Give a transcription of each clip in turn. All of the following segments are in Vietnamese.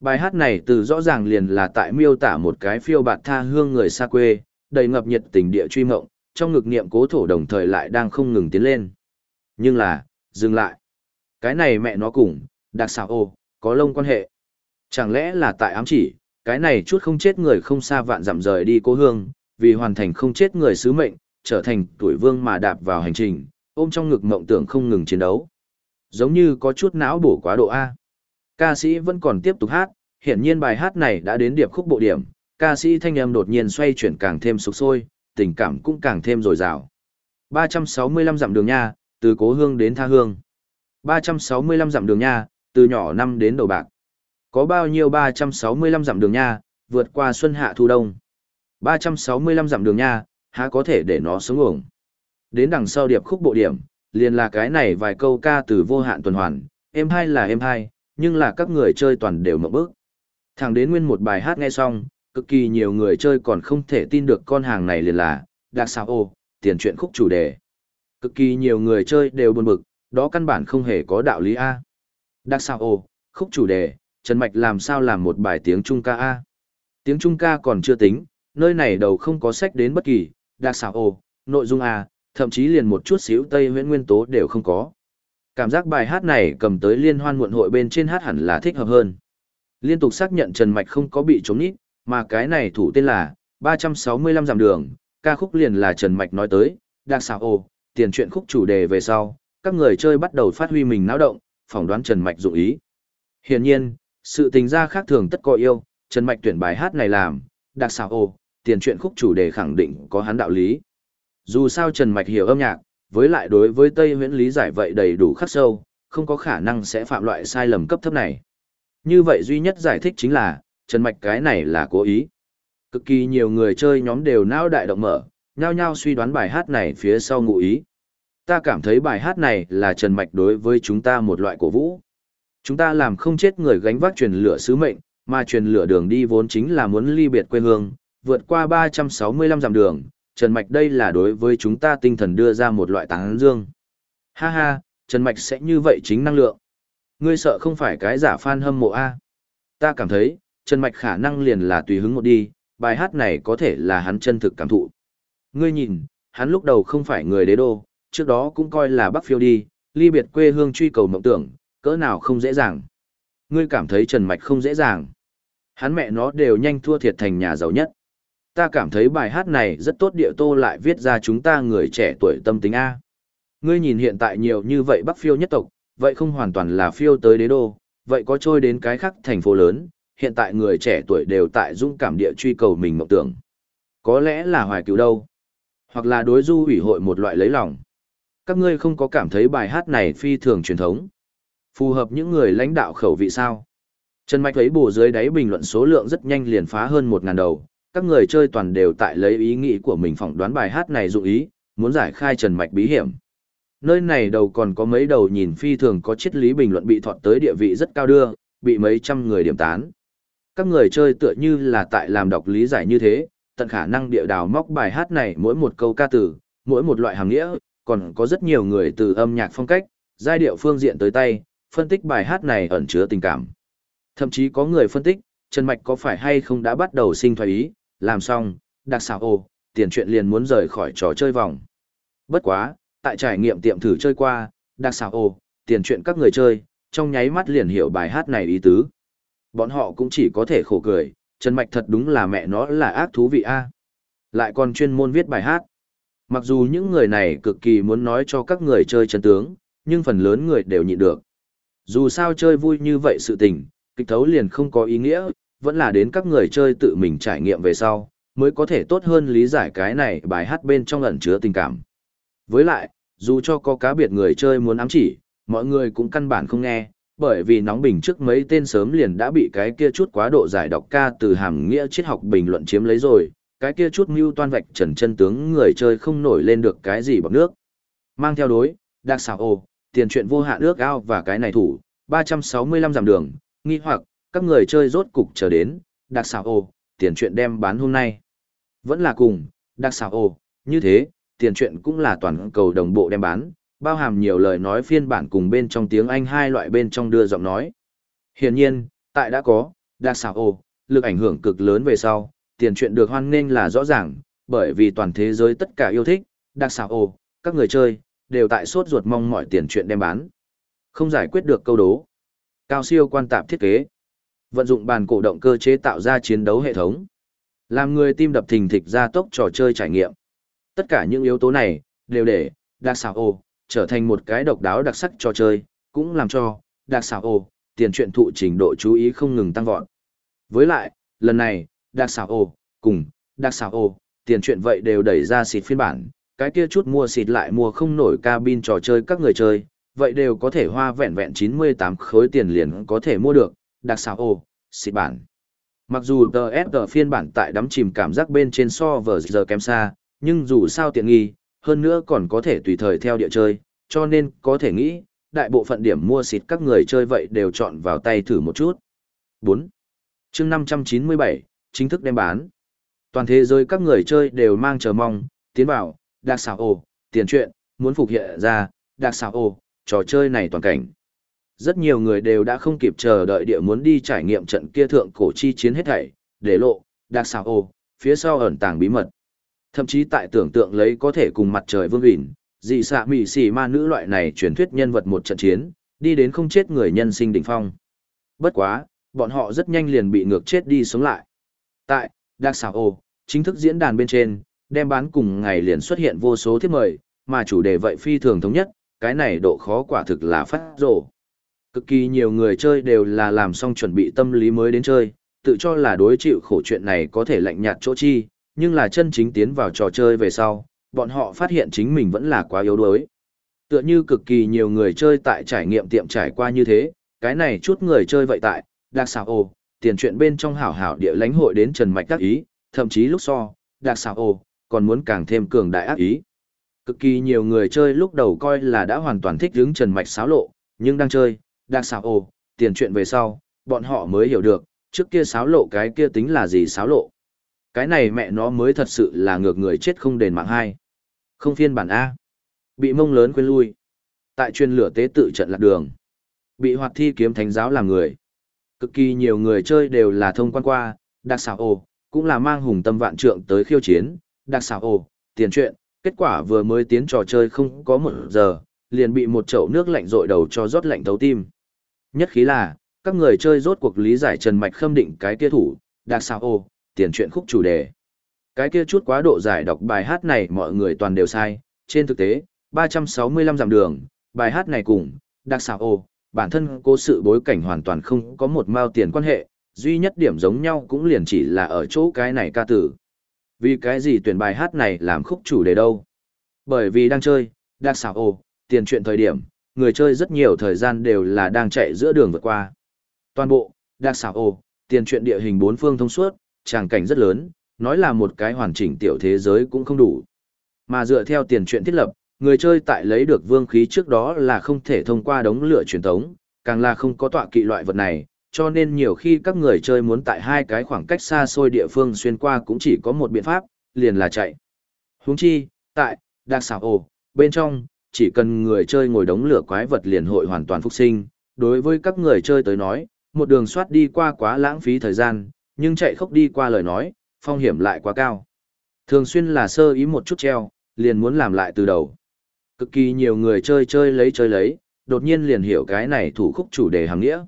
Bài hát này từ rõ ràng liền là tại miêu tả một cái phiêu bạt tha hương người xa quê, đầy ngập nhiệt tình địa truy mộng, trong ngực niệm cố thổ đồng thời lại đang không ngừng tiến lên. Nhưng là, dừng lại. Cái này mẹ nó cùng, đặc xảo ô, có lông quan hệ. Chẳng lẽ là tại ám chỉ, cái này chút không chết người không xa vạn dặm rời đi cố hương, vì hoàn thành không chết người sứ mệnh, trở thành tuổi vương mà đạp vào hành trình, ôm trong ngực mộng tưởng không ngừng chiến đấu. Giống như có chút não bổ quá độ A. Ca sĩ vẫn còn tiếp tục hát, hiển nhiên bài hát này đã đến điệp khúc bộ điểm, ca sĩ thanh âm đột nhiên xoay chuyển càng thêm sục sôi, tình cảm cũng càng thêm dồi dào. 365 dặm đường nha, từ cố hương đến tha hương. 365 dặm đường nha, từ nhỏ năm đến đầu bạc. Có bao nhiêu 365 dặm đường nha, vượt qua xuân hạ thu đông. 365 dặm đường nha, há có thể để nó sống ổng. Đến đằng sau điệp khúc bộ điểm, liền là cái này vài câu ca từ vô hạn tuần hoàn, em hai là em hai, nhưng là các người chơi toàn đều mộng bức. Thẳng đến nguyên một bài hát nghe xong, cực kỳ nhiều người chơi còn không thể tin được con hàng này liền là, đặc sao ô, tiền truyện khúc chủ đề. Cực kỳ nhiều người chơi đều buồn bực, đó căn bản không hề có đạo lý A. Đặc sao ô, khúc chủ đề, Trần Mạch làm sao làm một bài tiếng Trung ca A. Tiếng Trung ca còn chưa tính, nơi này đầu không có sách đến bất kỳ, đặc sao ô, nội dung A, thậm chí liền một chút xíu Tây Nguyễn nguyên tố đều không có. Cảm giác bài hát này cầm tới liên hoan muộn hội bên trên hát hẳn là thích hợp hơn. Liên tục xác nhận Trần Mạch không có bị trống nít, mà cái này thủ tên là 365 dặm đường, ca khúc liền là Trần Mạch nói tới, đặc xảo ồ, tiền chuyện khúc chủ đề về sau, các người chơi bắt đầu phát huy mình náo động, phỏng đoán Trần Mạch dụng ý. Hiển nhiên, sự tình ra khác thường tất có yêu, Trần Mạch tuyển bài hát này làm, đặc xảo ồ, tiền chuyện khúc chủ đề khẳng định có hắn đạo lý. Dù sao Trần Mạch hiểu âm nhạc, với lại đối với Tây huyễn lý giải vậy đầy đủ khắc sâu, không có khả năng sẽ phạm loại sai lầm cấp thấp này. Như vậy duy nhất giải thích chính là, Trần Mạch cái này là cố ý. Cực kỳ nhiều người chơi nhóm đều não đại động mở, nhao nhao suy đoán bài hát này phía sau ngụ ý. Ta cảm thấy bài hát này là Trần Mạch đối với chúng ta một loại cổ vũ. Chúng ta làm không chết người gánh vác truyền lửa sứ mệnh, mà truyền lửa đường đi vốn chính là muốn ly biệt quê hương, vượt qua 365 dặm đường, Trần Mạch đây là đối với chúng ta tinh thần đưa ra một loại tán dương. Ha ha, Trần Mạch sẽ như vậy chính năng lượng. Ngươi sợ không phải cái giả fan hâm mộ A. Ta cảm thấy, Trần Mạch khả năng liền là tùy hứng một đi, bài hát này có thể là hắn chân thực cảm thụ. Ngươi nhìn, hắn lúc đầu không phải người đế đô, trước đó cũng coi là Bắc phiêu đi, ly biệt quê hương truy cầu mộng tưởng, cỡ nào không dễ dàng. Ngươi cảm thấy Trần Mạch không dễ dàng. Hắn mẹ nó đều nhanh thua thiệt thành nhà giàu nhất. Ta cảm thấy bài hát này rất tốt địa tô lại viết ra chúng ta người trẻ tuổi tâm tính A. Ngươi nhìn hiện tại nhiều như vậy Bắc phiêu nhất tộc, vậy không hoàn toàn là phiêu tới đế đô, vậy có trôi đến cái khác thành phố lớn, hiện tại người trẻ tuổi đều tại dũng cảm địa truy cầu mình mộng tưởng. Có lẽ là hoài cứu đâu, hoặc là đối du ủy hội một loại lấy lòng. Các ngươi không có cảm thấy bài hát này phi thường truyền thống, phù hợp những người lãnh đạo khẩu vị sao. Trần Mạch thấy bổ dưới đáy bình luận số lượng rất nhanh liền phá hơn 1.000 đầu, các người chơi toàn đều tại lấy ý nghĩ của mình phỏng đoán bài hát này dụ ý, muốn giải khai Trần Mạch bí hiểm. Nơi này đầu còn có mấy đầu nhìn phi thường có triết lý bình luận bị thọt tới địa vị rất cao đưa, bị mấy trăm người điểm tán. Các người chơi tựa như là tại làm đọc lý giải như thế, tận khả năng địa đào móc bài hát này mỗi một câu ca từ, mỗi một loại hàng nghĩa, còn có rất nhiều người từ âm nhạc phong cách, giai điệu phương diện tới tay, phân tích bài hát này ẩn chứa tình cảm. Thậm chí có người phân tích, Trần Mạch có phải hay không đã bắt đầu sinh thoái ý, làm xong, đặc xảo ồ, tiền chuyện liền muốn rời khỏi trò chơi vòng. Bất quá, tại trải nghiệm tiệm thử chơi qua, đặc xảo ồ, tiền chuyện các người chơi, trong nháy mắt liền hiểu bài hát này ý tứ. Bọn họ cũng chỉ có thể khổ cười, Trần Mạch thật đúng là mẹ nó là ác thú vị a Lại còn chuyên môn viết bài hát. Mặc dù những người này cực kỳ muốn nói cho các người chơi chân tướng, nhưng phần lớn người đều nhịn được. Dù sao chơi vui như vậy sự tình, kịch thấu liền không có ý nghĩa, vẫn là đến các người chơi tự mình trải nghiệm về sau, mới có thể tốt hơn lý giải cái này bài hát bên trong ẩn chứa tình cảm. Với lại, dù cho có cá biệt người chơi muốn ám chỉ, mọi người cũng căn bản không nghe, bởi vì nóng bình trước mấy tên sớm liền đã bị cái kia chút quá độ giải đọc ca từ hàm nghĩa triết học bình luận chiếm lấy rồi, cái kia chút mưu toan vạch trần chân tướng người chơi không nổi lên được cái gì bằng nước. Mang theo đối, đặc xảo ồ, tiền chuyện vô hạn ước ao và cái này thủ, 365 giảm đường, nghi hoặc, các người chơi rốt cục chờ đến, đặc xảo ồ, tiền chuyện đem bán hôm nay. Vẫn là cùng, đặc xảo ồ, như thế, tiền chuyện cũng là toàn cầu đồng bộ đem bán, bao hàm nhiều lời nói phiên bản cùng bên trong tiếng Anh hai loại bên trong đưa giọng nói. Hiển nhiên, tại đã có, đặc xảo ồ, lực ảnh hưởng cực lớn về sau, tiền chuyện được hoan nghênh là rõ ràng, bởi vì toàn thế giới tất cả yêu thích, đặc xảo ồ, các người chơi, đều tại sốt ruột mong mọi tiền chuyện đem bán. Không giải quyết được câu đố. Cao siêu quan tạp thiết kế. Vận dụng bàn cổ động cơ chế tạo ra chiến đấu hệ thống. Làm người tim đập thình thịch ra tốc trò chơi trải nghiệm. Tất cả những yếu tố này, đều để đặc xảo ồ, trở thành một cái độc đáo đặc sắc trò chơi, cũng làm cho đặc xảo ồ, tiền truyện thụ trình độ chú ý không ngừng tăng vọt. Với lại, lần này, đặc xảo ồ, cùng đặc xảo ồ, tiền truyện vậy đều đẩy ra xịt phiên bản, cái kia chút mua xịt lại mua không nổi cabin trò chơi các người chơi, vậy đều có thể hoa vẹn vẹn 98 khối tiền liền có thể mua được, đặc xảo ồ, xịt bản. Mặc dù TSG phiên bản tại đắm chìm cảm giác bên trên so vờ giờ kém xa, nhưng dù sao tiện nghi, hơn nữa còn có thể tùy thời theo địa chơi, cho nên có thể nghĩ, đại bộ phận điểm mua xịt các người chơi vậy đều chọn vào tay thử một chút. 4. chương 597, chính thức đem bán. Toàn thế giới các người chơi đều mang chờ mong, tiến vào, đặc xảo ồ, tiền chuyện, muốn phục hiện ra, đặc xảo ồ, trò chơi này toàn cảnh. Rất nhiều người đều đã không kịp chờ đợi địa muốn đi trải nghiệm trận kia thượng cổ chi chiến hết thảy, để lộ, đặc xào ô, phía sau ẩn tàng bí mật. Thậm chí tại tưởng tượng lấy có thể cùng mặt trời vương ỉn, dị xạ mị xì ma nữ loại này truyền thuyết nhân vật một trận chiến, đi đến không chết người nhân sinh đỉnh phong. Bất quá, bọn họ rất nhanh liền bị ngược chết đi sống lại. Tại, Đặc xào ô, chính thức diễn đàn bên trên, đem bán cùng ngày liền xuất hiện vô số thiết mời, mà chủ đề vậy phi thường thống nhất, cái này độ khó quả thực là phát rổ. Cực kỳ nhiều người chơi đều là làm xong chuẩn bị tâm lý mới đến chơi, tự cho là đối chịu khổ chuyện này có thể lạnh nhạt chỗ chi, nhưng là chân chính tiến vào trò chơi về sau, bọn họ phát hiện chính mình vẫn là quá yếu đuối. Tựa như cực kỳ nhiều người chơi tại trải nghiệm tiệm trải qua như thế, cái này chút người chơi vậy tại, đặc xào ồ, tiền chuyện bên trong hảo hảo địa lãnh hội đến Trần Mạch đắc ý, thậm chí lúc so, đặc xào ồ, còn muốn càng thêm cường đại ác ý. Cực kỳ nhiều người chơi lúc đầu coi là đã hoàn toàn thích hướng Trần Mạch xáo lộ, nhưng đang chơi, đặc xảo ồ, tiền chuyện về sau, bọn họ mới hiểu được, trước kia xáo lộ cái kia tính là gì xáo lộ. Cái này mẹ nó mới thật sự là ngược người chết không đền mạng hai. Không phiên bản A. Bị mông lớn quên lui. Tại chuyên lửa tế tự trận lạc đường. Bị hoạt thi kiếm thánh giáo làm người. Cực kỳ nhiều người chơi đều là thông quan qua, đặc xảo ồ, cũng là mang hùng tâm vạn trượng tới khiêu chiến, đặc xảo ồ, tiền chuyện, kết quả vừa mới tiến trò chơi không có một giờ, liền bị một chậu nước lạnh rội đầu cho rót lạnh thấu tim. Nhất khí là, các người chơi rốt cuộc lý giải Trần Mạch khâm định cái kia thủ, đặc xảo ồ, tiền chuyện khúc chủ đề. Cái kia chút quá độ giải đọc bài hát này mọi người toàn đều sai, trên thực tế, 365 dặm đường, bài hát này cùng, đặc xảo ồ, bản thân cố sự bối cảnh hoàn toàn không có một mao tiền quan hệ, duy nhất điểm giống nhau cũng liền chỉ là ở chỗ cái này ca tử. Vì cái gì tuyển bài hát này làm khúc chủ đề đâu? Bởi vì đang chơi, đặc xảo ồ, tiền chuyện thời điểm, người chơi rất nhiều thời gian đều là đang chạy giữa đường vượt qua. Toàn bộ, đặc xảo ồ, tiền truyện địa hình bốn phương thông suốt, tràng cảnh rất lớn, nói là một cái hoàn chỉnh tiểu thế giới cũng không đủ. Mà dựa theo tiền truyện thiết lập, người chơi tại lấy được vương khí trước đó là không thể thông qua đống lửa truyền thống, càng là không có tọa kỵ loại vật này, cho nên nhiều khi các người chơi muốn tại hai cái khoảng cách xa xôi địa phương xuyên qua cũng chỉ có một biện pháp, liền là chạy. Huống chi, tại, đặc xảo ồ, bên trong, chỉ cần người chơi ngồi đống lửa quái vật liền hội hoàn toàn phục sinh, đối với các người chơi tới nói, một đường soát đi qua quá lãng phí thời gian, nhưng chạy khốc đi qua lời nói, phong hiểm lại quá cao. Thường xuyên là sơ ý một chút treo, liền muốn làm lại từ đầu. Cực kỳ nhiều người chơi chơi lấy chơi lấy, đột nhiên liền hiểu cái này thủ khúc chủ đề hàng nghĩa.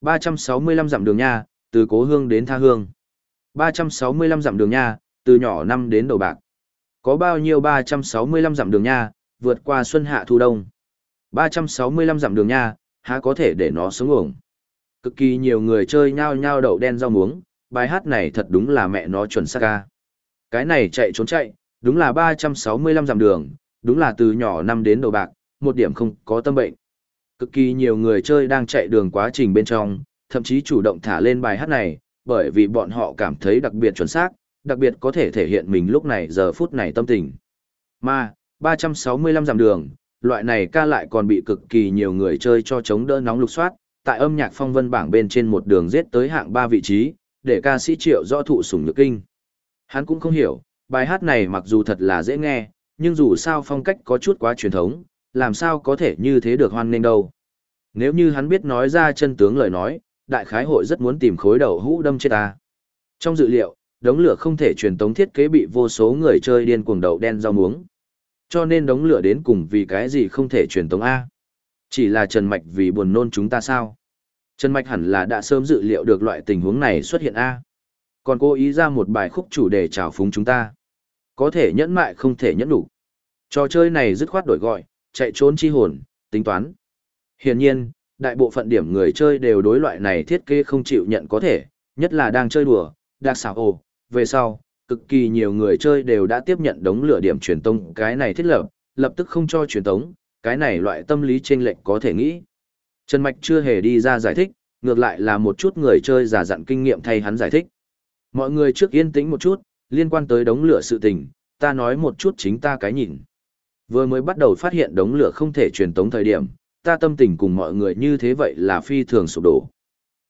365 dặm đường nha, từ cố hương đến tha hương. 365 dặm đường nha, từ nhỏ năm đến đầu bạc. Có bao nhiêu 365 dặm đường nha, vượt qua xuân hạ thu đông. 365 dặm đường nha, há có thể để nó sống ổng. Cực kỳ nhiều người chơi nhao nhao đậu đen rau muống, bài hát này thật đúng là mẹ nó chuẩn xác ca. Cái này chạy trốn chạy, đúng là 365 dặm đường, đúng là từ nhỏ năm đến đầu bạc, một điểm không có tâm bệnh. Cực kỳ nhiều người chơi đang chạy đường quá trình bên trong, thậm chí chủ động thả lên bài hát này, bởi vì bọn họ cảm thấy đặc biệt chuẩn xác, đặc biệt có thể thể hiện mình lúc này giờ phút này tâm tình. Mà, 365 dặm đường, loại này ca lại còn bị cực kỳ nhiều người chơi cho chống đỡ nóng lục soát, tại âm nhạc phong vân bảng bên trên một đường giết tới hạng 3 vị trí, để ca sĩ triệu rõ thụ sủng nhược kinh. Hắn cũng không hiểu, bài hát này mặc dù thật là dễ nghe, nhưng dù sao phong cách có chút quá truyền thống, làm sao có thể như thế được hoan nghênh đâu. Nếu như hắn biết nói ra chân tướng lời nói, đại khái hội rất muốn tìm khối đầu hũ đâm chết ta. Trong dự liệu, đống lửa không thể truyền tống thiết kế bị vô số người chơi điên cuồng đầu đen rau muống. Cho nên đống lửa đến cùng vì cái gì không thể truyền tống A. Chỉ là Trần Mạch vì buồn nôn chúng ta sao? Trần Mạch hẳn là đã sớm dự liệu được loại tình huống này xuất hiện A. Còn cố ý ra một bài khúc chủ đề trào phúng chúng ta. Có thể nhẫn mại không thể nhẫn đủ. Trò chơi này dứt khoát đổi gọi, chạy trốn chi hồn, tính toán. Hiển nhiên, đại bộ phận điểm người chơi đều đối loại này thiết kế không chịu nhận có thể, nhất là đang chơi đùa, đặc xảo ồ, về sau, cực kỳ nhiều người chơi đều đã tiếp nhận đống lửa điểm truyền tống cái này thiết lập, lập tức không cho truyền tống, cái này loại tâm lý chênh lệch có thể nghĩ. Trần Mạch chưa hề đi ra giải thích, ngược lại là một chút người chơi giả dặn kinh nghiệm thay hắn giải thích. Mọi người trước yên tĩnh một chút, liên quan tới đống lửa sự tình, ta nói một chút chính ta cái nhìn. Vừa mới bắt đầu phát hiện đống lửa không thể truyền tống thời điểm, ta tâm tình cùng mọi người như thế vậy là phi thường sụp đổ.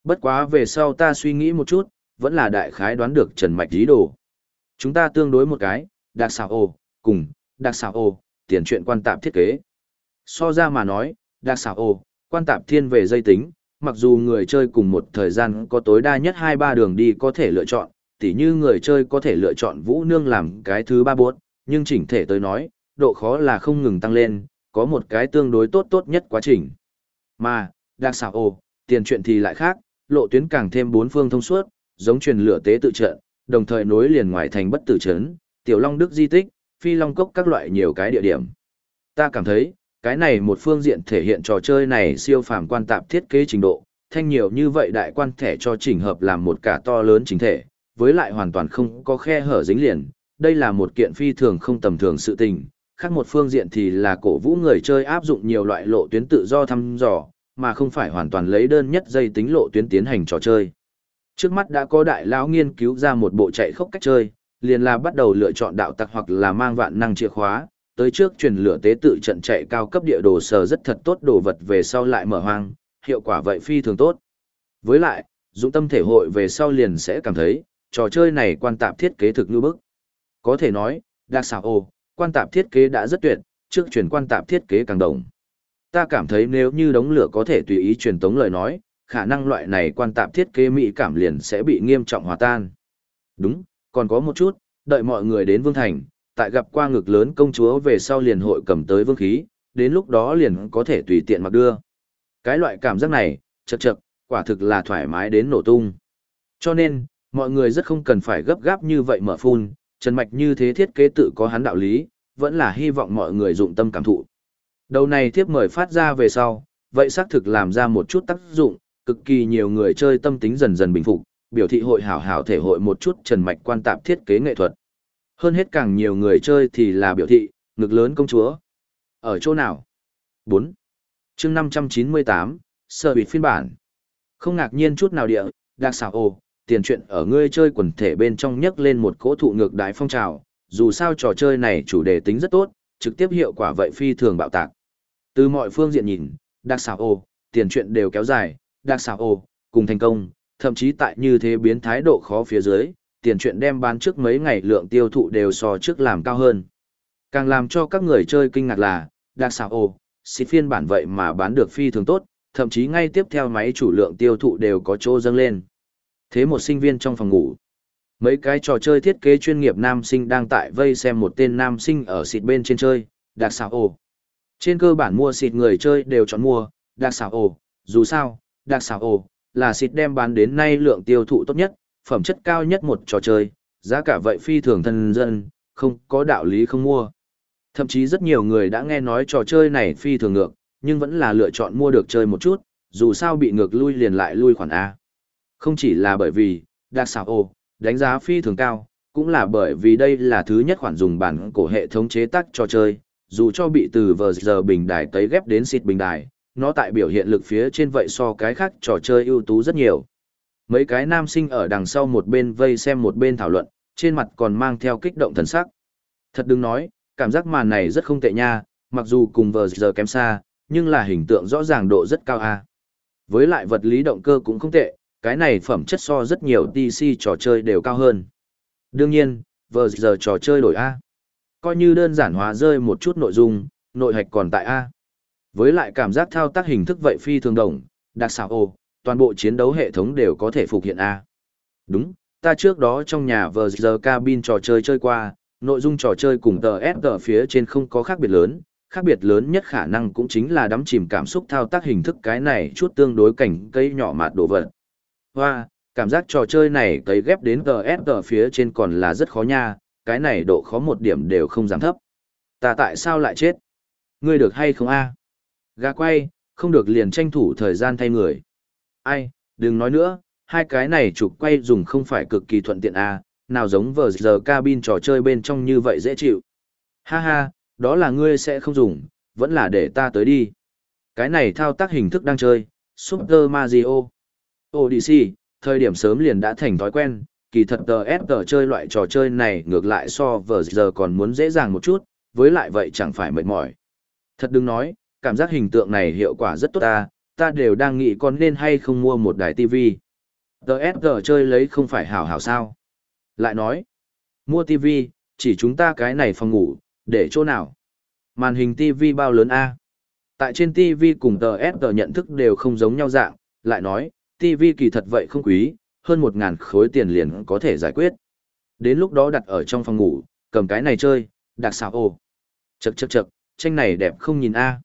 Bất quá về sau ta suy nghĩ một chút, vẫn là đại khái đoán được Trần Mạch ý đồ. Chúng ta tương đối một cái, đặc xảo ồ, cùng, đặc xảo ồ, tiền truyện quan tạp thiết kế. So ra mà nói, đặc xảo ồ, quan tạp thiên về dây tính, mặc dù người chơi cùng một thời gian có tối đa nhất 2-3 đường đi có thể lựa chọn, tỉ như người chơi có thể lựa chọn vũ nương làm cái thứ ba buốt nhưng chỉnh thể tới nói, độ khó là không ngừng tăng lên, có một cái tương đối tốt tốt nhất quá trình. Mà, đặc xảo ồ, tiền truyện thì lại khác, lộ tuyến càng thêm bốn phương thông suốt, giống truyền lửa tế tự trận, đồng thời nối liền ngoài thành bất tử trấn, tiểu long đức di tích, phi long cốc các loại nhiều cái địa điểm. Ta cảm thấy, cái này một phương diện thể hiện trò chơi này siêu phàm quan tạp thiết kế trình độ, thanh nhiều như vậy đại quan thẻ cho chỉnh hợp làm một cả to lớn chính thể, với lại hoàn toàn không có khe hở dính liền, đây là một kiện phi thường không tầm thường sự tình. Khác một phương diện thì là cổ vũ người chơi áp dụng nhiều loại lộ tuyến tự do thăm dò, mà không phải hoàn toàn lấy đơn nhất dây tính lộ tuyến tiến hành trò chơi. Trước mắt đã có đại lão nghiên cứu ra một bộ chạy khốc cách chơi, liền là bắt đầu lựa chọn đạo tặc hoặc là mang vạn năng chìa khóa, tới trước truyền lửa tế tự trận chạy cao cấp địa đồ sở rất thật tốt đồ vật về sau lại mở hoang, hiệu quả vậy phi thường tốt. Với lại, dụng tâm thể hội về sau liền sẽ cảm thấy, trò chơi này quan tạp thiết kế thực như bức. Có thể nói, đặc xảo ồ, quan tạp thiết kế đã rất tuyệt, trước truyền quan tạp thiết kế càng đồng. Ta cảm thấy nếu như đống lửa có thể tùy ý truyền tống lời nói, khả năng loại này quan tạp thiết kế mỹ cảm liền sẽ bị nghiêm trọng hòa tan. Đúng, còn có một chút, đợi mọi người đến Vương Thành, tại gặp qua ngực lớn công chúa về sau liền hội cầm tới vương khí, đến lúc đó liền có thể tùy tiện mặc đưa. Cái loại cảm giác này, chật chật, quả thực là thoải mái đến nổ tung. Cho nên, mọi người rất không cần phải gấp gáp như vậy mở phun, Trần Mạch như thế thiết kế tự có hắn đạo lý, vẫn là hy vọng mọi người dụng tâm cảm thụ. Đầu này tiếp mời phát ra về sau, vậy xác thực làm ra một chút tác dụng, cực kỳ nhiều người chơi tâm tính dần dần bình phục, biểu thị hội hảo hảo thể hội một chút Trần Mạch quan tạp thiết kế nghệ thuật. Hơn hết càng nhiều người chơi thì là biểu thị, ngực lớn công chúa. Ở chỗ nào? 4. chương 598, sở bị phiên bản. Không ngạc nhiên chút nào địa, đặc xảo ồ, tiền chuyện ở ngươi chơi quần thể bên trong nhấc lên một cỗ thụ ngược đại phong trào, dù sao trò chơi này chủ đề tính rất tốt, trực tiếp hiệu quả vậy phi thường bạo tạc. Từ mọi phương diện nhìn, đặc xảo ồ, tiền chuyện đều kéo dài, đặc xảo ồ, cùng thành công, thậm chí tại như thế biến thái độ khó phía dưới, tiền chuyện đem bán trước mấy ngày lượng tiêu thụ đều so trước làm cao hơn. Càng làm cho các người chơi kinh ngạc là, đặc xảo ồ, xịt phiên bản vậy mà bán được phi thường tốt, thậm chí ngay tiếp theo máy chủ lượng tiêu thụ đều có chỗ dâng lên. Thế một sinh viên trong phòng ngủ, mấy cái trò chơi thiết kế chuyên nghiệp nam sinh đang tại vây xem một tên nam sinh ở xịt bên trên chơi, đặc xảo ồ. Trên cơ bản mua xịt người chơi đều chọn mua, đặc xảo ồ, dù sao, đặc xảo ồ, là xịt đem bán đến nay lượng tiêu thụ tốt nhất, phẩm chất cao nhất một trò chơi, giá cả vậy phi thường thân dân, không có đạo lý không mua. Thậm chí rất nhiều người đã nghe nói trò chơi này phi thường ngược, nhưng vẫn là lựa chọn mua được chơi một chút, dù sao bị ngược lui liền lại lui khoản A. Không chỉ là bởi vì, đặc xảo ồ, đánh giá phi thường cao, cũng là bởi vì đây là thứ nhất khoản dùng bản cổ hệ thống chế tác trò chơi, dù cho bị từ vờ giờ bình đài tới ghép đến xịt bình đài, nó tại biểu hiện lực phía trên vậy so cái khác trò chơi ưu tú rất nhiều. Mấy cái nam sinh ở đằng sau một bên vây xem một bên thảo luận, trên mặt còn mang theo kích động thần sắc. Thật đừng nói, cảm giác màn này rất không tệ nha, mặc dù cùng vờ giờ kém xa, nhưng là hình tượng rõ ràng độ rất cao a. Với lại vật lý động cơ cũng không tệ, cái này phẩm chất so rất nhiều DC trò chơi đều cao hơn. Đương nhiên, vờ giờ trò chơi đổi A. Coi như đơn giản hóa rơi một chút nội dung, nội hạch còn tại A. Với lại cảm giác thao tác hình thức vậy phi thường đồng, đặc xảo ô, toàn bộ chiến đấu hệ thống đều có thể phục hiện A. Đúng, ta trước đó trong nhà vờ giờ cabin trò chơi chơi qua, nội dung trò chơi cùng tờ S tờ phía trên không có khác biệt lớn, khác biệt lớn nhất khả năng cũng chính là đắm chìm cảm xúc thao tác hình thức cái này chút tương đối cảnh cây nhỏ mạt đồ vật. Hoa, cảm giác trò chơi này cấy ghép đến tờ S tờ phía trên còn là rất khó nha, cái này độ khó một điểm đều không giảm thấp. Ta tại sao lại chết? Ngươi được hay không a? Gà quay, không được liền tranh thủ thời gian thay người. Ai, đừng nói nữa, hai cái này chụp quay dùng không phải cực kỳ thuận tiện à? nào giống vờ giờ cabin trò chơi bên trong như vậy dễ chịu. Ha ha, đó là ngươi sẽ không dùng, vẫn là để ta tới đi. Cái này thao tác hình thức đang chơi, Super Mario. Odyssey, thời điểm sớm liền đã thành thói quen, kỳ thật tờ ép tờ chơi loại trò chơi này ngược lại so vờ giờ còn muốn dễ dàng một chút, với lại vậy chẳng phải mệt mỏi. Thật đừng nói, cảm giác hình tượng này hiệu quả rất tốt ta, ta đều đang nghĩ con nên hay không mua một đài TV. Tờ S chơi lấy không phải hảo hảo sao. Lại nói, mua TV, chỉ chúng ta cái này phòng ngủ, để chỗ nào? Màn hình TV bao lớn A? Tại trên TV cùng tờ S nhận thức đều không giống nhau dạng, lại nói, TV kỳ thật vậy không quý, hơn một ngàn khối tiền liền có thể giải quyết. Đến lúc đó đặt ở trong phòng ngủ, cầm cái này chơi, đặc xào ồ. Chậc chậc chậc, tranh này đẹp không nhìn a.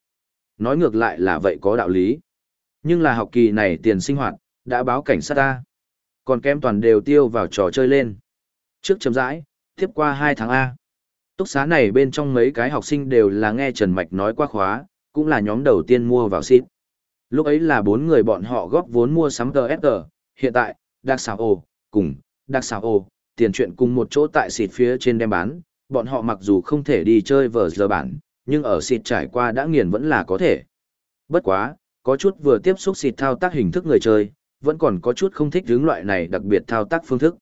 Nói ngược lại là vậy có đạo lý. Nhưng là học kỳ này tiền sinh hoạt, đã báo cảnh sát ta. Còn kem toàn đều tiêu vào trò chơi lên. Trước chấm rãi, tiếp qua 2 tháng A. Túc xá này bên trong mấy cái học sinh đều là nghe Trần Mạch nói qua khóa, cũng là nhóm đầu tiên mua vào xít. Lúc ấy là bốn người bọn họ góp vốn mua sắm TSG, hiện tại, Đặc xào ồ, cùng, Đặc xào ồ, tiền chuyện cùng một chỗ tại xịt phía trên đem bán, bọn họ mặc dù không thể đi chơi vờ giờ bản, nhưng ở xịt trải qua đã nghiền vẫn là có thể. Bất quá, có chút vừa tiếp xúc xịt thao tác hình thức người chơi, vẫn còn có chút không thích hướng loại này đặc biệt thao tác phương thức.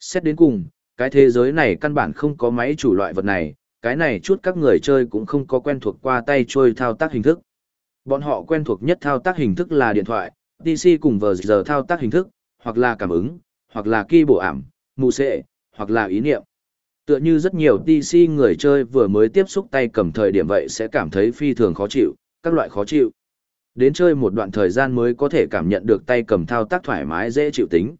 Xét đến cùng, cái thế giới này căn bản không có máy chủ loại vật này, cái này chút các người chơi cũng không có quen thuộc qua tay trôi thao tác hình thức. Bọn họ quen thuộc nhất thao tác hình thức là điện thoại, PC cùng vờ giờ thao tác hình thức, hoặc là cảm ứng, hoặc là kỳ bộ ảm, mù sệ, hoặc là ý niệm. Tựa như rất nhiều TC người chơi vừa mới tiếp xúc tay cầm thời điểm vậy sẽ cảm thấy phi thường khó chịu, các loại khó chịu. Đến chơi một đoạn thời gian mới có thể cảm nhận được tay cầm thao tác thoải mái dễ chịu tính.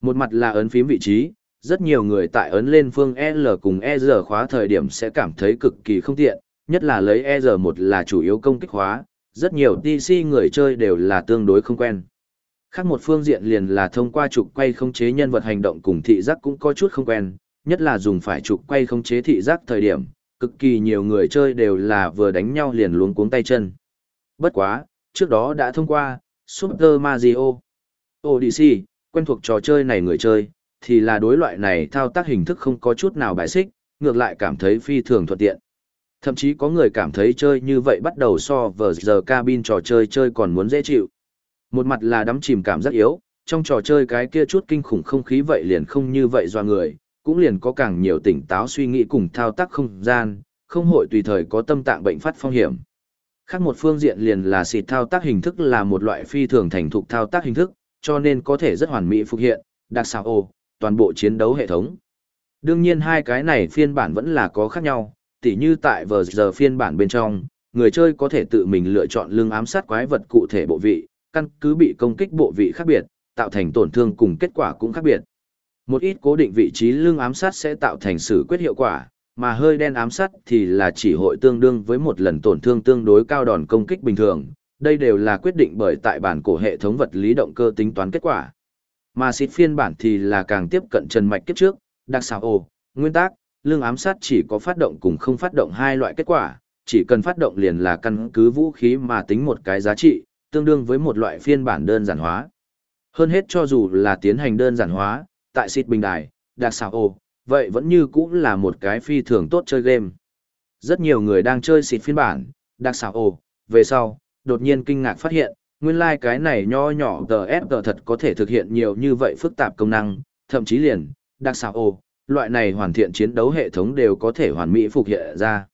Một mặt là ấn phím vị trí, rất nhiều người tại ấn lên phương L cùng ER khóa thời điểm sẽ cảm thấy cực kỳ không tiện, nhất là lấy ER1 là chủ yếu công kích khóa, rất nhiều TC người chơi đều là tương đối không quen. Khác một phương diện liền là thông qua trục quay khống chế nhân vật hành động cùng thị giác cũng có chút không quen, nhất là dùng phải trục quay không chế thị giác thời điểm, cực kỳ nhiều người chơi đều là vừa đánh nhau liền luống cuống tay chân. Bất quá, trước đó đã thông qua Super Mario Odyssey, quen thuộc trò chơi này người chơi, thì là đối loại này thao tác hình thức không có chút nào bài xích, ngược lại cảm thấy phi thường thuận tiện. Thậm chí có người cảm thấy chơi như vậy bắt đầu so với giờ cabin trò chơi chơi còn muốn dễ chịu. Một mặt là đắm chìm cảm giác yếu, trong trò chơi cái kia chút kinh khủng không khí vậy liền không như vậy do người, cũng liền có càng nhiều tỉnh táo suy nghĩ cùng thao tác không gian, không hội tùy thời có tâm tạng bệnh phát phong hiểm. Khác một phương diện liền là xịt thao tác hình thức là một loại phi thường thành thục thao tác hình thức, cho nên có thể rất hoàn mỹ phục hiện, đặc xào ồ, toàn bộ chiến đấu hệ thống. Đương nhiên hai cái này phiên bản vẫn là có khác nhau, tỉ như tại vờ giờ phiên bản bên trong, người chơi có thể tự mình lựa chọn lưng ám sát quái vật cụ thể bộ vị, căn cứ bị công kích bộ vị khác biệt, tạo thành tổn thương cùng kết quả cũng khác biệt. Một ít cố định vị trí lưng ám sát sẽ tạo thành sự quyết hiệu quả, mà hơi đen ám sát thì là chỉ hội tương đương với một lần tổn thương tương đối cao đòn công kích bình thường. Đây đều là quyết định bởi tại bản cổ hệ thống vật lý động cơ tính toán kết quả. Mà xịt phiên bản thì là càng tiếp cận trần mạch kiếp trước, đặc xào ồ, nguyên tắc, lưng ám sát chỉ có phát động cùng không phát động hai loại kết quả, chỉ cần phát động liền là căn cứ vũ khí mà tính một cái giá trị, tương đương với một loại phiên bản đơn giản hóa. Hơn hết cho dù là tiến hành đơn giản hóa, tại xịt bình đài, đặc xào ồ, vậy vẫn như cũng là một cái phi thường tốt chơi game. Rất nhiều người đang chơi xịt phiên bản, đặc xào ồ, về sau, đột nhiên kinh ngạc phát hiện, nguyên lai like cái này nho nhỏ TSG thật có thể thực hiện nhiều như vậy phức tạp công năng, thậm chí liền, đặc xào ồ, loại này hoàn thiện chiến đấu hệ thống đều có thể hoàn mỹ phục hiện ra.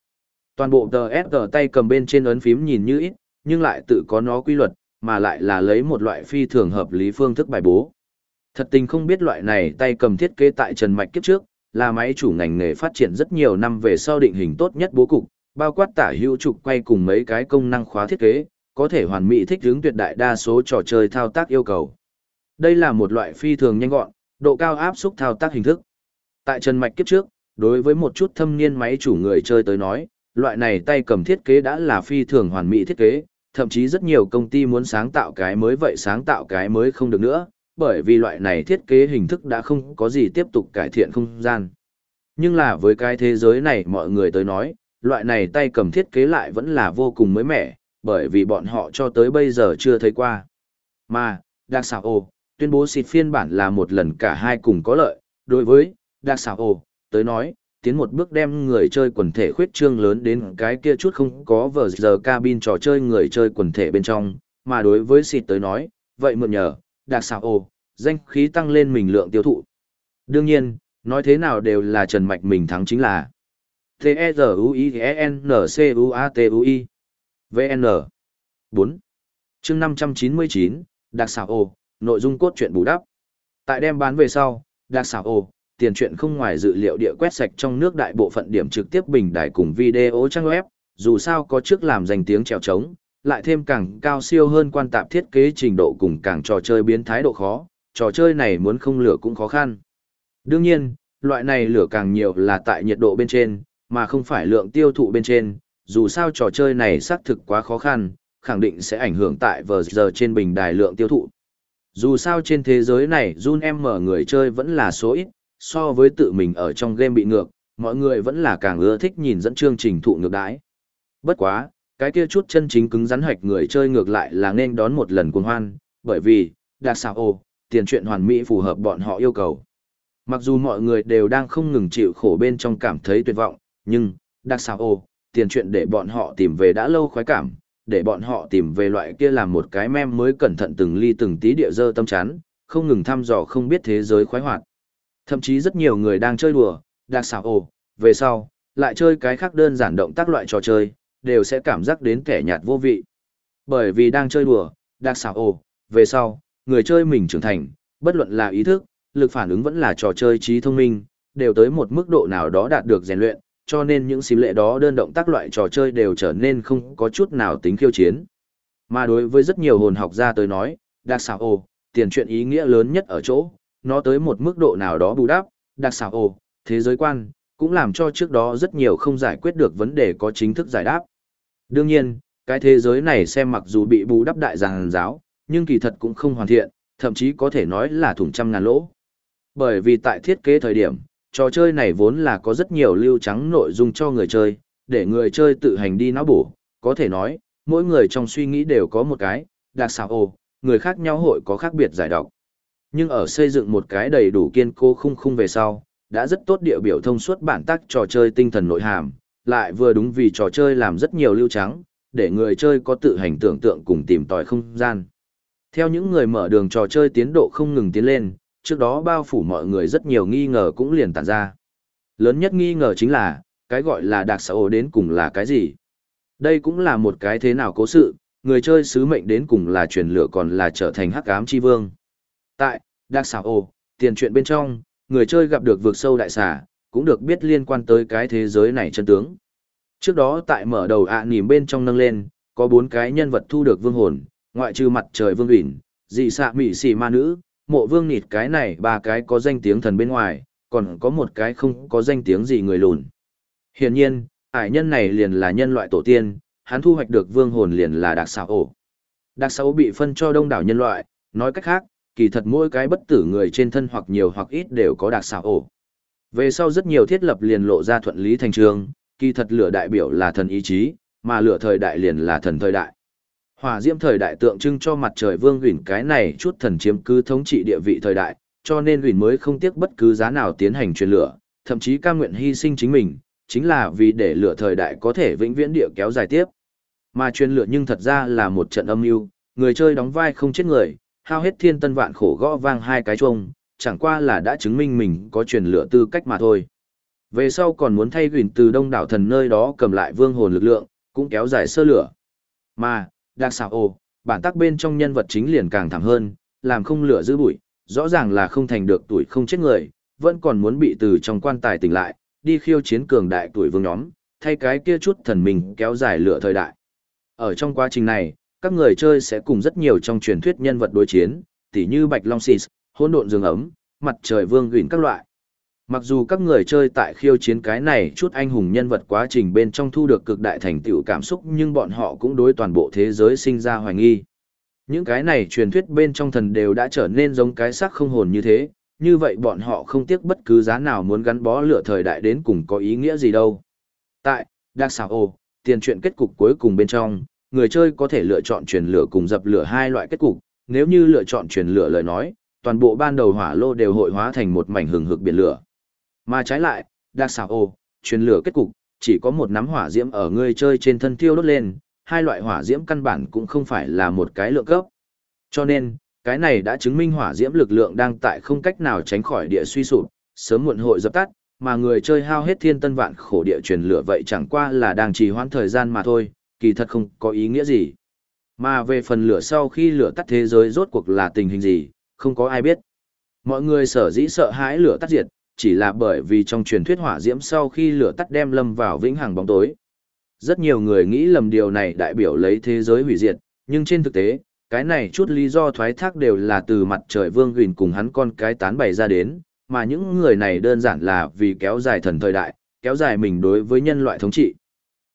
Toàn bộ TSG tay cầm bên trên ấn phím nhìn như ít, nhưng lại tự có nó quy luật, mà lại là lấy một loại phi thường hợp lý phương thức bài bố. Thật tình không biết loại này tay cầm thiết kế tại Trần Mạch kiếp trước, là máy chủ ngành nghề phát triển rất nhiều năm về sau định hình tốt nhất bố cục, bao quát tả hữu trục quay cùng mấy cái công năng khóa thiết kế, có thể hoàn mỹ thích ứng tuyệt đại đa số trò chơi thao tác yêu cầu. Đây là một loại phi thường nhanh gọn, độ cao áp xúc thao tác hình thức. Tại Trần Mạch kiếp trước, đối với một chút thâm niên máy chủ người chơi tới nói, loại này tay cầm thiết kế đã là phi thường hoàn mỹ thiết kế, thậm chí rất nhiều công ty muốn sáng tạo cái mới vậy sáng tạo cái mới không được nữa, bởi vì loại này thiết kế hình thức đã không có gì tiếp tục cải thiện không gian. Nhưng là với cái thế giới này mọi người tới nói, loại này tay cầm thiết kế lại vẫn là vô cùng mới mẻ, bởi vì bọn họ cho tới bây giờ chưa thấy qua. Mà, Đặc Sảo Ồ, tuyên bố xịt phiên bản là một lần cả hai cùng có lợi, đối với Đặc Sảo Ồ, tới nói, tiến một bước đem người chơi quần thể khuyết trương lớn đến cái kia chút không có vờ giờ cabin trò chơi người chơi quần thể bên trong, mà đối với xịt tới nói, vậy mượn nhờ, Dark Sao danh khí tăng lên mình lượng tiêu thụ. Đương nhiên, nói thế nào đều là Trần Mạch mình thắng chính là T-E-Z-U-I-E-N-C-U-A-T-U-I VN 4 chương 599, Đặc xảo ồ, nội dung cốt truyện bù đắp. Tại đem bán về sau, Đặc xảo ồ, tiền truyện không ngoài dự liệu địa quét sạch trong nước đại bộ phận điểm trực tiếp bình đài cùng video trang web, dù sao có trước làm danh tiếng trèo trống, lại thêm càng cao siêu hơn quan tạp thiết kế trình độ cùng càng trò chơi biến thái độ khó, trò chơi này muốn không lửa cũng khó khăn. Đương nhiên, loại này lửa càng nhiều là tại nhiệt độ bên trên, mà không phải lượng tiêu thụ bên trên, dù sao trò chơi này xác thực quá khó khăn, khẳng định sẽ ảnh hưởng tại vờ giờ trên bình đài lượng tiêu thụ. Dù sao trên thế giới này Jun em mở người chơi vẫn là số ít, so với tự mình ở trong game bị ngược, mọi người vẫn là càng ưa thích nhìn dẫn chương trình thụ ngược đãi. Bất quá, cái kia chút chân chính cứng rắn hoạch người chơi ngược lại là nên đón một lần cuồng hoan, bởi vì, đặc xào ô, tiền chuyện hoàn mỹ phù hợp bọn họ yêu cầu. Mặc dù mọi người đều đang không ngừng chịu khổ bên trong cảm thấy tuyệt vọng, nhưng, đặc xào ô, tiền chuyện để bọn họ tìm về đã lâu khoái cảm, để bọn họ tìm về loại kia làm một cái mem mới cẩn thận từng ly từng tí địa dơ tâm chán, không ngừng thăm dò không biết thế giới khoái hoạt. Thậm chí rất nhiều người đang chơi đùa, đặc xào ô, về sau, lại chơi cái khác đơn giản động tác loại trò chơi, đều sẽ cảm giác đến kẻ nhạt vô vị. Bởi vì đang chơi đùa, đặc xảo ồ, về sau, người chơi mình trưởng thành, bất luận là ý thức, lực phản ứng vẫn là trò chơi trí thông minh, đều tới một mức độ nào đó đạt được rèn luyện, cho nên những xím lệ đó đơn động tác loại trò chơi đều trở nên không có chút nào tính khiêu chiến. Mà đối với rất nhiều hồn học gia tới nói, đặc xảo ồ, tiền chuyện ý nghĩa lớn nhất ở chỗ, nó tới một mức độ nào đó bù đắp, đặc xảo ồ, thế giới quan, cũng làm cho trước đó rất nhiều không giải quyết được vấn đề có chính thức giải đáp. Đương nhiên, cái thế giới này xem mặc dù bị bù đắp đại giàn giáo, nhưng kỳ thật cũng không hoàn thiện, thậm chí có thể nói là thủng trăm ngàn lỗ. Bởi vì tại thiết kế thời điểm, trò chơi này vốn là có rất nhiều lưu trắng nội dung cho người chơi, để người chơi tự hành đi não bổ, có thể nói, mỗi người trong suy nghĩ đều có một cái, đặc xảo ồ, người khác nhau hội có khác biệt giải độc. Nhưng ở xây dựng một cái đầy đủ kiên cố khung khung về sau, đã rất tốt địa biểu thông suốt bản tác trò chơi tinh thần nội hàm, lại vừa đúng vì trò chơi làm rất nhiều lưu trắng, để người chơi có tự hành tưởng tượng cùng tìm tòi không gian. Theo những người mở đường trò chơi tiến độ không ngừng tiến lên, trước đó bao phủ mọi người rất nhiều nghi ngờ cũng liền tản ra. Lớn nhất nghi ngờ chính là, cái gọi là đặc xã hội đến cùng là cái gì? Đây cũng là một cái thế nào cố sự, người chơi sứ mệnh đến cùng là truyền lửa còn là trở thành hắc ám chi vương. Tại, đặc xã hội, tiền chuyện bên trong, người chơi gặp được vượt sâu đại xà, cũng được biết liên quan tới cái thế giới này chân tướng. Trước đó tại mở đầu ạ à bên trong nâng lên, có bốn cái nhân vật thu được vương hồn, ngoại trừ mặt trời vương ủy, dị xạ mị xỉ ma nữ, mộ vương nịt cái này ba cái có danh tiếng thần bên ngoài, còn có một cái không có danh tiếng gì người lùn. Hiển nhiên, ải nhân này liền là nhân loại tổ tiên, hắn thu hoạch được vương hồn liền là đặc xảo ổ. Đặc xảo bị phân cho đông đảo nhân loại, nói cách khác, kỳ thật mỗi cái bất tử người trên thân hoặc nhiều hoặc ít đều có đặc xảo ổ. Về sau rất nhiều thiết lập liền lộ ra thuận lý thành trường, kỳ thật lửa đại biểu là thần ý chí, mà lửa thời đại liền là thần thời đại. Hỏa diễm thời đại tượng trưng cho mặt trời vương huyền cái này chút thần chiếm cứ thống trị địa vị thời đại, cho nên huyền mới không tiếc bất cứ giá nào tiến hành truyền lửa, thậm chí ca nguyện hy sinh chính mình, chính là vì để lửa thời đại có thể vĩnh viễn địa kéo dài tiếp. Mà truyền lửa nhưng thật ra là một trận âm mưu, người chơi đóng vai không chết người, hao hết thiên tân vạn khổ gõ vang hai cái chuông, chẳng qua là đã chứng minh mình có truyền lửa tư cách mà thôi. Về sau còn muốn thay gửi từ đông đảo thần nơi đó cầm lại vương hồn lực lượng, cũng kéo dài sơ lửa. Mà, đặc xảo ồ, bản tác bên trong nhân vật chính liền càng thẳng hơn, làm không lửa giữ bụi, rõ ràng là không thành được tuổi không chết người, vẫn còn muốn bị từ trong quan tài tỉnh lại, đi khiêu chiến cường đại tuổi vương nhóm, thay cái kia chút thần mình kéo dài lửa thời đại. Ở trong quá trình này, các người chơi sẽ cùng rất nhiều trong truyền thuyết nhân vật đối chiến, tỉ như Bạch Long Sis, hỗn độn dương ấm, mặt trời vương gửi các loại. Mặc dù các người chơi tại khiêu chiến cái này chút anh hùng nhân vật quá trình bên trong thu được cực đại thành tựu cảm xúc nhưng bọn họ cũng đối toàn bộ thế giới sinh ra hoài nghi. Những cái này truyền thuyết bên trong thần đều đã trở nên giống cái xác không hồn như thế, như vậy bọn họ không tiếc bất cứ giá nào muốn gắn bó lửa thời đại đến cùng có ý nghĩa gì đâu. Tại, Đạc Sảo Ồ, tiền truyện kết cục cuối cùng bên trong, người chơi có thể lựa chọn truyền lửa cùng dập lửa hai loại kết cục, nếu như lựa chọn truyền lửa lời nói, toàn bộ ban đầu hỏa lô đều hội hóa thành một mảnh hừng hực biển lửa. Mà trái lại, Dark ô truyền lửa kết cục, chỉ có một nắm hỏa diễm ở người chơi trên thân thiêu đốt lên, hai loại hỏa diễm căn bản cũng không phải là một cái lượng cấp. Cho nên, cái này đã chứng minh hỏa diễm lực lượng đang tại không cách nào tránh khỏi địa suy sụp, sớm muộn hội dập tắt, mà người chơi hao hết thiên tân vạn khổ địa truyền lửa vậy chẳng qua là đang trì hoãn thời gian mà thôi, kỳ thật không có ý nghĩa gì. Mà về phần lửa sau khi lửa tắt thế giới rốt cuộc là tình hình gì, không có ai biết. Mọi người sở dĩ sợ hãi lửa tắt diệt, chỉ là bởi vì trong truyền thuyết hỏa diễm sau khi lửa tắt đem lâm vào vĩnh hằng bóng tối. Rất nhiều người nghĩ lầm điều này đại biểu lấy thế giới hủy diệt, nhưng trên thực tế, cái này chút lý do thoái thác đều là từ mặt trời vương huyền cùng hắn con cái tán bày ra đến, mà những người này đơn giản là vì kéo dài thần thời đại, kéo dài mình đối với nhân loại thống trị.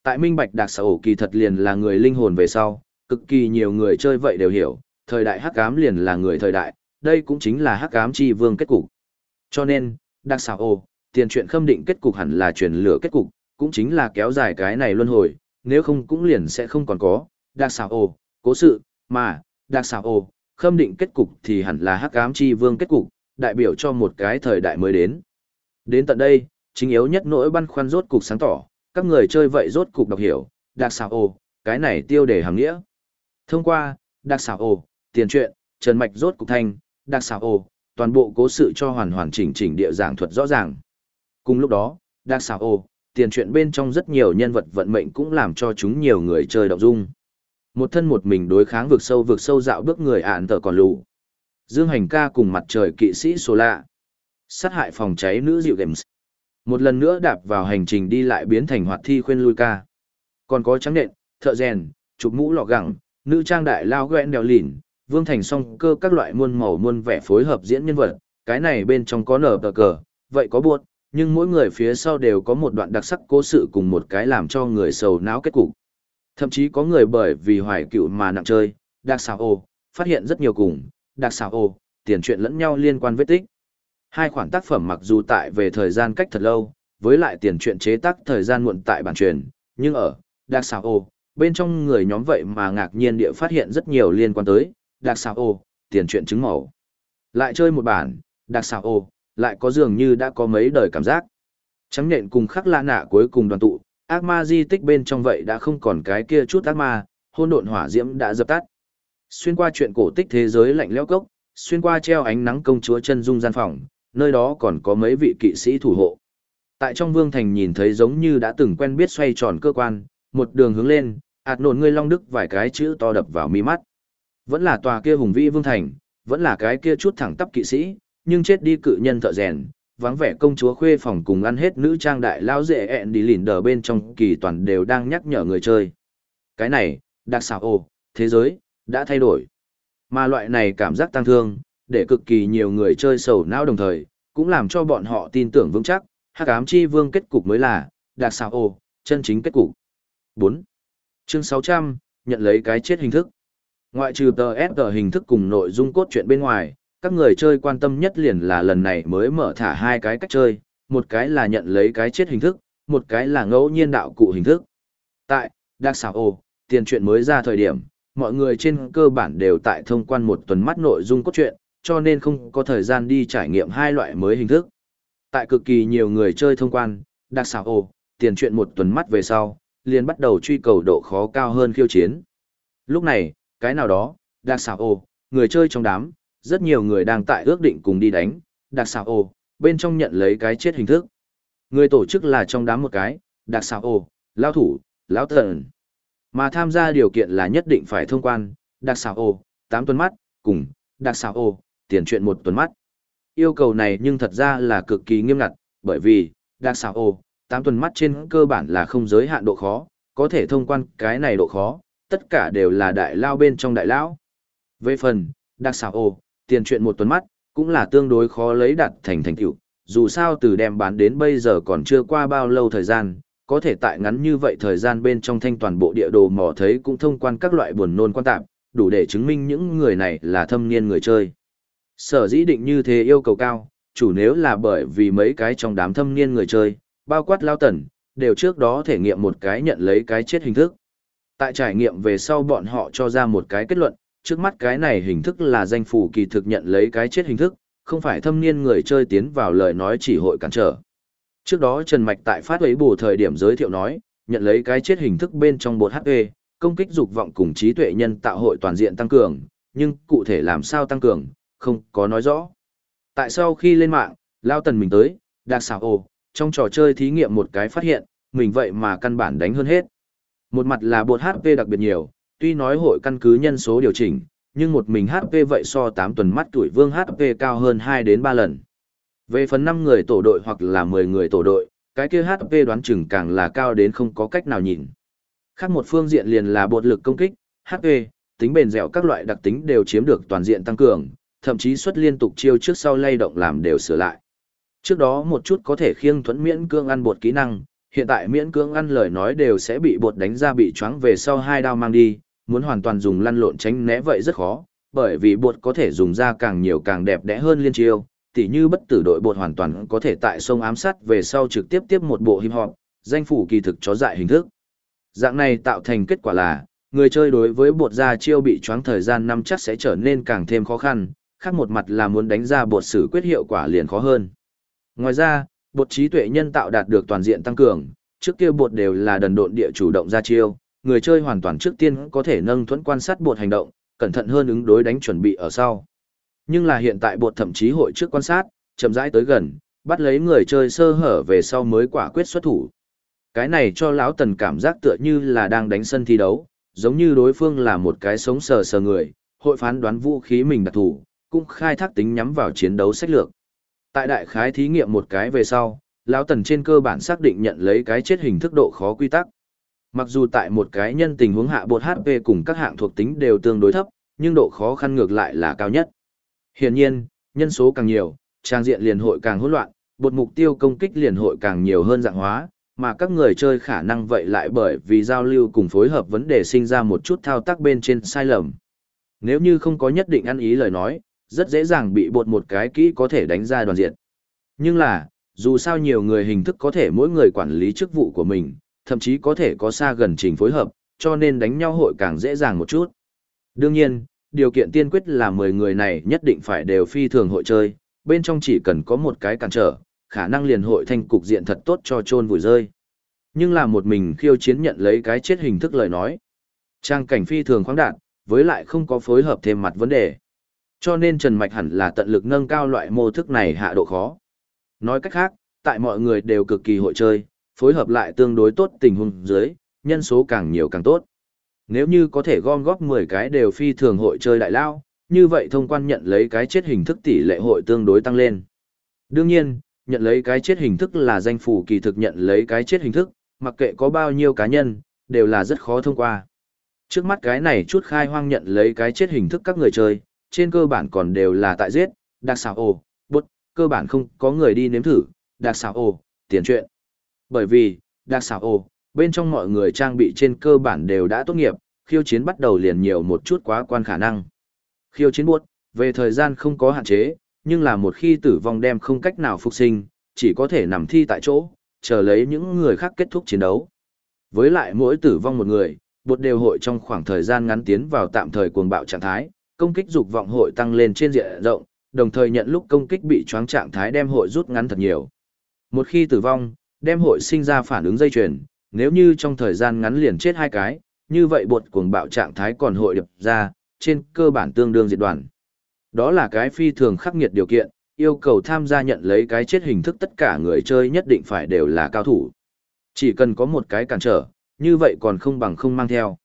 Tại Minh Bạch đặc Sở kỳ thật liền là người linh hồn về sau, cực kỳ nhiều người chơi vậy đều hiểu, thời đại hắc ám liền là người thời đại, đây cũng chính là hắc ám chi vương kết cục. Cho nên, đặc Sở tiền truyện khâm định kết cục hẳn là truyền lửa kết cục, cũng chính là kéo dài cái này luân hồi, nếu không cũng liền sẽ không còn có. đặc Sở cố sự, mà, đặc Sở khâm định kết cục thì hẳn là hắc ám chi vương kết cục, đại biểu cho một cái thời đại mới đến. Đến tận đây, chính yếu nhất nỗi băn khoăn rốt cục sáng tỏ, các người chơi vậy rốt cục đọc hiểu, đặc xảo ồ, cái này tiêu đề hàng nghĩa. Thông qua, đặc xảo ồ, tiền truyện, trần mạch rốt cục thanh, đặc xảo ồ, toàn bộ cố sự cho hoàn hoàn chỉnh chỉnh địa giảng thuật rõ ràng. Cùng lúc đó, đặc xảo ồ, tiền truyện bên trong rất nhiều nhân vật vận mệnh cũng làm cho chúng nhiều người chơi động dung. Một thân một mình đối kháng vực sâu vực sâu dạo bước người ạn tờ còn lù. Dương Hành ca cùng mặt trời kỵ sĩ số lạ. Sát hại phòng cháy nữ dịu games. Một lần nữa đạp vào hành trình đi lại biến thành hoạt thi khuyên lui ca. Còn có trắng nện, thợ rèn, chụp mũ lọ gẳng, nữ trang đại lao ghen đèo lìn, vương thành song cơ các loại muôn màu muôn vẻ phối hợp diễn nhân vật. Cái này bên trong có nở tờ cờ, vậy có buộc, nhưng mỗi người phía sau đều có một đoạn đặc sắc cố sự cùng một cái làm cho người sầu não kết cục. Thậm chí có người bởi vì hoài cựu mà nặng chơi, đặc xào ô, phát hiện rất nhiều cùng, đặc xào ô, tiền chuyện lẫn nhau liên quan vết tích. Hai khoản tác phẩm mặc dù tại về thời gian cách thật lâu, với lại tiền truyện chế tác thời gian muộn tại bản truyền, nhưng ở đặc sảo ô bên trong người nhóm vậy mà ngạc nhiên địa phát hiện rất nhiều liên quan tới đặc sảo ô tiền truyện chứng mẫu Lại chơi một bản, đặc sảo ô lại có dường như đã có mấy đời cảm giác. Trắng nhện cùng khắc lạ nạ cuối cùng đoàn tụ, ác ma di tích bên trong vậy đã không còn cái kia chút ác ma, hôn độn hỏa diễm đã dập tắt. Xuyên qua chuyện cổ tích thế giới lạnh lẽo cốc, xuyên qua treo ánh nắng công chúa chân dung gian phòng, nơi đó còn có mấy vị kỵ sĩ thủ hộ. Tại trong vương thành nhìn thấy giống như đã từng quen biết xoay tròn cơ quan, một đường hướng lên, ạt nổn ngươi long đức vài cái chữ to đập vào mi mắt. Vẫn là tòa kia hùng vĩ vương thành, vẫn là cái kia chút thẳng tắp kỵ sĩ, nhưng chết đi cự nhân thợ rèn, vắng vẻ công chúa khuê phòng cùng ăn hết nữ trang đại lao dễ ẹn đi lìn đờ bên trong kỳ toàn đều đang nhắc nhở người chơi. Cái này, đặc xảo ồ, thế giới, đã thay đổi. Mà loại này cảm giác tăng thương, để cực kỳ nhiều người chơi sầu não đồng thời, cũng làm cho bọn họ tin tưởng vững chắc, hắc ám chi vương kết cục mới là, đặc xào ô, chân chính kết cục. 4. Chương 600, nhận lấy cái chết hình thức. Ngoại trừ tờ FG hình thức cùng nội dung cốt truyện bên ngoài, các người chơi quan tâm nhất liền là lần này mới mở thả hai cái cách chơi, một cái là nhận lấy cái chết hình thức, một cái là ngẫu nhiên đạo cụ hình thức. Tại, Dark Sao, tiền truyện mới ra thời điểm, mọi người trên cơ bản đều tại thông quan một tuần mắt nội dung cốt truyện, cho nên không có thời gian đi trải nghiệm hai loại mới hình thức. Tại cực kỳ nhiều người chơi thông quan, đặc xảo ồ, tiền chuyện một tuần mắt về sau, liền bắt đầu truy cầu độ khó cao hơn khiêu chiến. Lúc này, cái nào đó, đặc xảo ồ, người chơi trong đám, rất nhiều người đang tại ước định cùng đi đánh, đặc xảo ồ, bên trong nhận lấy cái chết hình thức. Người tổ chức là trong đám một cái, đặc xảo ồ, lao thủ, lão thần. Mà tham gia điều kiện là nhất định phải thông quan, đặc xảo ồ, 8 tuần mắt, cùng, đặc xảo ồ tiền chuyện một tuần mắt. Yêu cầu này nhưng thật ra là cực kỳ nghiêm ngặt, bởi vì, đặc xảo ô, 8 tuần mắt trên cơ bản là không giới hạn độ khó, có thể thông quan cái này độ khó, tất cả đều là đại lao bên trong đại lão. Về phần, đặc xảo Ô tiền chuyện một tuần mắt, cũng là tương đối khó lấy đạt thành thành tựu dù sao từ đem bán đến bây giờ còn chưa qua bao lâu thời gian, có thể tại ngắn như vậy thời gian bên trong thanh toàn bộ địa đồ mò thấy cũng thông quan các loại buồn nôn quan tạp, đủ để chứng minh những người này là thâm niên người chơi. Sở dĩ định như thế yêu cầu cao, chủ nếu là bởi vì mấy cái trong đám thâm niên người chơi, bao quát lao tần, đều trước đó thể nghiệm một cái nhận lấy cái chết hình thức. Tại trải nghiệm về sau bọn họ cho ra một cái kết luận, trước mắt cái này hình thức là danh phủ kỳ thực nhận lấy cái chết hình thức, không phải thâm niên người chơi tiến vào lời nói chỉ hội cản trở. Trước đó Trần Mạch tại phát ấy bù thời điểm giới thiệu nói, nhận lấy cái chết hình thức bên trong bột HP, công kích dục vọng cùng trí tuệ nhân tạo hội toàn diện tăng cường, nhưng cụ thể làm sao tăng cường, không có nói rõ. Tại sau khi lên mạng, Lao Tần mình tới, đặc xảo ồ, trong trò chơi thí nghiệm một cái phát hiện, mình vậy mà căn bản đánh hơn hết. Một mặt là bột HP đặc biệt nhiều, tuy nói hội căn cứ nhân số điều chỉnh, nhưng một mình HP vậy so 8 tuần mắt tuổi vương HP cao hơn 2 đến 3 lần. Về phần 5 người tổ đội hoặc là 10 người tổ đội, cái kia HP đoán chừng càng là cao đến không có cách nào nhìn. Khác một phương diện liền là bột lực công kích, HP, tính bền dẻo các loại đặc tính đều chiếm được toàn diện tăng cường, thậm chí xuất liên tục chiêu trước sau lay động làm đều sửa lại. Trước đó một chút có thể khiêng thuẫn miễn cương ăn bột kỹ năng, hiện tại miễn cương ăn lời nói đều sẽ bị bột đánh ra bị choáng về sau hai đao mang đi, muốn hoàn toàn dùng lăn lộn tránh né vậy rất khó, bởi vì bột có thể dùng ra càng nhiều càng đẹp đẽ hơn liên chiêu, tỉ như bất tử đội bột hoàn toàn có thể tại sông ám sát về sau trực tiếp tiếp một bộ hip hop, danh phủ kỳ thực chó dại hình thức. Dạng này tạo thành kết quả là, người chơi đối với bột ra chiêu bị choáng thời gian năm chắc sẽ trở nên càng thêm khó khăn, khác một mặt là muốn đánh ra bột xử quyết hiệu quả liền khó hơn. Ngoài ra, bột trí tuệ nhân tạo đạt được toàn diện tăng cường, trước kia bột đều là đần độn địa chủ động ra chiêu, người chơi hoàn toàn trước tiên có thể nâng thuẫn quan sát bột hành động, cẩn thận hơn ứng đối đánh chuẩn bị ở sau. Nhưng là hiện tại bột thậm chí hội trước quan sát, chậm rãi tới gần, bắt lấy người chơi sơ hở về sau mới quả quyết xuất thủ. Cái này cho lão tần cảm giác tựa như là đang đánh sân thi đấu, giống như đối phương là một cái sống sờ sờ người, hội phán đoán vũ khí mình đặc thủ, cũng khai thác tính nhắm vào chiến đấu sách lược. Tại đại khái thí nghiệm một cái về sau, lão tần trên cơ bản xác định nhận lấy cái chết hình thức độ khó quy tắc. Mặc dù tại một cái nhân tình huống hạ bột HP cùng các hạng thuộc tính đều tương đối thấp, nhưng độ khó khăn ngược lại là cao nhất. Hiển nhiên, nhân số càng nhiều, trang diện liền hội càng hỗn loạn, bột mục tiêu công kích liền hội càng nhiều hơn dạng hóa, mà các người chơi khả năng vậy lại bởi vì giao lưu cùng phối hợp vấn đề sinh ra một chút thao tác bên trên sai lầm. Nếu như không có nhất định ăn ý lời nói, rất dễ dàng bị bột một cái kỹ có thể đánh ra đoàn diện. Nhưng là, dù sao nhiều người hình thức có thể mỗi người quản lý chức vụ của mình, thậm chí có thể có xa gần trình phối hợp, cho nên đánh nhau hội càng dễ dàng một chút. Đương nhiên, điều kiện tiên quyết là 10 người này nhất định phải đều phi thường hội chơi, bên trong chỉ cần có một cái cản trở, khả năng liền hội thành cục diện thật tốt cho trôn vùi rơi. Nhưng là một mình khiêu chiến nhận lấy cái chết hình thức lời nói. Trang cảnh phi thường khoáng đạt, với lại không có phối hợp thêm mặt vấn đề. Cho nên Trần Mạch hẳn là tận lực nâng cao loại mô thức này hạ độ khó. Nói cách khác, tại mọi người đều cực kỳ hội chơi, phối hợp lại tương đối tốt tình huống dưới, nhân số càng nhiều càng tốt. Nếu như có thể gom góp 10 cái đều phi thường hội chơi đại lao, như vậy thông quan nhận lấy cái chết hình thức tỷ lệ hội tương đối tăng lên. Đương nhiên, nhận lấy cái chết hình thức là danh phủ kỳ thực nhận lấy cái chết hình thức, mặc kệ có bao nhiêu cá nhân, đều là rất khó thông qua. Trước mắt cái này chút khai hoang nhận lấy cái chết hình thức các người chơi, trên cơ bản còn đều là tại giết, đặc xảo ồ, bút, cơ bản không có người đi nếm thử, đặc xảo ồ, tiền chuyện. Bởi vì, đặc xảo ồ, bên trong mọi người trang bị trên cơ bản đều đã tốt nghiệp, khiêu chiến bắt đầu liền nhiều một chút quá quan khả năng. Khiêu chiến buốt, về thời gian không có hạn chế, nhưng là một khi tử vong đem không cách nào phục sinh, chỉ có thể nằm thi tại chỗ, chờ lấy những người khác kết thúc chiến đấu. Với lại mỗi tử vong một người, bột đều hội trong khoảng thời gian ngắn tiến vào tạm thời cuồng bạo trạng thái, công kích dục vọng hội tăng lên trên diện rộng, đồng thời nhận lúc công kích bị choáng trạng thái đem hội rút ngắn thật nhiều. Một khi tử vong, đem hội sinh ra phản ứng dây chuyền, nếu như trong thời gian ngắn liền chết hai cái, như vậy bột cuồng bạo trạng thái còn hội đập ra, trên cơ bản tương đương diệt đoàn. Đó là cái phi thường khắc nghiệt điều kiện, yêu cầu tham gia nhận lấy cái chết hình thức tất cả người chơi nhất định phải đều là cao thủ. Chỉ cần có một cái cản trở, như vậy còn không bằng không mang theo.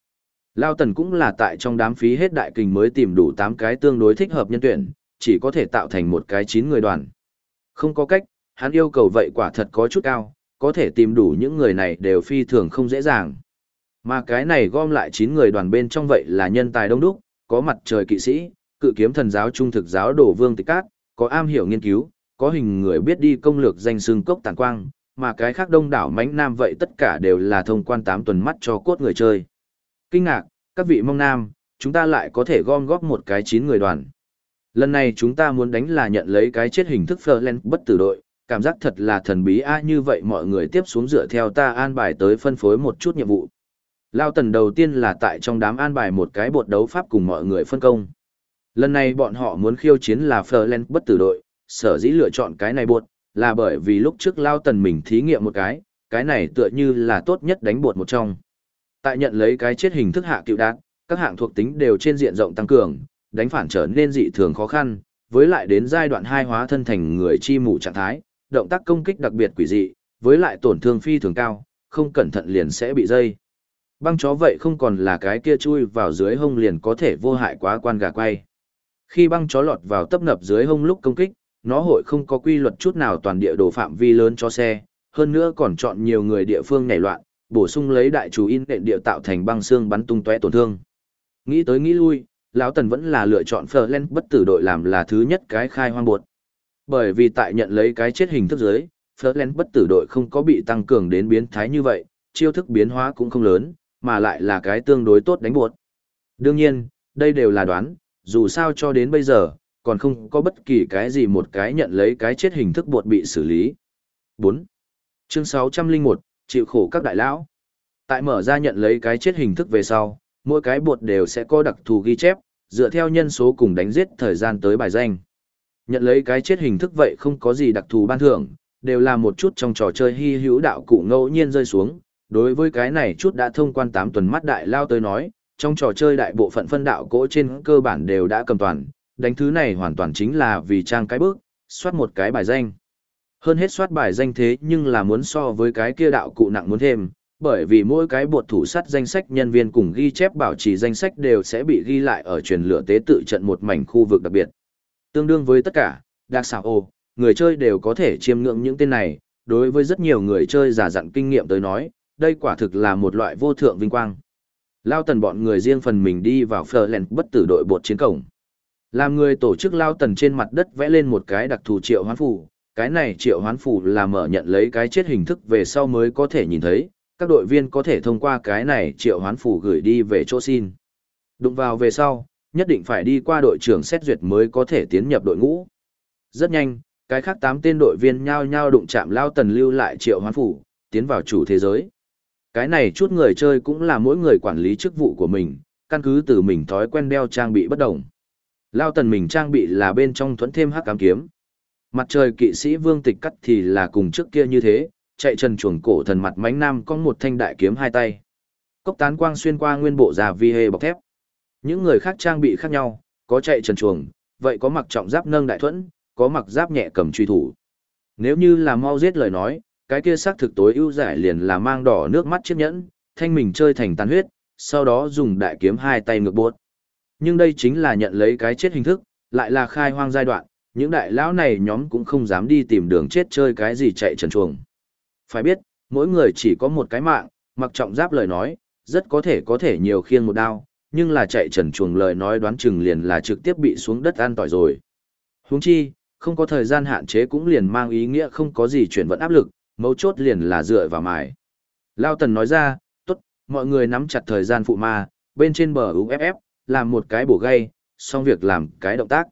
Lao Tần cũng là tại trong đám phí hết đại kình mới tìm đủ 8 cái tương đối thích hợp nhân tuyển, chỉ có thể tạo thành một cái 9 người đoàn. Không có cách, hắn yêu cầu vậy quả thật có chút cao, có thể tìm đủ những người này đều phi thường không dễ dàng. Mà cái này gom lại 9 người đoàn bên trong vậy là nhân tài đông đúc, có mặt trời kỵ sĩ, cự kiếm thần giáo trung thực giáo đổ vương tịch cát, có am hiểu nghiên cứu, có hình người biết đi công lược danh xương cốc tàn quang, mà cái khác đông đảo mánh nam vậy tất cả đều là thông quan 8 tuần mắt cho cốt người chơi. Kinh ngạc, các vị mong nam, chúng ta lại có thể gom góp một cái chín người đoàn. Lần này chúng ta muốn đánh là nhận lấy cái chết hình thức Ferland bất tử đội, cảm giác thật là thần bí a như vậy mọi người tiếp xuống dựa theo ta an bài tới phân phối một chút nhiệm vụ. Lao tần đầu tiên là tại trong đám an bài một cái bột đấu pháp cùng mọi người phân công. Lần này bọn họ muốn khiêu chiến là Ferland bất tử đội, sở dĩ lựa chọn cái này bột, là bởi vì lúc trước Lao tần mình thí nghiệm một cái, cái này tựa như là tốt nhất đánh bột một trong. Tại nhận lấy cái chết hình thức hạ cựu đạt, các hạng thuộc tính đều trên diện rộng tăng cường, đánh phản trở nên dị thường khó khăn, với lại đến giai đoạn hai hóa thân thành người chi mù trạng thái, động tác công kích đặc biệt quỷ dị, với lại tổn thương phi thường cao, không cẩn thận liền sẽ bị dây. Băng chó vậy không còn là cái kia chui vào dưới hông liền có thể vô hại quá quan gà quay. Khi băng chó lọt vào tấp nập dưới hông lúc công kích, nó hội không có quy luật chút nào toàn địa đồ phạm vi lớn cho xe, hơn nữa còn chọn nhiều người địa phương nhảy loạn, bổ sung lấy đại chú in nện địa tạo thành băng xương bắn tung tóe tổn thương. Nghĩ tới nghĩ lui, lão Tần vẫn là lựa chọn Ferland bất tử đội làm là thứ nhất cái khai hoang bột. Bởi vì tại nhận lấy cái chết hình thức dưới Ferland bất tử đội không có bị tăng cường đến biến thái như vậy, chiêu thức biến hóa cũng không lớn, mà lại là cái tương đối tốt đánh bột. Đương nhiên, đây đều là đoán, dù sao cho đến bây giờ, còn không có bất kỳ cái gì một cái nhận lấy cái chết hình thức bột bị xử lý. 4. Chương 601, chịu khổ các đại lão. Tại mở ra nhận lấy cái chết hình thức về sau, mỗi cái bột đều sẽ có đặc thù ghi chép, dựa theo nhân số cùng đánh giết thời gian tới bài danh. Nhận lấy cái chết hình thức vậy không có gì đặc thù ban thưởng, đều là một chút trong trò chơi hy hữu đạo cụ ngẫu nhiên rơi xuống. Đối với cái này chút đã thông quan 8 tuần mắt đại lao tới nói, trong trò chơi đại bộ phận phân đạo cỗ trên cơ bản đều đã cầm toàn, đánh thứ này hoàn toàn chính là vì trang cái bước, soát một cái bài danh. Hơn hết soát bài danh thế nhưng là muốn so với cái kia đạo cụ nặng muốn thêm, bởi vì mỗi cái bột thủ sắt danh sách nhân viên cùng ghi chép bảo trì danh sách đều sẽ bị ghi lại ở truyền lửa tế tự trận một mảnh khu vực đặc biệt. Tương đương với tất cả, đặc xảo ô, người chơi đều có thể chiêm ngưỡng những tên này, đối với rất nhiều người chơi giả dặn kinh nghiệm tới nói, đây quả thực là một loại vô thượng vinh quang. Lao tần bọn người riêng phần mình đi vào phờ lèn bất tử đội bột chiến cổng. Làm người tổ chức Lao tần trên mặt đất vẽ lên một cái đặc thù triệu hoán phủ, cái này triệu hoán phủ là mở nhận lấy cái chết hình thức về sau mới có thể nhìn thấy, các đội viên có thể thông qua cái này triệu hoán phủ gửi đi về chỗ xin. Đụng vào về sau, nhất định phải đi qua đội trưởng xét duyệt mới có thể tiến nhập đội ngũ. Rất nhanh, cái khác tám tên đội viên nhao nhao đụng chạm lao tần lưu lại triệu hoán phủ, tiến vào chủ thế giới. Cái này chút người chơi cũng là mỗi người quản lý chức vụ của mình, căn cứ từ mình thói quen đeo trang bị bất đồng. Lao tần mình trang bị là bên trong thuẫn thêm hắc cám kiếm. Mặt trời kỵ sĩ vương tịch cắt thì là cùng trước kia như thế, chạy trần chuồng cổ thần mặt mánh nam có một thanh đại kiếm hai tay. Cốc tán quang xuyên qua nguyên bộ già vi hê bọc thép. Những người khác trang bị khác nhau, có chạy trần chuồng, vậy có mặc trọng giáp nâng đại thuẫn, có mặc giáp nhẹ cầm truy thủ. Nếu như là mau giết lời nói, cái kia xác thực tối ưu giải liền là mang đỏ nước mắt chiếc nhẫn, thanh mình chơi thành tàn huyết, sau đó dùng đại kiếm hai tay ngược buốt. Nhưng đây chính là nhận lấy cái chết hình thức, lại là khai hoang giai đoạn, những đại lão này nhóm cũng không dám đi tìm đường chết chơi cái gì chạy trần chuồng. Phải biết, mỗi người chỉ có một cái mạng, mặc trọng giáp lời nói, rất có thể có thể nhiều khiêng một đao, nhưng là chạy trần chuồng lời nói đoán chừng liền là trực tiếp bị xuống đất an tỏi rồi. Huống chi, không có thời gian hạn chế cũng liền mang ý nghĩa không có gì chuyển vận áp lực, mấu chốt liền là dựa vào mài. Lao Tần nói ra, tốt, mọi người nắm chặt thời gian phụ ma, bên trên bờ UFF, làm một cái bổ gây, xong việc làm cái động tác.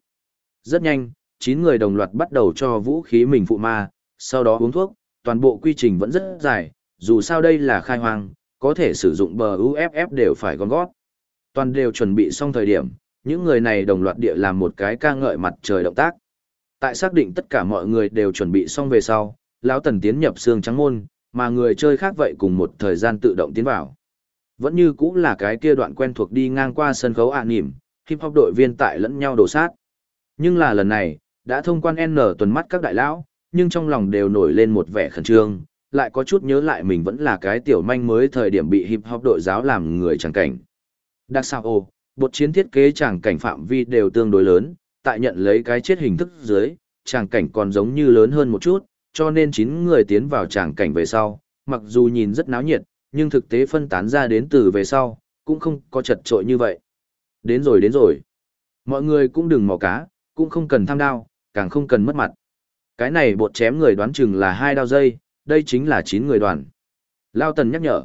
Rất nhanh, 9 người đồng loạt bắt đầu cho vũ khí mình phụ ma, sau đó uống thuốc, toàn bộ quy trình vẫn rất dài, dù sao đây là khai hoang, có thể sử dụng bờ UFF đều phải gom gót. Toàn đều chuẩn bị xong thời điểm, những người này đồng loạt địa làm một cái ca ngợi mặt trời động tác. Tại xác định tất cả mọi người đều chuẩn bị xong về sau, lão tần tiến nhập xương trắng môn, mà người chơi khác vậy cùng một thời gian tự động tiến vào. Vẫn như cũng là cái kia đoạn quen thuộc đi ngang qua sân khấu ạ à nỉm, hip hop đội viên tại lẫn nhau đổ sát. Nhưng là lần này, đã thông quan N tuần mắt các đại lão, nhưng trong lòng đều nổi lên một vẻ khẩn trương, lại có chút nhớ lại mình vẫn là cái tiểu manh mới thời điểm bị hip hop đội giáo làm người chẳng cảnh. Đặc sao ô, bột chiến thiết kế chẳng cảnh phạm vi đều tương đối lớn, tại nhận lấy cái chết hình thức dưới, chẳng cảnh còn giống như lớn hơn một chút, cho nên 9 người tiến vào chẳng cảnh về sau, mặc dù nhìn rất náo nhiệt, nhưng thực tế phân tán ra đến từ về sau, cũng không có chật trội như vậy. Đến rồi đến rồi. Mọi người cũng đừng mò cá, cũng không cần tham đao, càng không cần mất mặt. Cái này bột chém người đoán chừng là hai đao dây, đây chính là chín người đoàn. Lao Tần nhắc nhở.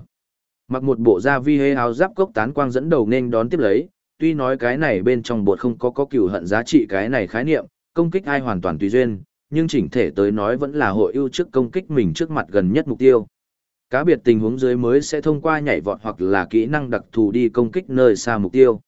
Mặc một bộ da vi hê áo giáp cốc tán quang dẫn đầu nên đón tiếp lấy, tuy nói cái này bên trong bột không có có cửu hận giá trị cái này khái niệm, công kích ai hoàn toàn tùy duyên, nhưng chỉnh thể tới nói vẫn là hội ưu trước công kích mình trước mặt gần nhất mục tiêu. Cá biệt tình huống dưới mới sẽ thông qua nhảy vọt hoặc là kỹ năng đặc thù đi công kích nơi xa mục tiêu.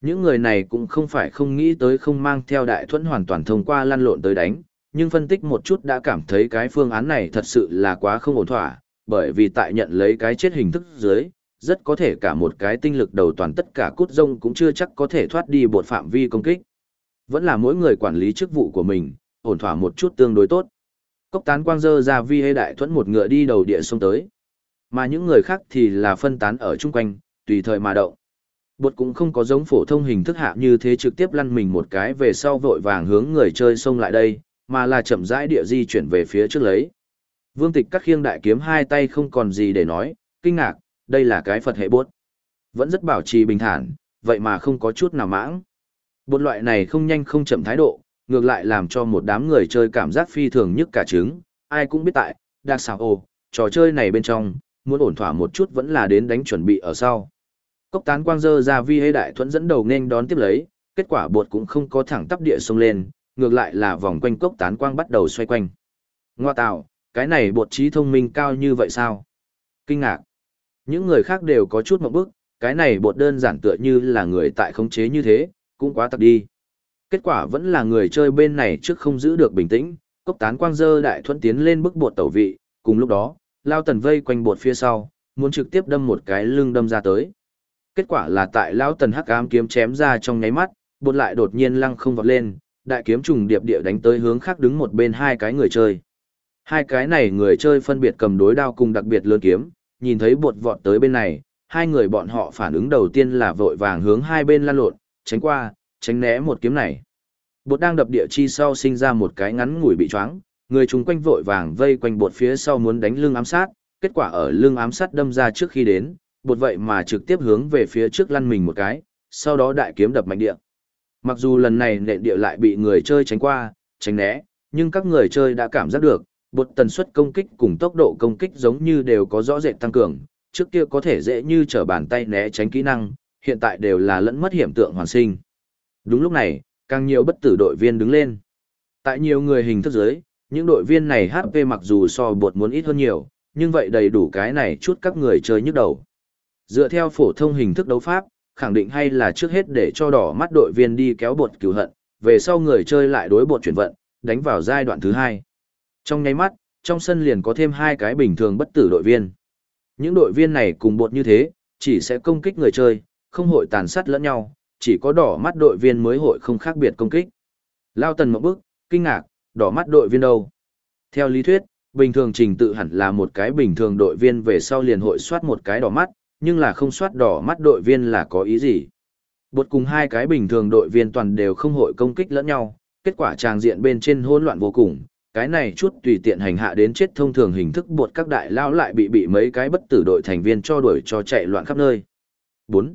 Những người này cũng không phải không nghĩ tới không mang theo đại thuẫn hoàn toàn thông qua lăn lộn tới đánh, nhưng phân tích một chút đã cảm thấy cái phương án này thật sự là quá không ổn thỏa, bởi vì tại nhận lấy cái chết hình thức dưới, rất có thể cả một cái tinh lực đầu toàn tất cả cút rông cũng chưa chắc có thể thoát đi bột phạm vi công kích. Vẫn là mỗi người quản lý chức vụ của mình, ổn thỏa một chút tương đối tốt. Cốc tán quang dơ ra vi hay đại thuẫn một ngựa đi đầu địa sông tới. Mà những người khác thì là phân tán ở chung quanh, tùy thời mà động. Bột cũng không có giống phổ thông hình thức hạ như thế trực tiếp lăn mình một cái về sau vội vàng hướng người chơi xông lại đây, mà là chậm rãi địa di chuyển về phía trước lấy. Vương tịch cắt khiêng đại kiếm hai tay không còn gì để nói, kinh ngạc, đây là cái Phật hệ bốt. Vẫn rất bảo trì bình thản, vậy mà không có chút nào mãng. Bột loại này không nhanh không chậm thái độ, ngược lại làm cho một đám người chơi cảm giác phi thường nhất cả trứng, ai cũng biết tại, đặc xào ồ, trò chơi này bên trong, muốn ổn thỏa một chút vẫn là đến đánh chuẩn bị ở sau. Cốc tán quang dơ ra vi hê đại thuẫn dẫn đầu nên đón tiếp lấy, kết quả bột cũng không có thẳng tắp địa sông lên, ngược lại là vòng quanh cốc tán quang bắt đầu xoay quanh. Ngoa tạo, cái này bột trí thông minh cao như vậy sao? Kinh ngạc. Những người khác đều có chút một bức, cái này bột đơn giản tựa như là người tại khống chế như thế, cũng quá tặc đi. Kết quả vẫn là người chơi bên này trước không giữ được bình tĩnh, cốc tán quang dơ đại thuẫn tiến lên bức bột tẩu vị, cùng lúc đó, lao tần vây quanh bột phía sau, muốn trực tiếp đâm một cái lưng đâm ra tới. Kết quả là tại lão tần hắc ám kiếm chém ra trong nháy mắt, bột lại đột nhiên lăng không vọt lên, đại kiếm trùng điệp địa đánh tới hướng khác đứng một bên hai cái người chơi. Hai cái này người chơi phân biệt cầm đối đao cùng đặc biệt lớn kiếm, nhìn thấy bột vọt tới bên này, hai người bọn họ phản ứng đầu tiên là vội vàng hướng hai bên lan lộn, tránh qua, tránh né một kiếm này. Bột đang đập địa chi sau sinh ra một cái ngắn ngủi bị choáng, người chung quanh vội vàng vây quanh bột phía sau muốn đánh lưng ám sát, kết quả ở lưng ám sát đâm ra trước khi đến, bột vậy mà trực tiếp hướng về phía trước lăn mình một cái, sau đó đại kiếm đập mạnh địa. Mặc dù lần này nện địa lại bị người chơi tránh qua, tránh né, nhưng các người chơi đã cảm giác được, bột tần suất công kích cùng tốc độ công kích giống như đều có rõ rệt tăng cường, trước kia có thể dễ như trở bàn tay né tránh kỹ năng, hiện tại đều là lẫn mất hiểm tượng hoàn sinh. Đúng lúc này, càng nhiều bất tử đội viên đứng lên. Tại nhiều người hình thức giới, những đội viên này HP mặc dù so bột muốn ít hơn nhiều, nhưng vậy đầy đủ cái này chút các người chơi nhức đầu. Dựa theo phổ thông hình thức đấu pháp, khẳng định hay là trước hết để cho đỏ mắt đội viên đi kéo bột cứu hận, về sau người chơi lại đối bột chuyển vận, đánh vào giai đoạn thứ hai. Trong nháy mắt, trong sân liền có thêm hai cái bình thường bất tử đội viên. Những đội viên này cùng bột như thế, chỉ sẽ công kích người chơi, không hội tàn sát lẫn nhau, chỉ có đỏ mắt đội viên mới hội không khác biệt công kích. Lao tần một bước, kinh ngạc, đỏ mắt đội viên đâu? Theo lý thuyết, bình thường trình tự hẳn là một cái bình thường đội viên về sau liền hội soát một cái đỏ mắt, nhưng là không soát đỏ mắt đội viên là có ý gì? Bột cùng hai cái bình thường đội viên toàn đều không hội công kích lẫn nhau, kết quả tràng diện bên trên hỗn loạn vô cùng, cái này chút tùy tiện hành hạ đến chết thông thường hình thức bột các đại lao lại bị bị mấy cái bất tử đội thành viên cho đuổi cho chạy loạn khắp nơi. 4.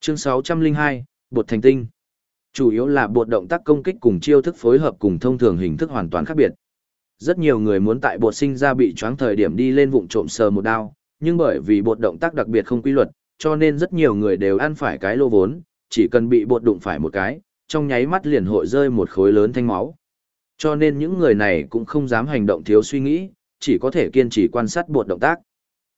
Chương 602, bột thành tinh. Chủ yếu là bột động tác công kích cùng chiêu thức phối hợp cùng thông thường hình thức hoàn toàn khác biệt. Rất nhiều người muốn tại bột sinh ra bị choáng thời điểm đi lên vụng trộm sờ một đao, nhưng bởi vì bột động tác đặc biệt không quy luật, cho nên rất nhiều người đều ăn phải cái lô vốn, chỉ cần bị bột đụng phải một cái, trong nháy mắt liền hội rơi một khối lớn thanh máu. Cho nên những người này cũng không dám hành động thiếu suy nghĩ, chỉ có thể kiên trì quan sát bột động tác.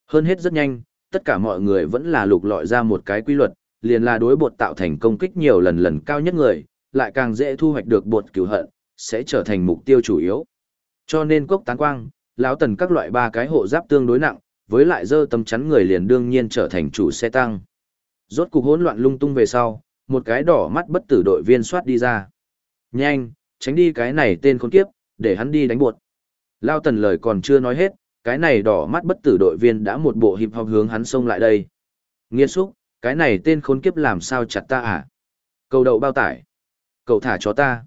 Hơn hết rất nhanh, tất cả mọi người vẫn là lục lọi ra một cái quy luật, liền là đối bột tạo thành công kích nhiều lần lần cao nhất người, lại càng dễ thu hoạch được bột cứu hận, sẽ trở thành mục tiêu chủ yếu. Cho nên cốc tán quang, lão tần các loại ba cái hộ giáp tương đối nặng, với lại dơ tâm chắn người liền đương nhiên trở thành chủ xe tăng. Rốt cục hỗn loạn lung tung về sau, một cái đỏ mắt bất tử đội viên soát đi ra. Nhanh, tránh đi cái này tên khốn kiếp, để hắn đi đánh buột. Lao tần lời còn chưa nói hết, cái này đỏ mắt bất tử đội viên đã một bộ hiệp học hướng hắn xông lại đây. Nghiên xúc, cái này tên khốn kiếp làm sao chặt ta à? Cầu đậu bao tải. Cậu thả cho ta.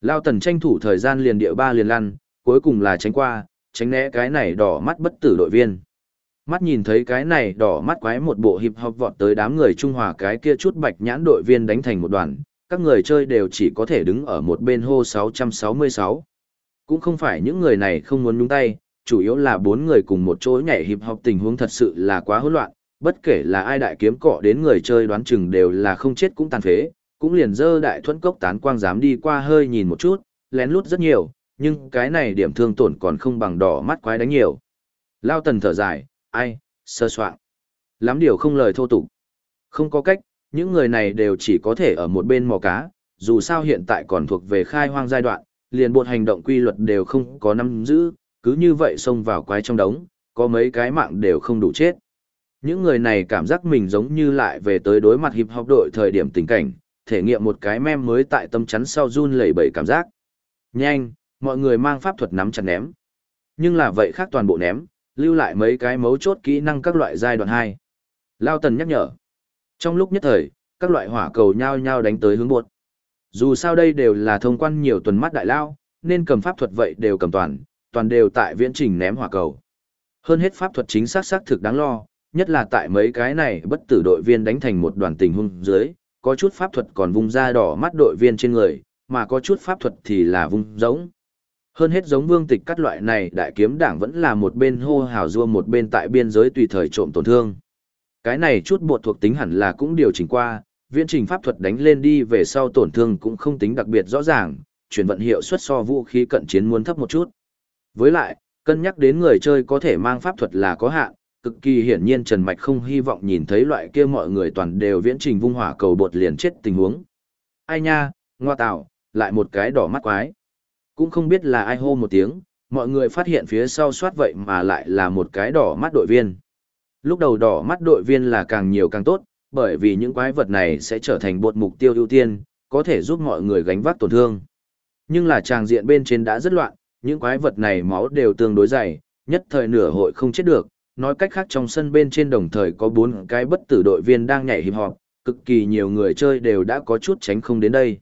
Lao tần tranh thủ thời gian liền địa ba liền lăn, cuối cùng là tránh qua, tránh né cái này đỏ mắt bất tử đội viên. Mắt nhìn thấy cái này đỏ mắt quái một bộ hiệp học vọt tới đám người Trung Hòa cái kia chút bạch nhãn đội viên đánh thành một đoàn, các người chơi đều chỉ có thể đứng ở một bên hô 666. Cũng không phải những người này không muốn nhúng tay, chủ yếu là bốn người cùng một chỗ nhảy hiệp học tình huống thật sự là quá hỗn loạn, bất kể là ai đại kiếm cọ đến người chơi đoán chừng đều là không chết cũng tàn phế, cũng liền dơ đại thuẫn cốc tán quang dám đi qua hơi nhìn một chút, lén lút rất nhiều, nhưng cái này điểm thương tổn còn không bằng đỏ mắt quái đánh nhiều. Lao tần thở dài, ai, sơ soạn. Lắm điều không lời thô tục. Không có cách, những người này đều chỉ có thể ở một bên mò cá, dù sao hiện tại còn thuộc về khai hoang giai đoạn, liền bột hành động quy luật đều không có nắm giữ, cứ như vậy xông vào quái trong đống, có mấy cái mạng đều không đủ chết. Những người này cảm giác mình giống như lại về tới đối mặt hiệp học đội thời điểm tình cảnh, thể nghiệm một cái mem mới tại tâm chắn sau run lẩy bẩy cảm giác. Nhanh, mọi người mang pháp thuật nắm chặt ném. Nhưng là vậy khác toàn bộ ném, lưu lại mấy cái mấu chốt kỹ năng các loại giai đoạn 2. Lao Tần nhắc nhở. Trong lúc nhất thời, các loại hỏa cầu nhau nhau đánh tới hướng buột Dù sao đây đều là thông quan nhiều tuần mắt đại lao, nên cầm pháp thuật vậy đều cầm toàn, toàn đều tại viễn trình ném hỏa cầu. Hơn hết pháp thuật chính xác xác thực đáng lo, nhất là tại mấy cái này bất tử đội viên đánh thành một đoàn tình hung dưới, có chút pháp thuật còn vung ra đỏ mắt đội viên trên người, mà có chút pháp thuật thì là vung giống. Hơn hết giống vương tịch cắt loại này đại kiếm đảng vẫn là một bên hô hào rua một bên tại biên giới tùy thời trộm tổn thương. Cái này chút bột thuộc tính hẳn là cũng điều chỉnh qua, viễn trình pháp thuật đánh lên đi về sau tổn thương cũng không tính đặc biệt rõ ràng, chuyển vận hiệu suất so vũ khí cận chiến muốn thấp một chút. Với lại, cân nhắc đến người chơi có thể mang pháp thuật là có hạn, cực kỳ hiển nhiên Trần Mạch không hy vọng nhìn thấy loại kia mọi người toàn đều viễn trình vung hỏa cầu bột liền chết tình huống. Ai nha, ngoa tạo, lại một cái đỏ mắt quái. Cũng không biết là ai hô một tiếng, mọi người phát hiện phía sau soát vậy mà lại là một cái đỏ mắt đội viên. Lúc đầu đỏ mắt đội viên là càng nhiều càng tốt, bởi vì những quái vật này sẽ trở thành bột mục tiêu ưu tiên, có thể giúp mọi người gánh vác tổn thương. Nhưng là tràng diện bên trên đã rất loạn, những quái vật này máu đều tương đối dày, nhất thời nửa hội không chết được, nói cách khác trong sân bên trên đồng thời có bốn cái bất tử đội viên đang nhảy hiệp họp, cực kỳ nhiều người chơi đều đã có chút tránh không đến đây.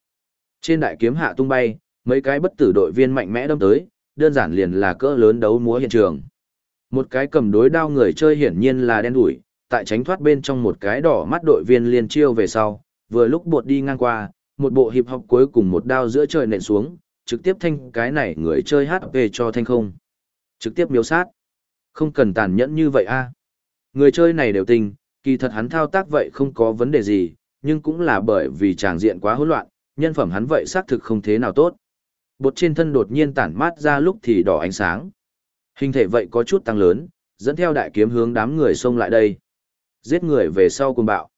Trên đại kiếm hạ tung bay, mấy cái bất tử đội viên mạnh mẽ đâm tới, đơn giản liền là cỡ lớn đấu múa hiện trường. Một cái cầm đối đao người chơi hiển nhiên là đen đủi, tại tránh thoát bên trong một cái đỏ mắt đội viên liền chiêu về sau, vừa lúc bột đi ngang qua, một bộ hiệp học cuối cùng một đao giữa trời nện xuống, trực tiếp thanh cái này người chơi HP cho thanh không. Trực tiếp miêu sát. Không cần tàn nhẫn như vậy a. Người chơi này đều tình, kỳ thật hắn thao tác vậy không có vấn đề gì, nhưng cũng là bởi vì tràng diện quá hỗn loạn, nhân phẩm hắn vậy xác thực không thế nào tốt. Bột trên thân đột nhiên tản mát ra lúc thì đỏ ánh sáng. Hình thể vậy có chút tăng lớn, dẫn theo đại kiếm hướng đám người xông lại đây. Giết người về sau cùng bạo.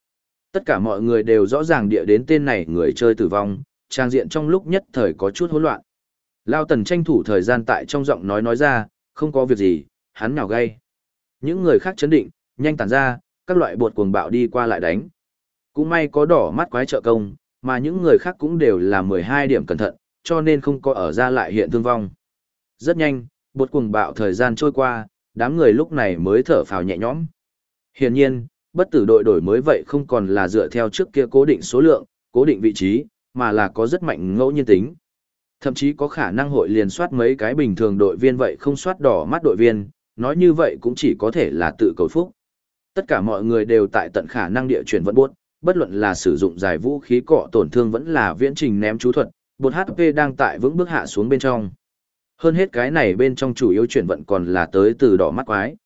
Tất cả mọi người đều rõ ràng địa đến tên này người chơi tử vong, trang diện trong lúc nhất thời có chút hỗn loạn. Lao tần tranh thủ thời gian tại trong giọng nói nói ra, không có việc gì, hắn nhào gay. Những người khác chấn định, nhanh tản ra, các loại bột cuồng bạo đi qua lại đánh. Cũng may có đỏ mắt quái trợ công, mà những người khác cũng đều là 12 điểm cẩn thận, cho nên không có ở ra lại hiện thương vong. Rất nhanh, bột cuồng bạo thời gian trôi qua, đám người lúc này mới thở phào nhẹ nhõm. Hiển nhiên, bất tử đội đổi mới vậy không còn là dựa theo trước kia cố định số lượng, cố định vị trí, mà là có rất mạnh ngẫu nhiên tính. Thậm chí có khả năng hội liền soát mấy cái bình thường đội viên vậy không soát đỏ mắt đội viên, nói như vậy cũng chỉ có thể là tự cầu phúc. Tất cả mọi người đều tại tận khả năng địa chuyển vận buốt, bất luận là sử dụng giải vũ khí cọ tổn thương vẫn là viễn trình ném chú thuật, bột HP đang tại vững bước hạ xuống bên trong. Hơn hết cái này bên trong chủ yếu chuyển vận còn là tới từ đỏ mắt quái.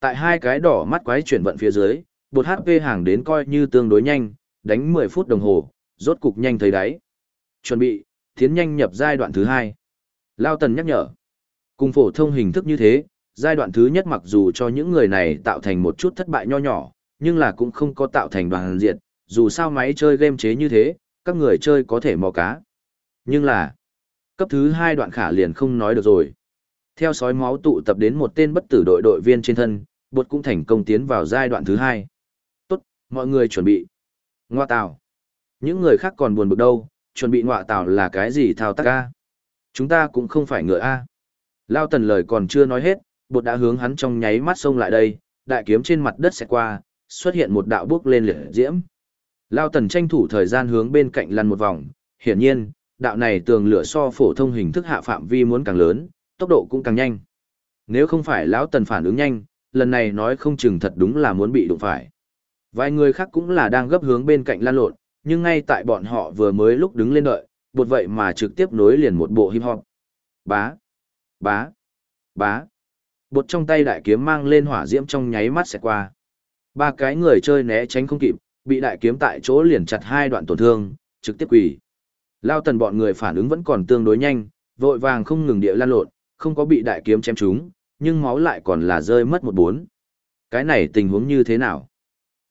Tại hai cái đỏ mắt quái chuyển vận phía dưới, bột HP hàng đến coi như tương đối nhanh, đánh 10 phút đồng hồ, rốt cục nhanh thấy đáy. Chuẩn bị, tiến nhanh nhập giai đoạn thứ hai. Lao Tần nhắc nhở. Cùng phổ thông hình thức như thế, giai đoạn thứ nhất mặc dù cho những người này tạo thành một chút thất bại nho nhỏ, nhưng là cũng không có tạo thành đoàn diệt, dù sao máy chơi game chế như thế, các người chơi có thể mò cá. Nhưng là, cấp thứ hai đoạn khả liền không nói được rồi. Theo sói máu tụ tập đến một tên bất tử đội đội viên trên thân, bột cũng thành công tiến vào giai đoạn thứ hai. Tốt, mọi người chuẩn bị. Ngoa tào. Những người khác còn buồn bực đâu, chuẩn bị ngoạ tào là cái gì thao tác a? Chúng ta cũng không phải ngựa a. Lao tần lời còn chưa nói hết, bột đã hướng hắn trong nháy mắt xông lại đây, đại kiếm trên mặt đất sẽ qua, xuất hiện một đạo bước lên liệt diễm. Lao tần tranh thủ thời gian hướng bên cạnh lăn một vòng, hiển nhiên, đạo này tường lửa so phổ thông hình thức hạ phạm vi muốn càng lớn, tốc độ cũng càng nhanh. Nếu không phải lão tần phản ứng nhanh, lần này nói không chừng thật đúng là muốn bị đụng phải. Vài người khác cũng là đang gấp hướng bên cạnh lan lộn, nhưng ngay tại bọn họ vừa mới lúc đứng lên đợi, bột vậy mà trực tiếp nối liền một bộ hip hop. Bá, bá, bá. Bột trong tay đại kiếm mang lên hỏa diễm trong nháy mắt sẽ qua. Ba cái người chơi né tránh không kịp, bị đại kiếm tại chỗ liền chặt hai đoạn tổn thương, trực tiếp quỳ. Lao tần bọn người phản ứng vẫn còn tương đối nhanh, vội vàng không ngừng địa lan lộn, không có bị đại kiếm chém trúng, nhưng máu lại còn là rơi mất một bốn. Cái này tình huống như thế nào?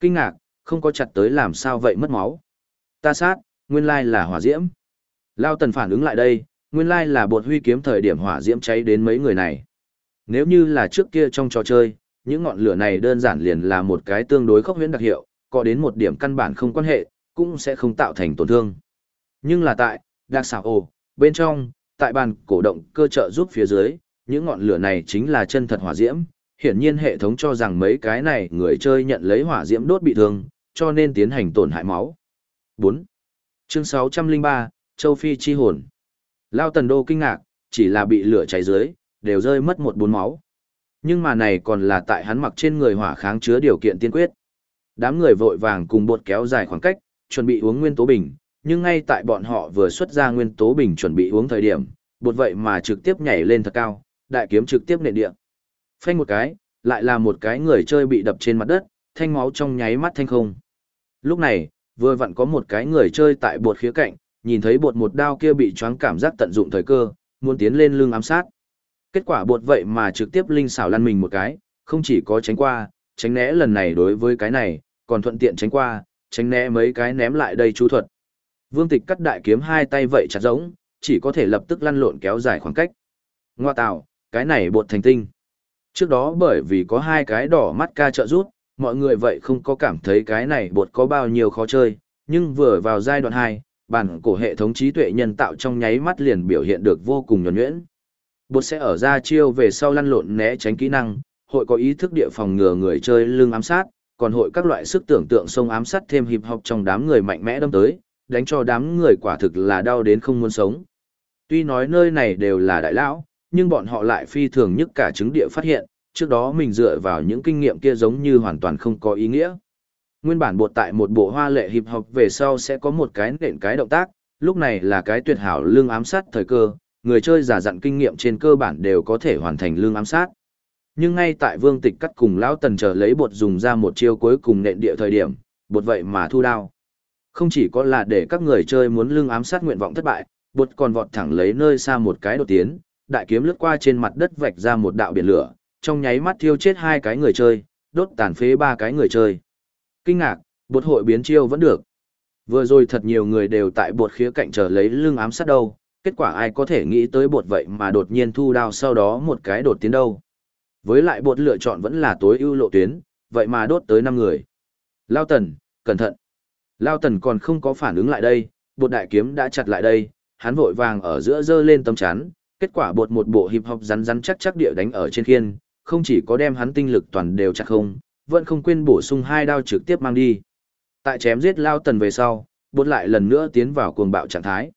Kinh ngạc, không có chặt tới làm sao vậy mất máu. Ta sát, nguyên lai là hỏa diễm. Lao tần phản ứng lại đây, nguyên lai là bột huy kiếm thời điểm hỏa diễm cháy đến mấy người này. Nếu như là trước kia trong trò chơi, những ngọn lửa này đơn giản liền là một cái tương đối khốc huyễn đặc hiệu, có đến một điểm căn bản không quan hệ, cũng sẽ không tạo thành tổn thương. Nhưng là tại, đặc xảo ồ, bên trong, tại bàn cổ động cơ trợ giúp phía dưới, những ngọn lửa này chính là chân thật hỏa diễm. Hiển nhiên hệ thống cho rằng mấy cái này người chơi nhận lấy hỏa diễm đốt bị thương, cho nên tiến hành tổn hại máu. 4. Chương 603, Châu Phi chi hồn. Lao Tần Đô kinh ngạc, chỉ là bị lửa cháy dưới, đều rơi mất một bốn máu. Nhưng mà này còn là tại hắn mặc trên người hỏa kháng chứa điều kiện tiên quyết. Đám người vội vàng cùng bột kéo dài khoảng cách, chuẩn bị uống nguyên tố bình, nhưng ngay tại bọn họ vừa xuất ra nguyên tố bình chuẩn bị uống thời điểm, bột vậy mà trực tiếp nhảy lên thật cao, đại kiếm trực tiếp nện địa. Phanh một cái, lại là một cái người chơi bị đập trên mặt đất, thanh máu trong nháy mắt thanh không. Lúc này, vừa vặn có một cái người chơi tại bột khía cạnh, nhìn thấy bột một đao kia bị choáng cảm giác tận dụng thời cơ, muốn tiến lên lưng ám sát. Kết quả bột vậy mà trực tiếp linh xảo lăn mình một cái, không chỉ có tránh qua, tránh né lần này đối với cái này, còn thuận tiện tránh qua, tránh né mấy cái ném lại đây chú thuật. Vương Tịch cắt đại kiếm hai tay vậy chặt giống, chỉ có thể lập tức lăn lộn kéo dài khoảng cách. Ngoa tạo, cái này bột thành tinh. Trước đó bởi vì có hai cái đỏ mắt ca trợ rút, mọi người vậy không có cảm thấy cái này bột có bao nhiêu khó chơi, nhưng vừa vào giai đoạn 2, bản cổ hệ thống trí tuệ nhân tạo trong nháy mắt liền biểu hiện được vô cùng nhuẩn nhuyễn. Bột sẽ ở ra chiêu về sau lăn lộn né tránh kỹ năng, hội có ý thức địa phòng ngừa người chơi lưng ám sát, còn hội các loại sức tưởng tượng sông ám sát thêm hiệp học trong đám người mạnh mẽ đâm tới, đánh cho đám người quả thực là đau đến không muốn sống. Tuy nói nơi này đều là đại lão, nhưng bọn họ lại phi thường nhất cả chứng địa phát hiện, trước đó mình dựa vào những kinh nghiệm kia giống như hoàn toàn không có ý nghĩa. Nguyên bản bột tại một bộ hoa lệ hiệp học về sau sẽ có một cái nện cái động tác, lúc này là cái tuyệt hảo lương ám sát thời cơ, người chơi giả dặn kinh nghiệm trên cơ bản đều có thể hoàn thành lương ám sát. Nhưng ngay tại vương tịch cắt cùng lão tần chờ lấy bột dùng ra một chiêu cuối cùng nện địa thời điểm, bột vậy mà thu đao. Không chỉ có là để các người chơi muốn lương ám sát nguyện vọng thất bại, bột còn vọt thẳng lấy nơi xa một cái đột tiến, đại kiếm lướt qua trên mặt đất vạch ra một đạo biển lửa, trong nháy mắt thiêu chết hai cái người chơi, đốt tàn phế ba cái người chơi. Kinh ngạc, bột hội biến chiêu vẫn được. Vừa rồi thật nhiều người đều tại bột khía cạnh chờ lấy lưng ám sát đâu, kết quả ai có thể nghĩ tới bột vậy mà đột nhiên thu đao sau đó một cái đột tiến đâu. Với lại bột lựa chọn vẫn là tối ưu lộ tuyến, vậy mà đốt tới năm người. Lao tần, cẩn thận. Lao tần còn không có phản ứng lại đây, bột đại kiếm đã chặt lại đây, hắn vội vàng ở giữa dơ lên tâm chắn, kết quả bột một bộ hiệp học rắn rắn chắc chắc địa đánh ở trên khiên, không chỉ có đem hắn tinh lực toàn đều chặt không, vẫn không quên bổ sung hai đao trực tiếp mang đi. Tại chém giết Lao tần về sau, bột lại lần nữa tiến vào cuồng bạo trạng thái.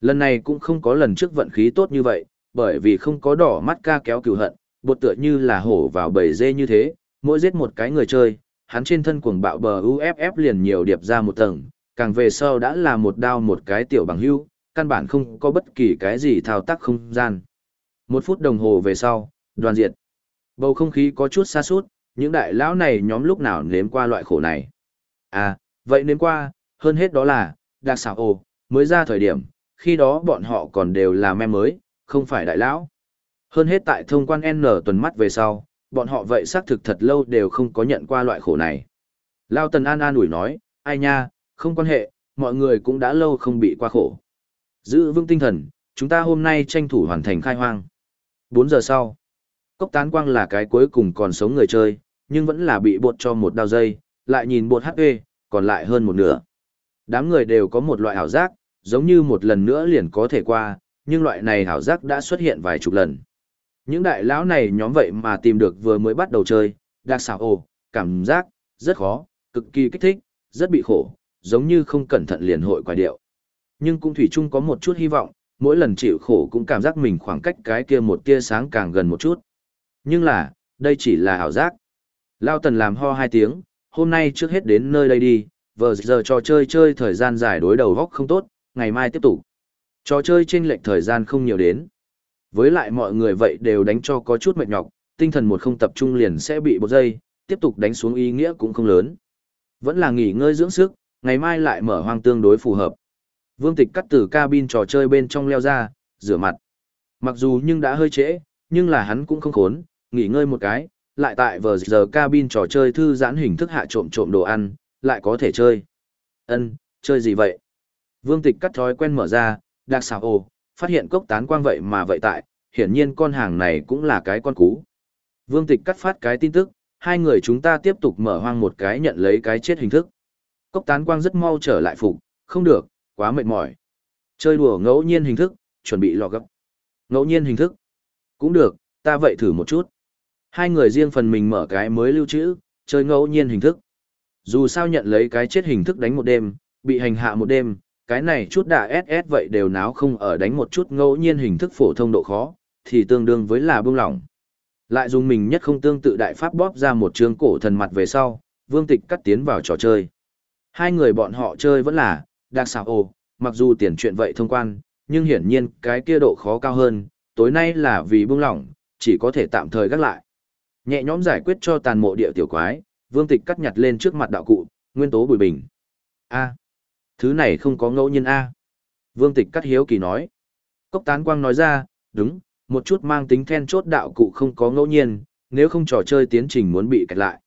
Lần này cũng không có lần trước vận khí tốt như vậy, bởi vì không có đỏ mắt ca kéo cừu hận, bột tựa như là hổ vào bầy dê như thế, mỗi giết một cái người chơi, hắn trên thân cuồng bạo bờ UFF liền nhiều điệp ra một tầng, càng về sau đã là một đao một cái tiểu bằng hưu, căn bản không có bất kỳ cái gì thao tác không gian. Một phút đồng hồ về sau, đoàn diệt. Bầu không khí có chút xa sút những đại lão này nhóm lúc nào nếm qua loại khổ này. À, vậy nếm qua, hơn hết đó là, đặc xảo ồ, mới ra thời điểm, khi đó bọn họ còn đều là me mới, không phải đại lão. Hơn hết tại thông quan N tuần mắt về sau, bọn họ vậy xác thực thật lâu đều không có nhận qua loại khổ này. Lao Tần An an ủi nói, ai nha, không quan hệ, mọi người cũng đã lâu không bị qua khổ. Giữ vững tinh thần, chúng ta hôm nay tranh thủ hoàn thành khai hoang. 4 giờ sau, cốc tán quang là cái cuối cùng còn sống người chơi, nhưng vẫn là bị bột cho một đao dây, lại nhìn bột HP, còn lại hơn một nửa. Đám người đều có một loại ảo giác, giống như một lần nữa liền có thể qua, nhưng loại này ảo giác đã xuất hiện vài chục lần. Những đại lão này nhóm vậy mà tìm được vừa mới bắt đầu chơi, đặc xảo ồ, cảm giác, rất khó, cực kỳ kích thích, rất bị khổ, giống như không cẩn thận liền hội quài điệu. Nhưng cũng thủy chung có một chút hy vọng, mỗi lần chịu khổ cũng cảm giác mình khoảng cách cái kia một tia sáng càng gần một chút. Nhưng là, đây chỉ là ảo giác. Lao Tần làm ho hai tiếng, hôm nay trước hết đến nơi đây đi, vờ giờ trò chơi chơi thời gian dài đối đầu góc không tốt, ngày mai tiếp tục. Trò chơi trên lệch thời gian không nhiều đến. Với lại mọi người vậy đều đánh cho có chút mệt nhọc, tinh thần một không tập trung liền sẽ bị một giây, tiếp tục đánh xuống ý nghĩa cũng không lớn. Vẫn là nghỉ ngơi dưỡng sức, ngày mai lại mở hoang tương đối phù hợp. Vương Tịch cắt từ cabin trò chơi bên trong leo ra, rửa mặt. Mặc dù nhưng đã hơi trễ, nhưng là hắn cũng không khốn, nghỉ ngơi một cái, lại tại vờ giờ cabin trò chơi thư giãn hình thức hạ trộm trộm đồ ăn, lại có thể chơi. Ân, chơi gì vậy? Vương Tịch cắt thói quen mở ra, đặc xào ồ, phát hiện cốc tán quang vậy mà vậy tại, hiển nhiên con hàng này cũng là cái con cú. Vương Tịch cắt phát cái tin tức, hai người chúng ta tiếp tục mở hoang một cái nhận lấy cái chết hình thức. Cốc tán quang rất mau trở lại phục, không được, quá mệt mỏi. Chơi đùa ngẫu nhiên hình thức, chuẩn bị lò gấp. Ngẫu nhiên hình thức. Cũng được, ta vậy thử một chút. Hai người riêng phần mình mở cái mới lưu trữ, chơi ngẫu nhiên hình thức. Dù sao nhận lấy cái chết hình thức đánh một đêm, bị hành hạ một đêm, cái này chút đà SS vậy đều náo không ở đánh một chút ngẫu nhiên hình thức phổ thông độ khó, thì tương đương với là buông lỏng. Lại dùng mình nhất không tương tự đại pháp bóp ra một trường cổ thần mặt về sau, vương tịch cắt tiến vào trò chơi. Hai người bọn họ chơi vẫn là, đặc xảo ồ, mặc dù tiền chuyện vậy thông quan, nhưng hiển nhiên cái kia độ khó cao hơn, tối nay là vì buông lỏng, chỉ có thể tạm thời gác lại. Nhẹ nhõm giải quyết cho tàn mộ địa tiểu quái, vương tịch cắt nhặt lên trước mặt đạo cụ, nguyên tố bùi bình. A thứ này không có ngẫu nhiên A. Vương tịch cắt hiếu kỳ nói. Cốc tán quang nói ra, đúng, một chút mang tính then chốt đạo cụ không có ngẫu nhiên, nếu không trò chơi tiến trình muốn bị kẹt lại.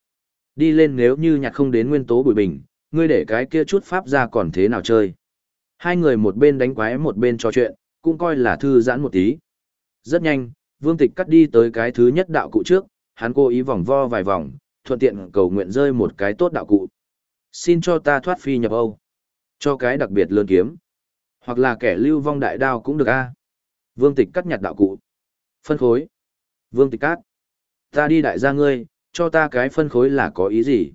Đi lên nếu như nhặt không đến nguyên tố bùi bình, ngươi để cái kia chút pháp ra còn thế nào chơi. Hai người một bên đánh quái một bên trò chuyện, cũng coi là thư giãn một tí. Rất nhanh, Vương Tịch cắt đi tới cái thứ nhất đạo cụ trước, hắn cố ý vòng vo vài vòng, thuận tiện cầu nguyện rơi một cái tốt đạo cụ. Xin cho ta thoát phi nhập Âu. Cho cái đặc biệt lớn kiếm. Hoặc là kẻ lưu vong đại đao cũng được a. Vương Tịch cắt nhặt đạo cụ. Phân khối. Vương Tịch cắt. Ta đi đại gia ngươi, cho ta cái phân khối là có ý gì?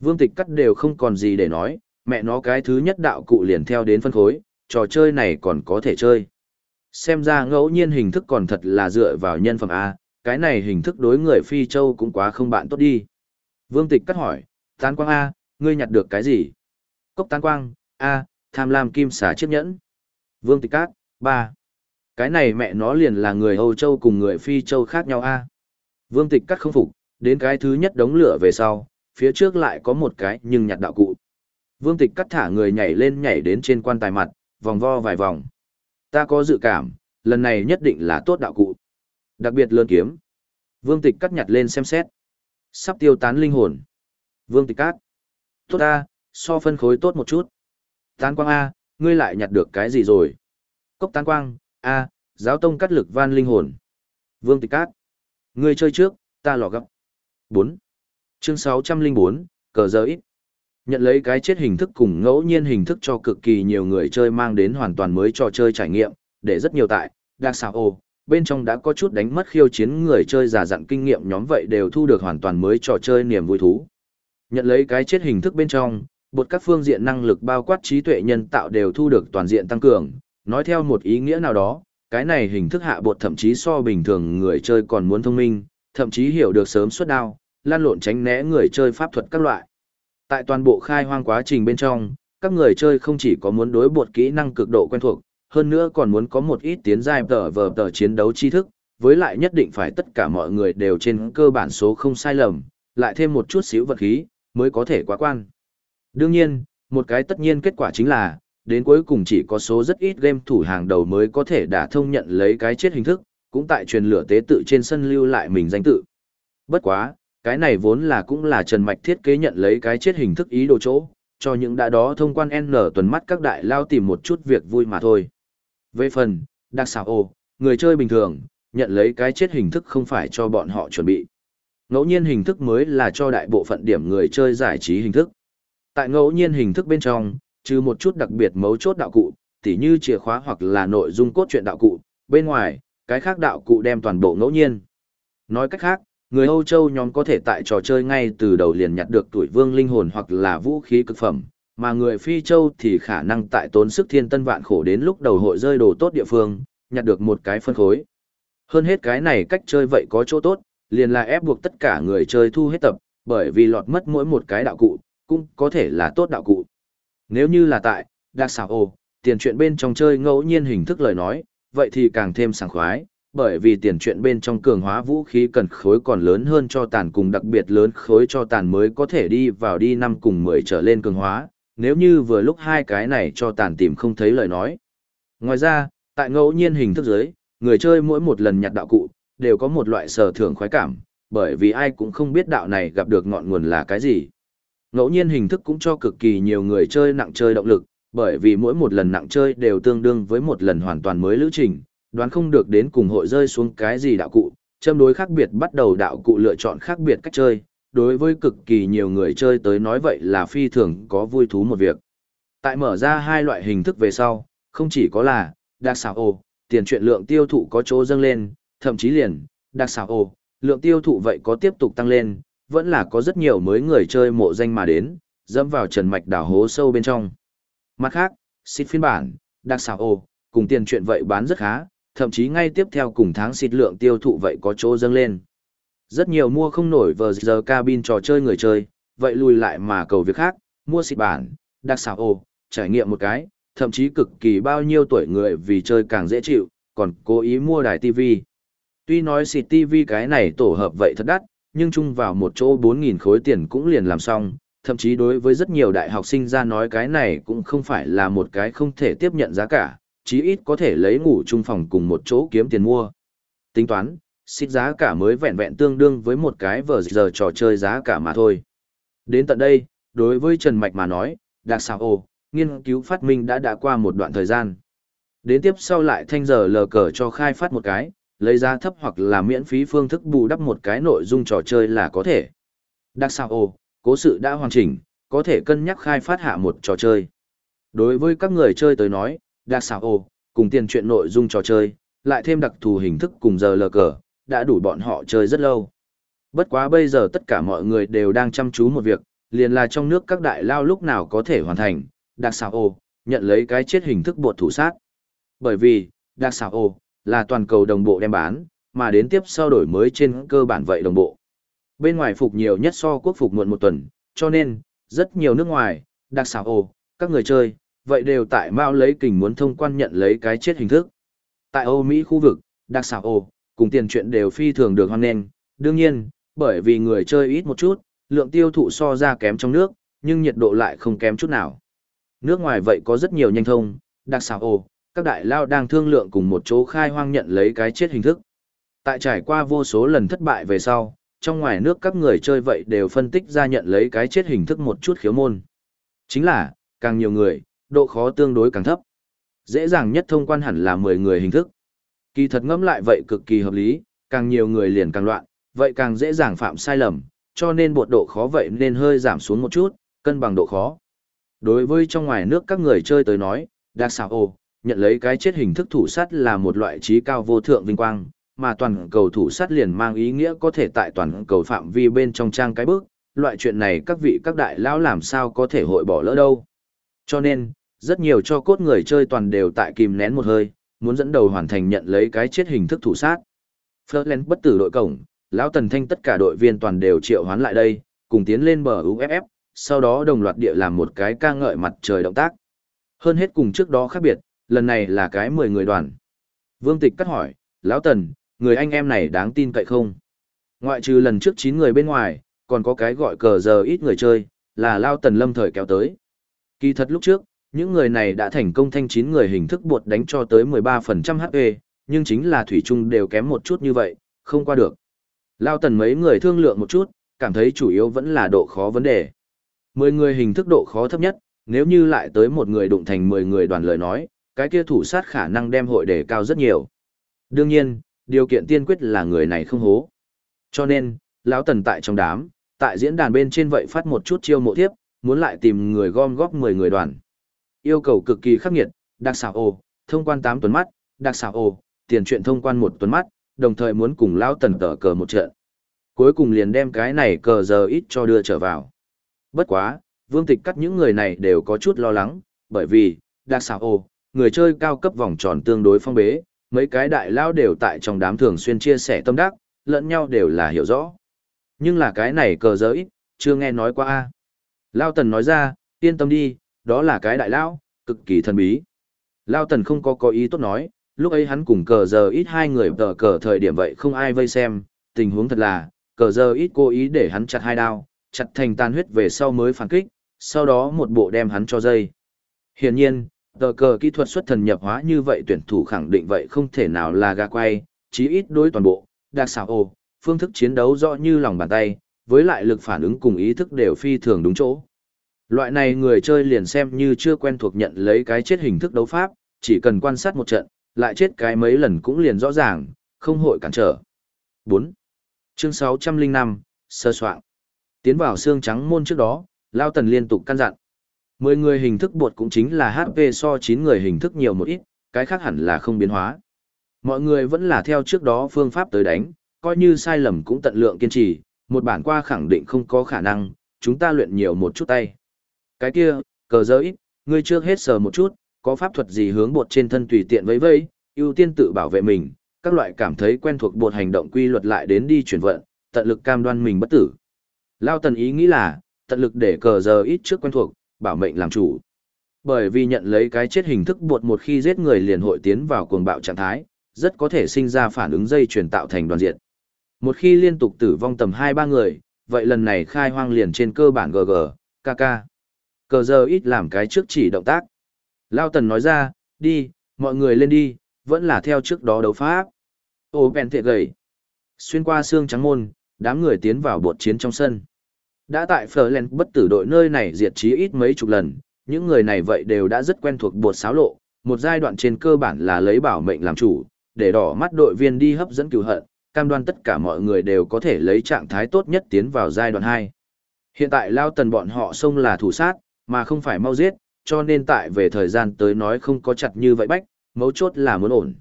Vương Tịch cắt đều không còn gì để nói, mẹ nó cái thứ nhất đạo cụ liền theo đến phân khối, trò chơi này còn có thể chơi. Xem ra ngẫu nhiên hình thức còn thật là dựa vào nhân phẩm A, cái này hình thức đối người phi châu cũng quá không bạn tốt đi. Vương Tịch cắt hỏi, tán quang A, ngươi nhặt được cái gì? Cốc tán quang, A, tham lam kim xà chiếc nhẫn. Vương Tịch Cát, ba. Cái này mẹ nó liền là người Âu Châu cùng người phi châu khác nhau A. Vương Tịch Cát không phục, đến cái thứ nhất đống lửa về sau, phía trước lại có một cái nhưng nhặt đạo cụ. Vương Tịch cắt thả người nhảy lên nhảy đến trên quan tài mặt, vòng vo vài vòng. Ta có dự cảm, lần này nhất định là tốt đạo cụ. Đặc biệt lớn kiếm. Vương Tịch cắt nhặt lên xem xét. Sắp tiêu tán linh hồn. Vương Tịch Cát, Tốt ta, so phân khối tốt một chút. Tán quang A, ngươi lại nhặt được cái gì rồi? Cốc tán quang, A, giáo tông cắt lực van linh hồn. Vương Tịch Cát, Ngươi chơi trước, ta lò gấp. 4. Chương 604, cờ giờ ít. Nhận lấy cái chết hình thức cùng ngẫu nhiên hình thức cho cực kỳ nhiều người chơi mang đến hoàn toàn mới trò chơi trải nghiệm, để rất nhiều tại, đặc xào ồ, bên trong đã có chút đánh mất khiêu chiến người chơi giả dặn kinh nghiệm nhóm vậy đều thu được hoàn toàn mới trò chơi niềm vui thú. Nhận lấy cái chết hình thức bên trong, bột các phương diện năng lực bao quát trí tuệ nhân tạo đều thu được toàn diện tăng cường, nói theo một ý nghĩa nào đó, cái này hình thức hạ bột thậm chí so bình thường người chơi còn muốn thông minh, thậm chí hiểu được sớm xuất đao, lan lộn tránh né người chơi pháp thuật các loại. Tại toàn bộ khai hoang quá trình bên trong, các người chơi không chỉ có muốn đối bột kỹ năng cực độ quen thuộc, hơn nữa còn muốn có một ít tiến giai tờ vờ tờ chiến đấu tri thức, với lại nhất định phải tất cả mọi người đều trên cơ bản số không sai lầm, lại thêm một chút xíu vật khí, mới có thể quá quan. Đương nhiên, một cái tất nhiên kết quả chính là, đến cuối cùng chỉ có số rất ít game thủ hàng đầu mới có thể đả thông nhận lấy cái chết hình thức, cũng tại truyền lửa tế tự trên sân lưu lại mình danh tự. Bất quá, cái này vốn là cũng là Trần Mạch thiết kế nhận lấy cái chết hình thức ý đồ chỗ, cho những đã đó thông quan N tuần mắt các đại lao tìm một chút việc vui mà thôi. Về phần, đặc xảo ô, người chơi bình thường, nhận lấy cái chết hình thức không phải cho bọn họ chuẩn bị. Ngẫu nhiên hình thức mới là cho đại bộ phận điểm người chơi giải trí hình thức. Tại ngẫu nhiên hình thức bên trong, trừ một chút đặc biệt mấu chốt đạo cụ, tỉ như chìa khóa hoặc là nội dung cốt truyện đạo cụ, bên ngoài, cái khác đạo cụ đem toàn bộ ngẫu nhiên. Nói cách khác, người Âu Châu nhóm có thể tại trò chơi ngay từ đầu liền nhặt được tuổi vương linh hồn hoặc là vũ khí cực phẩm, mà người Phi Châu thì khả năng tại tốn sức thiên tân vạn khổ đến lúc đầu hội rơi đồ tốt địa phương, nhặt được một cái phân khối. Hơn hết cái này cách chơi vậy có chỗ tốt, liền là ép buộc tất cả người chơi thu hết tập, bởi vì lọt mất mỗi một cái đạo cụ, cũng có thể là tốt đạo cụ. Nếu như là tại, đặc xảo ồ, tiền chuyện bên trong chơi ngẫu nhiên hình thức lời nói, vậy thì càng thêm sảng khoái, bởi vì tiền chuyện bên trong cường hóa vũ khí cần khối còn lớn hơn cho tàn cùng đặc biệt lớn khối cho tàn mới có thể đi vào đi năm cùng 10 trở lên cường hóa, nếu như vừa lúc hai cái này cho tàn tìm không thấy lời nói. Ngoài ra, tại ngẫu nhiên hình thức giới, người chơi mỗi một lần nhặt đạo cụ, đều có một loại sở thưởng khoái cảm, bởi vì ai cũng không biết đạo này gặp được ngọn nguồn là cái gì. Ngẫu nhiên hình thức cũng cho cực kỳ nhiều người chơi nặng chơi động lực, bởi vì mỗi một lần nặng chơi đều tương đương với một lần hoàn toàn mới lữ trình, đoán không được đến cùng hội rơi xuống cái gì đạo cụ, châm đối khác biệt bắt đầu đạo cụ lựa chọn khác biệt cách chơi, đối với cực kỳ nhiều người chơi tới nói vậy là phi thường có vui thú một việc. Tại mở ra hai loại hình thức về sau, không chỉ có là, đặc xảo ồ, tiền chuyện lượng tiêu thụ có chỗ dâng lên, thậm chí liền, đặc xảo ồ, lượng tiêu thụ vậy có tiếp tục tăng lên, vẫn là có rất nhiều mới người chơi mộ danh mà đến, dẫm vào trần mạch đảo hố sâu bên trong. Mặt khác, xịt phiên bản, đặc xảo ồ, cùng tiền chuyện vậy bán rất khá, thậm chí ngay tiếp theo cùng tháng xịt lượng tiêu thụ vậy có chỗ dâng lên. Rất nhiều mua không nổi vờ giờ cabin trò chơi người chơi, vậy lùi lại mà cầu việc khác, mua xịt bản, đặc xảo ồ, trải nghiệm một cái, thậm chí cực kỳ bao nhiêu tuổi người vì chơi càng dễ chịu, còn cố ý mua đài TV. Tuy nói xịt TV cái này tổ hợp vậy thật đắt, nhưng chung vào một chỗ 4.000 khối tiền cũng liền làm xong, thậm chí đối với rất nhiều đại học sinh ra nói cái này cũng không phải là một cái không thể tiếp nhận giá cả, chí ít có thể lấy ngủ chung phòng cùng một chỗ kiếm tiền mua. Tính toán, xịt giá cả mới vẹn vẹn tương đương với một cái vở giờ trò chơi giá cả mà thôi. Đến tận đây, đối với Trần Mạch mà nói, đặc sao ồ, nghiên cứu phát minh đã đã qua một đoạn thời gian. Đến tiếp sau lại thanh giờ lờ cờ cho khai phát một cái, lấy giá thấp hoặc là miễn phí phương thức bù đắp một cái nội dung trò chơi là có thể. Đặc sao ồ, cố sự đã hoàn chỉnh, có thể cân nhắc khai phát hạ một trò chơi. Đối với các người chơi tới nói, đặc sao ồ, cùng tiền chuyện nội dung trò chơi, lại thêm đặc thù hình thức cùng giờ lờ cờ, đã đủ bọn họ chơi rất lâu. Bất quá bây giờ tất cả mọi người đều đang chăm chú một việc, liền là trong nước các đại lao lúc nào có thể hoàn thành, đặc sao ồ, nhận lấy cái chết hình thức buộc thủ sát. Bởi vì, đặc sao ồ, là toàn cầu đồng bộ đem bán, mà đến tiếp sau đổi mới trên cơ bản vậy đồng bộ. Bên ngoài phục nhiều nhất so quốc phục muộn một tuần, cho nên, rất nhiều nước ngoài, đặc xảo ồ, các người chơi, vậy đều tại Mao lấy kình muốn thông quan nhận lấy cái chết hình thức. Tại Âu Mỹ khu vực, đặc xảo ồ, cùng tiền chuyện đều phi thường được hoan nghênh, đương nhiên, bởi vì người chơi ít một chút, lượng tiêu thụ so ra kém trong nước, nhưng nhiệt độ lại không kém chút nào. Nước ngoài vậy có rất nhiều nhanh thông, đặc xảo ồ, các đại lao đang thương lượng cùng một chỗ khai hoang nhận lấy cái chết hình thức. Tại trải qua vô số lần thất bại về sau, trong ngoài nước các người chơi vậy đều phân tích ra nhận lấy cái chết hình thức một chút khiếu môn. Chính là, càng nhiều người, độ khó tương đối càng thấp. Dễ dàng nhất thông quan hẳn là 10 người hình thức. Kỳ thật ngẫm lại vậy cực kỳ hợp lý, càng nhiều người liền càng loạn, vậy càng dễ dàng phạm sai lầm, cho nên bột độ khó vậy nên hơi giảm xuống một chút, cân bằng độ khó. Đối với trong ngoài nước các người chơi tới nói, đặc xảo ồ, nhận lấy cái chết hình thức thủ sát là một loại trí cao vô thượng vinh quang, mà toàn cầu thủ sát liền mang ý nghĩa có thể tại toàn cầu phạm vi bên trong trang cái bước, loại chuyện này các vị các đại lão làm sao có thể hội bỏ lỡ đâu. Cho nên, rất nhiều cho cốt người chơi toàn đều tại kìm nén một hơi, muốn dẫn đầu hoàn thành nhận lấy cái chết hình thức thủ sát. Flerland bất tử đội cổng, lão Tần Thanh tất cả đội viên toàn đều triệu hoán lại đây, cùng tiến lên bờ UFF, sau đó đồng loạt địa làm một cái ca ngợi mặt trời động tác. Hơn hết cùng trước đó khác biệt, lần này là cái 10 người đoàn. Vương Tịch cắt hỏi, lão Tần, người anh em này đáng tin cậy không? Ngoại trừ lần trước 9 người bên ngoài, còn có cái gọi cờ giờ ít người chơi, là Lao Tần lâm thời kéo tới. Kỳ thật lúc trước, những người này đã thành công thanh 9 người hình thức buộc đánh cho tới 13% HP, nhưng chính là Thủy Trung đều kém một chút như vậy, không qua được. Lao Tần mấy người thương lượng một chút, cảm thấy chủ yếu vẫn là độ khó vấn đề. 10 người hình thức độ khó thấp nhất, nếu như lại tới một người đụng thành 10 người đoàn lời nói, cái kia thủ sát khả năng đem hội đề cao rất nhiều. Đương nhiên, điều kiện tiên quyết là người này không hố. Cho nên, lão tần tại trong đám, tại diễn đàn bên trên vậy phát một chút chiêu mộ tiếp, muốn lại tìm người gom góp 10 người đoàn. Yêu cầu cực kỳ khắc nghiệt, đặc xảo ồ, thông quan 8 tuần mắt, đặc xảo ồ, tiền chuyện thông quan 1 tuần mắt, đồng thời muốn cùng lão tần tở cờ một trận. Cuối cùng liền đem cái này cờ giờ ít cho đưa trở vào. Bất quá, vương tịch cắt những người này đều có chút lo lắng, bởi vì, đặc xảo ồ, người chơi cao cấp vòng tròn tương đối phong bế, mấy cái đại lao đều tại trong đám thường xuyên chia sẻ tâm đắc, lẫn nhau đều là hiểu rõ. Nhưng là cái này cờ giới chưa nghe nói qua a. Lao Tần nói ra, yên tâm đi, đó là cái đại lão, cực kỳ thần bí. Lao Tần không có có ý tốt nói, lúc ấy hắn cùng cờ giờ ít hai người tờ cờ thời điểm vậy không ai vây xem, tình huống thật là, cờ giờ ít cố ý để hắn chặt hai đao, chặt thành tan huyết về sau mới phản kích, sau đó một bộ đem hắn cho dây. Hiển nhiên, tờ cờ kỹ thuật xuất thần nhập hóa như vậy tuyển thủ khẳng định vậy không thể nào là gà quay, chí ít đối toàn bộ, đặc xảo ồ, phương thức chiến đấu rõ như lòng bàn tay, với lại lực phản ứng cùng ý thức đều phi thường đúng chỗ. Loại này người chơi liền xem như chưa quen thuộc nhận lấy cái chết hình thức đấu pháp, chỉ cần quan sát một trận, lại chết cái mấy lần cũng liền rõ ràng, không hội cản trở. 4. Chương 605, sơ soạn. Tiến vào xương trắng môn trước đó, Lao Tần liên tục căn dặn. 10 người hình thức bột cũng chính là HP so 9 người hình thức nhiều một ít, cái khác hẳn là không biến hóa. Mọi người vẫn là theo trước đó phương pháp tới đánh, coi như sai lầm cũng tận lượng kiên trì, một bản qua khẳng định không có khả năng, chúng ta luyện nhiều một chút tay. Cái kia, cờ giới ít, ngươi trước hết sờ một chút, có pháp thuật gì hướng bột trên thân tùy tiện vẫy vẫy, ưu tiên tự bảo vệ mình, các loại cảm thấy quen thuộc bột hành động quy luật lại đến đi chuyển vận, tận lực cam đoan mình bất tử. Lao tần ý nghĩ là, tận lực để cờ giờ ít trước quen thuộc, bảo mệnh làm chủ. Bởi vì nhận lấy cái chết hình thức buộc một khi giết người liền hội tiến vào cuồng bạo trạng thái, rất có thể sinh ra phản ứng dây chuyển tạo thành đoàn diện. Một khi liên tục tử vong tầm 2-3 người, vậy lần này khai hoang liền trên cơ bản GG, KK. Cờ giờ ít làm cái trước chỉ động tác. Lao Tần nói ra, đi, mọi người lên đi, vẫn là theo trước đó đấu pháp. Ô bèn thiệt gầy. Xuyên qua xương trắng môn, đám người tiến vào bột chiến trong sân. Đã tại Florent bất tử đội nơi này diệt chí ít mấy chục lần, những người này vậy đều đã rất quen thuộc bột xáo lộ, một giai đoạn trên cơ bản là lấy bảo mệnh làm chủ, để đỏ mắt đội viên đi hấp dẫn cửu hận, cam đoan tất cả mọi người đều có thể lấy trạng thái tốt nhất tiến vào giai đoạn 2. Hiện tại Lao Tần bọn họ xông là thủ sát, mà không phải mau giết, cho nên tại về thời gian tới nói không có chặt như vậy bách, mấu chốt là muốn ổn.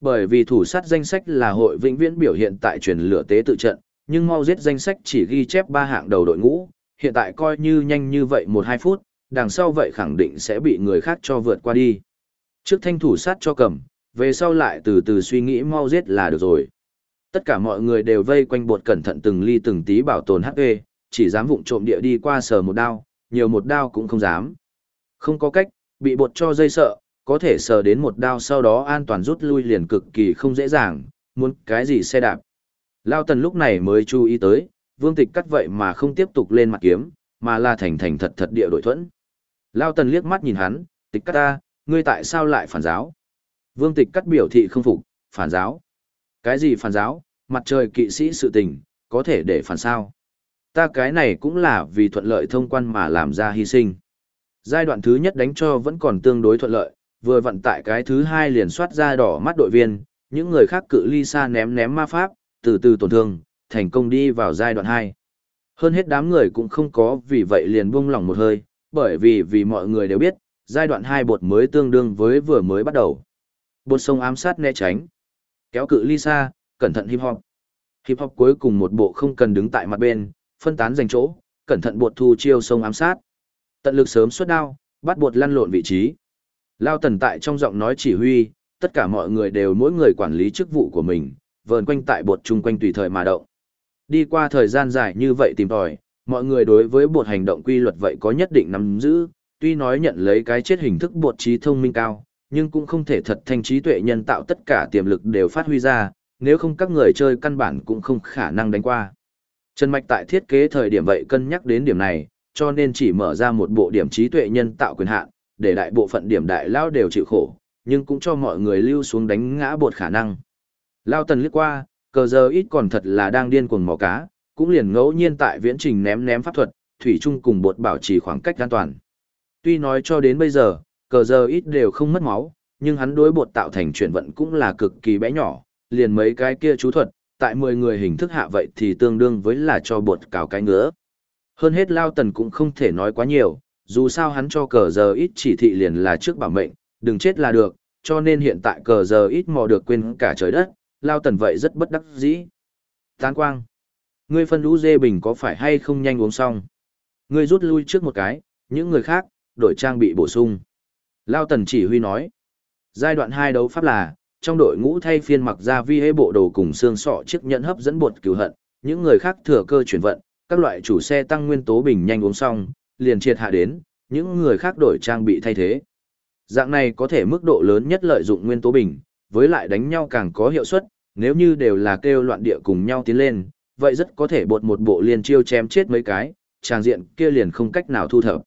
Bởi vì thủ sát danh sách là hội vĩnh viễn biểu hiện tại truyền lửa tế tự trận, nhưng mau giết danh sách chỉ ghi chép ba hạng đầu đội ngũ, hiện tại coi như nhanh như vậy 1-2 phút, đằng sau vậy khẳng định sẽ bị người khác cho vượt qua đi. Trước thanh thủ sát cho cầm, về sau lại từ từ suy nghĩ mau giết là được rồi. Tất cả mọi người đều vây quanh bột cẩn thận từng ly từng tí bảo tồn HP, chỉ dám vụng trộm địa đi qua sờ một đao, nhiều một đao cũng không dám. Không có cách, bị bột cho dây sợ, có thể sờ đến một đao sau đó an toàn rút lui liền cực kỳ không dễ dàng, muốn cái gì xe đạp. Lao tần lúc này mới chú ý tới, vương tịch cắt vậy mà không tiếp tục lên mặt kiếm, mà là thành thành thật thật địa đội thuẫn. Lao tần liếc mắt nhìn hắn, tịch cắt ta, ngươi tại sao lại phản giáo? Vương tịch cắt biểu thị không phục, phản giáo. Cái gì phản giáo, mặt trời kỵ sĩ sự tình, có thể để phản sao? Ta cái này cũng là vì thuận lợi thông quan mà làm ra hy sinh. Giai đoạn thứ nhất đánh cho vẫn còn tương đối thuận lợi, vừa vận tại cái thứ hai liền soát ra đỏ mắt đội viên, những người khác cự ly xa ném ném ma pháp, từ từ tổn thương, thành công đi vào giai đoạn 2. Hơn hết đám người cũng không có vì vậy liền buông lỏng một hơi, bởi vì vì mọi người đều biết, giai đoạn 2 bột mới tương đương với vừa mới bắt đầu. Bột sông ám sát né tránh, kéo cự ly xa, cẩn thận hip hop. Hip hop cuối cùng một bộ không cần đứng tại mặt bên, phân tán dành chỗ, cẩn thận bột thu chiêu sông ám sát. Tận lực sớm xuất đao, bắt bột lăn lộn vị trí. Lao tần tại trong giọng nói chỉ huy, tất cả mọi người đều mỗi người quản lý chức vụ của mình, vờn quanh tại bột chung quanh tùy thời mà động. Đi qua thời gian dài như vậy tìm tòi, mọi người đối với bột hành động quy luật vậy có nhất định nắm giữ, tuy nói nhận lấy cái chết hình thức bột trí thông minh cao, nhưng cũng không thể thật thanh trí tuệ nhân tạo tất cả tiềm lực đều phát huy ra, nếu không các người chơi căn bản cũng không khả năng đánh qua. Trần Mạch tại thiết kế thời điểm vậy cân nhắc đến điểm này, cho nên chỉ mở ra một bộ điểm trí tuệ nhân tạo quyền hạn, để đại bộ phận điểm đại lao đều chịu khổ, nhưng cũng cho mọi người lưu xuống đánh ngã bột khả năng. Lao tần liếc qua, cờ giờ ít còn thật là đang điên cuồng mò cá, cũng liền ngẫu nhiên tại viễn trình ném ném pháp thuật, thủy chung cùng bột bảo trì khoảng cách an toàn. Tuy nói cho đến bây giờ, cờ giờ ít đều không mất máu, nhưng hắn đối bột tạo thành chuyển vận cũng là cực kỳ bé nhỏ, liền mấy cái kia chú thuật, tại 10 người hình thức hạ vậy thì tương đương với là cho bột cào cái ngứa. Hơn hết Lao Tần cũng không thể nói quá nhiều, dù sao hắn cho cờ giờ ít chỉ thị liền là trước bảo mệnh, đừng chết là được, cho nên hiện tại cờ giờ ít mò được quên cả trời đất, Lao Tần vậy rất bất đắc dĩ. Tán quang. Ngươi phân lũ dê bình có phải hay không nhanh uống xong? Ngươi rút lui trước một cái, những người khác, đổi trang bị bổ sung. Lao Tần chỉ huy nói. Giai đoạn hai đấu pháp là, trong đội ngũ thay phiên mặc ra vi hế bộ đồ cùng xương sọ chiếc nhẫn hấp dẫn bột cứu hận, những người khác thừa cơ chuyển vận, các loại chủ xe tăng nguyên tố bình nhanh uống xong, liền triệt hạ đến, những người khác đổi trang bị thay thế. Dạng này có thể mức độ lớn nhất lợi dụng nguyên tố bình, với lại đánh nhau càng có hiệu suất, nếu như đều là kêu loạn địa cùng nhau tiến lên, vậy rất có thể bột một bộ liền chiêu chém chết mấy cái, tràng diện kia liền không cách nào thu thập.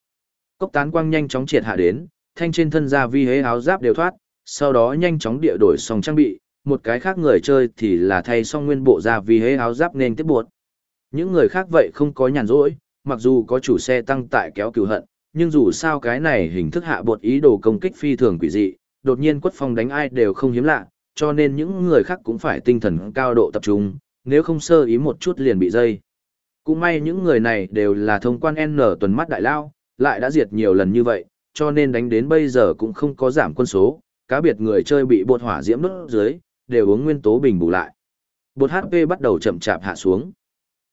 Cốc tán quang nhanh chóng triệt hạ đến, thanh trên thân ra vi hế áo giáp đều thoát, sau đó nhanh chóng địa đổi xong trang bị, một cái khác người chơi thì là thay xong nguyên bộ ra vi hế áo giáp nên tiếp buộc. Những người khác vậy không có nhàn rỗi, mặc dù có chủ xe tăng tại kéo cửu hận, nhưng dù sao cái này hình thức hạ bột ý đồ công kích phi thường quỷ dị, đột nhiên quất phong đánh ai đều không hiếm lạ, cho nên những người khác cũng phải tinh thần cao độ tập trung, nếu không sơ ý một chút liền bị dây. Cũng may những người này đều là thông quan N tuần mắt đại lao, lại đã diệt nhiều lần như vậy, cho nên đánh đến bây giờ cũng không có giảm quân số, cá biệt người chơi bị bột hỏa diễm đốt dưới, đều uống nguyên tố bình bù lại. Bột HP bắt đầu chậm chạp hạ xuống.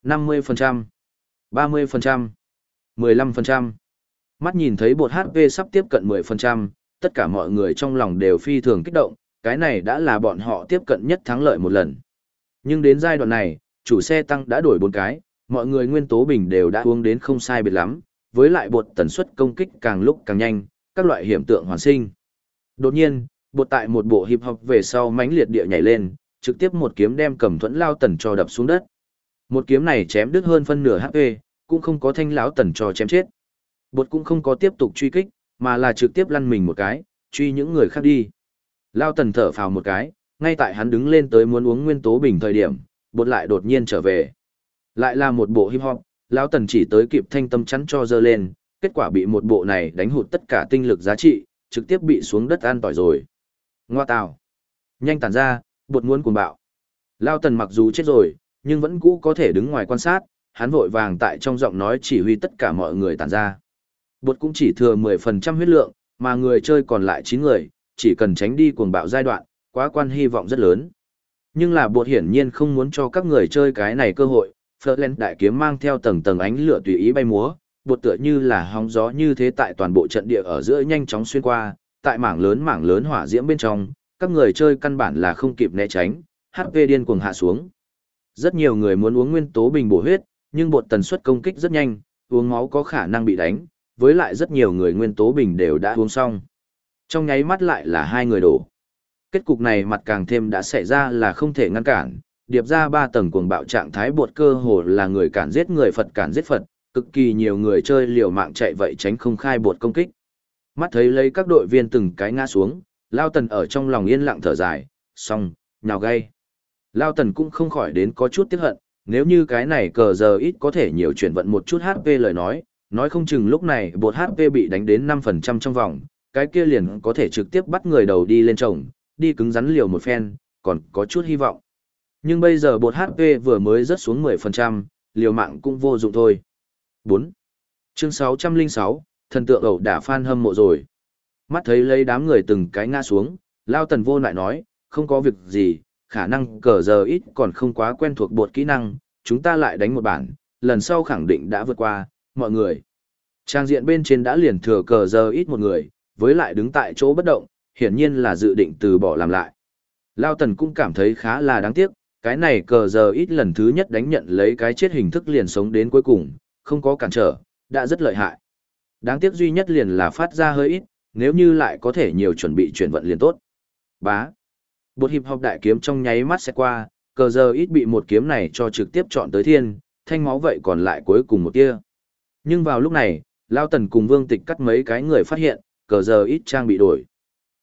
50%, 30%, 15%. Mắt nhìn thấy bột HP sắp tiếp cận 10%, tất cả mọi người trong lòng đều phi thường kích động, cái này đã là bọn họ tiếp cận nhất thắng lợi một lần. Nhưng đến giai đoạn này, chủ xe tăng đã đổi bốn cái, mọi người nguyên tố bình đều đã uống đến không sai biệt lắm, với lại bột tần suất công kích càng lúc càng nhanh, các loại hiểm tượng hoàn sinh. Đột nhiên, bột tại một bộ hiệp học về sau mãnh liệt địa nhảy lên, trực tiếp một kiếm đem cầm thuẫn lao tần cho đập xuống đất. Một kiếm này chém đứt hơn phân nửa HP, cũng không có thanh lão tần cho chém chết. Bột cũng không có tiếp tục truy kích, mà là trực tiếp lăn mình một cái, truy những người khác đi. Lao tần thở phào một cái, ngay tại hắn đứng lên tới muốn uống nguyên tố bình thời điểm, bột lại đột nhiên trở về. Lại là một bộ hip hop, Lão tần chỉ tới kịp thanh tâm chắn cho dơ lên, kết quả bị một bộ này đánh hụt tất cả tinh lực giá trị, trực tiếp bị xuống đất an tỏi rồi. Ngoa tào. Nhanh tản ra, bột muốn cuồng bạo. Lao tần mặc dù chết rồi, nhưng vẫn cũ có thể đứng ngoài quan sát, hắn vội vàng tại trong giọng nói chỉ huy tất cả mọi người tản ra. Bột cũng chỉ thừa 10% huyết lượng, mà người chơi còn lại 9 người, chỉ cần tránh đi cuồng bạo giai đoạn, quá quan hy vọng rất lớn. Nhưng là bột hiển nhiên không muốn cho các người chơi cái này cơ hội, Flerlen đại kiếm mang theo tầng tầng ánh lửa tùy ý bay múa, bột tựa như là hóng gió như thế tại toàn bộ trận địa ở giữa nhanh chóng xuyên qua, tại mảng lớn mảng lớn hỏa diễm bên trong, các người chơi căn bản là không kịp né tránh, HP điên cuồng hạ xuống. Rất nhiều người muốn uống nguyên tố bình bổ huyết, nhưng bột tần suất công kích rất nhanh, uống máu có khả năng bị đánh, với lại rất nhiều người nguyên tố bình đều đã uống xong. Trong nháy mắt lại là hai người đổ. Kết cục này mặt càng thêm đã xảy ra là không thể ngăn cản, điệp ra ba tầng cuồng bạo trạng thái bột cơ hồ là người cản giết người Phật cản giết Phật, cực kỳ nhiều người chơi liều mạng chạy vậy tránh không khai bột công kích. Mắt thấy lấy các đội viên từng cái ngã xuống, Lao Tần ở trong lòng yên lặng thở dài, xong, nhào gay. Lao Tần cũng không khỏi đến có chút tiếc hận, nếu như cái này cờ giờ ít có thể nhiều chuyển vận một chút HP lời nói, nói không chừng lúc này bột HP bị đánh đến 5% trong vòng, cái kia liền có thể trực tiếp bắt người đầu đi lên trồng, đi cứng rắn liều một phen, còn có chút hy vọng. Nhưng bây giờ bột HP vừa mới rớt xuống 10%, liều mạng cũng vô dụng thôi. 4. Chương 606, thần tượng ẩu đả phan hâm mộ rồi. Mắt thấy lấy đám người từng cái ngã xuống, Lao Tần vô lại nói, không có việc gì, khả năng cờ giờ ít còn không quá quen thuộc bột kỹ năng, chúng ta lại đánh một bản, lần sau khẳng định đã vượt qua, mọi người. Trang diện bên trên đã liền thừa cờ giờ ít một người, với lại đứng tại chỗ bất động, hiển nhiên là dự định từ bỏ làm lại. Lao Tần cũng cảm thấy khá là đáng tiếc, cái này cờ giờ ít lần thứ nhất đánh nhận lấy cái chết hình thức liền sống đến cuối cùng, không có cản trở, đã rất lợi hại. Đáng tiếc duy nhất liền là phát ra hơi ít, nếu như lại có thể nhiều chuẩn bị chuyển vận liền tốt. Bá. Bột hiệp học đại kiếm trong nháy mắt sẽ qua, cờ giờ ít bị một kiếm này cho trực tiếp chọn tới thiên, thanh máu vậy còn lại cuối cùng một tia. Nhưng vào lúc này, Lao Tần cùng Vương Tịch cắt mấy cái người phát hiện, cờ giờ ít trang bị đổi.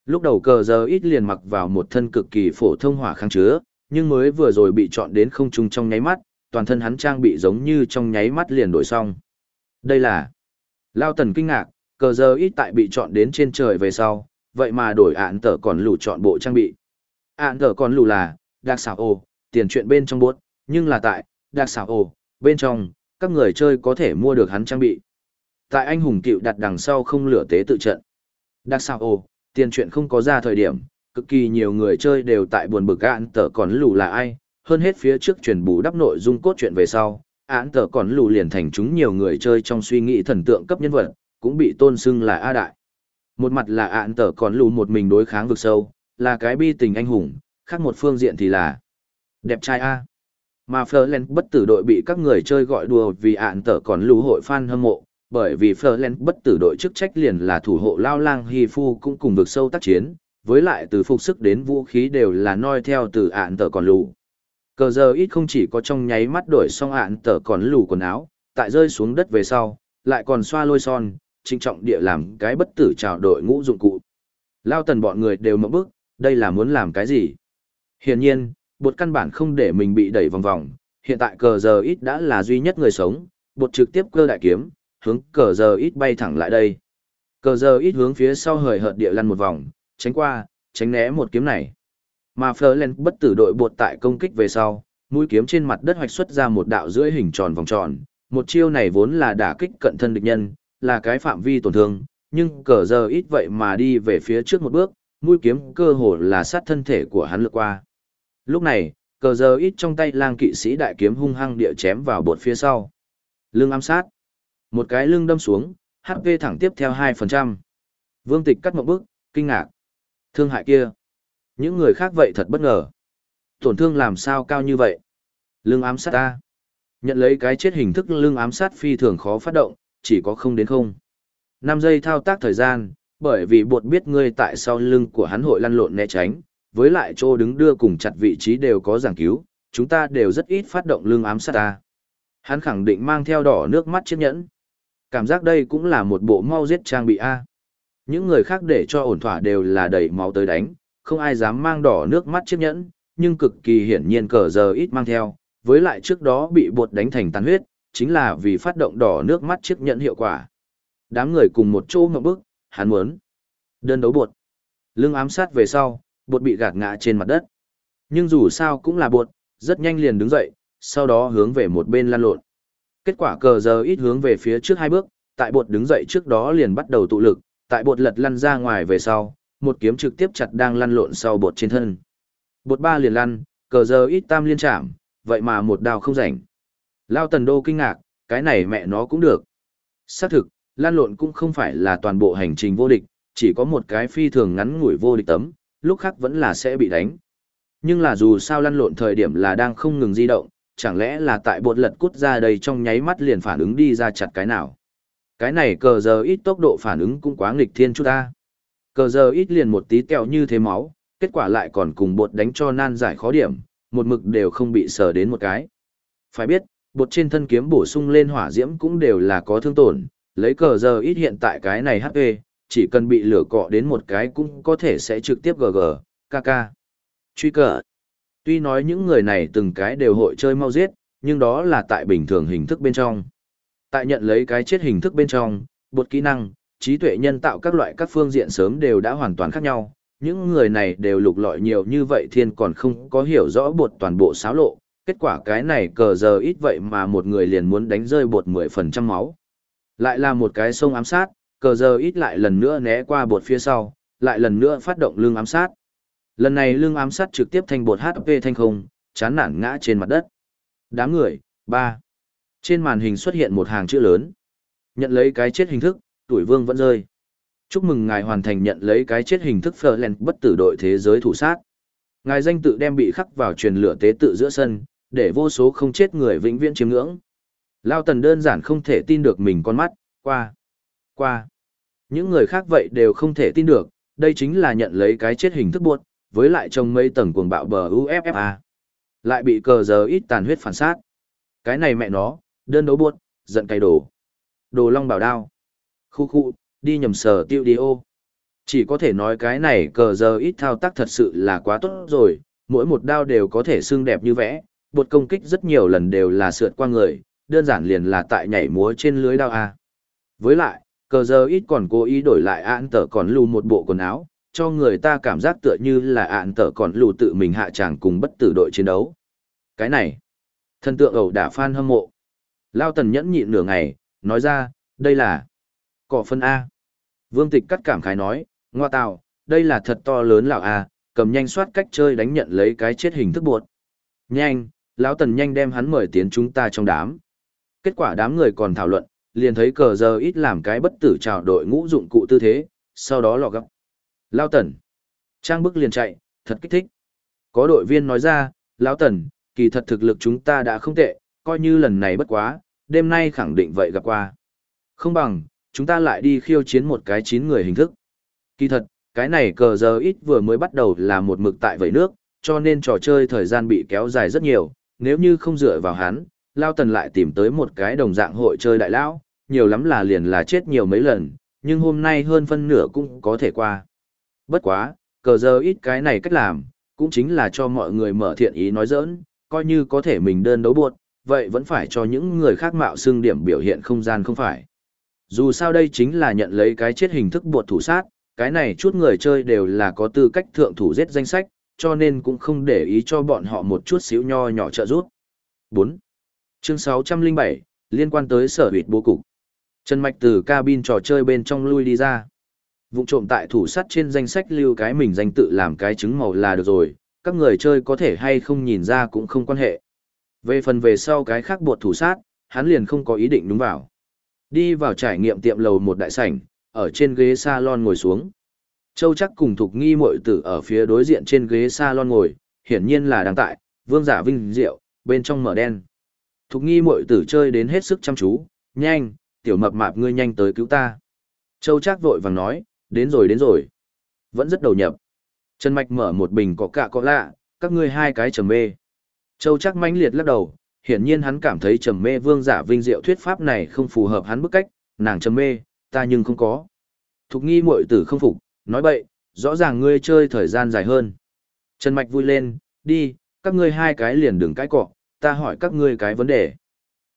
Lúc đầu cờ giờ ít liền mặc vào một thân cực kỳ phổ thông hỏa kháng chứa, nhưng mới vừa rồi bị chọn đến không trung trong nháy mắt, toàn thân hắn trang bị giống như trong nháy mắt liền đổi xong. Đây là Lao Tần kinh ngạc, cờ giờ ít tại bị chọn đến trên trời về sau, vậy mà đổi ạn tờ còn lù chọn bộ trang bị. Ạn tờ còn lù là, đặc xảo ồ, tiền chuyện bên trong bốt, nhưng là tại, đặc xảo ồ, bên trong, các người chơi có thể mua được hắn trang bị. Tại anh hùng cựu đặt đằng sau không lửa tế tự trận. Đặc sao ồ, tiền chuyện không có ra thời điểm, cực kỳ nhiều người chơi đều tại buồn bực án tờ còn lù là ai, hơn hết phía trước truyền bù đắp nội dung cốt truyện về sau, án tờ còn lù liền thành chúng nhiều người chơi trong suy nghĩ thần tượng cấp nhân vật, cũng bị tôn xưng là A Đại. Một mặt là án tờ còn lù một mình đối kháng vực sâu, là cái bi tình anh hùng, khác một phương diện thì là đẹp trai A. Mà Florent bất tử đội bị các người chơi gọi đùa vì ạn tở còn lưu hội fan hâm mộ, bởi vì Florent bất tử đội chức trách liền là thủ hộ lao lang Hi Phu cũng cùng vực sâu tác chiến, với lại từ phục sức đến vũ khí đều là noi theo từ ạn tở còn lù. Cờ giờ ít không chỉ có trong nháy mắt đổi xong ạn tở còn lù quần áo, tại rơi xuống đất về sau, lại còn xoa lôi son, trinh trọng địa làm cái bất tử chào đội ngũ dụng cụ. Lao tần bọn người đều mẫu bức, đây là muốn làm cái gì? Hiển nhiên, bột căn bản không để mình bị đẩy vòng vòng, hiện tại cờ giờ ít đã là duy nhất người sống, bột trực tiếp cơ đại kiếm, hướng cờ giờ ít bay thẳng lại đây. Cờ giờ ít hướng phía sau hời hợt địa lăn một vòng, tránh qua, tránh né một kiếm này. Mà Florent bất tử đội bột tại công kích về sau, mũi kiếm trên mặt đất hoạch xuất ra một đạo rưỡi hình tròn vòng tròn, một chiêu này vốn là đả kích cận thân địch nhân, là cái phạm vi tổn thương, nhưng cờ giờ ít vậy mà đi về phía trước một bước, mũi kiếm cơ hồ là sát thân thể của hắn lướt qua. Lúc này, cờ giờ ít trong tay lang kỵ sĩ đại kiếm hung hăng địa chém vào bột phía sau. Lưng ám sát. Một cái lưng đâm xuống, HP thẳng tiếp theo 2%. Vương tịch cắt một bước, kinh ngạc. Thương hại kia. Những người khác vậy thật bất ngờ. Tổn thương làm sao cao như vậy? Lưng ám sát ta. Nhận lấy cái chết hình thức lưng ám sát phi thường khó phát động, chỉ có không đến không. 5 giây thao tác thời gian, bởi vì bột biết ngươi tại sau lưng của hắn hội lăn lộn né tránh, với lại chỗ đứng đưa cùng chặt vị trí đều có giảng cứu, chúng ta đều rất ít phát động lương ám sát ta. Hắn khẳng định mang theo đỏ nước mắt chiếc nhẫn. Cảm giác đây cũng là một bộ mau giết trang bị A. Những người khác để cho ổn thỏa đều là đẩy máu tới đánh, không ai dám mang đỏ nước mắt chiếc nhẫn, nhưng cực kỳ hiển nhiên cờ giờ ít mang theo, với lại trước đó bị buộc đánh thành tàn huyết, chính là vì phát động đỏ nước mắt chiếc nhẫn hiệu quả. Đám người cùng một chỗ ngậm bức, hắn muốn đơn đấu buộc Lưng ám sát về sau, bột bị gạt ngã trên mặt đất. Nhưng dù sao cũng là bột, rất nhanh liền đứng dậy, sau đó hướng về một bên lăn lộn. Kết quả cờ giờ ít hướng về phía trước hai bước, tại bột đứng dậy trước đó liền bắt đầu tụ lực, tại bột lật lăn ra ngoài về sau, một kiếm trực tiếp chặt đang lăn lộn sau bột trên thân. Bột ba liền lăn, cờ giờ ít tam liên chạm, vậy mà một đao không rảnh. Lao tần đô kinh ngạc, cái này mẹ nó cũng được. Xác thực, lăn lộn cũng không phải là toàn bộ hành trình vô địch, chỉ có một cái phi thường ngắn ngủi vô địch tấm, lúc khác vẫn là sẽ bị đánh. Nhưng là dù sao lăn lộn thời điểm là đang không ngừng di động, chẳng lẽ là tại bột lật cút ra đây trong nháy mắt liền phản ứng đi ra chặt cái nào. Cái này cờ giờ ít tốc độ phản ứng cũng quá nghịch thiên chút ta. Cờ giờ ít liền một tí kẹo như thế máu, kết quả lại còn cùng bột đánh cho nan giải khó điểm, một mực đều không bị sờ đến một cái. Phải biết, bột trên thân kiếm bổ sung lên hỏa diễm cũng đều là có thương tổn, lấy cờ giờ ít hiện tại cái này HP, chỉ cần bị lửa cọ đến một cái cũng có thể sẽ trực tiếp GG, KK. Truy cờ. Tuy nói những người này từng cái đều hội chơi mau giết, nhưng đó là tại bình thường hình thức bên trong. Tại nhận lấy cái chết hình thức bên trong, bột kỹ năng, trí tuệ nhân tạo các loại các phương diện sớm đều đã hoàn toàn khác nhau. Những người này đều lục lọi nhiều như vậy thiên còn không có hiểu rõ bột toàn bộ xáo lộ. Kết quả cái này cờ giờ ít vậy mà một người liền muốn đánh rơi bột 10% máu. Lại là một cái sông ám sát, cờ giờ ít lại lần nữa né qua bột phía sau, lại lần nữa phát động lưng ám sát. Lần này lưng ám sát trực tiếp thành bột HP thanh không, chán nản ngã trên mặt đất. Đám người, ba. Trên màn hình xuất hiện một hàng chữ lớn. Nhận lấy cái chết hình thức, tuổi vương vẫn rơi. Chúc mừng ngài hoàn thành nhận lấy cái chết hình thức Ferland bất tử đội thế giới thủ sát. Ngài danh tự đem bị khắc vào truyền lửa tế tự giữa sân, để vô số không chết người vĩnh viễn chiếm ngưỡng. Lao tần đơn giản không thể tin được mình con mắt, qua, qua. Những người khác vậy đều không thể tin được, đây chính là nhận lấy cái chết hình thức buộc, với lại trong mấy tầng cuồng bạo bờ UFFA. Lại bị cờ giờ ít tàn huyết phản sát. Cái này mẹ nó, đơn đấu buộc, giận cay đổ. Đồ long bảo đao. Khu khu, đi nhầm sở tiêu đi ô. Chỉ có thể nói cái này cờ giờ ít thao tác thật sự là quá tốt rồi, mỗi một đao đều có thể xương đẹp như vẽ, bột công kích rất nhiều lần đều là sượt qua người, đơn giản liền là tại nhảy múa trên lưới đao A. Với lại, cờ giờ ít còn cố ý đổi lại ạn tở còn lù một bộ quần áo, cho người ta cảm giác tựa như là ạn tở còn lù tự mình hạ tràng cùng bất tử đội chiến đấu. Cái này, thân tượng ẩu đả fan hâm mộ. Lao tần nhẫn nhịn nửa ngày, nói ra, đây là cỏ phân A. Vương tịch cắt cảm khái nói, ngoa tạo, đây là thật to lớn lão A, cầm nhanh soát cách chơi đánh nhận lấy cái chết hình thức buột Nhanh, lão tần nhanh đem hắn mời tiến chúng ta trong đám. Kết quả đám người còn thảo luận, liền thấy cờ giờ ít làm cái bất tử chào đội ngũ dụng cụ tư thế, sau đó lọ gấp. Lao tần. Trang bức liền chạy, thật kích thích. Có đội viên nói ra, lao tần, kỳ thật thực lực chúng ta đã không tệ, coi như lần này bất quá, đêm nay khẳng định vậy gặp qua. Không bằng, chúng ta lại đi khiêu chiến một cái chín người hình thức. Kỳ thật, cái này cờ giờ ít vừa mới bắt đầu là một mực tại vẩy nước, cho nên trò chơi thời gian bị kéo dài rất nhiều, nếu như không dựa vào hắn, Lao Tần lại tìm tới một cái đồng dạng hội chơi đại lão, nhiều lắm là liền là chết nhiều mấy lần, nhưng hôm nay hơn phân nửa cũng có thể qua. Bất quá, cờ giờ ít cái này cách làm, cũng chính là cho mọi người mở thiện ý nói giỡn, coi như có thể mình đơn đấu buộc, vậy vẫn phải cho những người khác mạo xưng điểm biểu hiện không gian không phải. Dù sao đây chính là nhận lấy cái chết hình thức buộc thủ sát, cái này chút người chơi đều là có tư cách thượng thủ giết danh sách, cho nên cũng không để ý cho bọn họ một chút xíu nho nhỏ trợ giúp. 4. Chương 607, liên quan tới sở hụt bố cục. Trần Mạch từ cabin trò chơi bên trong lui đi ra. Vụ trộm tại thủ sắt trên danh sách lưu cái mình danh tự làm cái chứng màu là được rồi, các người chơi có thể hay không nhìn ra cũng không quan hệ. Về phần về sau cái khác buộc thủ sát, hắn liền không có ý định đúng vào. Đi vào trải nghiệm tiệm lầu một đại sảnh, ở trên ghế salon ngồi xuống. Châu chắc cùng Thục Nghi muội tử ở phía đối diện trên ghế salon ngồi, hiển nhiên là đang tại, vương giả vinh diệu, bên trong mở đen. Thục Nghi muội tử chơi đến hết sức chăm chú, nhanh, tiểu mập mạp ngươi nhanh tới cứu ta. Châu Trác vội vàng nói, đến rồi đến rồi. Vẫn rất đầu nhập. Trần Mạch mở một bình có cạ có lạ, các ngươi hai cái trầm mê. Châu Trác mãnh liệt lắc đầu, hiển nhiên hắn cảm thấy trầm mê vương giả vinh diệu thuyết pháp này không phù hợp hắn bức cách, nàng trầm mê, ta nhưng không có. Thục nghi muội tử không phục, nói bậy, rõ ràng ngươi chơi thời gian dài hơn. Trần Mạch vui lên, đi, các ngươi hai cái liền đừng cãi cọ, ta hỏi các ngươi cái vấn đề.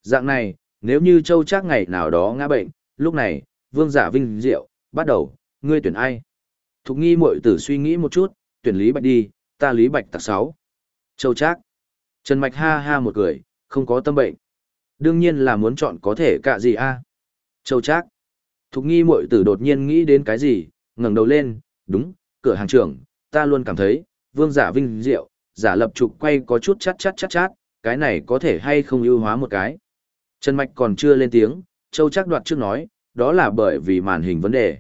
Dạng này, nếu như châu Trác ngày nào đó ngã bệnh, lúc này, vương giả vinh diệu, bắt đầu, ngươi tuyển ai? Thục nghi muội tử suy nghĩ một chút, tuyển Lý Bạch đi, ta Lý Bạch tặc sáu. Châu Trác. Trần Mạch ha ha một cười, không có tâm bệnh. Đương nhiên là muốn chọn có thể cả gì a Châu Trác. Thục nghi muội tử đột nhiên nghĩ đến cái gì, ngẩng đầu lên, đúng, cửa hàng trưởng, ta luôn cảm thấy, vương giả vinh diệu, giả lập trục quay có chút chát chát chát chát, cái này có thể hay không ưu hóa một cái. Trần Mạch còn chưa lên tiếng, Châu Trác đoạt trước nói, đó là bởi vì màn hình vấn đề.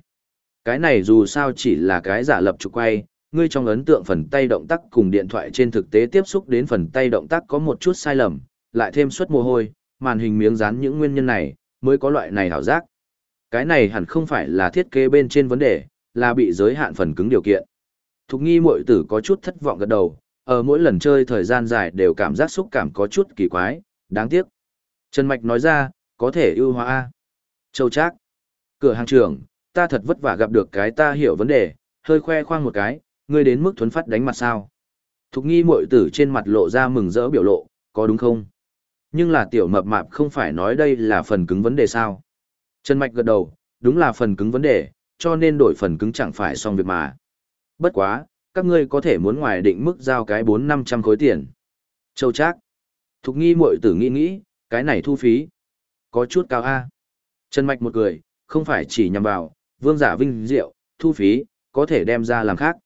Cái này dù sao chỉ là cái giả lập trục quay, ngươi trong ấn tượng phần tay động tác cùng điện thoại trên thực tế tiếp xúc đến phần tay động tác có một chút sai lầm, lại thêm suất mồ hôi, màn hình miếng dán những nguyên nhân này, mới có loại này hảo giác. Cái này hẳn không phải là thiết kế bên trên vấn đề, là bị giới hạn phần cứng điều kiện. Thục nghi mội tử có chút thất vọng gật đầu, ở mỗi lần chơi thời gian dài đều cảm giác xúc cảm có chút kỳ quái, đáng tiếc. Trần Mạch nói ra, có thể ưu hóa A. Châu Trác. Cửa hàng trưởng, ta thật vất vả gặp được cái ta hiểu vấn đề, hơi khoe khoang một cái, ngươi đến mức thuấn phát đánh mặt sao. Thục nghi muội tử trên mặt lộ ra mừng rỡ biểu lộ, có đúng không? Nhưng là tiểu mập mạp không phải nói đây là phần cứng vấn đề sao? Trần Mạch gật đầu, đúng là phần cứng vấn đề, cho nên đổi phần cứng chẳng phải xong việc mà. Bất quá, các ngươi có thể muốn ngoài định mức giao cái 4-500 khối tiền. Châu Trác. Thục nghi muội tử nghĩ nghĩ, cái này thu phí. Có chút cao A. Trần Mạch một cười, không phải chỉ nhằm vào, vương giả vinh diệu, thu phí, có thể đem ra làm khác.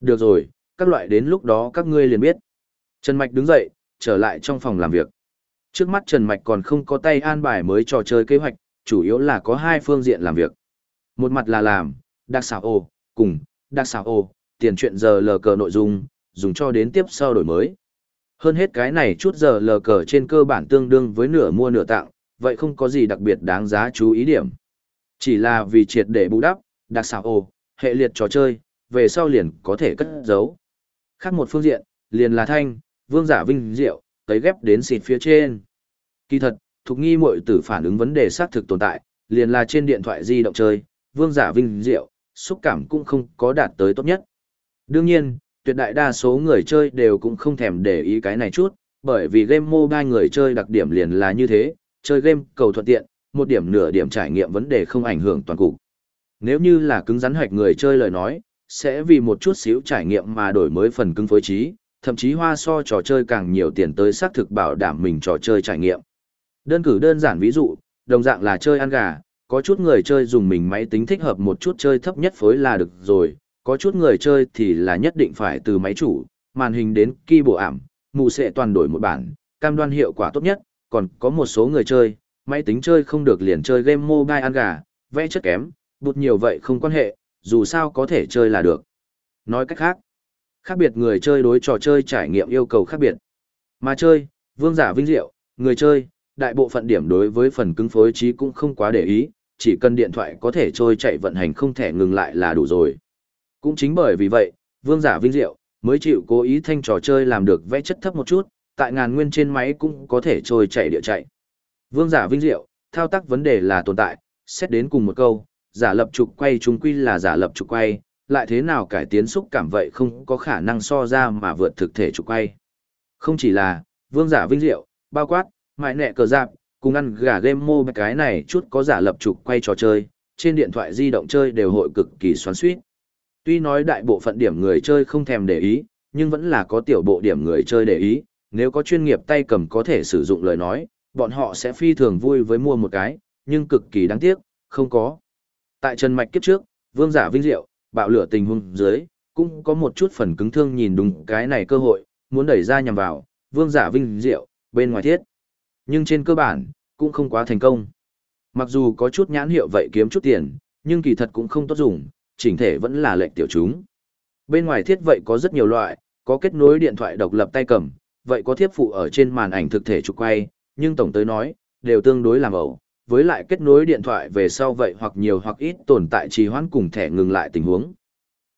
Được rồi, các loại đến lúc đó các ngươi liền biết. Trần Mạch đứng dậy, trở lại trong phòng làm việc. Trước mắt Trần Mạch còn không có tay an bài mới trò chơi kế hoạch, chủ yếu là có hai phương diện làm việc. Một mặt là làm, đặc xảo ồ, cùng, đặc xảo ồ, tiền chuyện giờ lờ cờ nội dung, dùng cho đến tiếp sau đổi mới. Hơn hết cái này chút giờ lờ cờ trên cơ bản tương đương với nửa mua nửa tặng, vậy không có gì đặc biệt đáng giá chú ý điểm. Chỉ là vì triệt để bù đắp, đặc xảo ồ, hệ liệt trò chơi, về sau liền có thể cất giấu. Khác một phương diện, liền là thanh, vương giả vinh diệu, tới ghép đến xịt phía trên. Kỳ thật, thuộc nghi muội tử phản ứng vấn đề xác thực tồn tại, liền là trên điện thoại di động chơi, vương giả vinh diệu, xúc cảm cũng không có đạt tới tốt nhất. Đương nhiên, tuyệt đại đa số người chơi đều cũng không thèm để ý cái này chút, bởi vì game mobile người chơi đặc điểm liền là như thế, chơi game cầu thuận tiện, một điểm nửa điểm trải nghiệm vấn đề không ảnh hưởng toàn cục. Nếu như là cứng rắn hoạch người chơi lời nói, sẽ vì một chút xíu trải nghiệm mà đổi mới phần cứng phối trí, thậm chí hoa so trò chơi càng nhiều tiền tới xác thực bảo đảm mình trò chơi trải nghiệm. Đơn cử đơn giản ví dụ, đồng dạng là chơi ăn gà, có chút người chơi dùng mình máy tính thích hợp một chút chơi thấp nhất phối là được rồi, có chút người chơi thì là nhất định phải từ máy chủ, màn hình đến keyboard ảm, mù sẽ toàn đổi một bản, cam đoan hiệu quả tốt nhất, còn có một số người chơi, máy tính chơi không được liền chơi game mobile ăn gà, vẽ chất kém, bụt nhiều vậy không quan hệ, dù sao có thể chơi là được. Nói cách khác, khác biệt người chơi đối trò chơi trải nghiệm yêu cầu khác biệt. Mà chơi, vương giả vinh diệu, người chơi, đại bộ phận điểm đối với phần cứng phối trí cũng không quá để ý, chỉ cần điện thoại có thể trôi chạy vận hành không thể ngừng lại là đủ rồi. Cũng chính bởi vì vậy, vương giả vinh diệu, mới chịu cố ý thanh trò chơi làm được vẽ chất thấp một chút, tại ngàn nguyên trên máy cũng có thể trôi chạy địa chạy. Vương giả vinh diệu, thao tác vấn đề là tồn tại, xét đến cùng một câu, giả lập trục quay chúng quy là giả lập trục quay, lại thế nào cải tiến xúc cảm vậy không có khả năng so ra mà vượt thực thể trục quay. Không chỉ là, vương giả vinh diệu, bao quát, mại nẹ cờ giáp, cùng ăn gà game mô cái này chút có giả lập trục quay trò chơi, trên điện thoại di động chơi đều hội cực kỳ xoắn suýt. Tuy nói đại bộ phận điểm người chơi không thèm để ý, nhưng vẫn là có tiểu bộ điểm người chơi để ý, nếu có chuyên nghiệp tay cầm có thể sử dụng lời nói, bọn họ sẽ phi thường vui với mua một cái, nhưng cực kỳ đáng tiếc, không có. Tại Trần Mạch kiếp trước, vương giả vinh diệu, bạo lửa tình huống dưới, cũng có một chút phần cứng thương nhìn đúng cái này cơ hội, muốn đẩy ra nhằm vào, vương giả vinh diệu, bên ngoài thiết. Nhưng trên cơ bản, cũng không quá thành công. Mặc dù có chút nhãn hiệu vậy kiếm chút tiền, nhưng kỳ thật cũng không tốt dùng, chỉnh thể vẫn là lệnh tiểu chúng. Bên ngoài thiết vậy có rất nhiều loại, có kết nối điện thoại độc lập tay cầm, vậy có thiết phụ ở trên màn ảnh thực thể chụp quay, nhưng tổng tới nói, đều tương đối làm ẩu, với lại kết nối điện thoại về sau vậy hoặc nhiều hoặc ít tồn tại trì hoãn cùng thẻ ngừng lại tình huống.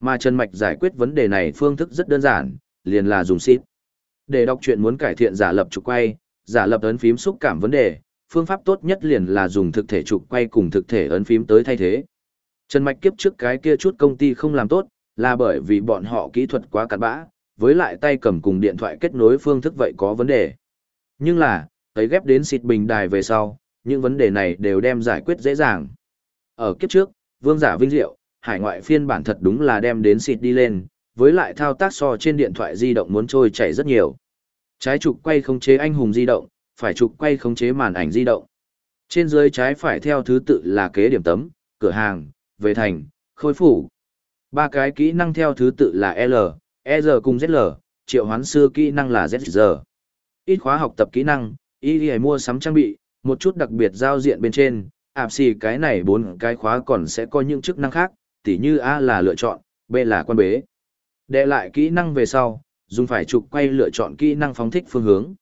Mà Trần Mạch giải quyết vấn đề này phương thức rất đơn giản, liền là dùng xít. Để đọc truyện muốn cải thiện giả lập chụp quay, giả lập ấn phím xúc cảm vấn đề, phương pháp tốt nhất liền là dùng thực thể chụp quay cùng thực thể ấn phím tới thay thế. Trần Mạch kiếp trước cái kia chút công ty không làm tốt, là bởi vì bọn họ kỹ thuật quá cặn bã, với lại tay cầm cùng điện thoại kết nối phương thức vậy có vấn đề. Nhưng là, thấy ghép đến xịt bình đài về sau, những vấn đề này đều đem giải quyết dễ dàng. Ở kiếp trước, vương giả vinh diệu, hải ngoại phiên bản thật đúng là đem đến xịt đi lên, với lại thao tác so trên điện thoại di động muốn trôi chảy rất nhiều. Trái trục quay khống chế anh hùng di động, phải trục quay khống chế màn ảnh di động. Trên dưới trái phải theo thứ tự là kế điểm tấm, cửa hàng, về thành, khôi phủ. Ba cái kỹ năng theo thứ tự là L, E cùng ZL, triệu hoán sư kỹ năng là ZR. Ít khóa học tập kỹ năng, y mua sắm trang bị, một chút đặc biệt giao diện bên trên, ạp xì cái này bốn cái khóa còn sẽ có những chức năng khác, tỉ như A là lựa chọn, B là quan bế. Đệ lại kỹ năng về sau, dùng phải trục quay lựa chọn kỹ năng phóng thích phương hướng.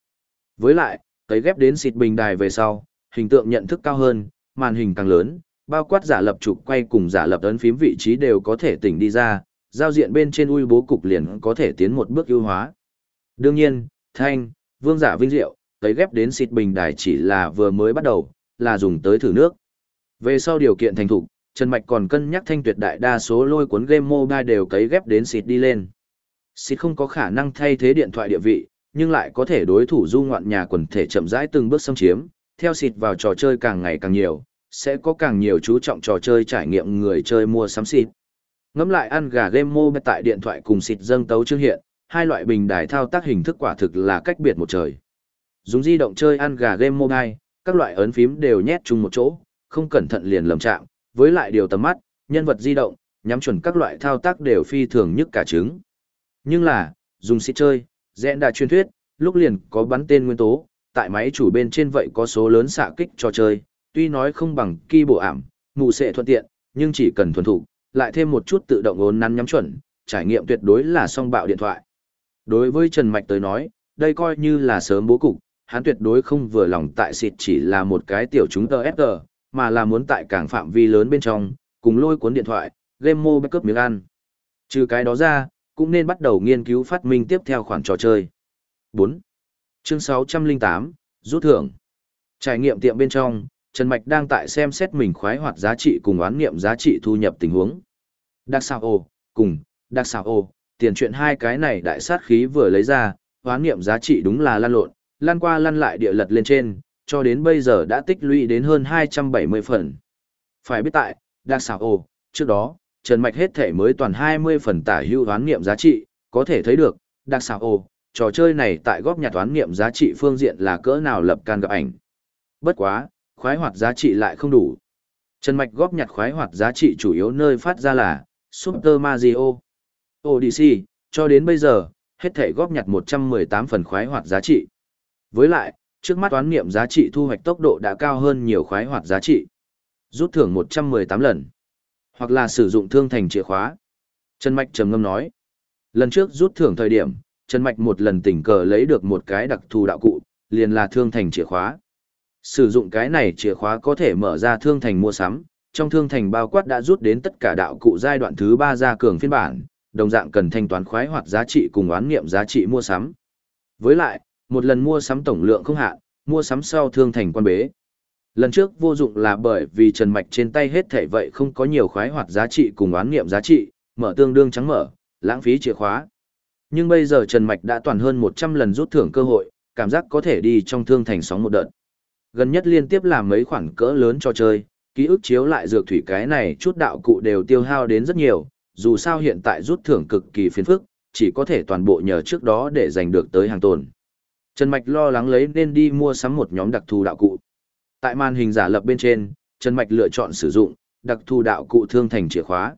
Với lại, cấy ghép đến xịt bình đài về sau, hình tượng nhận thức cao hơn, màn hình càng lớn, bao quát giả lập trục quay cùng giả lập ấn phím vị trí đều có thể tỉnh đi ra, giao diện bên trên ui bố cục liền có thể tiến một bước ưu hóa. Đương nhiên, thanh, vương giả vinh diệu, tới ghép đến xịt bình đài chỉ là vừa mới bắt đầu, là dùng tới thử nước. Về sau điều kiện thành thục, Trần Mạch còn cân nhắc thanh tuyệt đại đa số lôi cuốn game mobile đều cấy ghép đến xịt đi lên. Xịt không có khả năng thay thế điện thoại địa vị, nhưng lại có thể đối thủ du ngoạn nhà quần thể chậm rãi từng bước xâm chiếm, theo xịt vào trò chơi càng ngày càng nhiều, sẽ có càng nhiều chú trọng trò chơi trải nghiệm người chơi mua sắm xịt. Ngắm lại ăn gà game mobile tại điện thoại cùng xịt dâng tấu chương hiện, hai loại bình đài thao tác hình thức quả thực là cách biệt một trời. Dùng di động chơi ăn gà game mobile, các loại ấn phím đều nhét chung một chỗ, không cẩn thận liền lầm chạm, với lại điều tầm mắt, nhân vật di động, nhắm chuẩn các loại thao tác đều phi thường nhất cả trứng. Nhưng là, dùng xịt chơi, dẹn đà truyền thuyết, lúc liền có bắn tên nguyên tố, tại máy chủ bên trên vậy có số lớn xạ kích cho chơi, tuy nói không bằng kỳ bộ ảm, mù sẽ thuận tiện, nhưng chỉ cần thuần thủ, lại thêm một chút tự động ốn nắn nhắm chuẩn, trải nghiệm tuyệt đối là song bạo điện thoại. Đối với Trần Mạch tới nói, đây coi như là sớm bố cục, hắn tuyệt đối không vừa lòng tại xịt chỉ là một cái tiểu chúng tờ FG, mà là muốn tại cảng phạm vi lớn bên trong, cùng lôi cuốn điện thoại, game mô backup miếng ăn. Trừ cái đó ra, cũng nên bắt đầu nghiên cứu phát minh tiếp theo khoản trò chơi. 4. Chương 608, rút thưởng. Trải nghiệm tiệm bên trong, Trần Mạch đang tại xem xét mình khoái hoạt giá trị cùng oán nghiệm giá trị thu nhập tình huống. Đặc xào ồ, cùng, đặc xào ồ, tiền chuyện hai cái này đại sát khí vừa lấy ra, oán nghiệm giá trị đúng là lan lộn, lan qua lăn lại địa lật lên trên, cho đến bây giờ đã tích lũy đến hơn 270 phần. Phải biết tại, đặc xào ồ, trước đó, Trần Mạch hết thể mới toàn 20 phần tả hưu oán nghiệm giá trị, có thể thấy được, đặc xào ồ, trò chơi này tại góp nhặt toán nghiệm giá trị phương diện là cỡ nào lập can gặp ảnh. Bất quá, khoái hoạt giá trị lại không đủ. Trần Mạch góp nhặt khoái hoạt giá trị chủ yếu nơi phát ra là Super Mario Odyssey, cho đến bây giờ, hết thể góp nhặt 118 phần khoái hoạt giá trị. Với lại, trước mắt toán niệm giá trị thu hoạch tốc độ đã cao hơn nhiều khoái hoạt giá trị. Rút thưởng 118 lần. Hoặc là sử dụng thương thành chìa khóa. Trần Mạch trầm ngâm nói, Lần trước rút thưởng thời điểm, Trần Mạch một lần tình cờ lấy được một cái đặc thù đạo cụ, liền là thương thành chìa khóa. Sử dụng cái này chìa khóa có thể mở ra thương thành mua sắm, trong thương thành bao quát đã rút đến tất cả đạo cụ giai đoạn thứ 3 ra cường phiên bản, đồng dạng cần thanh toán khoái hoặc giá trị cùng oán nghiệm giá trị mua sắm. Với lại, một lần mua sắm tổng lượng không hạn, mua sắm sau thương thành quan bế. Lần trước vô dụng là bởi vì Trần Mạch trên tay hết thể vậy không có nhiều khoái hoạt giá trị cùng oán nghiệm giá trị, mở tương đương trắng mở, lãng phí chìa khóa. Nhưng bây giờ Trần Mạch đã toàn hơn 100 lần rút thưởng cơ hội, cảm giác có thể đi trong thương thành sóng một đợt. Gần nhất liên tiếp làm mấy khoản cỡ lớn cho chơi, ký ức chiếu lại dược thủy cái này chút đạo cụ đều tiêu hao đến rất nhiều, dù sao hiện tại rút thưởng cực kỳ phiền phức, chỉ có thể toàn bộ nhờ trước đó để giành được tới hàng tồn. Trần Mạch lo lắng lấy nên đi mua sắm một nhóm đặc thù đạo cụ. Tại màn hình giả lập bên trên, Trần Mạch lựa chọn sử dụng đặc thù đạo cụ thương thành chìa khóa.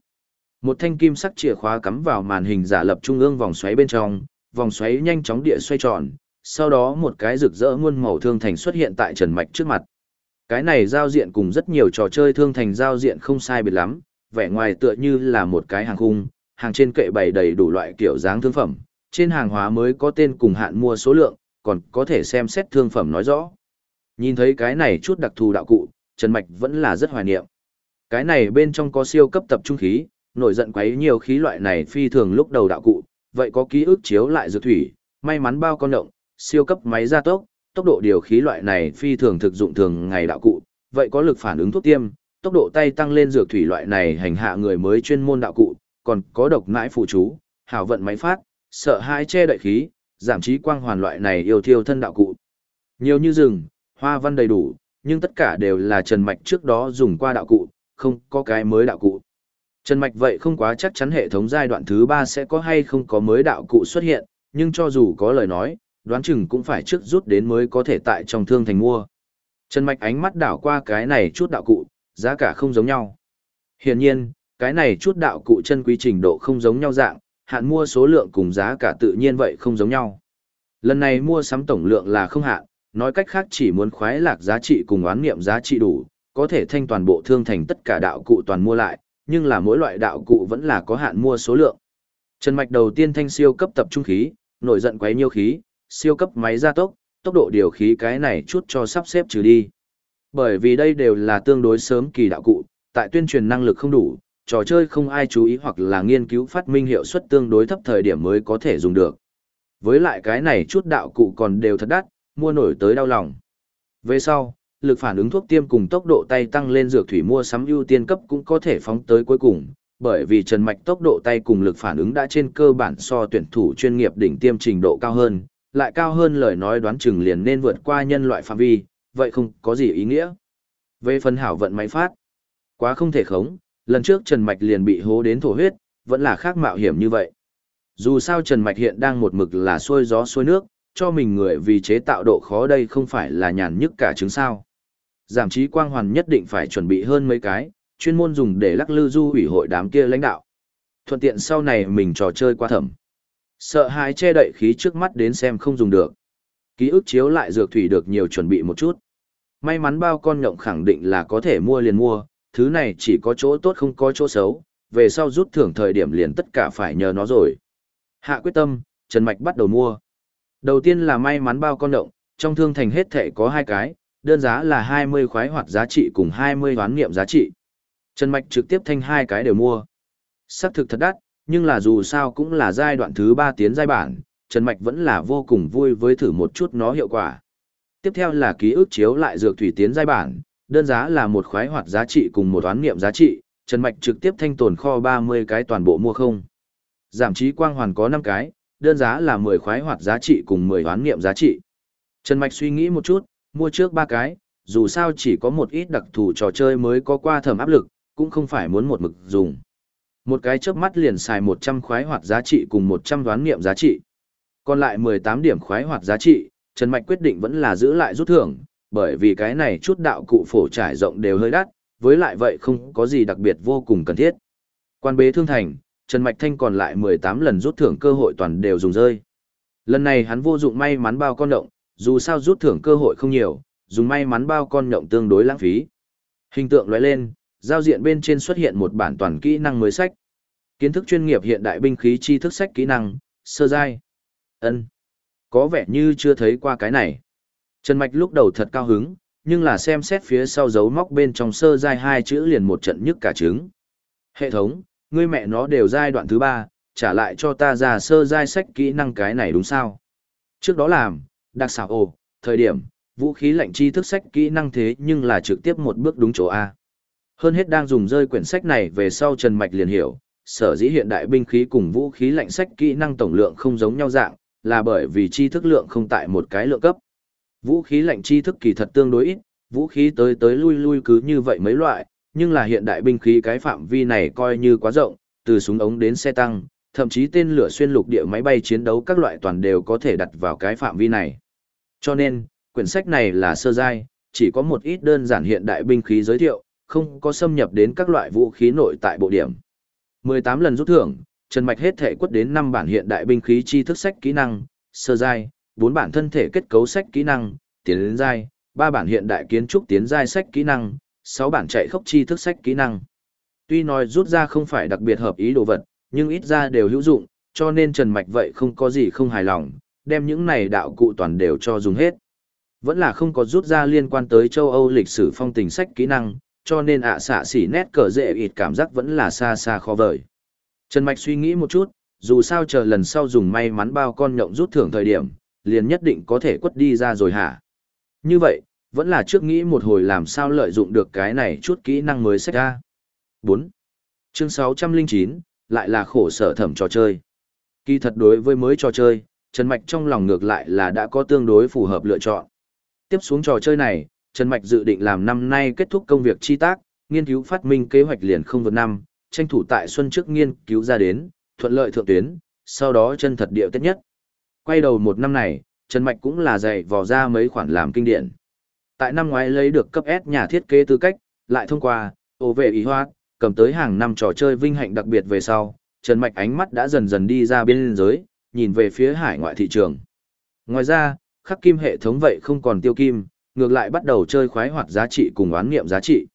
Một thanh kim sắc chìa khóa cắm vào màn hình giả lập trung ương vòng xoáy bên trong, vòng xoáy nhanh chóng địa xoay tròn, sau đó một cái rực rỡ muôn màu thương thành xuất hiện tại Trần Mạch trước mặt. Cái này giao diện cùng rất nhiều trò chơi thương thành giao diện không sai biệt lắm, vẻ ngoài tựa như là một cái hàng khung, hàng trên kệ bày đầy đủ loại kiểu dáng thương phẩm, trên hàng hóa mới có tên cùng hạn mua số lượng, còn có thể xem xét thương phẩm nói rõ. Nhìn thấy cái này chút đặc thù đạo cụ, Trần Mạch vẫn là rất hoài niệm. Cái này bên trong có siêu cấp tập trung khí, nổi giận quấy nhiều khí loại này phi thường lúc đầu đạo cụ, vậy có ký ức chiếu lại dược thủy, may mắn bao con động, siêu cấp máy gia tốc, tốc độ điều khí loại này phi thường thực dụng thường ngày đạo cụ, vậy có lực phản ứng thuốc tiêm, tốc độ tay tăng lên dược thủy loại này hành hạ người mới chuyên môn đạo cụ, còn có độc nãi phụ chú, hảo vận máy phát, sợ hãi che đậy khí, giảm trí quang hoàn loại này yêu thiêu thân đạo cụ. Nhiều như rừng, hoa văn đầy đủ, nhưng tất cả đều là Trần Mạch trước đó dùng qua đạo cụ, không có cái mới đạo cụ. Trần Mạch vậy không quá chắc chắn hệ thống giai đoạn thứ 3 sẽ có hay không có mới đạo cụ xuất hiện, nhưng cho dù có lời nói, đoán chừng cũng phải trước rút đến mới có thể tại trong thương thành mua. Trần Mạch ánh mắt đảo qua cái này chút đạo cụ, giá cả không giống nhau. Hiển nhiên, cái này chút đạo cụ chân quý trình độ không giống nhau dạng, hạn mua số lượng cùng giá cả tự nhiên vậy không giống nhau. Lần này mua sắm tổng lượng là không hạn, nói cách khác chỉ muốn khoái lạc giá trị cùng oán nghiệm giá trị đủ, có thể thanh toàn bộ thương thành tất cả đạo cụ toàn mua lại, nhưng là mỗi loại đạo cụ vẫn là có hạn mua số lượng. Trần Mạch đầu tiên thanh siêu cấp tập trung khí, nổi giận quấy nhiêu khí, siêu cấp máy gia tốc, tốc độ điều khí cái này chút cho sắp xếp trừ đi. Bởi vì đây đều là tương đối sớm kỳ đạo cụ, tại tuyên truyền năng lực không đủ, trò chơi không ai chú ý hoặc là nghiên cứu phát minh hiệu suất tương đối thấp thời điểm mới có thể dùng được. Với lại cái này chút đạo cụ còn đều thật đắt, mua nổi tới đau lòng. Về sau, lực phản ứng thuốc tiêm cùng tốc độ tay tăng lên dược thủy mua sắm ưu tiên cấp cũng có thể phóng tới cuối cùng, bởi vì Trần Mạch tốc độ tay cùng lực phản ứng đã trên cơ bản so tuyển thủ chuyên nghiệp đỉnh tiêm trình độ cao hơn, lại cao hơn lời nói đoán chừng liền nên vượt qua nhân loại phạm vi, vậy không có gì ý nghĩa. Về phần hảo vận máy phát, quá không thể khống, lần trước Trần Mạch liền bị hố đến thổ huyết, vẫn là khác mạo hiểm như vậy. Dù sao Trần Mạch hiện đang một mực là xuôi gió xuôi nước, cho mình người vì chế tạo độ khó đây không phải là nhàn nhức cả chứng sao. Giảm trí quang hoàn nhất định phải chuẩn bị hơn mấy cái, chuyên môn dùng để lắc lư du ủy hội đám kia lãnh đạo. Thuận tiện sau này mình trò chơi qua thẩm. Sợ hãi che đậy khí trước mắt đến xem không dùng được. Ký ức chiếu lại dược thủy được nhiều chuẩn bị một chút. May mắn bao con nhộng khẳng định là có thể mua liền mua, thứ này chỉ có chỗ tốt không có chỗ xấu, về sau rút thưởng thời điểm liền tất cả phải nhờ nó rồi. Hạ quyết tâm, Trần Mạch bắt đầu mua. Đầu tiên là may mắn bao con động, trong thương thành hết thể có hai cái, đơn giá là 20 khoái hoạt giá trị cùng 20 hoán nghiệm giá trị. Trần Mạch trực tiếp thanh hai cái đều mua. Sắc thực thật đắt, nhưng là dù sao cũng là giai đoạn thứ 3 tiến giai bản, Trần Mạch vẫn là vô cùng vui với thử một chút nó hiệu quả. Tiếp theo là ký ức chiếu lại dược thủy tiến giai bản, đơn giá là một khoái hoạt giá trị cùng một toán nghiệm giá trị, Trần Mạch trực tiếp thanh tồn kho 30 cái toàn bộ mua không. Giảm trí quang hoàn có 5 cái, đơn giá là 10 khoái hoạt giá trị cùng 10 toán nghiệm giá trị. Trần Mạch suy nghĩ một chút, mua trước 3 cái, dù sao chỉ có một ít đặc thù trò chơi mới có qua thẩm áp lực, cũng không phải muốn một mực dùng. Một cái chớp mắt liền xài 100 khoái hoạt giá trị cùng 100 đoán nghiệm giá trị. Còn lại 18 điểm khoái hoạt giá trị, Trần Mạch quyết định vẫn là giữ lại rút thưởng, bởi vì cái này chút đạo cụ phổ trải rộng đều hơi đắt, với lại vậy không có gì đặc biệt vô cùng cần thiết. Quan bế thương thành, Trần Mạch Thanh còn lại 18 lần rút thưởng cơ hội toàn đều dùng rơi. Lần này hắn vô dụng may mắn bao con động, dù sao rút thưởng cơ hội không nhiều, dùng may mắn bao con động tương đối lãng phí. Hình tượng lóe lên, giao diện bên trên xuất hiện một bản toàn kỹ năng mới sách. Kiến thức chuyên nghiệp hiện đại binh khí tri thức sách kỹ năng, sơ giai. Ân, Có vẻ như chưa thấy qua cái này. Trần Mạch lúc đầu thật cao hứng, nhưng là xem xét phía sau dấu móc bên trong sơ giai hai chữ liền một trận nhức cả trứng. Hệ thống, ngươi mẹ nó đều giai đoạn thứ ba, trả lại cho ta ra sơ giai sách kỹ năng cái này đúng sao? Trước đó làm, đặc xảo ồ, thời điểm, vũ khí lạnh tri thức sách kỹ năng thế nhưng là trực tiếp một bước đúng chỗ A. Hơn hết đang dùng rơi quyển sách này về sau Trần Mạch liền hiểu, sở dĩ hiện đại binh khí cùng vũ khí lạnh sách kỹ năng tổng lượng không giống nhau dạng, là bởi vì tri thức lượng không tại một cái lượng cấp. Vũ khí lạnh tri thức kỳ thật tương đối ít, vũ khí tới tới lui lui cứ như vậy mấy loại, nhưng là hiện đại binh khí cái phạm vi này coi như quá rộng, từ súng ống đến xe tăng, thậm chí tên lửa xuyên lục địa máy bay chiến đấu các loại toàn đều có thể đặt vào cái phạm vi này. Cho nên, quyển sách này là sơ giai, chỉ có một ít đơn giản hiện đại binh khí giới thiệu, không có xâm nhập đến các loại vũ khí nội tại bộ điểm. 18 lần rút thưởng, Trần Mạch hết thể quất đến 5 bản hiện đại binh khí tri thức sách kỹ năng, sơ giai, 4 bản thân thể kết cấu sách kỹ năng, tiến lên giai, 3 bản hiện đại kiến trúc tiến giai sách kỹ năng, 6 bản chạy khốc tri thức sách kỹ năng. Tuy nói rút ra không phải đặc biệt hợp ý đồ vật, nhưng ít ra đều hữu dụng, cho nên Trần Mạch vậy không có gì không hài lòng, đem những này đạo cụ toàn đều cho dùng hết. Vẫn là không có rút ra liên quan tới châu Âu lịch sử phong tình sách kỹ năng, cho nên ạ xạ xỉ nét cờ dễ ịt cảm giác vẫn là xa xa khó vời. Trần Mạch suy nghĩ một chút, dù sao chờ lần sau dùng may mắn bao con nhộng rút thưởng thời điểm, liền nhất định có thể quất đi ra rồi hả? Như vậy, vẫn là trước nghĩ một hồi làm sao lợi dụng được cái này chút kỹ năng mới sách ra. 4. Chương 609, lại là khổ sở thẩm trò chơi. Kỳ thật đối với mới trò chơi, Trần Mạch trong lòng ngược lại là đã có tương đối phù hợp lựa chọn. Tiếp xuống trò chơi này, Trần Mạch dự định làm năm nay kết thúc công việc chi tác, nghiên cứu phát minh kế hoạch liền không vượt năm, tranh thủ tại xuân trước nghiên cứu ra đến, thuận lợi thượng tuyến, sau đó chân thật điệu tiết nhất. Quay đầu một năm này, Trần Mạch cũng là dạy vò ra mấy khoản làm kinh điển. Tại năm ngoái lấy được cấp S nhà thiết kế tư cách, lại thông qua, ổ vệ ý hoa, cầm tới hàng năm trò chơi vinh hạnh đặc biệt về sau, Trần Mạch ánh mắt đã dần dần đi ra biên giới, nhìn về phía hải ngoại thị trường. Ngoài ra, khắc kim hệ thống vậy không còn tiêu kim, ngược lại bắt đầu chơi khoái hoạt giá trị cùng oán nghiệm giá trị.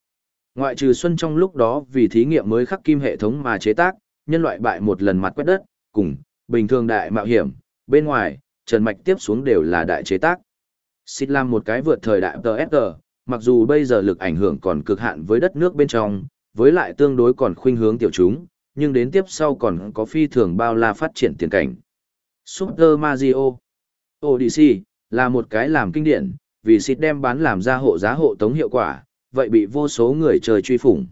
Ngoại trừ xuân trong lúc đó vì thí nghiệm mới khắc kim hệ thống mà chế tác, nhân loại bại một lần mặt quét đất, cùng, bình thường đại mạo hiểm, bên ngoài, Trần Mạch tiếp xuống đều là đại chế tác. Xịt làm một cái vượt thời đại TSG, mặc dù bây giờ lực ảnh hưởng còn cực hạn với đất nước bên trong, với lại tương đối còn khuynh hướng tiểu chúng, nhưng đến tiếp sau còn có phi thường bao la phát triển tiền cảnh. Super Mario Odyssey là một cái làm kinh điển, vì xịt đem bán làm ra hộ giá hộ tống hiệu quả, vậy bị vô số người chơi truy phủng.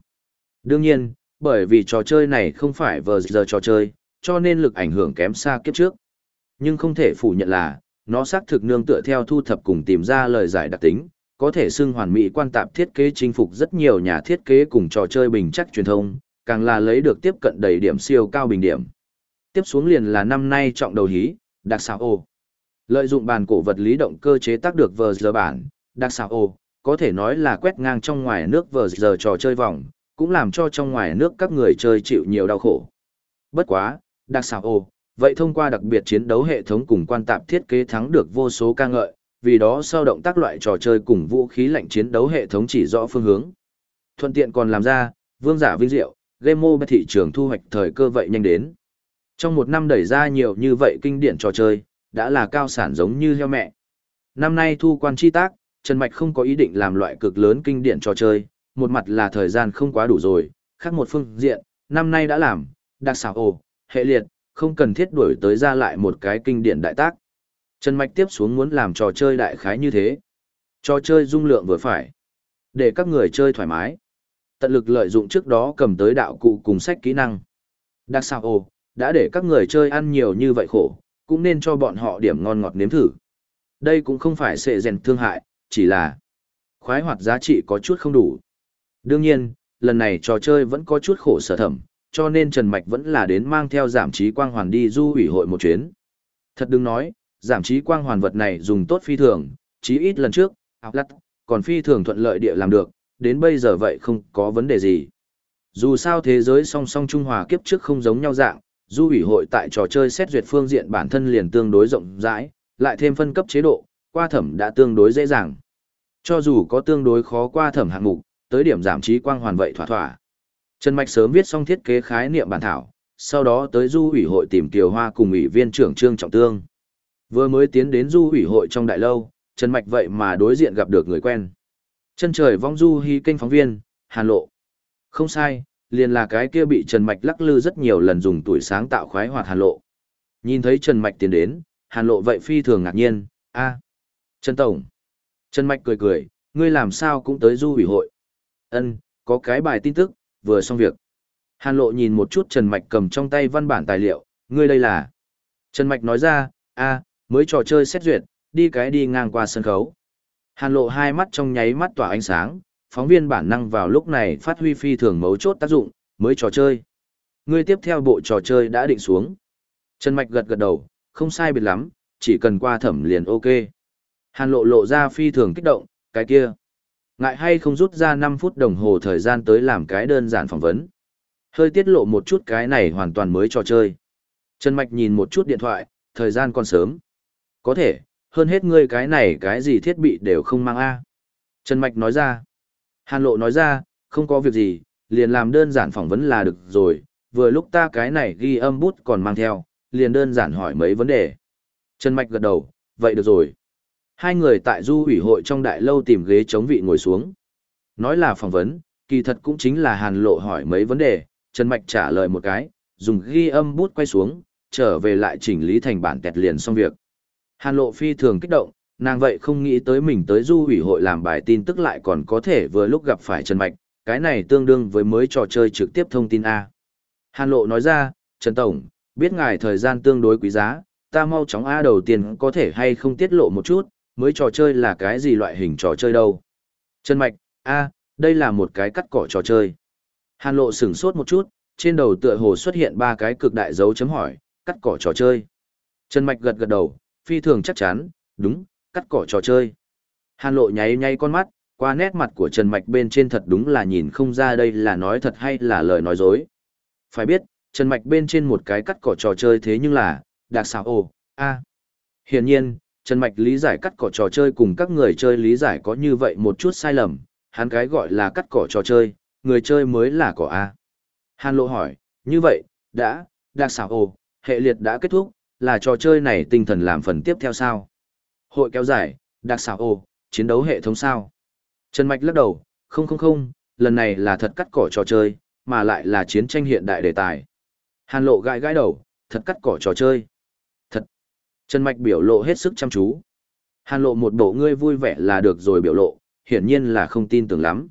Đương nhiên, bởi vì trò chơi này không phải vờ giờ trò chơi, cho nên lực ảnh hưởng kém xa kiếp trước. Nhưng không thể phủ nhận là, nó xác thực nương tựa theo thu thập cùng tìm ra lời giải đặc tính, có thể xưng hoàn mỹ quan tạp thiết kế chinh phục rất nhiều nhà thiết kế cùng trò chơi bình chắc truyền thông, càng là lấy được tiếp cận đầy điểm siêu cao bình điểm. Tiếp xuống liền là năm nay trọng đầu hí, đặc sao ô. Lợi dụng bàn cổ vật lý động cơ chế tác được vờ giờ bản, đặc xảo ô, có thể nói là quét ngang trong ngoài nước vờ giờ trò chơi vòng, cũng làm cho trong ngoài nước các người chơi chịu nhiều đau khổ. Bất quá, đặc xảo ô, vậy thông qua đặc biệt chiến đấu hệ thống cùng quan tạp thiết kế thắng được vô số ca ngợi, vì đó sau động tác loại trò chơi cùng vũ khí lạnh chiến đấu hệ thống chỉ rõ phương hướng. Thuận tiện còn làm ra, vương giả vinh diệu, game mobile thị trường thu hoạch thời cơ vậy nhanh đến. Trong một năm đẩy ra nhiều như vậy kinh điển trò chơi, đã là cao sản giống như heo mẹ. Năm nay thu quan chi tác, Trần Mạch không có ý định làm loại cực lớn kinh điển trò chơi, một mặt là thời gian không quá đủ rồi, khác một phương diện, năm nay đã làm, đặc xảo ồ, hệ liệt, không cần thiết đuổi tới ra lại một cái kinh điển đại tác. Trần Mạch tiếp xuống muốn làm trò chơi đại khái như thế. Trò chơi dung lượng vừa phải. Để các người chơi thoải mái. Tận lực lợi dụng trước đó cầm tới đạo cụ cùng sách kỹ năng. Đặc xảo ồ, đã để các người chơi ăn nhiều như vậy khổ, cũng nên cho bọn họ điểm ngon ngọt nếm thử. Đây cũng không phải sệ rèn thương hại, chỉ là khoái hoạt giá trị có chút không đủ. Đương nhiên, lần này trò chơi vẫn có chút khổ sở thẩm, cho nên Trần Mạch vẫn là đến mang theo giảm trí quang hoàn đi du ủy hội một chuyến. Thật đừng nói, giảm trí quang hoàn vật này dùng tốt phi thường, chí ít lần trước, học lắt, còn phi thường thuận lợi địa làm được, đến bây giờ vậy không có vấn đề gì. Dù sao thế giới song song Trung Hòa kiếp trước không giống nhau dạng, du ủy hội tại trò chơi xét duyệt phương diện bản thân liền tương đối rộng rãi, lại thêm phân cấp chế độ, qua thẩm đã tương đối dễ dàng. Cho dù có tương đối khó qua thẩm hạng mục, tới điểm giảm trí quang hoàn vậy thỏa thỏa. Trần Mạch sớm viết xong thiết kế khái niệm bản thảo, sau đó tới du ủy hội tìm Kiều Hoa cùng ủy viên trưởng Trương Trọng Tương. Vừa mới tiến đến du ủy hội trong đại lâu, Trần Mạch vậy mà đối diện gặp được người quen. Chân trời vong du hy kênh phóng viên, Hàn Lộ. Không sai, liền là cái kia bị Trần Mạch lắc lư rất nhiều lần dùng tuổi sáng tạo khoái hoạt Hàn Lộ. Nhìn thấy Trần Mạch tiến đến, Hàn Lộ vậy phi thường ngạc nhiên, a Trần Tổng. Trần Mạch cười cười, ngươi làm sao cũng tới du ủy hội. ân có cái bài tin tức, vừa xong việc. Hàn Lộ nhìn một chút Trần Mạch cầm trong tay văn bản tài liệu, ngươi đây là. Trần Mạch nói ra, a mới trò chơi xét duyệt, đi cái đi ngang qua sân khấu. Hàn Lộ hai mắt trong nháy mắt tỏa ánh sáng, phóng viên bản năng vào lúc này phát huy phi thường mấu chốt tác dụng, mới trò chơi. Ngươi tiếp theo bộ trò chơi đã định xuống. Trần Mạch gật gật đầu, không sai biệt lắm, chỉ cần qua thẩm liền ok. Hàn lộ lộ ra phi thường kích động, cái kia. Ngại hay không rút ra 5 phút đồng hồ thời gian tới làm cái đơn giản phỏng vấn. Hơi tiết lộ một chút cái này hoàn toàn mới trò chơi. Trần Mạch nhìn một chút điện thoại, thời gian còn sớm. Có thể, hơn hết ngươi cái này cái gì thiết bị đều không mang A. Trần Mạch nói ra. Hàn lộ nói ra, không có việc gì, liền làm đơn giản phỏng vấn là được rồi, vừa lúc ta cái này ghi âm bút còn mang theo, liền đơn giản hỏi mấy vấn đề. Trần Mạch gật đầu, vậy được rồi. Hai người tại du ủy hội trong đại lâu tìm ghế chống vị ngồi xuống. Nói là phỏng vấn, kỳ thật cũng chính là hàn lộ hỏi mấy vấn đề, Trần Mạch trả lời một cái, dùng ghi âm bút quay xuống, trở về lại chỉnh lý thành bản tẹt liền xong việc. Hàn lộ phi thường kích động, nàng vậy không nghĩ tới mình tới du ủy hội làm bài tin tức lại còn có thể vừa lúc gặp phải Trần Mạch, cái này tương đương với mới trò chơi trực tiếp thông tin A. Hàn lộ nói ra, Trần Tổng, biết ngài thời gian tương đối quý giá, ta mau chóng A đầu tiên có thể hay không tiết lộ một chút, mới trò chơi là cái gì loại hình trò chơi đâu. Trần Mạch, A, đây là một cái cắt cỏ trò chơi. Hàn lộ sửng sốt một chút, trên đầu tựa hồ xuất hiện ba cái cực đại dấu chấm hỏi, cắt cỏ trò chơi. Trần Mạch gật gật đầu, phi thường chắc chắn, đúng, cắt cỏ trò chơi. Hàn lộ nháy nháy con mắt, qua nét mặt của Trần Mạch bên trên thật đúng là nhìn không ra đây là nói thật hay là lời nói dối. Phải biết, Trần Mạch bên trên một cái cắt cỏ trò chơi thế nhưng là, đặc xào ồ, a. Hiển nhiên, Trần Mạch lý giải cắt cỏ trò chơi cùng các người chơi lý giải có như vậy một chút sai lầm, hắn cái gọi là cắt cỏ trò chơi, người chơi mới là cỏ A. Hàn lộ hỏi, như vậy, đã, đặc xào ồ, hệ liệt đã kết thúc, là trò chơi này tinh thần làm phần tiếp theo sao? Hội kéo dài, đặc xảo ồ, chiến đấu hệ thống sao? Trần Mạch lắc đầu, không không không, lần này là thật cắt cỏ trò chơi, mà lại là chiến tranh hiện đại đề tài. Hàn lộ gãi gãi đầu, thật cắt cỏ trò chơi. Thật. Trần Mạch biểu lộ hết sức chăm chú. Hàn lộ một bộ ngươi vui vẻ là được rồi biểu lộ, hiển nhiên là không tin tưởng lắm.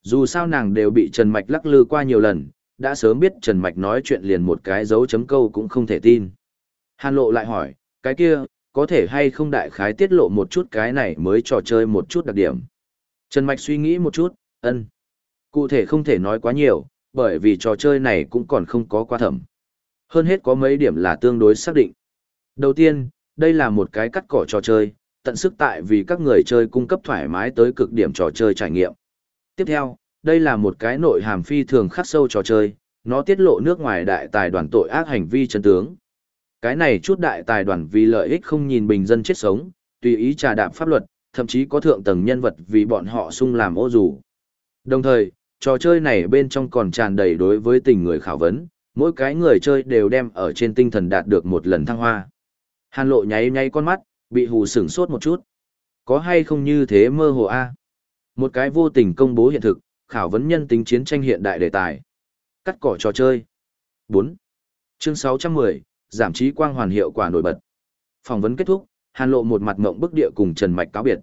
Dù sao nàng đều bị Trần Mạch lắc lư qua nhiều lần, đã sớm biết Trần Mạch nói chuyện liền một cái dấu chấm câu cũng không thể tin. Hàn lộ lại hỏi, cái kia, có thể hay không đại khái tiết lộ một chút cái này mới trò chơi một chút đặc điểm. Trần Mạch suy nghĩ một chút, ân. Cụ thể không thể nói quá nhiều, bởi vì trò chơi này cũng còn không có qua thẩm. Hơn hết có mấy điểm là tương đối xác định. Đầu tiên, đây là một cái cắt cỏ trò chơi, tận sức tại vì các người chơi cung cấp thoải mái tới cực điểm trò chơi trải nghiệm. Tiếp theo, đây là một cái nội hàm phi thường khắc sâu trò chơi, nó tiết lộ nước ngoài đại tài đoàn tội ác hành vi chân tướng. Cái này chút đại tài đoàn vì lợi ích không nhìn bình dân chết sống, tùy ý trà đạp pháp luật, thậm chí có thượng tầng nhân vật vì bọn họ sung làm ô dù. Đồng thời, trò chơi này bên trong còn tràn đầy đối với tình người khảo vấn, mỗi cái người chơi đều đem ở trên tinh thần đạt được một lần thăng hoa. Hàn lộ nháy nháy con mắt, bị hù sửng sốt một chút. Có hay không như thế mơ hồ a? Một cái vô tình công bố hiện thực, khảo vấn nhân tính chiến tranh hiện đại đề tài. Cắt cỏ trò chơi. 4. Chương 610, giảm trí quang hoàn hiệu quả nổi bật. Phỏng vấn kết thúc, Hàn lộ một mặt mộng bức địa cùng Trần Mạch cáo biệt.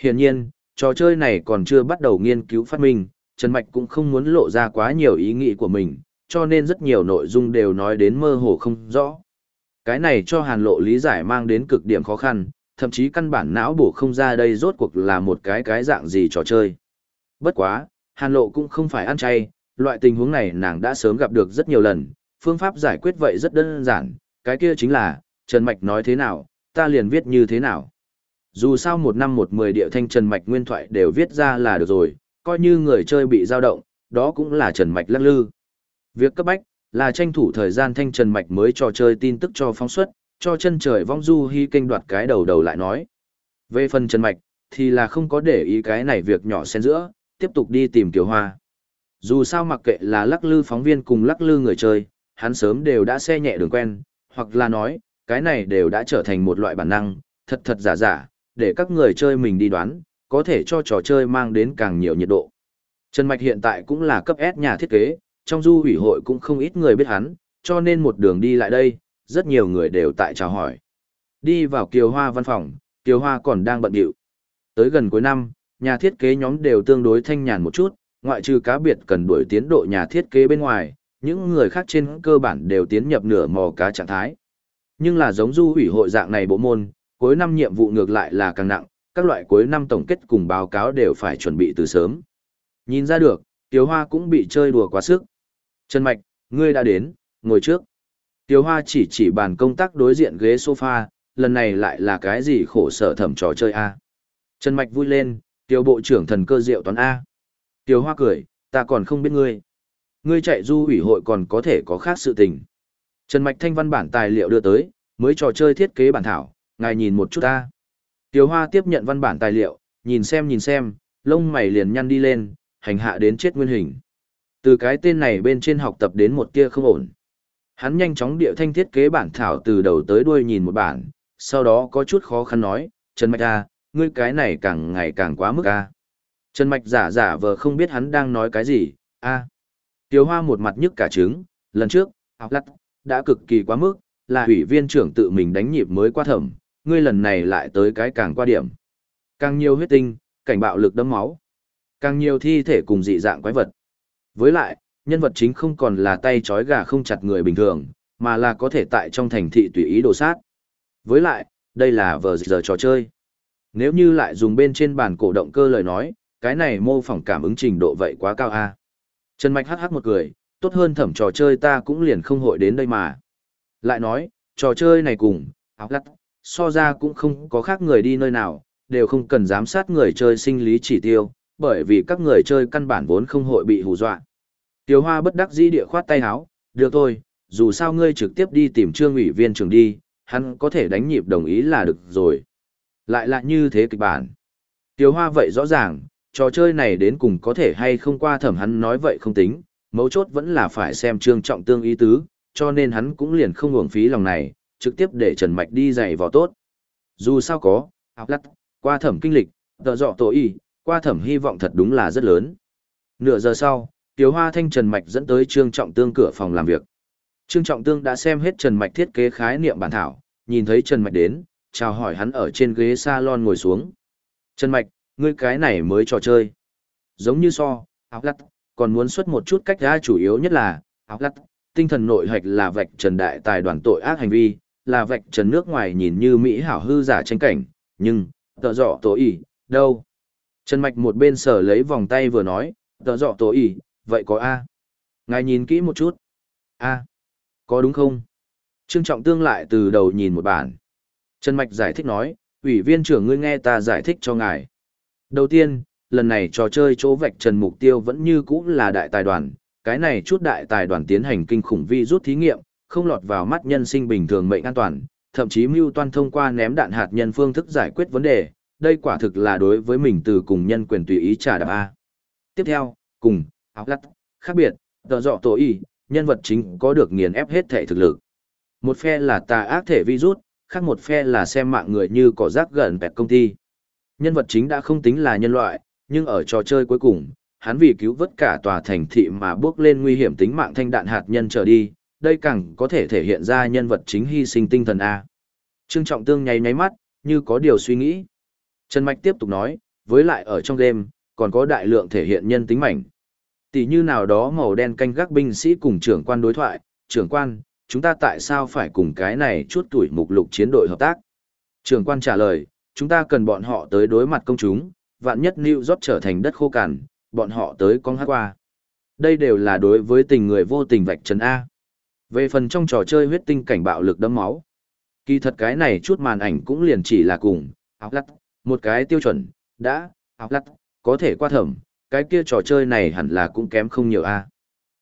Hiển nhiên, trò chơi này còn chưa bắt đầu nghiên cứu phát minh, Trần Mạch cũng không muốn lộ ra quá nhiều ý nghĩ của mình, cho nên rất nhiều nội dung đều nói đến mơ hồ không rõ. Cái này cho Hàn Lộ lý giải mang đến cực điểm khó khăn, thậm chí căn bản não bổ không ra đây rốt cuộc là một cái cái dạng gì trò chơi. Bất quá, Hàn Lộ cũng không phải ăn chay, loại tình huống này nàng đã sớm gặp được rất nhiều lần, phương pháp giải quyết vậy rất đơn giản, cái kia chính là, Trần Mạch nói thế nào, ta liền viết như thế nào. Dù sao một năm một mười địa thanh Trần Mạch nguyên thoại đều viết ra là được rồi, coi như người chơi bị dao động, đó cũng là Trần Mạch lắc lư. Việc cấp bách là tranh thủ thời gian thanh Trần Mạch mới trò chơi tin tức cho phóng xuất, cho chân trời vong du hy kênh đoạt cái đầu đầu lại nói. Về phần Trần Mạch, thì là không có để ý cái này việc nhỏ xen giữa, tiếp tục đi tìm Tiểu Hoa. Dù sao mặc kệ là lắc lư phóng viên cùng lắc lư người chơi, hắn sớm đều đã xe nhẹ đường quen, hoặc là nói, cái này đều đã trở thành một loại bản năng, thật thật giả giả, để các người chơi mình đi đoán, có thể cho trò chơi mang đến càng nhiều nhiệt độ. Trần Mạch hiện tại cũng là cấp S nhà thiết kế, trong du ủy hội cũng không ít người biết hắn, cho nên một đường đi lại đây, rất nhiều người đều tại chào hỏi. Đi vào Kiều Hoa văn phòng, Kiều Hoa còn đang bận điệu. Tới gần cuối năm, nhà thiết kế nhóm đều tương đối thanh nhàn một chút, ngoại trừ cá biệt cần đuổi tiến độ nhà thiết kế bên ngoài, những người khác trên cơ bản đều tiến nhập nửa mò cá trạng thái. Nhưng là giống du ủy hội dạng này bộ môn, cuối năm nhiệm vụ ngược lại là càng nặng, các loại cuối năm tổng kết cùng báo cáo đều phải chuẩn bị từ sớm. Nhìn ra được, Tiểu Hoa cũng bị chơi đùa quá sức. Trần Mạch, ngươi đã đến, ngồi trước. Tiểu Hoa chỉ chỉ bàn công tác đối diện ghế sofa, lần này lại là cái gì khổ sở thẩm trò chơi A. Trần Mạch vui lên, Tiểu Bộ trưởng thần cơ diệu toán A. Tiểu Hoa cười, ta còn không biết ngươi. Ngươi chạy du ủy hội còn có thể có khác sự tình. Trần Mạch thanh văn bản tài liệu đưa tới, mới trò chơi thiết kế bản thảo, ngài nhìn một chút ta. Tiểu Hoa tiếp nhận văn bản tài liệu, nhìn xem nhìn xem, lông mày liền nhăn đi lên, hành hạ đến chết nguyên hình. Từ cái tên này bên trên học tập đến một tia không ổn. Hắn nhanh chóng điệu thanh thiết kế bản thảo từ đầu tới đuôi nhìn một bản, sau đó có chút khó khăn nói, Trần Mạch A, ngươi cái này càng ngày càng quá mức A. Trần Mạch giả giả vờ không biết hắn đang nói cái gì, A. Tiểu Hoa một mặt nhức cả trứng, lần trước, học lắc, đã cực kỳ quá mức, là ủy viên trưởng tự mình đánh nhịp mới qua thẩm, ngươi lần này lại tới cái càng qua điểm. Càng nhiều huyết tinh, cảnh bạo lực đấm máu. Càng nhiều thi thể cùng dị dạng quái vật. Với lại, nhân vật chính không còn là tay trói gà không chặt người bình thường, mà là có thể tại trong thành thị tùy ý đồ sát. Với lại, đây là vờ giờ trò chơi. Nếu như lại dùng bên trên bàn cổ động cơ lời nói, cái này mô phỏng cảm ứng trình độ vậy quá cao a. Trần Mạch hắc hắc một cười, tốt hơn thẩm trò chơi ta cũng liền không hội đến đây mà. Lại nói, trò chơi này cùng, áo lắc, so ra cũng không có khác người đi nơi nào, đều không cần giám sát người chơi sinh lý chỉ tiêu, bởi vì các người chơi căn bản vốn không hội bị hù dọa. Tiểu Hoa bất đắc dĩ địa khoát tay áo, được thôi, dù sao ngươi trực tiếp đi tìm trương ủy viên trưởng đi, hắn có thể đánh nhịp đồng ý là được rồi. Lại là như thế kịch bản. Tiểu Hoa vậy rõ ràng, trò chơi này đến cùng có thể hay không qua thẩm hắn nói vậy không tính, mấu chốt vẫn là phải xem trương trọng tương ý tứ, cho nên hắn cũng liền không uổng phí lòng này, trực tiếp để Trần Mạch đi dạy vào tốt. Dù sao có, áp lắt, qua thẩm kinh lịch, tờ dọ tổ y, qua thẩm hy vọng thật đúng là rất lớn. Nửa giờ sau, Tiếu Hoa Thanh Trần Mạch dẫn tới Trương Trọng Tương cửa phòng làm việc. Trương Trọng Tương đã xem hết Trần Mạch thiết kế khái niệm bản thảo, nhìn thấy Trần Mạch đến, chào hỏi hắn ở trên ghế salon ngồi xuống. Trần Mạch, ngươi cái này mới trò chơi. Giống như so, áo lắt, còn muốn xuất một chút cách ra chủ yếu nhất là, áo lắt, tinh thần nội hạch là vạch trần đại tài đoàn tội ác hành vi, là vạch trần nước ngoài nhìn như Mỹ hảo hư giả tranh cảnh, nhưng, tợ dọ tổ ý, đâu? Trần Mạch một bên sở lấy vòng tay vừa nói, tợ dọ tổ ý, vậy có A. Ngài nhìn kỹ một chút. A. Có đúng không? Trương Trọng Tương lại từ đầu nhìn một bản. Trần Mạch giải thích nói, ủy viên trưởng ngươi nghe ta giải thích cho ngài. Đầu tiên, lần này trò chơi chỗ vạch trần mục tiêu vẫn như cũ là đại tài đoàn, cái này chút đại tài đoàn tiến hành kinh khủng vi rút thí nghiệm, không lọt vào mắt nhân sinh bình thường mệnh an toàn, thậm chí mưu toan thông qua ném đạn hạt nhân phương thức giải quyết vấn đề, đây quả thực là đối với mình từ cùng nhân quyền tùy ý trả đạp A. Tiếp theo, cùng, áo lắt, khác biệt, tờ dọ tổ y, nhân vật chính có được nghiền ép hết thể thực lực. Một phe là tà ác thể virus, khác một phe là xem mạng người như cỏ rác gần bẹt công ty. Nhân vật chính đã không tính là nhân loại, nhưng ở trò chơi cuối cùng, hắn vì cứu vớt cả tòa thành thị mà bước lên nguy hiểm tính mạng thanh đạn hạt nhân trở đi, đây càng có thể thể hiện ra nhân vật chính hy sinh tinh thần A. Trương Trọng Tương nháy nháy mắt, như có điều suy nghĩ. Trần Mạch tiếp tục nói, với lại ở trong game, còn có đại lượng thể hiện nhân tính mảnh. Tỷ như nào đó màu đen canh gác binh sĩ cùng trưởng quan đối thoại, trưởng quan, chúng ta tại sao phải cùng cái này chút tuổi mục lục chiến đội hợp tác? Trưởng quan trả lời, chúng ta cần bọn họ tới đối mặt công chúng, vạn nhất New York trở thành đất khô cằn, bọn họ tới con hát qua. Đây đều là đối với tình người vô tình vạch trần A. Về phần trong trò chơi huyết tinh cảnh bạo lực đấm máu, kỳ thật cái này chút màn ảnh cũng liền chỉ là cùng, áo lắt, một cái tiêu chuẩn, đã, áo lắt, có thể qua thẩm, cái kia trò chơi này hẳn là cũng kém không nhiều a.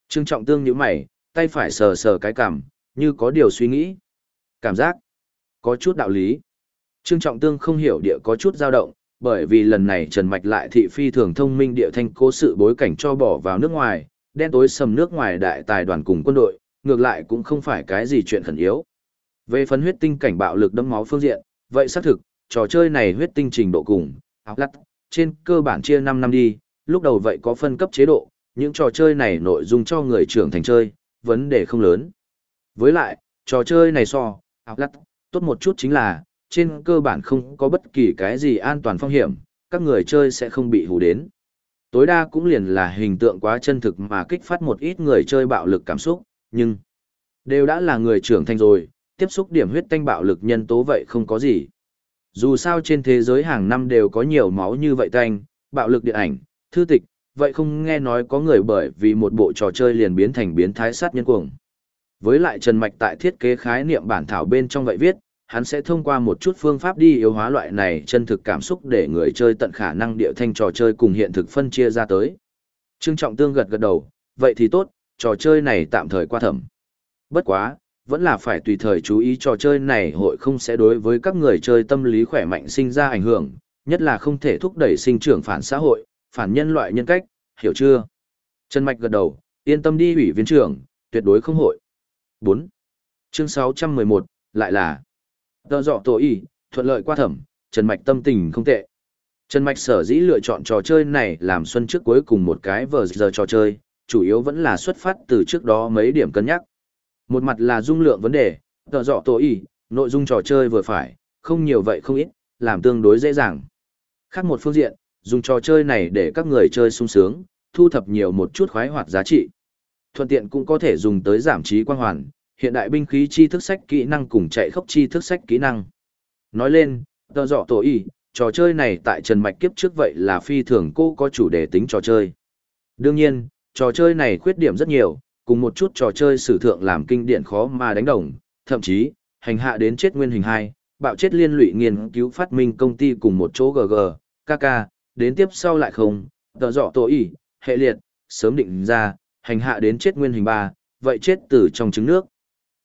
Trương Trọng Tương như mày, tay phải sờ sờ cái cằm, như có điều suy nghĩ. Cảm giác có chút đạo lý. Trương Trọng Tương không hiểu địa có chút dao động, bởi vì lần này Trần Mạch lại thị phi thường thông minh địa thanh cố sự bối cảnh cho bỏ vào nước ngoài, đen tối sầm nước ngoài đại tài đoàn cùng quân đội, ngược lại cũng không phải cái gì chuyện khẩn yếu. Về phần huyết tinh cảnh bạo lực đẫm máu phương diện, vậy xác thực, trò chơi này huyết tinh trình độ cùng, áo lắt, trên cơ bản chia 5 năm đi, lúc đầu vậy có phân cấp chế độ, những trò chơi này nội dung cho người trưởng thành chơi, vấn đề không lớn. Với lại, trò chơi này so, áo lắt, tốt một chút chính là, trên cơ bản không có bất kỳ cái gì an toàn phong hiểm, các người chơi sẽ không bị hù đến. Tối đa cũng liền là hình tượng quá chân thực mà kích phát một ít người chơi bạo lực cảm xúc, nhưng đều đã là người trưởng thành rồi, tiếp xúc điểm huyết tanh bạo lực nhân tố vậy không có gì. Dù sao trên thế giới hàng năm đều có nhiều máu như vậy tanh, bạo lực điện ảnh, thư tịch, vậy không nghe nói có người bởi vì một bộ trò chơi liền biến thành biến thái sát nhân cuồng. Với lại Trần Mạch tại thiết kế khái niệm bản thảo bên trong vậy viết, hắn sẽ thông qua một chút phương pháp đi yếu hóa loại này chân thực cảm xúc để người chơi tận khả năng địa thanh trò chơi cùng hiện thực phân chia ra tới. Trương Trọng Tương gật gật đầu, vậy thì tốt, trò chơi này tạm thời qua thẩm. Bất quá, vẫn là phải tùy thời chú ý trò chơi này hội không sẽ đối với các người chơi tâm lý khỏe mạnh sinh ra ảnh hưởng, nhất là không thể thúc đẩy sinh trưởng phản xã hội, phản nhân loại nhân cách, hiểu chưa? Trần Mạch gật đầu, yên tâm đi ủy viên trưởng, tuyệt đối không hội. 4. Chương 611, lại là Tờ dọ tổ y, thuận lợi qua thẩm, Trần Mạch tâm tình không tệ. Trần Mạch sở dĩ lựa chọn trò chơi này làm xuân trước cuối cùng một cái vờ giờ trò chơi, chủ yếu vẫn là xuất phát từ trước đó mấy điểm cân nhắc. Một mặt là dung lượng vấn đề, tờ dọ tổ y, nội dung trò chơi vừa phải, không nhiều vậy không ít, làm tương đối dễ dàng. Khác một phương diện, dùng trò chơi này để các người chơi sung sướng, thu thập nhiều một chút khoái hoạt giá trị. Thuận tiện cũng có thể dùng tới giảm trí quang hoàn, hiện đại binh khí chi thức sách kỹ năng cùng chạy khốc chi thức sách kỹ năng. Nói lên, tờ dọ tổ y, trò chơi này tại Trần Mạch kiếp trước vậy là phi thường cô có chủ đề tính trò chơi. Đương nhiên, trò chơi này khuyết điểm rất nhiều, cùng một chút trò chơi sử thượng làm kinh điển khó mà đánh đồng, thậm chí, hành hạ đến chết nguyên hình 2, bạo chết liên lụy nghiên cứu phát minh công ty cùng một chỗ GG, KK, đến tiếp sau lại không, tờ dọ tổ y, hệ liệt, sớm định ra, hành hạ đến chết nguyên hình 3, vậy chết từ trong trứng nước.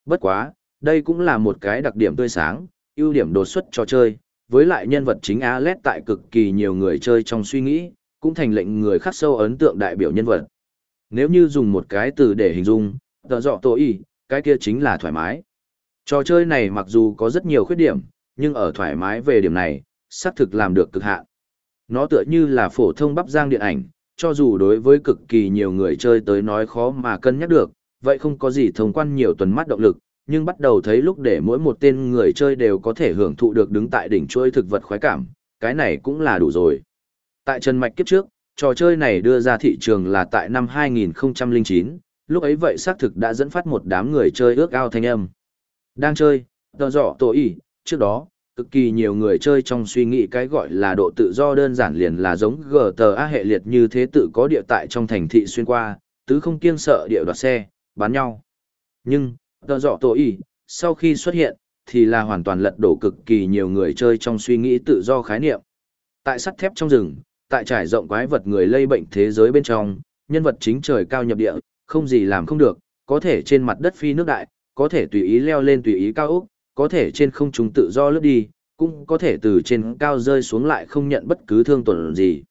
Bất quá, đây cũng là một cái đặc điểm tươi sáng, ưu điểm đột xuất cho chơi, với lại nhân vật chính Alet tại cực kỳ nhiều người chơi trong suy nghĩ, cũng thành lệnh người khắc sâu ấn tượng đại biểu nhân vật. Nếu như dùng một cái từ để hình dung, tờ dọ tổ y, cái kia chính là thoải mái. Trò chơi này mặc dù có rất nhiều khuyết điểm, nhưng ở thoải mái về điểm này, xác thực làm được cực hạn. Nó tựa như là phổ thông bắp giang điện ảnh, cho dù đối với cực kỳ nhiều người chơi tới nói khó mà cân nhắc được, vậy không có gì thông quan nhiều tuần mắt động lực, nhưng bắt đầu thấy lúc để mỗi một tên người chơi đều có thể hưởng thụ được đứng tại đỉnh chuỗi thực vật khoái cảm, cái này cũng là đủ rồi. Tại Trần Mạch kiếp trước, trò chơi này đưa ra thị trường là tại năm 2009, lúc ấy vậy xác thực đã dẫn phát một đám người chơi ước ao thanh âm. Đang chơi, tờ dọ tổ y, trước đó, cực kỳ nhiều người chơi trong suy nghĩ cái gọi là độ tự do đơn giản liền là giống GTA hệ liệt như thế tự có địa tại trong thành thị xuyên qua, tứ không kiêng sợ địa đoạt xe, bán nhau. Nhưng, tờ dọ tổ y, sau khi xuất hiện, thì là hoàn toàn lật đổ cực kỳ nhiều người chơi trong suy nghĩ tự do khái niệm. Tại sắt thép trong rừng, tại trải rộng quái vật người lây bệnh thế giới bên trong, nhân vật chính trời cao nhập địa, không gì làm không được, có thể trên mặt đất phi nước đại, có thể tùy ý leo lên tùy ý cao ốc, có thể trên không trung tự do lướt đi, cũng có thể từ trên cao rơi xuống lại không nhận bất cứ thương tổn gì.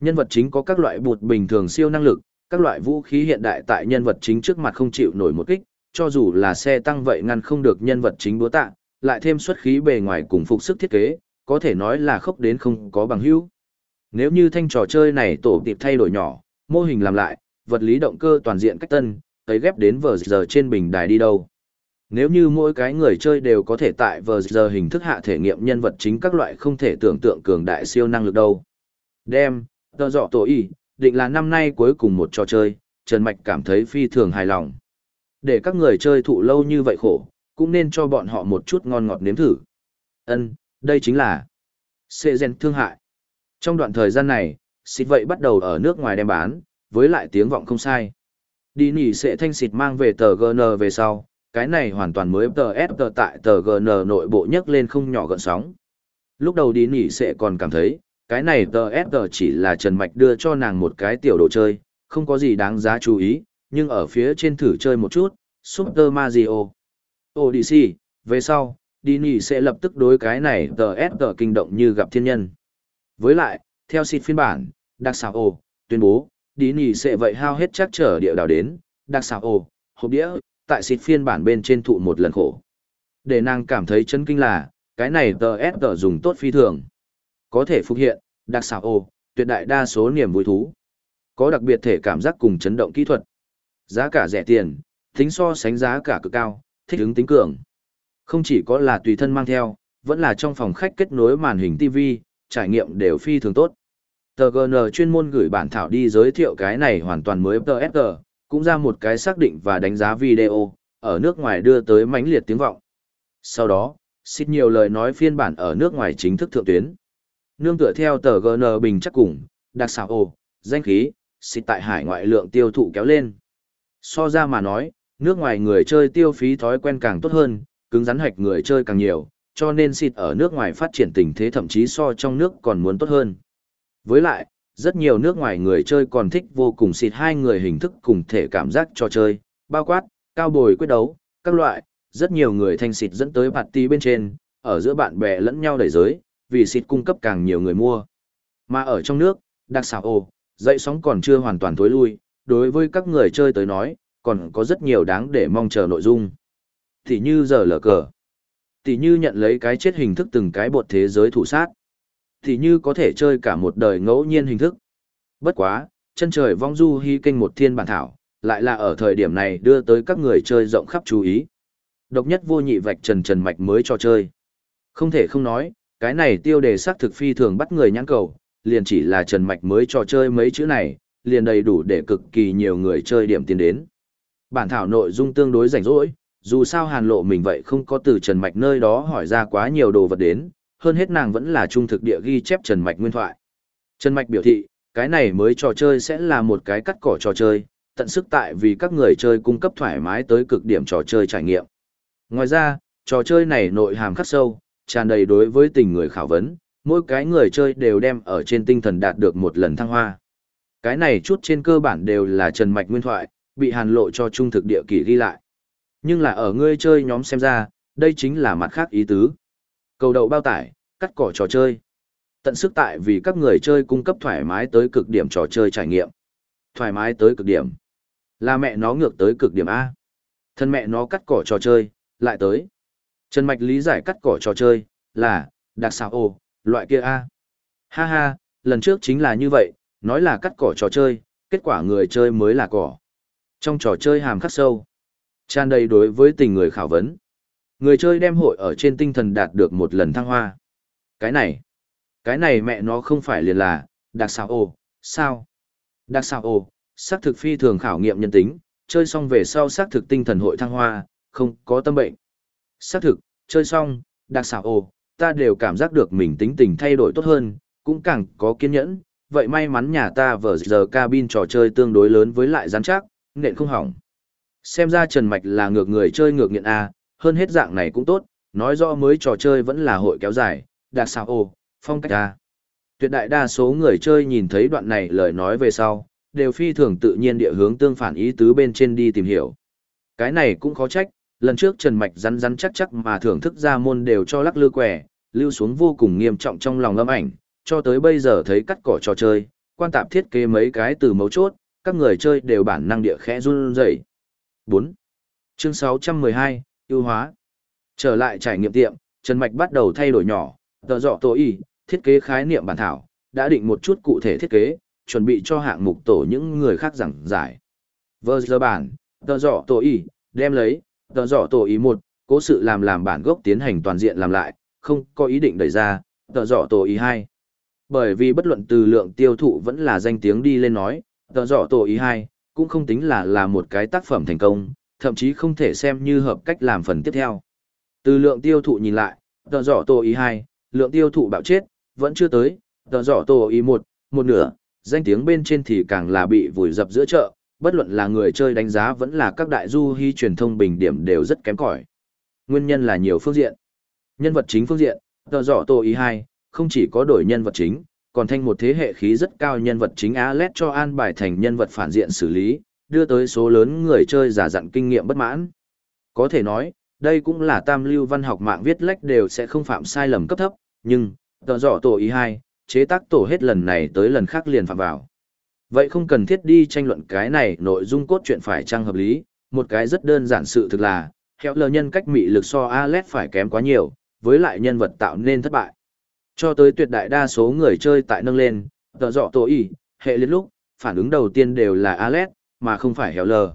Nhân vật chính có các loại bụt bình thường siêu năng lực, các loại vũ khí hiện đại tại nhân vật chính trước mặt không chịu nổi một kích, cho dù là xe tăng vậy ngăn không được nhân vật chính búa tạ, lại thêm xuất khí bề ngoài cùng phục sức thiết kế, có thể nói là khốc đến không có bằng hữu. Nếu như thanh trò chơi này tổ tiệp thay đổi nhỏ, mô hình làm lại, vật lý động cơ toàn diện cách tân, tới ghép đến vờ giờ trên bình đài đi đâu. Nếu như mỗi cái người chơi đều có thể tại vờ giờ hình thức hạ thể nghiệm nhân vật chính các loại không thể tưởng tượng cường đại siêu năng lực đâu. Đem, tờ dọ tổ y, định là năm nay cuối cùng một trò chơi, Trần Mạch cảm thấy phi thường hài lòng. Để các người chơi thụ lâu như vậy khổ, cũng nên cho bọn họ một chút ngon ngọt nếm thử. Ân, đây chính là Sệ gen thương hại. Trong đoạn thời gian này, xịt vậy bắt đầu ở nước ngoài đem bán, với lại tiếng vọng không sai. Đi nỉ sẽ thanh xịt mang về tờ GN về sau, cái này hoàn toàn mới tờ S tờ tại tờ GN nội bộ nhấc lên không nhỏ gợn sóng. Lúc đầu đi nỉ sẽ còn cảm thấy, cái này tờ S tờ chỉ là Trần Mạch đưa cho nàng một cái tiểu đồ chơi, không có gì đáng giá chú ý, nhưng ở phía trên thử chơi một chút, Super Mario. Odyssey, về sau, Dini sẽ lập tức đối cái này tờ S tờ kinh động như gặp thiên nhân. Với lại, theo xịt phiên bản, Đặc Sảo Ồ, tuyên bố, Dini sẽ vậy hao hết chắc trở địa đào đến, Đặc Sảo Ồ, hộp đĩa, tại xịt phiên bản bên trên thụ một lần khổ. Để nàng cảm thấy chấn kinh là, cái này TSG dùng tốt phi thường. Có thể phục hiện, đặc xảo ồ, tuyệt đại đa số niềm vui thú. Có đặc biệt thể cảm giác cùng chấn động kỹ thuật. Giá cả rẻ tiền, tính so sánh giá cả cực cao, thích ứng tính cường. Không chỉ có là tùy thân mang theo, vẫn là trong phòng khách kết nối màn hình TV, trải nghiệm đều phi thường tốt. TGN chuyên môn gửi bản thảo đi giới thiệu cái này hoàn toàn mới TSG, cũng ra một cái xác định và đánh giá video, ở nước ngoài đưa tới mãnh liệt tiếng vọng. Sau đó, xin nhiều lời nói phiên bản ở nước ngoài chính thức thượng tuyến. Nương tựa theo tờ GN bình chắc cùng, đặc xảo ồ, danh khí, xịt tại hải ngoại lượng tiêu thụ kéo lên. So ra mà nói, nước ngoài người chơi tiêu phí thói quen càng tốt hơn, cứng rắn hạch người chơi càng nhiều, cho nên xịt ở nước ngoài phát triển tình thế thậm chí so trong nước còn muốn tốt hơn. Với lại, rất nhiều nước ngoài người chơi còn thích vô cùng xịt hai người hình thức cùng thể cảm giác cho chơi, bao quát, cao bồi quyết đấu, các loại, rất nhiều người thanh xịt dẫn tới bạt tí bên trên, ở giữa bạn bè lẫn nhau đẩy giới, vì xịt cung cấp càng nhiều người mua. Mà ở trong nước, đặc xảo ồ, dậy sóng còn chưa hoàn toàn tối lui, đối với các người chơi tới nói, còn có rất nhiều đáng để mong chờ nội dung. Thì như giờ lờ cờ. Thì như nhận lấy cái chết hình thức từng cái bột thế giới thủ sát. Thì như có thể chơi cả một đời ngẫu nhiên hình thức. Bất quá, chân trời vong du hy kinh một thiên bản thảo, lại là ở thời điểm này đưa tới các người chơi rộng khắp chú ý. Độc nhất vô nhị vạch trần trần mạch mới cho chơi. Không thể không nói, cái này tiêu đề sắc thực phi thường bắt người nhãn cầu, liền chỉ là trần mạch mới trò chơi mấy chữ này, liền đầy đủ để cực kỳ nhiều người chơi điểm tiến đến. Bản thảo nội dung tương đối rảnh rỗi, dù sao hàn lộ mình vậy không có từ Trần Mạch nơi đó hỏi ra quá nhiều đồ vật đến, hơn hết nàng vẫn là trung thực địa ghi chép Trần Mạch nguyên thoại. Trần Mạch biểu thị, cái này mới trò chơi sẽ là một cái cắt cỏ trò chơi, tận sức tại vì các người chơi cung cấp thoải mái tới cực điểm trò chơi trải nghiệm. Ngoài ra, trò chơi này nội hàm khắc sâu, tràn đầy đối với tình người khảo vấn, mỗi cái người chơi đều đem ở trên tinh thần đạt được một lần thăng hoa. Cái này chút trên cơ bản đều là Trần Mạch nguyên thoại, bị hàn lộ cho trung thực địa kỷ ghi lại. Nhưng là ở ngươi chơi nhóm xem ra, đây chính là mặt khác ý tứ. Cầu đậu bao tải, cắt cỏ trò chơi. Tận sức tại vì các người chơi cung cấp thoải mái tới cực điểm trò chơi trải nghiệm. Thoải mái tới cực điểm. Là mẹ nó ngược tới cực điểm A. Thân mẹ nó cắt cỏ trò chơi, lại tới. Trần Mạch lý giải cắt cỏ trò chơi, là, đặc xào ồ, loại kia A. Ha ha, lần trước chính là như vậy, nói là cắt cỏ trò chơi, kết quả người chơi mới là cỏ. Trong trò chơi hàm khắc sâu, tràn đầy đối với tình người khảo vấn. Người chơi đem hội ở trên tinh thần đạt được một lần thăng hoa. Cái này, cái này mẹ nó không phải liền là, đặc sao ồ, sao? Đặc sao ồ, xác thực phi thường khảo nghiệm nhân tính, chơi xong về sau xác thực tinh thần hội thăng hoa, không có tâm bệnh. Xác thực, chơi xong, đặc xảo ồ, ta đều cảm giác được mình tính tình thay đổi tốt hơn, cũng càng có kiên nhẫn. Vậy may mắn nhà ta vở giờ cabin trò chơi tương đối lớn với lại rắn chắc, nện không hỏng. Xem ra Trần Mạch là ngược người chơi ngược nghiện A, hơn hết dạng này cũng tốt, nói rõ mới trò chơi vẫn là hội kéo dài, đặc xảo ồ, phong cách A. Tuyệt đại đa số người chơi nhìn thấy đoạn này lời nói về sau, đều phi thường tự nhiên địa hướng tương phản ý tứ bên trên đi tìm hiểu. Cái này cũng khó trách, lần trước Trần Mạch rắn rắn chắc chắc mà thưởng thức ra môn đều cho lắc lư quẻ, lưu xuống vô cùng nghiêm trọng trong lòng âm ảnh, cho tới bây giờ thấy cắt cỏ trò chơi, quan tạp thiết kế mấy cái từ mấu chốt, các người chơi đều bản năng địa khẽ run rẩy. 4. Chương 612, ưu hóa. Trở lại trải nghiệm tiệm, Trần Mạch bắt đầu thay đổi nhỏ, tờ dọ tổ y, thiết kế khái niệm bản thảo, đã định một chút cụ thể thiết kế, chuẩn bị cho hạng mục tổ những người khác giảng giải. Vơ giờ bản, tờ dọ tổ y, đem lấy, tờ dọ tổ ý một, cố sự làm làm bản gốc tiến hành toàn diện làm lại, không có ý định đẩy ra, tờ dọ tổ ý hai. Bởi vì bất luận từ lượng tiêu thụ vẫn là danh tiếng đi lên nói, tờ dọ tổ ý hai cũng không tính là là một cái tác phẩm thành công thậm chí không thể xem như hợp cách làm phần tiếp theo từ lượng tiêu thụ nhìn lại tờ dọ tổ ý hai lượng tiêu thụ bạo chết vẫn chưa tới tờ dọ tổ ý một một nửa danh tiếng bên trên thì càng là bị vùi dập giữa chợ bất luận là người chơi đánh giá vẫn là các đại du hy truyền thông bình điểm đều rất kém cỏi nguyên nhân là nhiều phương diện nhân vật chính phương diện tờ dọ tổ ý hai không chỉ có đổi nhân vật chính còn thanh một thế hệ khí rất cao nhân vật chính Alet cho an bài thành nhân vật phản diện xử lý, đưa tới số lớn người chơi giả dặn kinh nghiệm bất mãn. Có thể nói, đây cũng là tam lưu văn học mạng viết lách đều sẽ không phạm sai lầm cấp thấp, nhưng, tờ dọ tổ ý hai, chế tác tổ hết lần này tới lần khác liền phạm vào. Vậy không cần thiết đi tranh luận cái này nội dung cốt truyện phải trang hợp lý, một cái rất đơn giản sự thực là, Hẻo lờ nhân cách mị lực so Alet phải kém quá nhiều, với lại nhân vật tạo nên thất bại. Cho tới tuyệt đại đa số người chơi tại nâng lên, tờ dọ tổ ý, hệ liên lúc, phản ứng đầu tiên đều là Alet, mà không phải Hẻo lờ.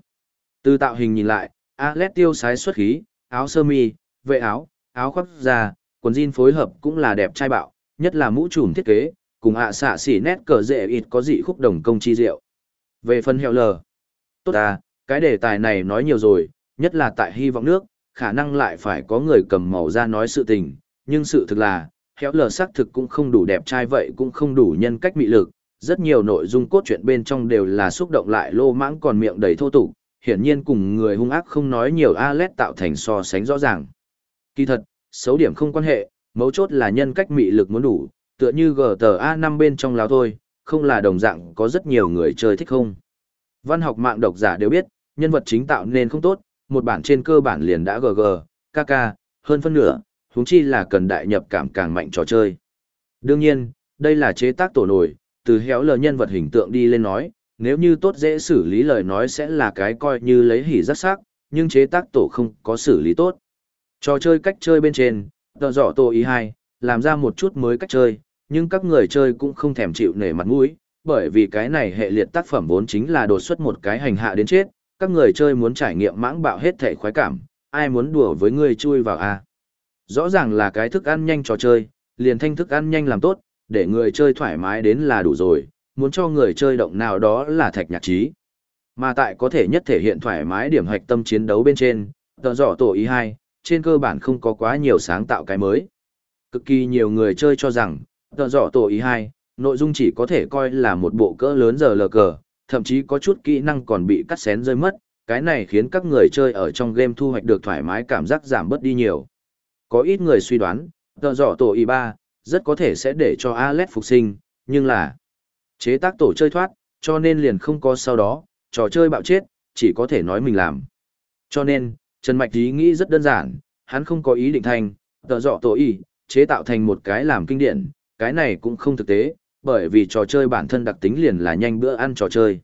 Từ tạo hình nhìn lại, Alet tiêu sái xuất khí, áo sơ mi, vệ áo, áo khoác da, quần jean phối hợp cũng là đẹp trai bạo, nhất là mũ trùm thiết kế, cùng ạ xạ xỉ nét cờ dễ ít có dị khúc đồng công chi diệu. Về phần heo lờ, tốt à, cái đề tài này nói nhiều rồi, nhất là tại hy vọng nước, khả năng lại phải có người cầm màu ra nói sự tình, nhưng sự thực là, heo lờ xác thực cũng không đủ đẹp trai vậy cũng không đủ nhân cách mị lực, rất nhiều nội dung cốt truyện bên trong đều là xúc động lại lô mãng còn miệng đầy thô tục, hiển nhiên cùng người hung ác không nói nhiều Alet tạo thành so sánh rõ ràng. Kỳ thật, xấu điểm không quan hệ, mấu chốt là nhân cách mị lực muốn đủ, tựa như GTA 5 bên trong láo thôi, không là đồng dạng có rất nhiều người chơi thích không. Văn học mạng độc giả đều biết, nhân vật chính tạo nên không tốt, một bản trên cơ bản liền đã GG, KK, hơn phân nửa, huống chi là cần đại nhập cảm càng mạnh trò chơi. Đương nhiên, đây là chế tác tổ nổi, từ héo lờ nhân vật hình tượng đi lên nói, nếu như tốt dễ xử lý lời nói sẽ là cái coi như lấy hỉ rất sắc, nhưng chế tác tổ không có xử lý tốt. Trò chơi cách chơi bên trên, tờ dọ tổ ý 2, làm ra một chút mới cách chơi, nhưng các người chơi cũng không thèm chịu nể mặt mũi, bởi vì cái này hệ liệt tác phẩm vốn chính là đột xuất một cái hành hạ đến chết, các người chơi muốn trải nghiệm mãng bạo hết thể khoái cảm, ai muốn đùa với người chui vào a. Rõ ràng là cái thức ăn nhanh trò chơi, liền thanh thức ăn nhanh làm tốt, để người chơi thoải mái đến là đủ rồi, muốn cho người chơi động nào đó là thạch nhạc trí. Mà tại có thể nhất thể hiện thoải mái điểm hoạch tâm chiến đấu bên trên, tờ rõ tổ ý 2, trên cơ bản không có quá nhiều sáng tạo cái mới. Cực kỳ nhiều người chơi cho rằng, tờ dọ tổ ý 2, nội dung chỉ có thể coi là một bộ cỡ lớn giờ lờ cờ, thậm chí có chút kỹ năng còn bị cắt xén rơi mất, cái này khiến các người chơi ở trong game thu hoạch được thoải mái cảm giác giảm bớt đi nhiều. Có ít người suy đoán, tờ dọ tổ ý 3, rất có thể sẽ để cho Alex phục sinh, nhưng là chế tác tổ chơi thoát, cho nên liền không có sau đó, trò chơi bạo chết, chỉ có thể nói mình làm. Cho nên, Trần Mạch ý nghĩ rất đơn giản, hắn không có ý định thành, tờ dọ tổ ý, chế tạo thành một cái làm kinh điển, cái này cũng không thực tế, bởi vì trò chơi bản thân đặc tính liền là nhanh bữa ăn trò chơi.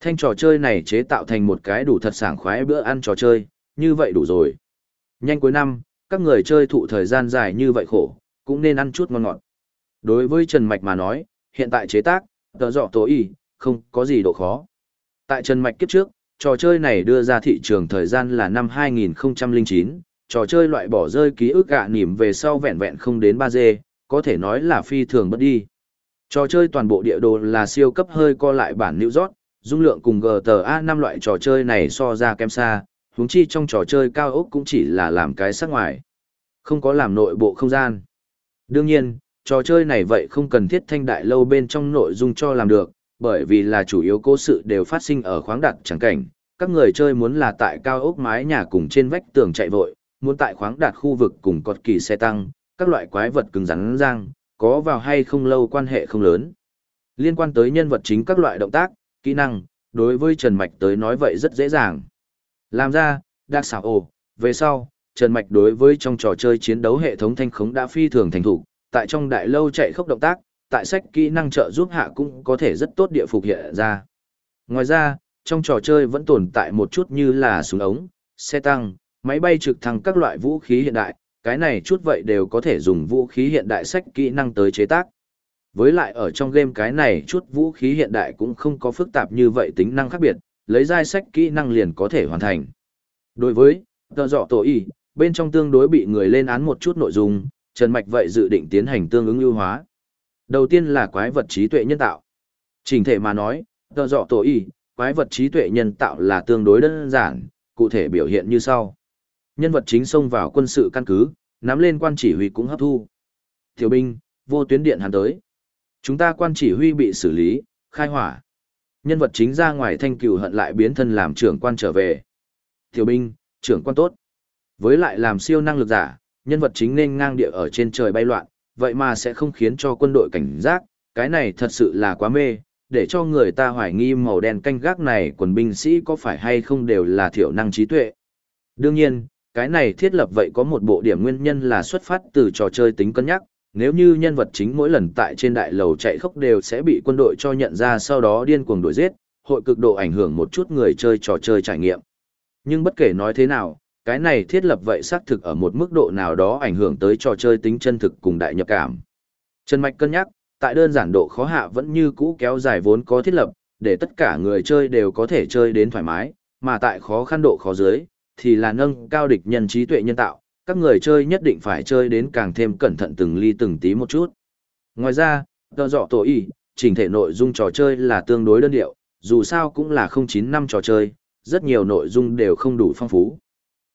Thanh trò chơi này chế tạo thành một cái đủ thật sảng khoái bữa ăn trò chơi, như vậy đủ rồi. Nhanh cuối năm, các người chơi thụ thời gian dài như vậy khổ, cũng nên ăn chút ngon ngọt. Đối với Trần Mạch mà nói, hiện tại chế tác, tờ dọ tối y, không có gì độ khó. Tại Trần Mạch kiếp trước, trò chơi này đưa ra thị trường thời gian là năm 2009, trò chơi loại bỏ rơi ký ức gạ nỉm về sau vẹn vẹn không đến 3G, có thể nói là phi thường bất đi. Trò chơi toàn bộ địa đồ là siêu cấp hơi co lại bản New York, dung lượng cùng GTA 5 loại trò chơi này so ra kém xa, huống chi trong trò chơi cao ốc cũng chỉ là làm cái sắc ngoài. Không có làm nội bộ không gian. Đương nhiên, trò chơi này vậy không cần thiết thanh đại lâu bên trong nội dung cho làm được, bởi vì là chủ yếu cố sự đều phát sinh ở khoáng đặt chẳng cảnh. Các người chơi muốn là tại cao ốc mái nhà cùng trên vách tường chạy vội, muốn tại khoáng đạt khu vực cùng cọt kỳ xe tăng, các loại quái vật cứng rắn răng, có vào hay không lâu quan hệ không lớn. Liên quan tới nhân vật chính các loại động tác, kỹ năng, đối với Trần Mạch tới nói vậy rất dễ dàng. Làm ra, đặc xảo ồ, về sau, Trần Mạch đối với trong trò chơi chiến đấu hệ thống thanh khống đã phi thường thành thủ, tại trong đại lâu chạy khốc động tác, tại sách kỹ năng trợ giúp hạ cũng có thể rất tốt địa phục hiện ra. Ngoài ra, trong trò chơi vẫn tồn tại một chút như là súng ống, xe tăng, máy bay trực thăng các loại vũ khí hiện đại, cái này chút vậy đều có thể dùng vũ khí hiện đại sách kỹ năng tới chế tác. Với lại ở trong game cái này chút vũ khí hiện đại cũng không có phức tạp như vậy tính năng khác biệt, lấy giai sách kỹ năng liền có thể hoàn thành. Đối với, tờ dọ tổ y, bên trong tương đối bị người lên án một chút nội dung, Trần Mạch vậy dự định tiến hành tương ứng ưu hóa. Đầu tiên là quái vật trí tuệ nhân tạo. Trình thể mà nói, tờ dọ tổ y, quái vật trí tuệ nhân tạo là tương đối đơn giản, cụ thể biểu hiện như sau. Nhân vật chính xông vào quân sự căn cứ, nắm lên quan chỉ huy cũng hấp thu. Tiểu binh, vô tuyến điện hắn tới. Chúng ta quan chỉ huy bị xử lý, khai hỏa. Nhân vật chính ra ngoài thanh cửu hận lại biến thân làm trưởng quan trở về. Tiểu binh, trưởng quan tốt. Với lại làm siêu năng lực giả, nhân vật chính nên ngang địa ở trên trời bay loạn, vậy mà sẽ không khiến cho quân đội cảnh giác, cái này thật sự là quá mê, để cho người ta hoài nghi màu đen canh gác này quần binh sĩ có phải hay không đều là thiểu năng trí tuệ. Đương nhiên, cái này thiết lập vậy có một bộ điểm nguyên nhân là xuất phát từ trò chơi tính cân nhắc, nếu như nhân vật chính mỗi lần tại trên đại lầu chạy khốc đều sẽ bị quân đội cho nhận ra sau đó điên cuồng đuổi giết, hội cực độ ảnh hưởng một chút người chơi trò chơi trải nghiệm. Nhưng bất kể nói thế nào, cái này thiết lập vậy xác thực ở một mức độ nào đó ảnh hưởng tới trò chơi tính chân thực cùng đại nhập cảm. Trần Mạch cân nhắc, tại đơn giản độ khó hạ vẫn như cũ kéo dài vốn có thiết lập, để tất cả người chơi đều có thể chơi đến thoải mái, mà tại khó khăn độ khó dưới, thì là nâng cao địch nhân trí tuệ nhân tạo, các người chơi nhất định phải chơi đến càng thêm cẩn thận từng ly từng tí một chút. Ngoài ra, tờ dọ tổ y, chỉnh thể nội dung trò chơi là tương đối đơn điệu, dù sao cũng là 095 trò chơi, rất nhiều nội dung đều không đủ phong phú.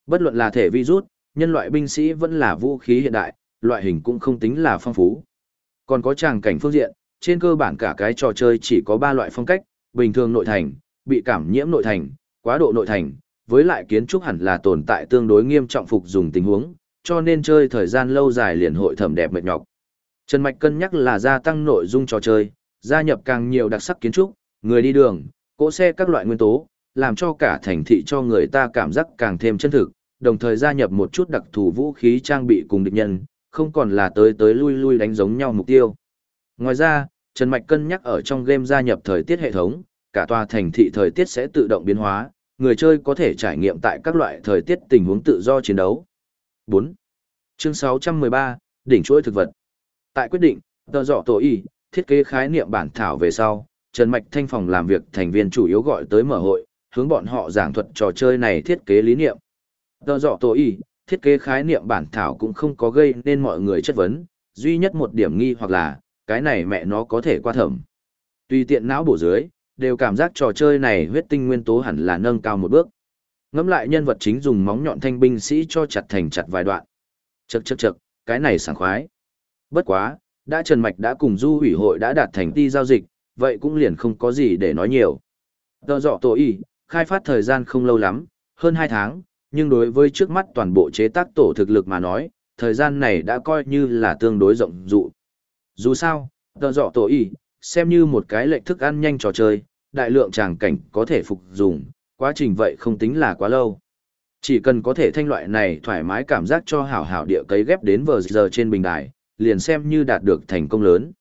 Bất luận là thể virus, nhân loại binh sĩ vẫn là vũ khí hiện đại, loại hình cũng không tính là phong phú. Còn có tràng cảnh phương diện, trên cơ bản cả cái trò chơi chỉ có 3 loại phong cách, bình thường nội thành, bị cảm nhiễm nội thành, quá độ nội thành, với lại kiến trúc hẳn là tồn tại tương đối nghiêm trọng phục dùng tình huống, cho nên chơi thời gian lâu dài liền hội thẩm đẹp mệt nhọc. Trần Mạch cân nhắc là gia tăng nội dung trò chơi, gia nhập càng nhiều đặc sắc kiến trúc, người đi đường, cỗ xe các loại nguyên tố, làm cho cả thành thị cho người ta cảm giác càng thêm chân thực, đồng thời gia nhập một chút đặc thù vũ khí trang bị cùng địch nhân, không còn là tới tới lui lui đánh giống nhau mục tiêu. Ngoài ra, Trần Mạch cân nhắc ở trong game gia nhập thời tiết hệ thống, cả tòa thành thị thời tiết sẽ tự động biến hóa, người chơi có thể trải nghiệm tại các loại thời tiết tình huống tự do chiến đấu. 4. Chương 613, đỉnh chuỗi thực vật. Tại quyết định, tờ dọ tổ y, thiết kế khái niệm bản thảo về sau, Trần Mạch Thanh phòng làm việc thành viên chủ yếu gọi tới mở hội, hướng bọn họ giảng thuật trò chơi này thiết kế lý niệm. Tờ dọ tổ y, thiết kế khái niệm bản thảo cũng không có gây nên mọi người chất vấn, duy nhất một điểm nghi hoặc là, cái này mẹ nó có thể qua thẩm. Tùy tiện não bổ dưới, đều cảm giác trò chơi này huyết tinh nguyên tố hẳn là nâng cao một bước. Ngắm lại nhân vật chính dùng móng nhọn thanh binh sĩ cho chặt thành chặt vài đoạn. Chậc chậc chậc, cái này sảng khoái. Bất quá, đã Trần Mạch đã cùng du ủy hội đã đạt thành ti giao dịch, vậy cũng liền không có gì để nói nhiều. Tờ dọ tổ y, khai phát thời gian không lâu lắm, hơn 2 tháng, nhưng đối với trước mắt toàn bộ chế tác tổ thực lực mà nói, thời gian này đã coi như là tương đối rộng dụ. Dù sao, tờ dọ tổ y, xem như một cái lệnh thức ăn nhanh trò chơi, đại lượng tràng cảnh có thể phục dùng, quá trình vậy không tính là quá lâu. Chỉ cần có thể thanh loại này thoải mái cảm giác cho hảo hảo địa cấy ghép đến vờ giờ trên bình đài, liền xem như đạt được thành công lớn.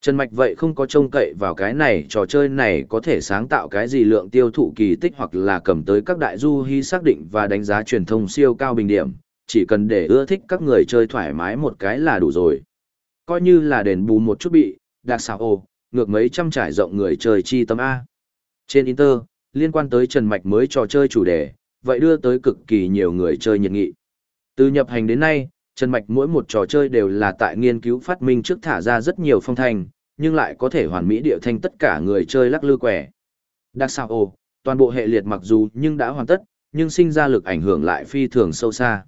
Trần Mạch vậy không có trông cậy vào cái này trò chơi này có thể sáng tạo cái gì lượng tiêu thụ kỳ tích hoặc là cầm tới các đại du hy xác định và đánh giá truyền thông siêu cao bình điểm, chỉ cần để ưa thích các người chơi thoải mái một cái là đủ rồi. Coi như là đền bù một chút bị, đặc xào ồ, ngược mấy trăm trải rộng người chơi chi tâm A. Trên Inter, liên quan tới Trần Mạch mới trò chơi chủ đề, vậy đưa tới cực kỳ nhiều người chơi nhiệt nghị. Từ nhập hành đến nay, Trần Mạch mỗi một trò chơi đều là tại nghiên cứu phát minh trước thả ra rất nhiều phong thanh, nhưng lại có thể hoàn mỹ địa thanh tất cả người chơi lắc lư quẻ. Đặc sao ồ, toàn bộ hệ liệt mặc dù nhưng đã hoàn tất, nhưng sinh ra lực ảnh hưởng lại phi thường sâu xa.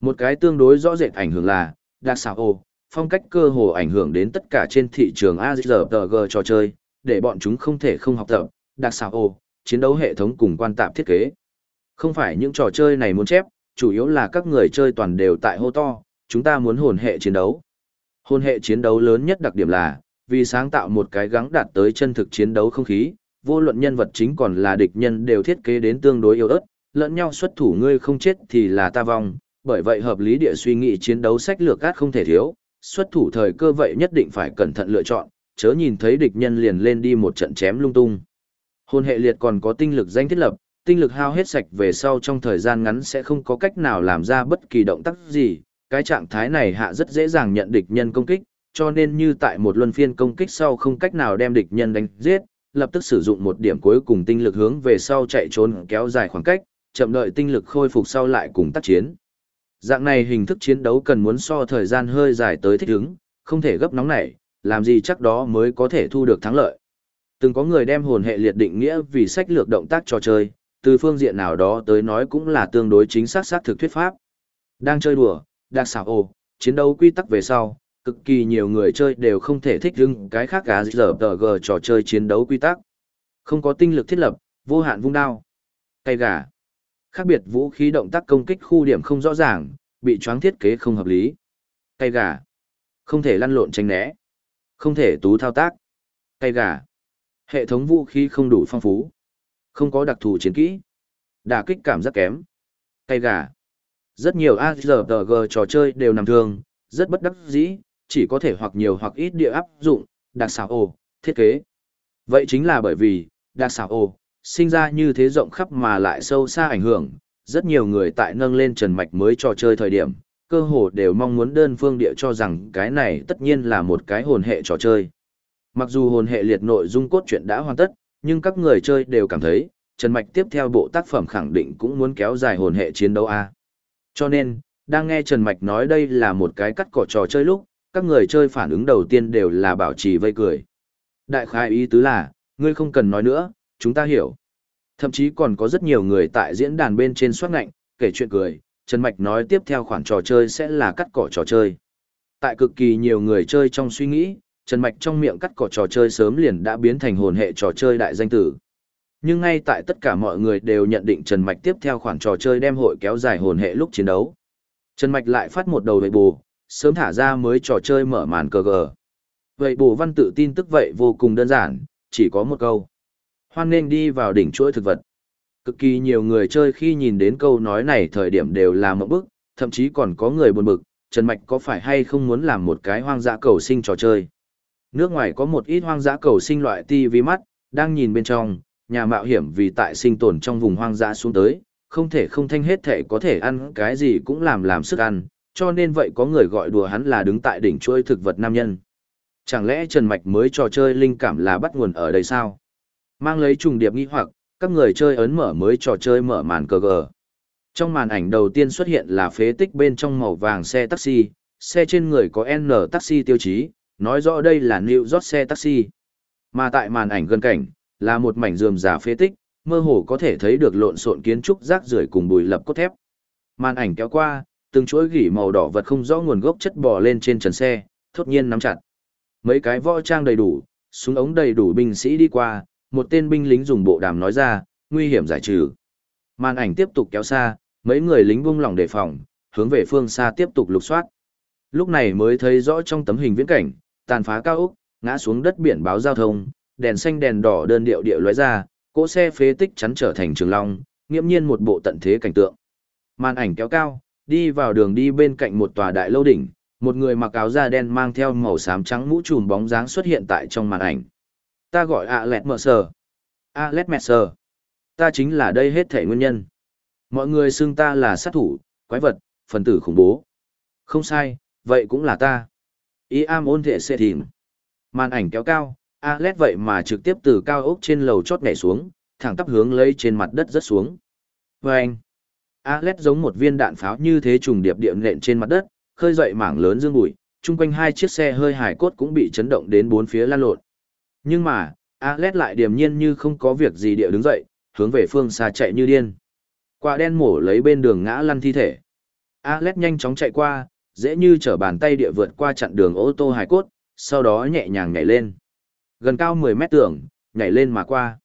Một cái tương đối rõ rệt ảnh hưởng là, đặc sao ồ, phong cách cơ hồ ảnh hưởng đến tất cả trên thị trường AZRG trò chơi, để bọn chúng không thể không học tập, đặc sao ô, chiến đấu hệ thống cùng quan tạp thiết kế. Không phải những trò chơi này muốn chép, chủ yếu là các người chơi toàn đều tại hô to, chúng ta muốn hồn hệ chiến đấu. Hồn hệ chiến đấu lớn nhất đặc điểm là, vì sáng tạo một cái gắng đạt tới chân thực chiến đấu không khí, vô luận nhân vật chính còn là địch nhân đều thiết kế đến tương đối yếu ớt, lẫn nhau xuất thủ ngươi không chết thì là ta vong, bởi vậy hợp lý địa suy nghĩ chiến đấu sách lược gắt không thể thiếu, xuất thủ thời cơ vậy nhất định phải cẩn thận lựa chọn, chớ nhìn thấy địch nhân liền lên đi một trận chém lung tung. Hồn hệ liệt còn có tinh lực danh thiết lập, tinh lực hao hết sạch về sau trong thời gian ngắn sẽ không có cách nào làm ra bất kỳ động tác gì, cái trạng thái này hạ rất dễ dàng nhận địch nhân công kích, cho nên như tại một luân phiên công kích sau không cách nào đem địch nhân đánh giết, lập tức sử dụng một điểm cuối cùng tinh lực hướng về sau chạy trốn kéo dài khoảng cách, chậm đợi tinh lực khôi phục sau lại cùng tác chiến. Dạng này hình thức chiến đấu cần muốn so thời gian hơi dài tới thích ứng, không thể gấp nóng nảy, làm gì chắc đó mới có thể thu được thắng lợi. Từng có người đem hồn hệ liệt định nghĩa vì sách lược động tác trò chơi, từ phương diện nào đó tới nói cũng là tương đối chính xác xác thực thuyết pháp. Đang chơi đùa, đặc xảo ồ, chiến đấu quy tắc về sau, cực kỳ nhiều người chơi đều không thể thích ứng, cái khác cả giờ tờ gờ trò chơi chiến đấu quy tắc. Không có tinh lực thiết lập, vô hạn vung đao. Cây gà. Khác biệt vũ khí động tác công kích khu điểm không rõ ràng, bị choáng thiết kế không hợp lý. Cây gà. Không thể lăn lộn tránh né. Không thể tú thao tác. Cây gà. Hệ thống vũ khí không đủ phong phú. Không có đặc thù chiến kỹ. Đả kích cảm giác kém. Cây gà. Rất nhiều ARPG trò chơi đều nằm thường, rất bất đắc dĩ, chỉ có thể hoặc nhiều hoặc ít địa áp dụng, đặc xảo ồ, thiết kế. Vậy chính là bởi vì, đặc xảo ồ, sinh ra như thế rộng khắp mà lại sâu xa ảnh hưởng, rất nhiều người tại nâng lên Trần Mạch mới trò chơi thời điểm, cơ hồ đều mong muốn đơn phương địa cho rằng cái này tất nhiên là một cái hồn hệ trò chơi. Mặc dù hồn hệ liệt nội dung cốt truyện đã hoàn tất, nhưng các người chơi đều cảm thấy, Trần Mạch tiếp theo bộ tác phẩm khẳng định cũng muốn kéo dài hồn hệ chiến đấu A. Cho nên, đang nghe Trần Mạch nói đây là một cái cắt cỏ trò chơi lúc, các người chơi phản ứng đầu tiên đều là bảo trì vây cười. Đại khai ý tứ là, ngươi không cần nói nữa, chúng ta hiểu. Thậm chí còn có rất nhiều người tại diễn đàn bên trên soát ngạnh, kể chuyện cười, Trần Mạch nói tiếp theo khoản trò chơi sẽ là cắt cỏ trò chơi. Tại cực kỳ nhiều người chơi trong suy nghĩ, Trần Mạch trong miệng cắt cỏ trò chơi sớm liền đã biến thành hồn hệ trò chơi đại danh tử. Nhưng ngay tại tất cả mọi người đều nhận định Trần Mạch tiếp theo khoản trò chơi đem hội kéo dài hồn hệ lúc chiến đấu. Trần Mạch lại phát một đầu vệ bù, sớm thả ra mới trò chơi mở màn cờ gờ. Vậy bù văn tự tin tức vậy vô cùng đơn giản, chỉ có một câu. Hoan nên đi vào đỉnh chuỗi thực vật. Cực kỳ nhiều người chơi khi nhìn đến câu nói này thời điểm đều là một bức, thậm chí còn có người buồn bực, Trần Mạch có phải hay không muốn làm một cái hoang dã cầu sinh trò chơi. Nước ngoài có một ít hoang dã cầu sinh loại TV mắt, đang nhìn bên trong, nhà mạo hiểm vì tại sinh tồn trong vùng hoang dã xuống tới, không thể không thanh hết thể có thể ăn cái gì cũng làm làm sức ăn, cho nên vậy có người gọi đùa hắn là đứng tại đỉnh chuỗi thực vật nam nhân. Chẳng lẽ Trần Mạch mới trò chơi linh cảm là bắt nguồn ở đây sao? Mang lấy trùng điệp nghi hoặc, các người chơi ấn mở mới trò chơi mở màn cờ gờ. Trong màn ảnh đầu tiên xuất hiện là phế tích bên trong màu vàng xe taxi, xe trên người có N taxi tiêu chí, nói rõ đây là New York xe taxi. Mà tại màn ảnh gần cảnh, là một mảnh rườm rà phế tích, mơ hồ có thể thấy được lộn xộn kiến trúc rác rưởi cùng bùi lập cốt thép. Màn ảnh kéo qua, từng chuỗi gỉ màu đỏ vật không rõ nguồn gốc chất bò lên trên trần xe, thốt nhiên nắm chặt. Mấy cái võ trang đầy đủ, súng ống đầy đủ binh sĩ đi qua, một tên binh lính dùng bộ đàm nói ra, nguy hiểm giải trừ. Màn ảnh tiếp tục kéo xa, mấy người lính buông lỏng đề phòng, hướng về phương xa tiếp tục lục soát. Lúc này mới thấy rõ trong tấm hình viễn cảnh, tàn phá cao ốc, ngã xuống đất biển báo giao thông, đèn xanh đèn đỏ đơn điệu điệu lóe ra, cỗ xe phế tích chắn trở thành trường long, nghiêm nhiên một bộ tận thế cảnh tượng. Màn ảnh kéo cao, đi vào đường đi bên cạnh một tòa đại lâu đỉnh, một người mặc áo da đen mang theo màu xám trắng mũ trùm bóng dáng xuất hiện tại trong màn ảnh. Ta gọi Alet lẹt Alet sờ. Ta chính là đây hết thể nguyên nhân. Mọi người xưng ta là sát thủ, quái vật, phần tử khủng bố. Không sai, vậy cũng là ta. Ý am ôn thể xe thìm. Màn ảnh kéo cao, Alet vậy mà trực tiếp từ cao ốc trên lầu chót nhảy xuống, thẳng tắp hướng lấy trên mặt đất rất xuống. Vâng! Alet giống một viên đạn pháo như thế trùng điệp điệm nện trên mặt đất, khơi dậy mảng lớn dương bụi, chung quanh hai chiếc xe hơi hải cốt cũng bị chấn động đến bốn phía lan lộn. Nhưng mà, Alet lại điềm nhiên như không có việc gì địa đứng dậy, hướng về phương xa chạy như điên. Quả đen mổ lấy bên đường ngã lăn thi thể. Alet nhanh chóng chạy qua, dễ như trở bàn tay địa vượt qua chặn đường ô tô hải cốt, sau đó nhẹ nhàng nhảy lên. Gần cao 10 mét tường, nhảy lên mà qua.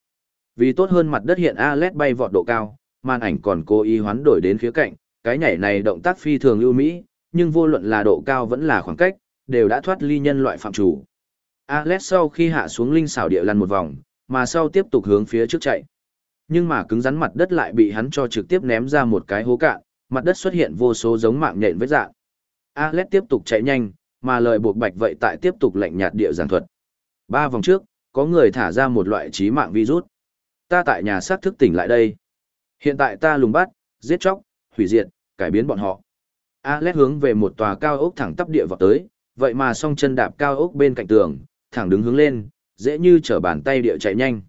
Vì tốt hơn mặt đất hiện Alet bay vọt độ cao, màn ảnh còn cố ý hoán đổi đến phía cạnh, cái nhảy này động tác phi thường lưu mỹ, nhưng vô luận là độ cao vẫn là khoảng cách, đều đã thoát ly nhân loại phạm chủ. Alex sau khi hạ xuống linh xảo địa lăn một vòng, mà sau tiếp tục hướng phía trước chạy. Nhưng mà cứng rắn mặt đất lại bị hắn cho trực tiếp ném ra một cái hố cạn, mặt đất xuất hiện vô số giống mạng nhện vết dạng. Alex tiếp tục chạy nhanh, mà lời buộc bạch vậy tại tiếp tục lạnh nhạt địa giảng thuật. Ba vòng trước, có người thả ra một loại trí mạng virus. Ta tại nhà xác thức tỉnh lại đây. Hiện tại ta lùng bắt, giết chóc, hủy diệt, cải biến bọn họ. Alex hướng về một tòa cao ốc thẳng tắp địa vào tới, vậy mà song chân đạp cao ốc bên cạnh tường, thẳng đứng hướng lên, dễ như trở bàn tay địa chạy nhanh.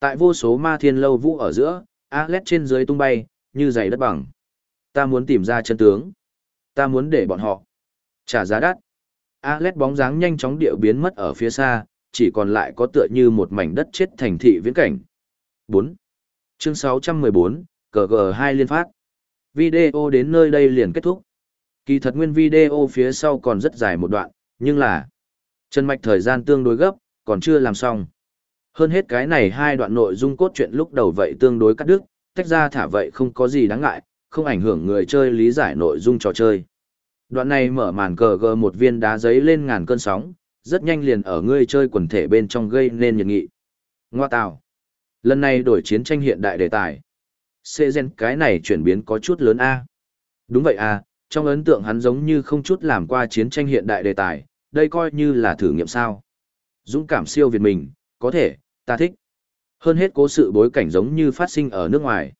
Tại vô số ma thiên lâu vũ ở giữa, Alex trên dưới tung bay, như giày đất bằng. Ta muốn tìm ra chân tướng. Ta muốn để bọn họ trả giá đắt. Alex bóng dáng nhanh chóng địa biến mất ở phía xa, chỉ còn lại có tựa như một mảnh đất chết thành thị viễn cảnh. 4. Chương 614, CG2 liên phát. Video đến nơi đây liền kết thúc. Kỳ thật nguyên video phía sau còn rất dài một đoạn, nhưng là Trần Mạch thời gian tương đối gấp, còn chưa làm xong. Hơn hết cái này hai đoạn nội dung cốt truyện lúc đầu vậy tương đối cắt đứt, tách ra thả vậy không có gì đáng ngại, không ảnh hưởng người chơi lý giải nội dung trò chơi. Đoạn này mở màn cờ gờ một viên đá giấy lên ngàn cơn sóng, rất nhanh liền ở người chơi quần thể bên trong gây nên nhiệt nghị. Ngoa tào. Lần này đổi chiến tranh hiện đại đề tài. Xê gen cái này chuyển biến có chút lớn A. Đúng vậy A, trong ấn tượng hắn giống như không chút làm qua chiến tranh hiện đại đề tài, đây coi như là thử nghiệm sao. Dũng cảm siêu việt mình, có thể, ta thích. Hơn hết cố sự bối cảnh giống như phát sinh ở nước ngoài.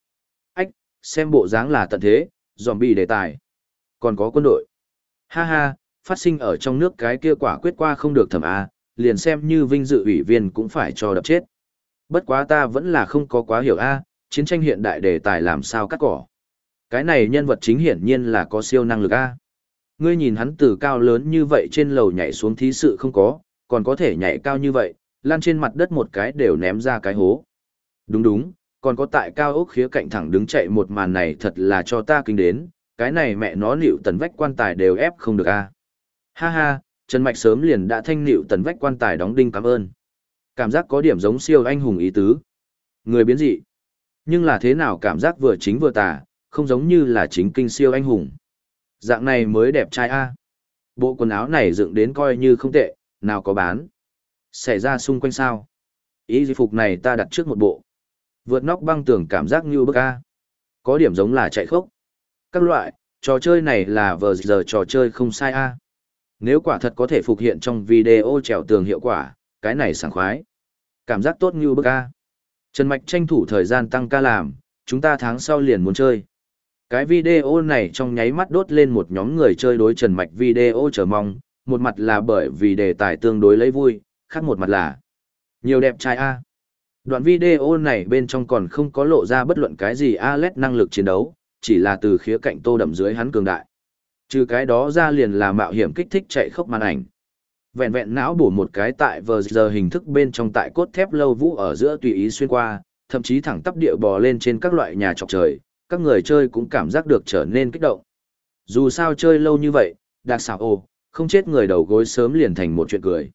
Ách, xem bộ dáng là tận thế, zombie đề tài. Còn có quân đội. Ha ha, phát sinh ở trong nước cái kia quả quyết qua không được thẩm A, liền xem như vinh dự ủy viên cũng phải cho đập chết. Bất quá ta vẫn là không có quá hiểu A, chiến tranh hiện đại đề tài làm sao cắt cỏ. Cái này nhân vật chính hiển nhiên là có siêu năng lực A. Ngươi nhìn hắn từ cao lớn như vậy trên lầu nhảy xuống thí sự không có, còn có thể nhảy cao như vậy, lan trên mặt đất một cái đều ném ra cái hố. Đúng đúng, còn có tại cao ốc khía cạnh thẳng đứng chạy một màn này thật là cho ta kinh đến, cái này mẹ nó liệu tần vách quan tài đều ép không được a. Ha ha, Trần Mạch sớm liền đã thanh liệu tần vách quan tài đóng đinh cảm ơn. Cảm giác có điểm giống siêu anh hùng ý tứ. Người biến dị. Nhưng là thế nào cảm giác vừa chính vừa tà, không giống như là chính kinh siêu anh hùng. Dạng này mới đẹp trai a. Bộ quần áo này dựng đến coi như không tệ, nào có bán. Xảy ra xung quanh sao. Ý di phục này ta đặt trước một bộ. Vượt nóc băng tường cảm giác như bức a. Có điểm giống là chạy khốc. Các loại, trò chơi này là vờ giờ trò chơi không sai a. Nếu quả thật có thể phục hiện trong video trèo tường hiệu quả, cái này sảng khoái. Cảm giác tốt như bức a. Trần Mạch tranh thủ thời gian tăng ca làm, chúng ta tháng sau liền muốn chơi. Cái video này trong nháy mắt đốt lên một nhóm người chơi đối Trần Mạch video chờ mong, một mặt là bởi vì đề tài tương đối lấy vui, khác một mặt là nhiều đẹp trai a. Đoạn video này bên trong còn không có lộ ra bất luận cái gì Alex năng lực chiến đấu, chỉ là từ khía cạnh tô đậm dưới hắn cường đại. Trừ cái đó ra liền là mạo hiểm kích thích chạy khốc màn ảnh. Vẹn vẹn não bổ một cái tại vờ giờ hình thức bên trong tại cốt thép lâu vũ ở giữa tùy ý xuyên qua, thậm chí thẳng tắp địa bò lên trên các loại nhà trọc trời, các người chơi cũng cảm giác được trở nên kích động. Dù sao chơi lâu như vậy, đặc xảo ồ, không chết người đầu gối sớm liền thành một chuyện cười.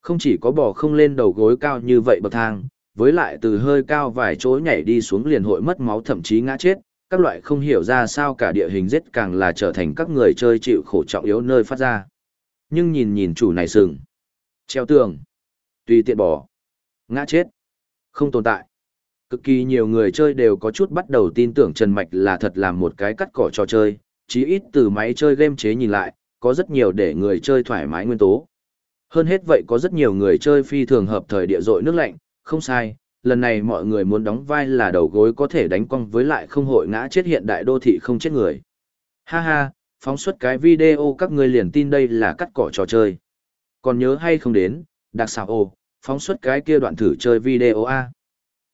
Không chỉ có bò không lên đầu gối cao như vậy bậc thang, với lại từ hơi cao vài chỗ nhảy đi xuống liền hội mất máu thậm chí ngã chết, các loại không hiểu ra sao cả địa hình giết càng là trở thành các người chơi chịu khổ trọng yếu nơi phát ra. Nhưng nhìn nhìn chủ này sừng, treo tường, tùy tiện bỏ, ngã chết, không tồn tại. Cực kỳ nhiều người chơi đều có chút bắt đầu tin tưởng Trần Mạch là thật làm một cái cắt cỏ trò chơi, chí ít từ máy chơi game chế nhìn lại, có rất nhiều để người chơi thoải mái nguyên tố. Hơn hết vậy có rất nhiều người chơi phi thường hợp thời địa dội nước lạnh, không sai, lần này mọi người muốn đóng vai là đầu gối có thể đánh cong với lại không hội ngã chết hiện đại đô thị không chết người. Ha ha, phóng xuất cái video các ngươi liền tin đây là cắt cỏ trò chơi. Còn nhớ hay không đến, đặc xảo ồ, phóng xuất cái kia đoạn thử chơi video A.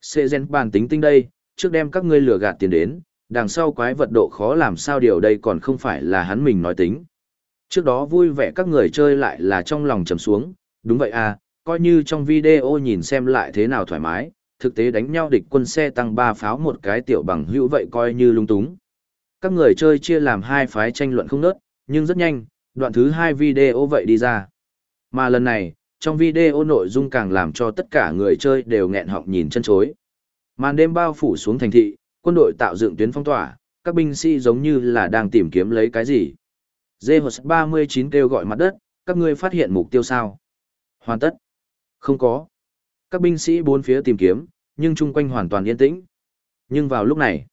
Sê gen bàn tính tinh đây, trước đem các ngươi lừa gạt tiền đến, đằng sau quái vật độ khó làm sao điều đây còn không phải là hắn mình nói tính. Trước đó vui vẻ các người chơi lại là trong lòng trầm xuống, đúng vậy à, coi như trong video nhìn xem lại thế nào thoải mái, thực tế đánh nhau địch quân xe tăng ba pháo một cái tiểu bằng hữu vậy coi như lung túng. Các người chơi chia làm hai phái tranh luận không nớt, nhưng rất nhanh, đoạn thứ hai video vậy đi ra. Mà lần này, trong video nội dung càng làm cho tất cả người chơi đều nghẹn họng nhìn chân chối. Màn đêm bao phủ xuống thành thị, quân đội tạo dựng tuyến phong tỏa, các binh sĩ giống như là đang tìm kiếm lấy cái gì. Zeus 39 kêu gọi mặt đất, các ngươi phát hiện mục tiêu sao? Hoàn tất. Không có. Các binh sĩ bốn phía tìm kiếm, nhưng chung quanh hoàn toàn yên tĩnh. Nhưng vào lúc này,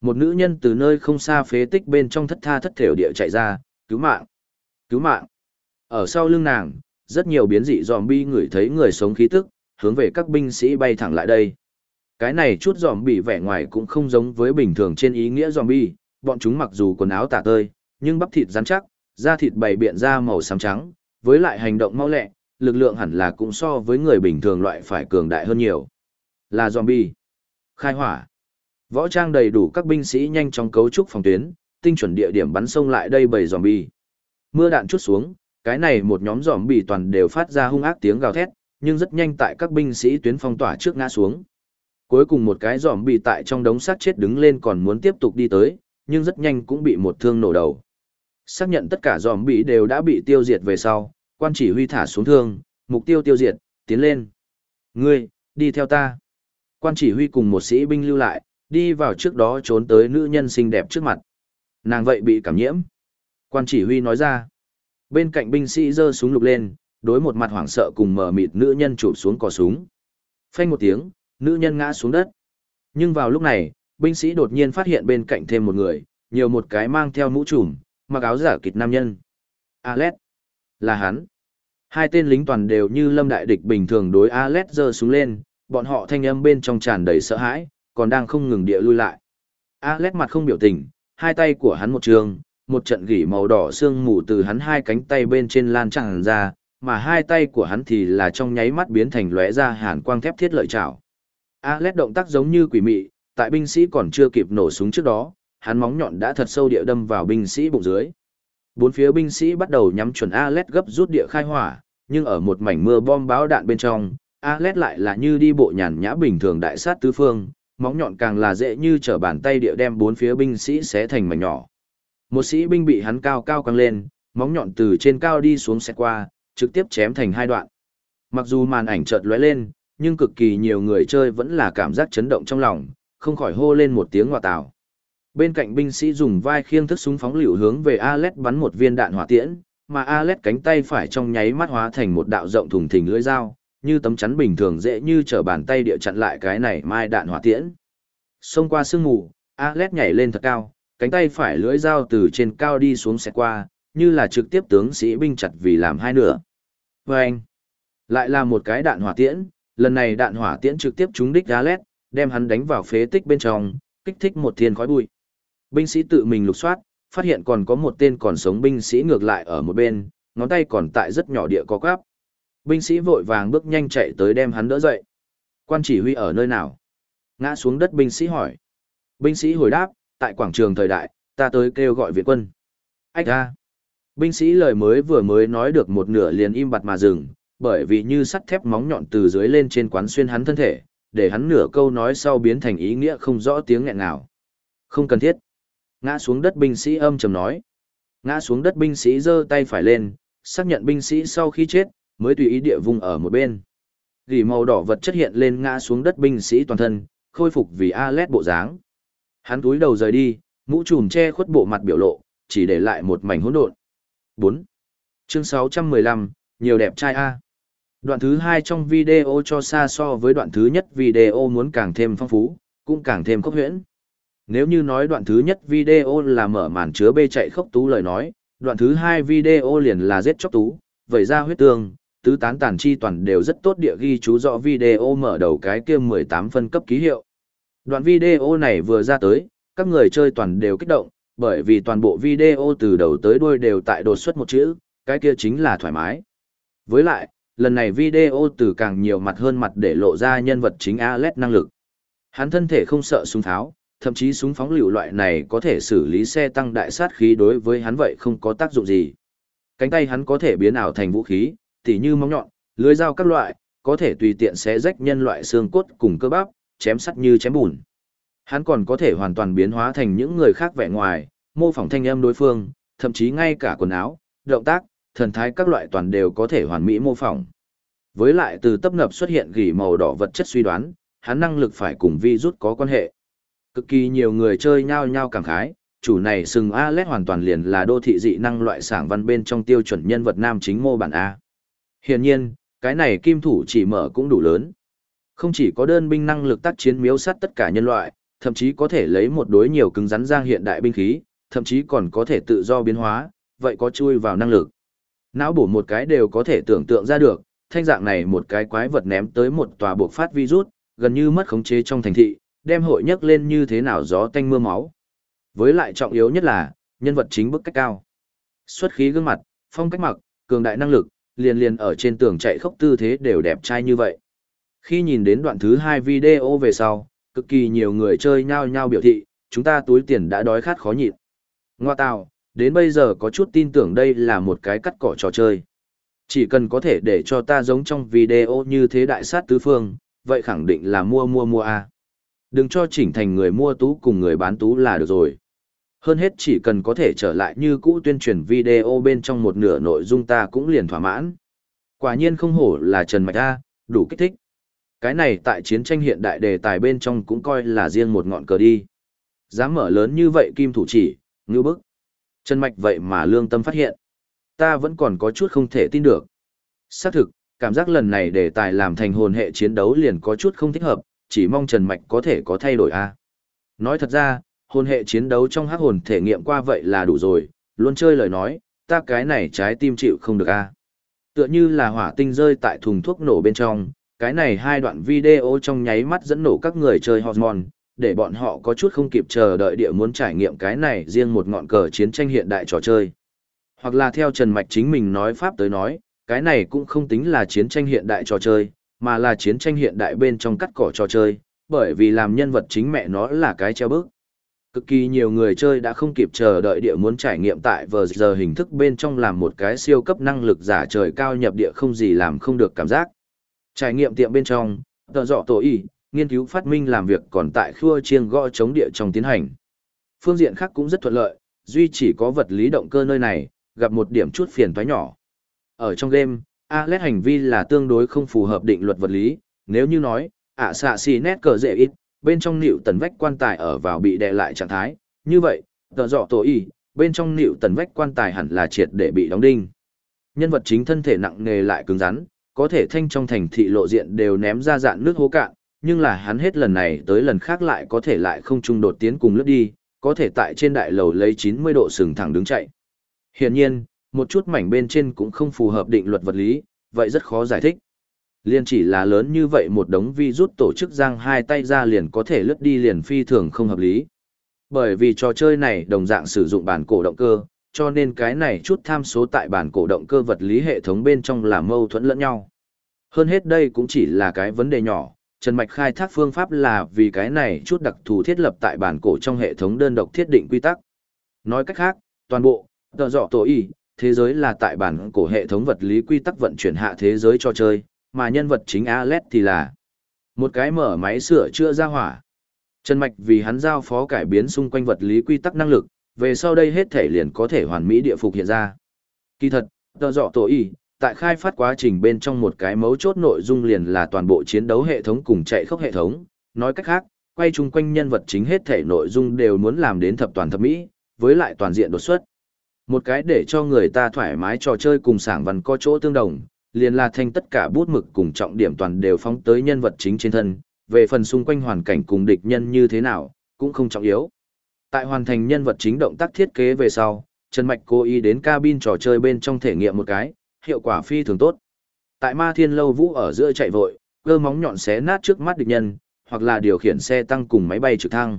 một nữ nhân từ nơi không xa phế tích bên trong thất tha thất thểu địa chạy ra, cứu mạng. Cứu mạng. Ở sau lưng nàng, rất nhiều biến dị zombie ngửi thấy người sống khí tức, hướng về các binh sĩ bay thẳng lại đây. Cái này chút zombie vẻ ngoài cũng không giống với bình thường trên ý nghĩa zombie, bọn chúng mặc dù quần áo tả tơi, nhưng bắp thịt rắn chắc, da thịt bày biện ra màu xám trắng, với lại hành động mau lẹ, lực lượng hẳn là cũng so với người bình thường loại phải cường đại hơn nhiều. Là zombie. Khai hỏa. Võ trang đầy đủ các binh sĩ nhanh chóng cấu trúc phòng tuyến, tinh chuẩn địa điểm bắn sông lại đây bầy zombie. Mưa đạn chút xuống, cái này một nhóm zombie toàn đều phát ra hung ác tiếng gào thét, nhưng rất nhanh tại các binh sĩ tuyến phong tỏa trước ngã xuống. Cuối cùng một cái zombie tại trong đống xác chết đứng lên còn muốn tiếp tục đi tới, nhưng rất nhanh cũng bị một thương nổ đầu. Xác nhận tất cả giòm bị đều đã bị tiêu diệt về sau, quan chỉ huy thả xuống thương, mục tiêu tiêu diệt, tiến lên. Ngươi, đi theo ta. Quan chỉ huy cùng một sĩ binh lưu lại, đi vào trước đó trốn tới nữ nhân xinh đẹp trước mặt. Nàng vậy bị cảm nhiễm. Quan chỉ huy nói ra. Bên cạnh binh sĩ giơ súng lục lên, đối một mặt hoảng sợ cùng mở mịt nữ nhân chụp xuống cò súng. Phanh một tiếng, nữ nhân ngã xuống đất. Nhưng vào lúc này, binh sĩ đột nhiên phát hiện bên cạnh thêm một người, nhiều một cái mang theo mũ trùm, mặc áo giả kịt nam nhân. Alet. Là hắn. Hai tên lính toàn đều như lâm đại địch bình thường đối Alet giơ súng lên, bọn họ thanh âm bên trong tràn đầy sợ hãi, còn đang không ngừng địa lui lại. alet mặt không biểu tình, hai tay của hắn một trường, một trận gỉ màu đỏ sương mù từ hắn hai cánh tay bên trên lan tràn ra, mà hai tay của hắn thì là trong nháy mắt biến thành lóe ra hàn quang thép thiết lợi chảo. Alet động tác giống như quỷ mị, tại binh sĩ còn chưa kịp nổ súng trước đó, hắn móng nhọn đã thật sâu địa đâm vào binh sĩ bụng dưới. Bốn phía binh sĩ bắt đầu nhắm chuẩn Alet gấp rút địa khai hỏa, nhưng ở một mảnh mưa bom báo đạn bên trong, Alet lại là như đi bộ nhàn nhã bình thường đại sát tứ phương, móng nhọn càng là dễ như trở bàn tay địa đem bốn phía binh sĩ xé thành mảnh nhỏ. Một sĩ binh bị hắn cao cao căng lên, móng nhọn từ trên cao đi xuống xe qua, trực tiếp chém thành hai đoạn. Mặc dù màn ảnh chợt lóe lên, nhưng cực kỳ nhiều người chơi vẫn là cảm giác chấn động trong lòng, không khỏi hô lên một tiếng hòa tào. Bên cạnh binh sĩ dùng vai khiêng thức súng phóng lựu hướng về Alet bắn một viên đạn hỏa tiễn, mà Alet cánh tay phải trong nháy mắt hóa thành một đạo rộng thùng thình lưỡi dao, như tấm chắn bình thường dễ như trở bàn tay địa chặn lại cái này mai đạn hỏa tiễn. Xông qua sương mù, Alet nhảy lên thật cao, cánh tay phải lưỡi dao từ trên cao đi xuống xe qua, như là trực tiếp tướng sĩ binh chặt vì làm hai nửa. Và anh, lại là một cái đạn hỏa tiễn, lần này đạn hỏa tiễn trực tiếp trúng đích Alet, đem hắn đánh vào phế tích bên trong, kích thích một thiên khói bụi. Binh sĩ tự mình lục soát, phát hiện còn có một tên còn sống binh sĩ ngược lại ở một bên, ngón tay còn tại rất nhỏ địa có quáp. Binh sĩ vội vàng bước nhanh chạy tới đem hắn đỡ dậy. Quan chỉ huy ở nơi nào? Ngã xuống đất binh sĩ hỏi. Binh sĩ hồi đáp, tại quảng trường thời đại, ta tới kêu gọi viện quân. Ách ra. Binh sĩ lời mới vừa mới nói được một nửa liền im bặt mà dừng, bởi vì như sắt thép móng nhọn từ dưới lên trên quán xuyên hắn thân thể, để hắn nửa câu nói sau biến thành ý nghĩa không rõ tiếng nghẹn nào. Không cần thiết. Ngã xuống đất binh sĩ âm trầm nói. Ngã xuống đất binh sĩ giơ tay phải lên, xác nhận binh sĩ sau khi chết, mới tùy ý địa vùng ở một bên. Gỉ màu đỏ vật chất hiện lên ngã xuống đất binh sĩ toàn thân, khôi phục vì Alet bộ dáng. Hắn túi đầu rời đi, mũ trùm che khuất bộ mặt biểu lộ, chỉ để lại một mảnh hỗn độn. 4. Chương 615, nhiều đẹp trai A. Đoạn thứ 2 trong video cho xa so với đoạn thứ nhất video muốn càng thêm phong phú, cũng càng thêm khốc huyễn. Nếu như nói đoạn thứ nhất video là mở màn chứa bê chạy khốc tú lời nói, đoạn thứ hai video liền là giết chóc tú, vậy ra huyết tương, tứ tán tàn chi toàn đều rất tốt địa ghi chú rõ video mở đầu cái kia 18 phân cấp ký hiệu. Đoạn video này vừa ra tới, các người chơi toàn đều kích động, bởi vì toàn bộ video từ đầu tới đuôi đều tại đột xuất một chữ, cái kia chính là thoải mái. Với lại, lần này video từ càng nhiều mặt hơn mặt để lộ ra nhân vật chính Alex năng lực. Hắn thân thể không sợ súng tháo, thậm chí súng phóng lựu loại này có thể xử lý xe tăng đại sát khí đối với hắn vậy không có tác dụng gì. Cánh tay hắn có thể biến ảo thành vũ khí, tỉ như móng nhọn, lưới dao các loại, có thể tùy tiện xé rách nhân loại xương cốt cùng cơ bắp, chém sắt như chém bùn. Hắn còn có thể hoàn toàn biến hóa thành những người khác vẻ ngoài, mô phỏng thanh âm đối phương, thậm chí ngay cả quần áo, động tác, thần thái các loại toàn đều có thể hoàn mỹ mô phỏng. Với lại từ tấp nập xuất hiện gỉ màu đỏ vật chất suy đoán, hắn năng lực phải cùng virus có quan hệ. Cực kỳ nhiều người chơi nhau nhau cảm khái, chủ này sừng Alet hoàn toàn liền là đô thị dị năng loại sảng văn bên trong tiêu chuẩn nhân vật nam chính mô bản A. Hiển nhiên, cái này kim thủ chỉ mở cũng đủ lớn. Không chỉ có đơn binh năng lực tác chiến miếu sát tất cả nhân loại, thậm chí có thể lấy một đối nhiều cứng rắn giang hiện đại binh khí, thậm chí còn có thể tự do biến hóa, vậy có chui vào năng lực. Não bổ một cái đều có thể tưởng tượng ra được, thanh dạng này một cái quái vật ném tới một tòa buộc phát virus, gần như mất khống chế trong thành thị, đem hội nhấc lên như thế nào gió tanh mưa máu. Với lại trọng yếu nhất là, nhân vật chính bức cách cao. Xuất khí gương mặt, phong cách mặc, cường đại năng lực, liền liền ở trên tường chạy khốc tư thế đều đẹp trai như vậy. Khi nhìn đến đoạn thứ hai video về sau, cực kỳ nhiều người chơi nhao nhao biểu thị, chúng ta túi tiền đã đói khát khó nhịn. Ngoa tào, đến bây giờ có chút tin tưởng đây là một cái cắt cỏ trò chơi. Chỉ cần có thể để cho ta giống trong video như thế đại sát tứ phương, vậy khẳng định là mua mua mua a. Đừng cho chỉnh thành người mua tú cùng người bán tú là được rồi. Hơn hết chỉ cần có thể trở lại như cũ tuyên truyền video bên trong một nửa nội dung ta cũng liền thỏa mãn. Quả nhiên không hổ là Trần Mạch A, đủ kích thích. Cái này tại chiến tranh hiện đại đề tài bên trong cũng coi là riêng một ngọn cờ đi. Dám mở lớn như vậy kim thủ chỉ, ngư bức. Trần Mạch vậy mà lương tâm phát hiện. Ta vẫn còn có chút không thể tin được. Xác thực, cảm giác lần này đề tài làm thành hồn hệ chiến đấu liền có chút không thích hợp, chỉ mong Trần Mạch có thể có thay đổi a. Nói thật ra, hồn hệ chiến đấu trong hắc hồn thể nghiệm qua vậy là đủ rồi, luôn chơi lời nói, ta cái này trái tim chịu không được a. Tựa như là hỏa tinh rơi tại thùng thuốc nổ bên trong, cái này hai đoạn video trong nháy mắt dẫn nổ các người chơi hormone, để bọn họ có chút không kịp chờ đợi địa muốn trải nghiệm cái này riêng một ngọn cờ chiến tranh hiện đại trò chơi. Hoặc là theo Trần Mạch chính mình nói pháp tới nói, cái này cũng không tính là chiến tranh hiện đại trò chơi, mà là chiến tranh hiện đại bên trong cắt cỏ trò chơi, bởi vì làm nhân vật chính mẹ nó là cái treo bước. Cực kỳ nhiều người chơi đã không kịp chờ đợi địa muốn trải nghiệm tại vờ giờ hình thức bên trong làm một cái siêu cấp năng lực giả trời cao nhập địa không gì làm không được cảm giác. Trải nghiệm tiệm bên trong, tờ dọ tổ y, nghiên cứu phát minh làm việc còn tại khua chiêng gõ chống địa trong tiến hành. Phương diện khác cũng rất thuận lợi, duy chỉ có vật lý động cơ nơi này, gặp một điểm chút phiền toái nhỏ. Ở trong game, Alex hành vi là tương đối không phù hợp định luật vật lý, nếu như nói, ạ xạ xì nét cờ dễ ít, bên trong nịu tần vách quan tài ở vào bị đè lại trạng thái, như vậy, tờ dọ tổ y, bên trong nịu tần vách quan tài hẳn là triệt để bị đóng đinh. Nhân vật chính thân thể nặng nề lại cứng rắn, có thể thanh trong thành thị lộ diện đều ném ra dạn nước hố cạn, nhưng là hắn hết lần này tới lần khác lại có thể lại không trung đột tiến cùng lướt đi, có thể tại trên đại lầu lấy 90 độ sừng thẳng đứng chạy. Hiển nhiên, một chút mảnh bên trên cũng không phù hợp định luật vật lý, vậy rất khó giải thích. Liên chỉ là lớn như vậy một đống vi rút tổ chức giang hai tay ra liền có thể lướt đi liền phi thường không hợp lý. Bởi vì trò chơi này đồng dạng sử dụng bản cổ động cơ, cho nên cái này chút tham số tại bản cổ động cơ vật lý hệ thống bên trong là mâu thuẫn lẫn nhau. Hơn hết đây cũng chỉ là cái vấn đề nhỏ, Trần Mạch khai thác phương pháp là vì cái này chút đặc thù thiết lập tại bản cổ trong hệ thống đơn độc thiết định quy tắc. Nói cách khác, toàn bộ, tờ dọ tổ y, thế giới là tại bản cổ hệ thống vật lý quy tắc vận chuyển hạ thế giới cho chơi, mà nhân vật chính Alet thì là một cái mở máy sửa chữa ra hỏa. Trần Mạch vì hắn giao phó cải biến xung quanh vật lý quy tắc năng lực, về sau đây hết thể liền có thể hoàn mỹ địa phục hiện ra. Kỳ thật, tờ dọ tổ y, tại khai phát quá trình bên trong một cái mấu chốt nội dung liền là toàn bộ chiến đấu hệ thống cùng chạy khốc hệ thống, nói cách khác, quay chung quanh nhân vật chính hết thể nội dung đều muốn làm đến thập toàn thập mỹ, với lại toàn diện đột xuất. Một cái để cho người ta thoải mái trò chơi cùng sảng văn có chỗ tương đồng, liền là thành tất cả bút mực cùng trọng điểm toàn đều phóng tới nhân vật chính trên thân, về phần xung quanh hoàn cảnh cùng địch nhân như thế nào, cũng không trọng yếu. Tại hoàn thành nhân vật chính động tác thiết kế về sau, Trần Mạch cố ý đến cabin trò chơi bên trong thể nghiệm một cái, hiệu quả phi thường tốt. Tại Ma Thiên Lâu Vũ ở giữa chạy vội, cơ móng nhọn xé nát trước mắt địch nhân, hoặc là điều khiển xe tăng cùng máy bay trực thăng.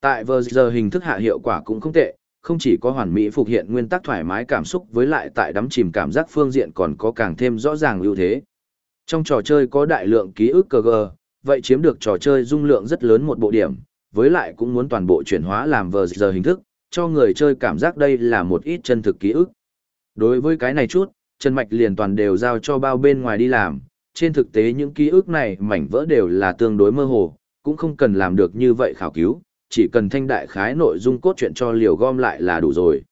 Tại vừa giờ hình thức hạ hiệu quả cũng không tệ, không chỉ có hoàn mỹ phục hiện nguyên tắc thoải mái cảm xúc với lại tại đắm chìm cảm giác phương diện còn có càng thêm rõ ràng ưu thế. Trong trò chơi có đại lượng ký ức cờ gờ, vậy chiếm được trò chơi dung lượng rất lớn một bộ điểm, với lại cũng muốn toàn bộ chuyển hóa làm vờ giờ hình thức, cho người chơi cảm giác đây là một ít chân thực ký ức. Đối với cái này chút, Trần Mạch liền toàn đều giao cho bao bên ngoài đi làm, trên thực tế những ký ức này mảnh vỡ đều là tương đối mơ hồ, cũng không cần làm được như vậy khảo cứu, chỉ cần thanh đại khái nội dung cốt truyện cho liều gom lại là đủ rồi.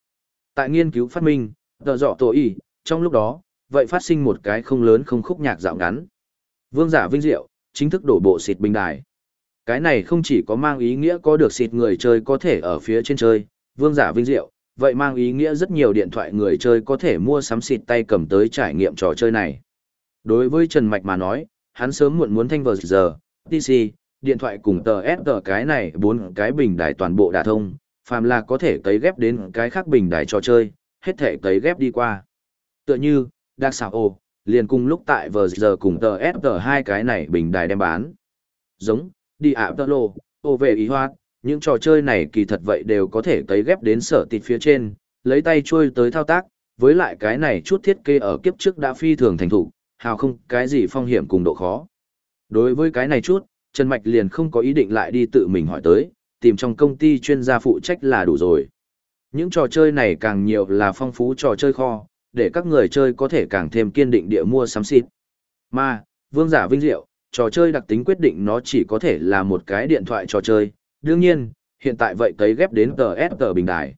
Tại nghiên cứu phát minh, tờ dọ tổ y, trong lúc đó, vậy phát sinh một cái không lớn không khúc nhạc dạo ngắn. Vương giả vinh diệu, chính thức đổ bộ xịt bình đài. Cái này không chỉ có mang ý nghĩa có được xịt người chơi có thể ở phía trên chơi, vương giả vinh diệu, vậy mang ý nghĩa rất nhiều điện thoại người chơi có thể mua sắm xịt tay cầm tới trải nghiệm trò chơi này. Đối với Trần Mạch mà nói, hắn sớm muộn muốn thanh vờ giờ, PC, điện thoại cùng tờ S tờ cái này bốn cái bình đài toàn bộ đả thông, phàm là có thể cấy ghép đến cái khác bình đài trò chơi, hết thể cấy ghép đi qua. Tựa như, Dark Sao Ô, liền cùng lúc tại vờ giờ cùng tờ S tờ hai cái này bình đài đem bán. Giống, đi ạ tơ lô, ô về ý hoạt, những trò chơi này kỳ thật vậy đều có thể cấy ghép đến sở tịt phía trên, lấy tay trôi tới thao tác, với lại cái này chút thiết kế ở kiếp trước đã phi thường thành thủ, hào không cái gì phong hiểm cùng độ khó. Đối với cái này chút, Trần Mạch liền không có ý định lại đi tự mình hỏi tới, tìm trong công ty chuyên gia phụ trách là đủ rồi. Những trò chơi này càng nhiều là phong phú trò chơi kho, để các người chơi có thể càng thêm kiên định địa mua sắm xịt. Mà, vương giả vinh diệu, trò chơi đặc tính quyết định nó chỉ có thể là một cái điện thoại trò chơi. Đương nhiên, hiện tại vậy cấy ghép đến TS tờ bình đài.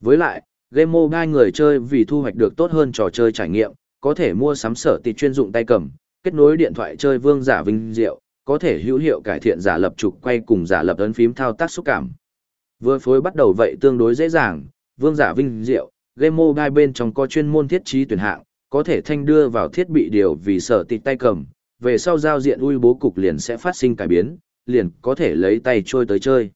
Với lại, game mobile người chơi vì thu hoạch được tốt hơn trò chơi trải nghiệm, có thể mua sắm sở tịt chuyên dụng tay cầm, kết nối điện thoại chơi vương giả vinh diệu, có thể hữu hiệu cải thiện giả lập trục quay cùng giả lập ấn phím thao tác xúc cảm. Vừa phối bắt đầu vậy tương đối dễ dàng, vương giả vinh diệu, game mobile bên trong có chuyên môn thiết trí tuyển hạng, có thể thanh đưa vào thiết bị điều vì sở tịt tay cầm, về sau giao diện ui bố cục liền sẽ phát sinh cải biến, liền có thể lấy tay trôi tới chơi.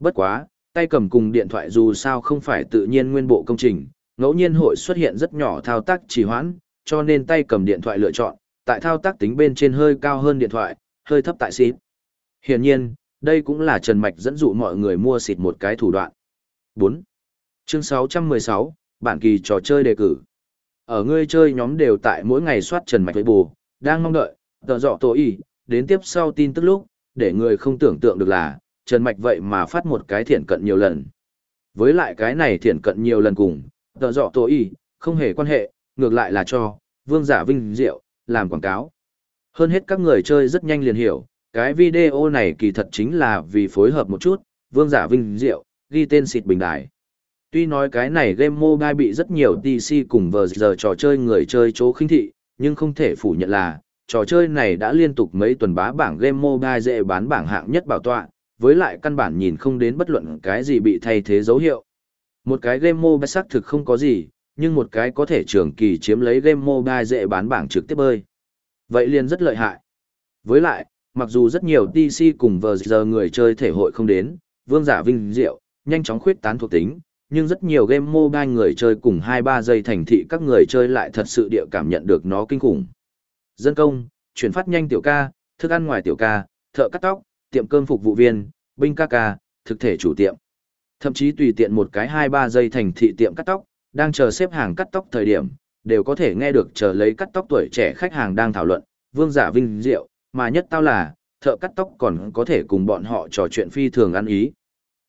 Bất quá, tay cầm cùng điện thoại dù sao không phải tự nhiên nguyên bộ công trình, ngẫu nhiên hội xuất hiện rất nhỏ thao tác trì hoãn, cho nên tay cầm điện thoại lựa chọn, tại thao tác tính bên trên hơi cao hơn điện thoại, hơi thấp tại xịt. Hiển nhiên, đây cũng là Trần Mạch dẫn dụ mọi người mua xịt một cái thủ đoạn. 4. Chương 616, bản kỳ trò chơi đề cử. Ở ngươi chơi nhóm đều tại mỗi ngày soát Trần Mạch với bù, đang mong đợi, tờ dọ tổ y, đến tiếp sau tin tức lúc, để người không tưởng tượng được là, Trần Mạch vậy mà phát một cái thiện cận nhiều lần. Với lại cái này thiện cận nhiều lần cùng, tờ dọ tổ y, không hề quan hệ, ngược lại là cho, vương giả vinh diệu, làm quảng cáo. Hơn hết các người chơi rất nhanh liền hiểu, cái video này kỳ thật chính là vì phối hợp một chút, vương giả vinh diệu, ghi tên xịt bình đài. Tuy nói cái này game mobile bị rất nhiều DC cùng vờ giờ trò chơi người chơi chỗ khinh thị, nhưng không thể phủ nhận là, trò chơi này đã liên tục mấy tuần bá bảng game mobile dễ bán bảng hạng nhất bảo tọa, với lại căn bản nhìn không đến bất luận cái gì bị thay thế dấu hiệu. Một cái game mobile xác thực không có gì, nhưng một cái có thể trường kỳ chiếm lấy game mobile dễ bán bảng trực tiếp bơi. Vậy liền rất lợi hại. Với lại, mặc dù rất nhiều DC cùng vờ giờ người chơi thể hội không đến, vương giả vinh diệu, nhanh chóng khuyết tán thuộc tính, nhưng rất nhiều game mobile người chơi cùng 2-3 giây thành thị các người chơi lại thật sự địa cảm nhận được nó kinh khủng. Dân công, chuyển phát nhanh tiểu ca, thức ăn ngoài tiểu ca, thợ cắt tóc, tiệm cơm phục vụ viên, binh ca ca, thực thể chủ tiệm. Thậm chí tùy tiện một cái 2-3 giây thành thị tiệm cắt tóc, đang chờ xếp hàng cắt tóc thời điểm, đều có thể nghe được chờ lấy cắt tóc tuổi trẻ khách hàng đang thảo luận, vương giả vinh diệu, mà nhất tao là, thợ cắt tóc còn có thể cùng bọn họ trò chuyện phi thường ăn ý.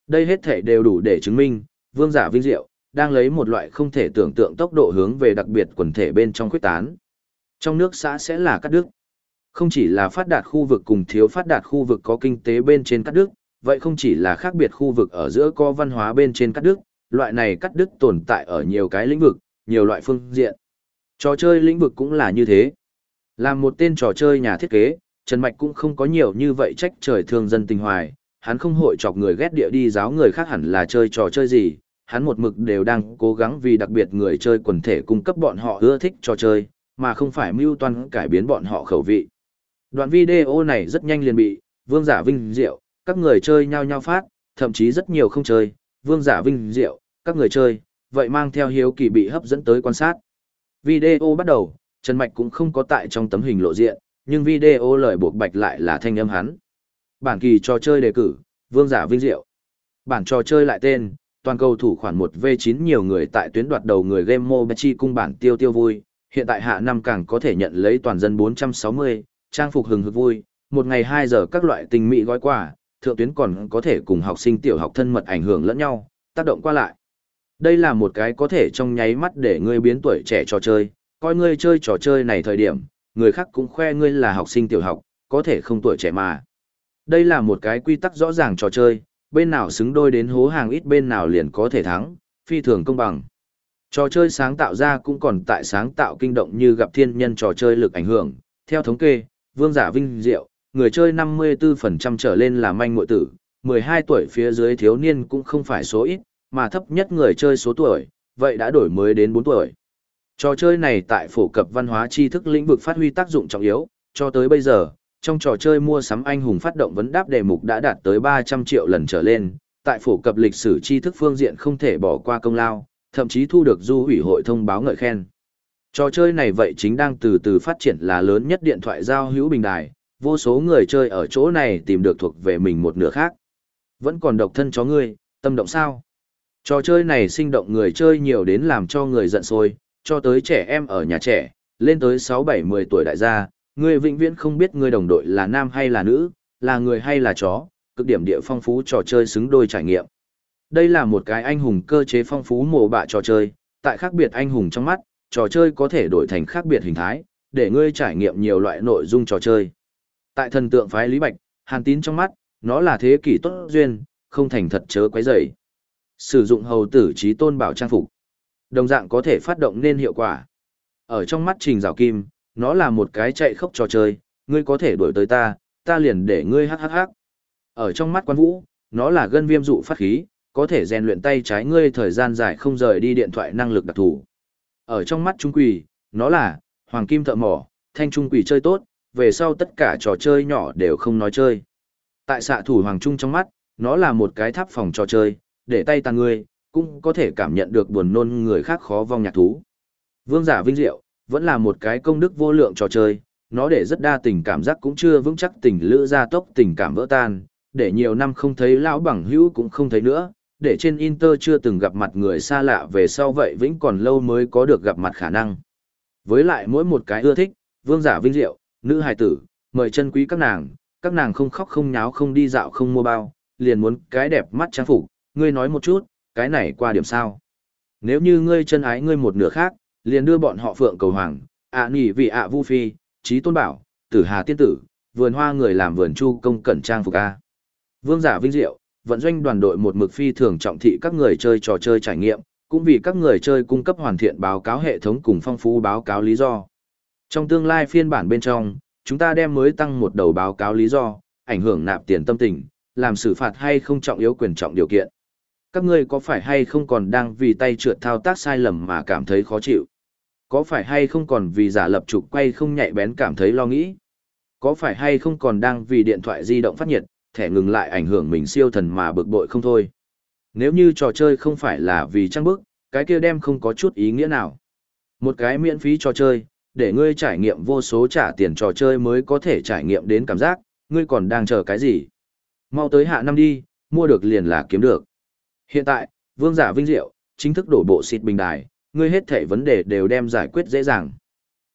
Đây hết thể đều đủ để chứng minh, vương giả vinh diệu, đang lấy một loại không thể tưởng tượng tốc độ hướng về đặc biệt quần thể bên trong khuyết tán. Trong nước xã sẽ là cắt đứt. Không chỉ là phát đạt khu vực cùng thiếu phát đạt khu vực có kinh tế bên trên cắt đứt, vậy không chỉ là khác biệt khu vực ở giữa có văn hóa bên trên cắt đứt, loại này cắt đứt tồn tại ở nhiều cái lĩnh vực, nhiều loại phương diện. Trò chơi lĩnh vực cũng là như thế. Làm một tên trò chơi nhà thiết kế, Trần Mạch cũng không có nhiều như vậy trách trời thương dân tình hoài, hắn không hội chọc người ghét địa đi giáo người khác hẳn là chơi trò chơi gì, hắn một mực đều đang cố gắng vì đặc biệt người chơi quần thể cung cấp bọn họ ưa thích trò chơi, mà không phải mưu toan cải biến bọn họ khẩu vị. Đoạn video này rất nhanh liền bị, vương giả vinh diệu, các người chơi nhau nhau phát, thậm chí rất nhiều không chơi, vương giả vinh diệu, các người chơi, vậy mang theo hiếu kỳ bị hấp dẫn tới quan sát. Video bắt đầu, Trần Mạch cũng không có tại trong tấm hình lộ diện, nhưng video lời buộc bạch lại là thanh âm hắn. Bản kỳ trò chơi đề cử, vương giả vinh diệu. Bản trò chơi lại tên, toàn cầu thủ khoản 1v9 nhiều người tại tuyến đoạt đầu người game mobile chi cung bản tiêu tiêu vui, hiện tại hạ năm càng có thể nhận lấy toàn dân 460, trang phục hừng hực vui, một ngày 2 giờ các loại tình mỹ gói quà, thượng tuyến còn có thể cùng học sinh tiểu học thân mật ảnh hưởng lẫn nhau, tác động qua lại. Đây là một cái có thể trong nháy mắt để ngươi biến tuổi trẻ trò chơi, coi ngươi chơi trò chơi này thời điểm, người khác cũng khoe ngươi là học sinh tiểu học, có thể không tuổi trẻ mà. Đây là một cái quy tắc rõ ràng trò chơi, bên nào xứng đôi đến hố hàng ít bên nào liền có thể thắng, phi thường công bằng. Trò chơi sáng tạo ra cũng còn tại sáng tạo kinh động như gặp thiên nhân trò chơi lực ảnh hưởng. Theo thống kê, vương giả vinh diệu, người chơi 54% trở lên là manh muội tử, 12 tuổi phía dưới thiếu niên cũng không phải số ít, mà thấp nhất người chơi số tuổi, vậy đã đổi mới đến 4 tuổi. Trò chơi này tại phổ cập văn hóa tri thức lĩnh vực phát huy tác dụng trọng yếu, cho tới bây giờ, trong trò chơi mua sắm anh hùng phát động vấn đáp đề mục đã đạt tới 300 triệu lần trở lên, tại phổ cập lịch sử tri thức phương diện không thể bỏ qua công lao, thậm chí thu được du ủy hội thông báo ngợi khen. Trò chơi này vậy chính đang từ từ phát triển là lớn nhất điện thoại giao hữu bình đài, vô số người chơi ở chỗ này tìm được thuộc về mình một nửa khác. Vẫn còn độc thân chó ngươi, tâm động sao? Trò chơi này sinh động người chơi nhiều đến làm cho người giận sôi cho tới trẻ em ở nhà trẻ, lên tới 6-7-10 tuổi đại gia, người vĩnh viễn không biết người đồng đội là nam hay là nữ, là người hay là chó, cực điểm địa phong phú trò chơi xứng đôi trải nghiệm. Đây là một cái anh hùng cơ chế phong phú mồ bạ trò chơi, tại khác biệt anh hùng trong mắt, trò chơi có thể đổi thành khác biệt hình thái, để ngươi trải nghiệm nhiều loại nội dung trò chơi. Tại thần tượng phái Lý Bạch, Hàn Tín trong mắt, nó là thế kỷ tốt duyên, không thành thật chớ quấy rầy. Sử dụng hầu tử trí tôn bảo trang phục. Đồng dạng có thể phát động nên hiệu quả. Ở trong mắt Trình Giảo Kim, nó là một cái chạy khốc trò chơi, ngươi có thể đuổi tới ta, ta liền để ngươi hắc hắc hắc. Ở trong mắt quan vũ, nó là gân viêm dụ phát khí, có thể rèn luyện tay trái ngươi thời gian dài không rời đi điện thoại năng lực đặc thù. Ở trong mắt trung Quỳ nó là hoàng kim thợ mỏ, thanh trung Quỳ chơi tốt, về sau tất cả trò chơi nhỏ đều không nói chơi. Tại xạ thủ hoàng trung trong mắt, nó là một cái tháp phòng trò chơi, để tay tàn ngươi, cũng có thể cảm nhận được buồn nôn người khác khó vong nhạc thú. Vương giả vinh diệu, vẫn là một cái công đức vô lượng trò chơi, nó để rất đa tình cảm giác cũng chưa vững chắc tình lữ gia tốc tình cảm vỡ tan, để nhiều năm không thấy lão bằng hữu cũng không thấy nữa, để trên Inter chưa từng gặp mặt người xa lạ về sau vậy vĩnh còn lâu mới có được gặp mặt khả năng. Với lại mỗi một cái ưa thích, vương giả vinh diệu, nữ hài tử, mời chân quý các nàng, các nàng không khóc không nháo không đi dạo không mua bao, liền muốn cái đẹp mắt trang phục, ngươi nói một chút, cái này qua điểm sao. Nếu như ngươi chân ái ngươi một nửa khác, liền đưa bọn họ phượng cầu hoàng, ạ à, nỉ vì ạ vu phi, trí tôn bảo, tử hà tiên tử, vườn hoa người làm vườn chu công cẩn trang phục A. Vương giả vinh diệu, vận doanh đoàn đội một mực phi thường trọng thị các người chơi trò chơi trải nghiệm, cũng vì các người chơi cung cấp hoàn thiện báo cáo hệ thống cùng phong phú báo cáo lý do. Trong tương lai phiên bản bên trong, chúng ta đem mới tăng một đầu báo cáo lý do, ảnh hưởng nạp tiền tâm tình, làm xử phạt hay không trọng yếu quyền trọng điều kiện. Các ngươi có phải hay không còn đang vì tay trượt thao tác sai lầm mà cảm thấy khó chịu? Có phải hay không còn vì giả lập trục quay không nhạy bén cảm thấy lo nghĩ? Có phải hay không còn đang vì điện thoại di động phát nhiệt, thẻ ngừng lại ảnh hưởng mình siêu thần mà bực bội không thôi? Nếu như trò chơi không phải là vì trang bức, cái kia đem không có chút ý nghĩa nào. Một cái miễn phí trò chơi, để ngươi trải nghiệm vô số trả tiền trò chơi mới có thể trải nghiệm đến cảm giác, ngươi còn đang chờ cái gì? Mau tới hạ năm đi, mua được liền là kiếm được. Hiện tại, vương giả vinh diệu, chính thức đổ bộ xịt bình đài, ngươi hết thể vấn đề đều đem giải quyết dễ dàng.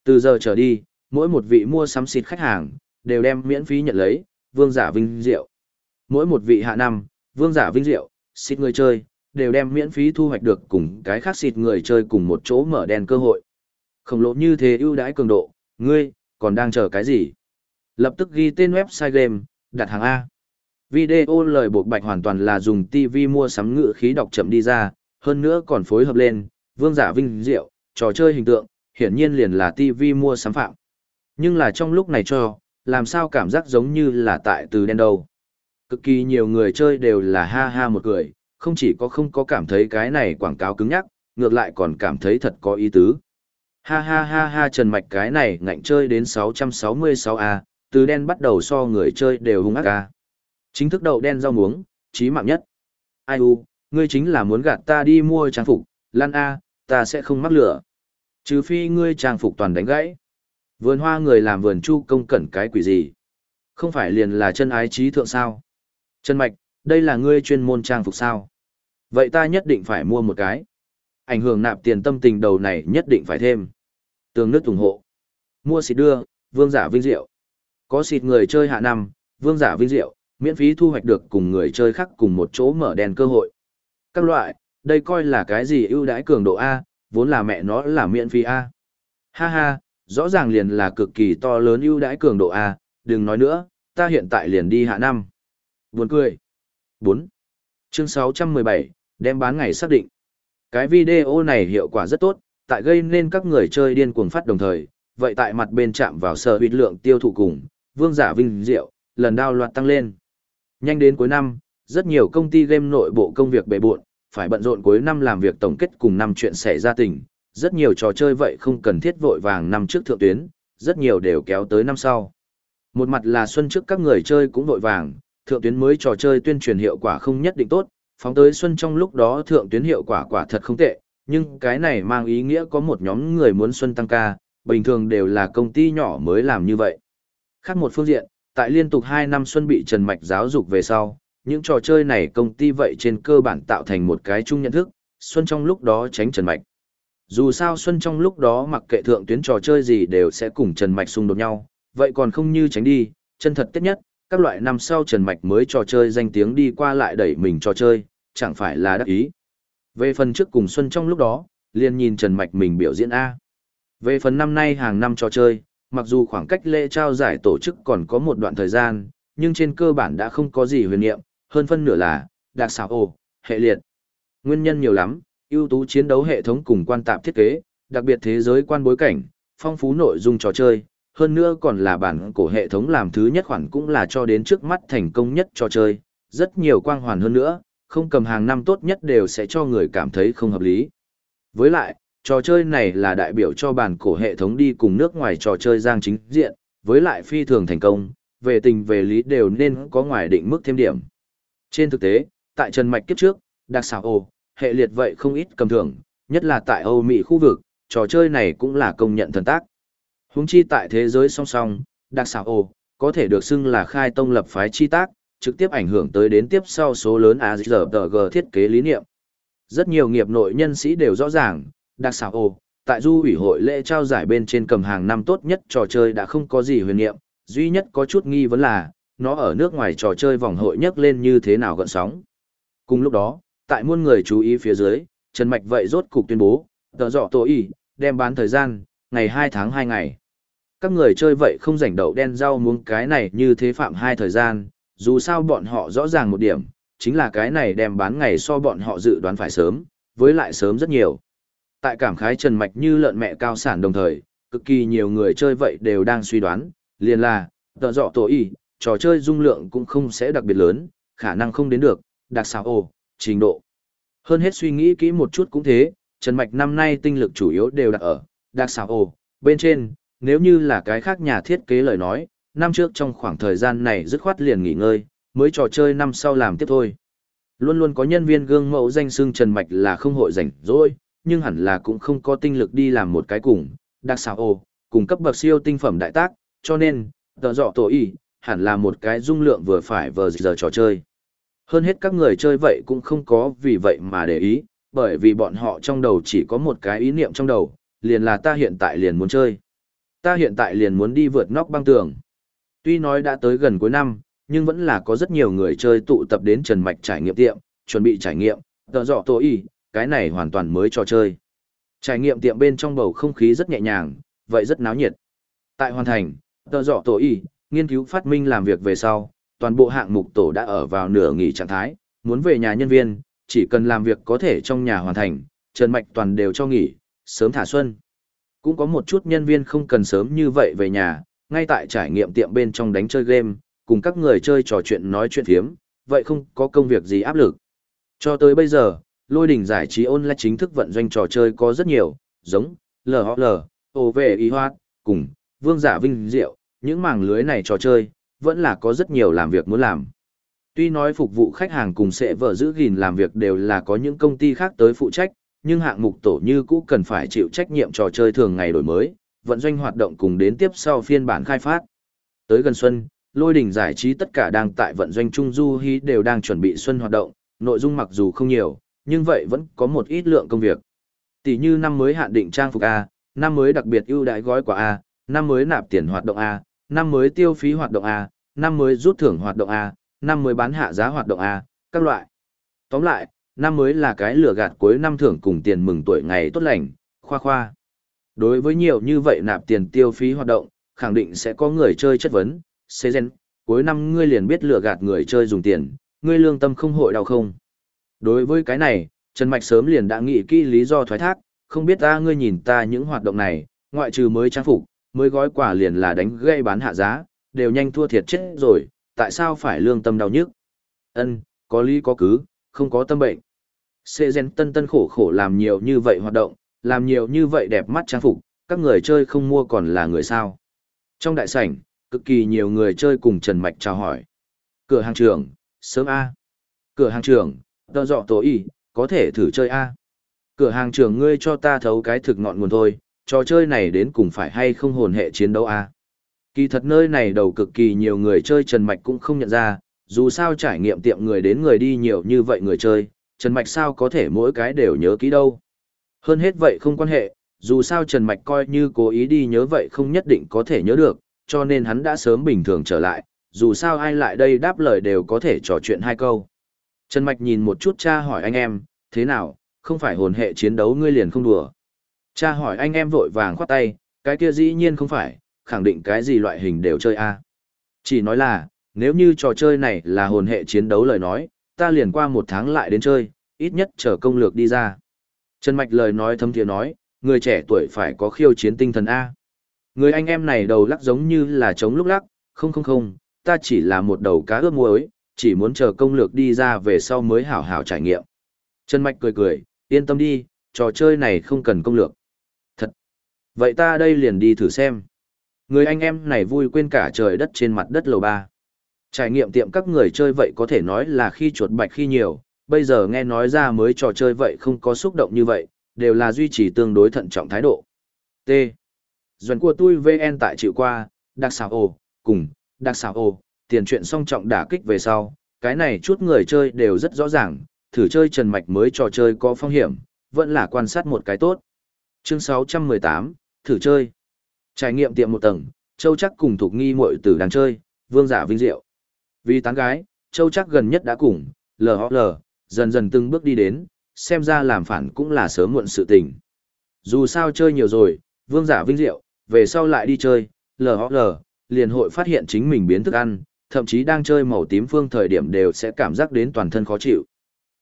Từ giờ trở đi, mỗi một vị mua sắm xịt khách hàng, đều đem miễn phí nhận lấy, vương giả vinh diệu. Mỗi một vị hạ năm, vương giả vinh diệu, xịt người chơi, đều đem miễn phí thu hoạch được cùng cái khác xịt người chơi cùng một chỗ mở đèn cơ hội. Khổng lồ như thế ưu đãi cường độ, ngươi, còn đang chờ cái gì? Lập tức ghi tên website game, đặt hàng A. Video lời buộc bạch hoàn toàn là dùng TV mua sắm ngự khí đọc chậm đi ra, hơn nữa còn phối hợp lên, vương giả vinh diệu, trò chơi hình tượng, hiển nhiên liền là TV mua sắm phạm. Nhưng là trong lúc này cho, làm sao cảm giác giống như là tại từ đen đâu. Cực kỳ nhiều người chơi đều là ha ha một cười, không chỉ có không có cảm thấy cái này quảng cáo cứng nhắc, ngược lại còn cảm thấy thật có ý tứ. Ha ha ha ha Trần Mạch cái này ngạnh chơi đến 666A, từ đen bắt đầu so người chơi đều hung ác ca. Chính thức đầu đen rau muống, chí mạng nhất. Ai u, ngươi chính là muốn gạt ta đi mua trang phục, lan A, ta sẽ không mắc lửa. Trừ phi ngươi trang phục toàn đánh gãy. Vườn hoa người làm vườn chu công cẩn cái quỷ gì. Không phải liền là chân ái trí thượng sao. Chân Mạch, đây là ngươi chuyên môn trang phục sao. Vậy ta nhất định phải mua một cái. Ảnh hưởng nạp tiền tâm tình đầu này nhất định phải thêm. Tường nước ủng hộ. Mua xịt đưa, vương giả vinh diệu. Có xịt người chơi hạ năm, vương giả vinh diệu, miễn phí thu hoạch được cùng người chơi khác cùng một chỗ mở đèn cơ hội. Các loại, đây coi là cái gì ưu đãi cường độ A, vốn là mẹ nó là miễn phí A. Ha ha, rõ ràng liền là cực kỳ to lớn ưu đãi cường độ A, đừng nói nữa, ta hiện tại liền đi hạ năm. Buồn cười. 4. Chương 617, đem bán ngày xác định. Cái video này hiệu quả rất tốt, tại gây nên các người chơi điên cuồng phát đồng thời, vậy tại mặt bên chạm vào sở huyết lượng tiêu thụ cùng, vương giả vinh diệu, lần đao loạt tăng lên. Nhanh đến cuối năm, rất nhiều công ty game nội bộ công việc bề bộn, phải bận rộn cuối năm làm việc tổng kết cùng năm chuyện xảy ra tình, rất nhiều trò chơi vậy không cần thiết vội vàng năm trước thượng tuyến, rất nhiều đều kéo tới năm sau. Một mặt là xuân trước các người chơi cũng vội vàng, thượng tuyến mới trò chơi tuyên truyền hiệu quả không nhất định tốt, phóng tới xuân trong lúc đó thượng tuyến hiệu quả quả thật không tệ, nhưng cái này mang ý nghĩa có một nhóm người muốn xuân tăng ca, bình thường đều là công ty nhỏ mới làm như vậy. Khác một phương diện, tại liên tục 2 năm xuân bị Trần Mạch giáo dục về sau, những trò chơi này công ty vậy trên cơ bản tạo thành một cái chung nhận thức, xuân trong lúc đó tránh Trần Mạch. Dù sao xuân trong lúc đó mặc kệ thượng tuyến trò chơi gì đều sẽ cùng Trần Mạch xung đột nhau, vậy còn không như tránh đi, chân thật tiết nhất, các loại năm sau Trần Mạch mới trò chơi danh tiếng đi qua lại đẩy mình trò chơi, chẳng phải là đắc ý. Về phần trước cùng xuân trong lúc đó, liền nhìn Trần Mạch mình biểu diễn A. Về phần năm nay hàng năm trò chơi, mặc dù khoảng cách lễ trao giải tổ chức còn có một đoạn thời gian, nhưng trên cơ bản đã không có gì huyền niệm, hơn phân nửa là, đặc xảo ồ, hệ liệt. Nguyên nhân nhiều lắm, ưu tú chiến đấu hệ thống cùng quan tạp thiết kế, đặc biệt thế giới quan bối cảnh, phong phú nội dung trò chơi, hơn nữa còn là bản cổ hệ thống làm thứ nhất khoản cũng là cho đến trước mắt thành công nhất trò chơi, rất nhiều quang hoàn hơn nữa, không cầm hàng năm tốt nhất đều sẽ cho người cảm thấy không hợp lý. Với lại, trò chơi này là đại biểu cho bản cổ hệ thống đi cùng nước ngoài trò chơi giang chính diện, với lại phi thường thành công, về tình về lý đều nên có ngoài định mức thêm điểm. Trên thực tế, tại Trần Mạch kiếp trước, đặc xảo ồ, hệ liệt vậy không ít cầm thưởng, nhất là tại Âu Mỹ khu vực, trò chơi này cũng là công nhận thần tác. Húng chi tại thế giới song song, đặc xảo ồ, có thể được xưng là khai tông lập phái chi tác, trực tiếp ảnh hưởng tới đến tiếp sau số lớn AZG thiết kế lý niệm. Rất nhiều nghiệp nội nhân sĩ đều rõ ràng, đặc xảo ồ, tại du ủy hội lễ trao giải bên trên cầm hàng năm tốt nhất trò chơi đã không có gì huyền niệm, duy nhất có chút nghi vấn là, nó ở nước ngoài trò chơi vòng hội nhất lên như thế nào gợn sóng. Cùng lúc đó, tại muôn người chú ý phía dưới, Trần Mạch vậy rốt cục tuyên bố, tờ dọ tổ y, đem bán thời gian, ngày 2 tháng 2 ngày. Các người chơi vậy không rảnh đậu đen rau muống cái này như thế phạm hai thời gian, dù sao bọn họ rõ ràng một điểm, chính là cái này đem bán ngày so bọn họ dự đoán phải sớm, với lại sớm rất nhiều. Tại cảm khái Trần Mạch như lợn mẹ cao sản đồng thời, cực kỳ nhiều người chơi vậy đều đang suy đoán, liền là, tờ dọ tổ y, trò chơi dung lượng cũng không sẽ đặc biệt lớn, khả năng không đến được, đặc xào ồ, trình độ. Hơn hết suy nghĩ kỹ một chút cũng thế, Trần Mạch năm nay tinh lực chủ yếu đều đặt ở, đặc xào ồ, bên trên, nếu như là cái khác nhà thiết kế lời nói, năm trước trong khoảng thời gian này dứt khoát liền nghỉ ngơi, mới trò chơi năm sau làm tiếp thôi. Luôn luôn có nhân viên gương mẫu danh xưng Trần Mạch là không hội rảnh rỗi, nhưng hẳn là cũng không có tinh lực đi làm một cái cùng, đặc xào ồ, cùng cấp bậc siêu tinh phẩm đại tác, cho nên, tờ dọ tổ y, hẳn là một cái dung lượng vừa phải vừa giờ trò chơi. Hơn hết các người chơi vậy cũng không có vì vậy mà để ý, bởi vì bọn họ trong đầu chỉ có một cái ý niệm trong đầu, liền là ta hiện tại liền muốn chơi. Ta hiện tại liền muốn đi vượt nóc băng tường. Tuy nói đã tới gần cuối năm, nhưng vẫn là có rất nhiều người chơi tụ tập đến Trần Mạch trải nghiệm tiệm, chuẩn bị trải nghiệm, tờ dọ tổ y, cái này hoàn toàn mới trò chơi. Trải nghiệm tiệm bên trong bầu không khí rất nhẹ nhàng, vậy rất náo nhiệt. Tại hoàn thành, tờ dọ tổ y, nghiên cứu phát minh làm việc về sau, toàn bộ hạng mục tổ đã ở vào nửa nghỉ trạng thái, muốn về nhà nhân viên, chỉ cần làm việc có thể trong nhà hoàn thành, Trần Mạch toàn đều cho nghỉ, sớm thả xuân. Cũng có một chút nhân viên không cần sớm như vậy về nhà, ngay tại trải nghiệm tiệm bên trong đánh chơi game, cùng các người chơi trò chuyện nói chuyện thiếm, vậy không có công việc gì áp lực. Cho tới bây giờ, lôi đỉnh giải trí online chính thức vận doanh trò chơi có rất nhiều, giống LOL, OV Y Hoạt, cùng Vương Giả Vinh Diệu, những mảng lưới này trò chơi, vẫn là có rất nhiều làm việc muốn làm. Tuy nói phục vụ khách hàng cùng sẽ vợ giữ gìn làm việc đều là có những công ty khác tới phụ trách, nhưng hạng mục tổ như cũ cần phải chịu trách nhiệm trò chơi thường ngày đổi mới, vận doanh hoạt động cùng đến tiếp sau phiên bản khai phát. Tới gần xuân, lôi đỉnh giải trí tất cả đang tại vận doanh trung du hí đều đang chuẩn bị xuân hoạt động, nội dung mặc dù không nhiều, nhưng vậy vẫn có một ít lượng công việc. Tỷ như năm mới hạn định trang phục A, năm mới đặc biệt ưu đãi gói quà A, năm mới nạp tiền hoạt động A, năm mới tiêu phí hoạt động A, năm mới rút thưởng hoạt động A, năm mới bán hạ giá hoạt động A, các loại. Tóm lại, năm mới là cái lửa gạt cuối năm thưởng cùng tiền mừng tuổi ngày tốt lành, khoa khoa. Đối với nhiều như vậy nạp tiền tiêu phí hoạt động, khẳng định sẽ có người chơi chất vấn, xê gen, cuối năm ngươi liền biết lừa gạt người chơi dùng tiền, ngươi lương tâm không hội đau không. Đối với cái này, Trần Mạch sớm liền đã nghĩ kỹ lý do thoái thác, không biết ta ngươi nhìn ta những hoạt động này, ngoại trừ mới trang phục, mới gói quà liền là đánh gây bán hạ giá, đều nhanh thua thiệt chết rồi, tại sao phải lương tâm đau nhức? Ân, có lý có cứ, không có tâm bệnh. Sê gen tân tân khổ khổ làm nhiều như vậy hoạt động, làm nhiều như vậy đẹp mắt trang phục, các người chơi không mua còn là người sao. Trong đại sảnh, cực kỳ nhiều người chơi cùng Trần Mạch chào hỏi. Cửa hàng trưởng, sớm A. Cửa hàng trưởng, tờ dọ tổ y, có thể thử chơi A. Cửa hàng trưởng ngươi cho ta thấu cái thực ngọn nguồn thôi, trò chơi này đến cùng phải hay không hồn hệ chiến đấu A. Kỳ thật nơi này đầu cực kỳ nhiều người chơi Trần Mạch cũng không nhận ra, dù sao trải nghiệm tiệm người đến người đi nhiều như vậy người chơi, Trần Mạch sao có thể mỗi cái đều nhớ kỹ đâu. Hơn hết vậy không quan hệ, dù sao Trần Mạch coi như cố ý đi nhớ vậy không nhất định có thể nhớ được, cho nên hắn đã sớm bình thường trở lại, dù sao ai lại đây đáp lời đều có thể trò chuyện hai câu. Trần Mạch nhìn một chút cha hỏi anh em, thế nào, không phải hồn hệ chiến đấu ngươi liền không đùa. Cha hỏi anh em vội vàng khoát tay, cái kia dĩ nhiên không phải, khẳng định cái gì loại hình đều chơi a Chỉ nói là, nếu như trò chơi này là hồn hệ chiến đấu lời nói, ta liền qua một tháng lại đến chơi, ít nhất chờ công lược đi ra. Trần Mạch lời nói thâm thiện nói, người trẻ tuổi phải có khiêu chiến tinh thần A. Người anh em này đầu lắc giống như là trống lúc lắc, không không không, ta chỉ là một đầu cá ướp muối, chỉ muốn chờ công lược đi ra về sau mới hảo hảo trải nghiệm. Trần Mạch cười cười, yên tâm đi, trò chơi này không cần công lược. Vậy ta đây liền đi thử xem. Người anh em này vui quên cả trời đất trên mặt đất lầu ba. Trải nghiệm tiệm các người chơi vậy có thể nói là khi chuột bạch khi nhiều, bây giờ nghe nói ra mới trò chơi vậy không có xúc động như vậy, đều là duy trì tương đối thận trọng thái độ. T. duẩn của tôi VN tại chịu qua, đặc xảo ồ, cùng, đặc xảo ồ, tiền chuyện song trọng đả kích về sau, cái này chút người chơi đều rất rõ ràng, thử chơi trần mạch mới trò chơi có phong hiểm, vẫn là quan sát một cái tốt. Chương 618, thử chơi. Trải nghiệm tiệm một tầng, Châu chắc cùng thuộc nghi muội tử đang chơi, vương giả vinh diệu. Vì tán gái, Châu chắc gần nhất đã cùng, lờ lờ, dần dần từng bước đi đến, xem ra làm phản cũng là sớm muộn sự tình. Dù sao chơi nhiều rồi, vương giả vinh diệu, về sau lại đi chơi, lờ lờ, liền hội phát hiện chính mình biến thức ăn, thậm chí đang chơi màu tím phương thời điểm đều sẽ cảm giác đến toàn thân khó chịu.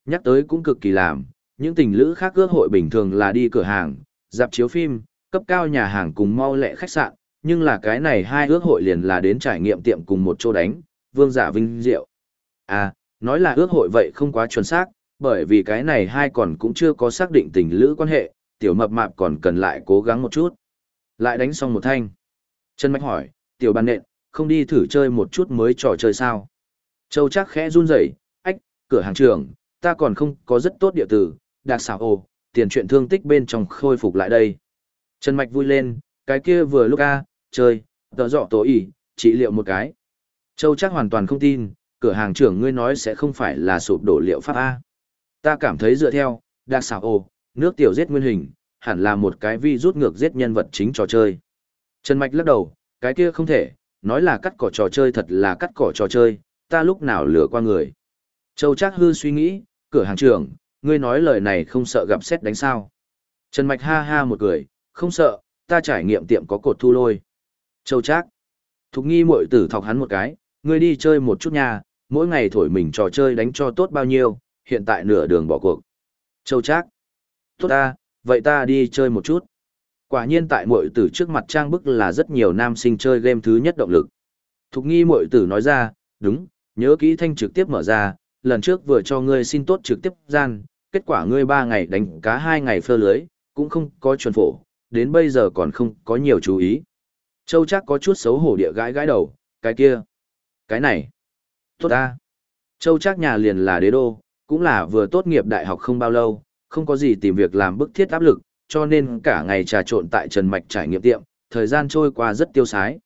Nhắc tới cũng cực kỳ làm, những tình lữ khác ước hội bình thường là đi cửa hàng, dạp chiếu phim, cấp cao nhà hàng cùng mau lẹ khách sạn, nhưng là cái này hai ước hội liền là đến trải nghiệm tiệm cùng một chỗ đánh, vương giả vinh diệu. À, nói là ước hội vậy không quá chuẩn xác, bởi vì cái này hai còn cũng chưa có xác định tình lữ quan hệ, tiểu mập mạp còn cần lại cố gắng một chút. Lại đánh xong một thanh. Trần Mạch hỏi, tiểu bàn nện, không đi thử chơi một chút mới trò chơi sao? Châu chắc khẽ run rẩy, ách, cửa hàng trưởng, ta còn không có rất tốt địa tử, đặc xảo ồ, tiền chuyện thương tích bên trong khôi phục lại đây. Trần Mạch vui lên, cái kia vừa lúc a, chơi, tờ dọ tổ ỉ, trị liệu một cái. Châu chắc hoàn toàn không tin, cửa hàng trưởng ngươi nói sẽ không phải là sụp đổ liệu pháp A. Ta cảm thấy dựa theo, đặc xảo ồ, nước tiểu giết nguyên hình, hẳn là một cái vi rút ngược giết nhân vật chính trò chơi. Trần Mạch lắc đầu, cái kia không thể, nói là cắt cỏ trò chơi thật là cắt cỏ trò chơi, ta lúc nào lừa qua người. Châu Trác Hư suy nghĩ, cửa hàng trưởng, ngươi nói lời này không sợ gặp xét đánh sao. Trần Mạch ha ha một cười, không sợ, ta trải nghiệm tiệm có cột thu lôi. Châu Trác. Thục nghi muội tử thọc hắn một cái, ngươi đi chơi một chút nha, mỗi ngày thổi mình trò chơi đánh cho tốt bao nhiêu, hiện tại nửa đường bỏ cuộc. Châu Trác. Tốt ta, vậy ta đi chơi một chút. Quả nhiên tại muội tử trước mặt trang bức là rất nhiều nam sinh chơi game thứ nhất động lực. Thục nghi muội tử nói ra, đúng, nhớ kỹ thanh trực tiếp mở ra, lần trước vừa cho ngươi xin tốt trực tiếp gian, kết quả ngươi ba ngày đánh cá hai ngày phơ lưới, cũng không có chuẩn phổ, đến bây giờ còn không có nhiều chú ý. Châu chắc có chút xấu hổ địa gãi gãi đầu, cái kia, cái này, tốt ta. Châu chắc nhà liền là đế đô, cũng là vừa tốt nghiệp đại học không bao lâu, không có gì tìm việc làm bức thiết áp lực, cho nên cả ngày trà trộn tại Trần Mạch trải nghiệm tiệm, thời gian trôi qua rất tiêu sái.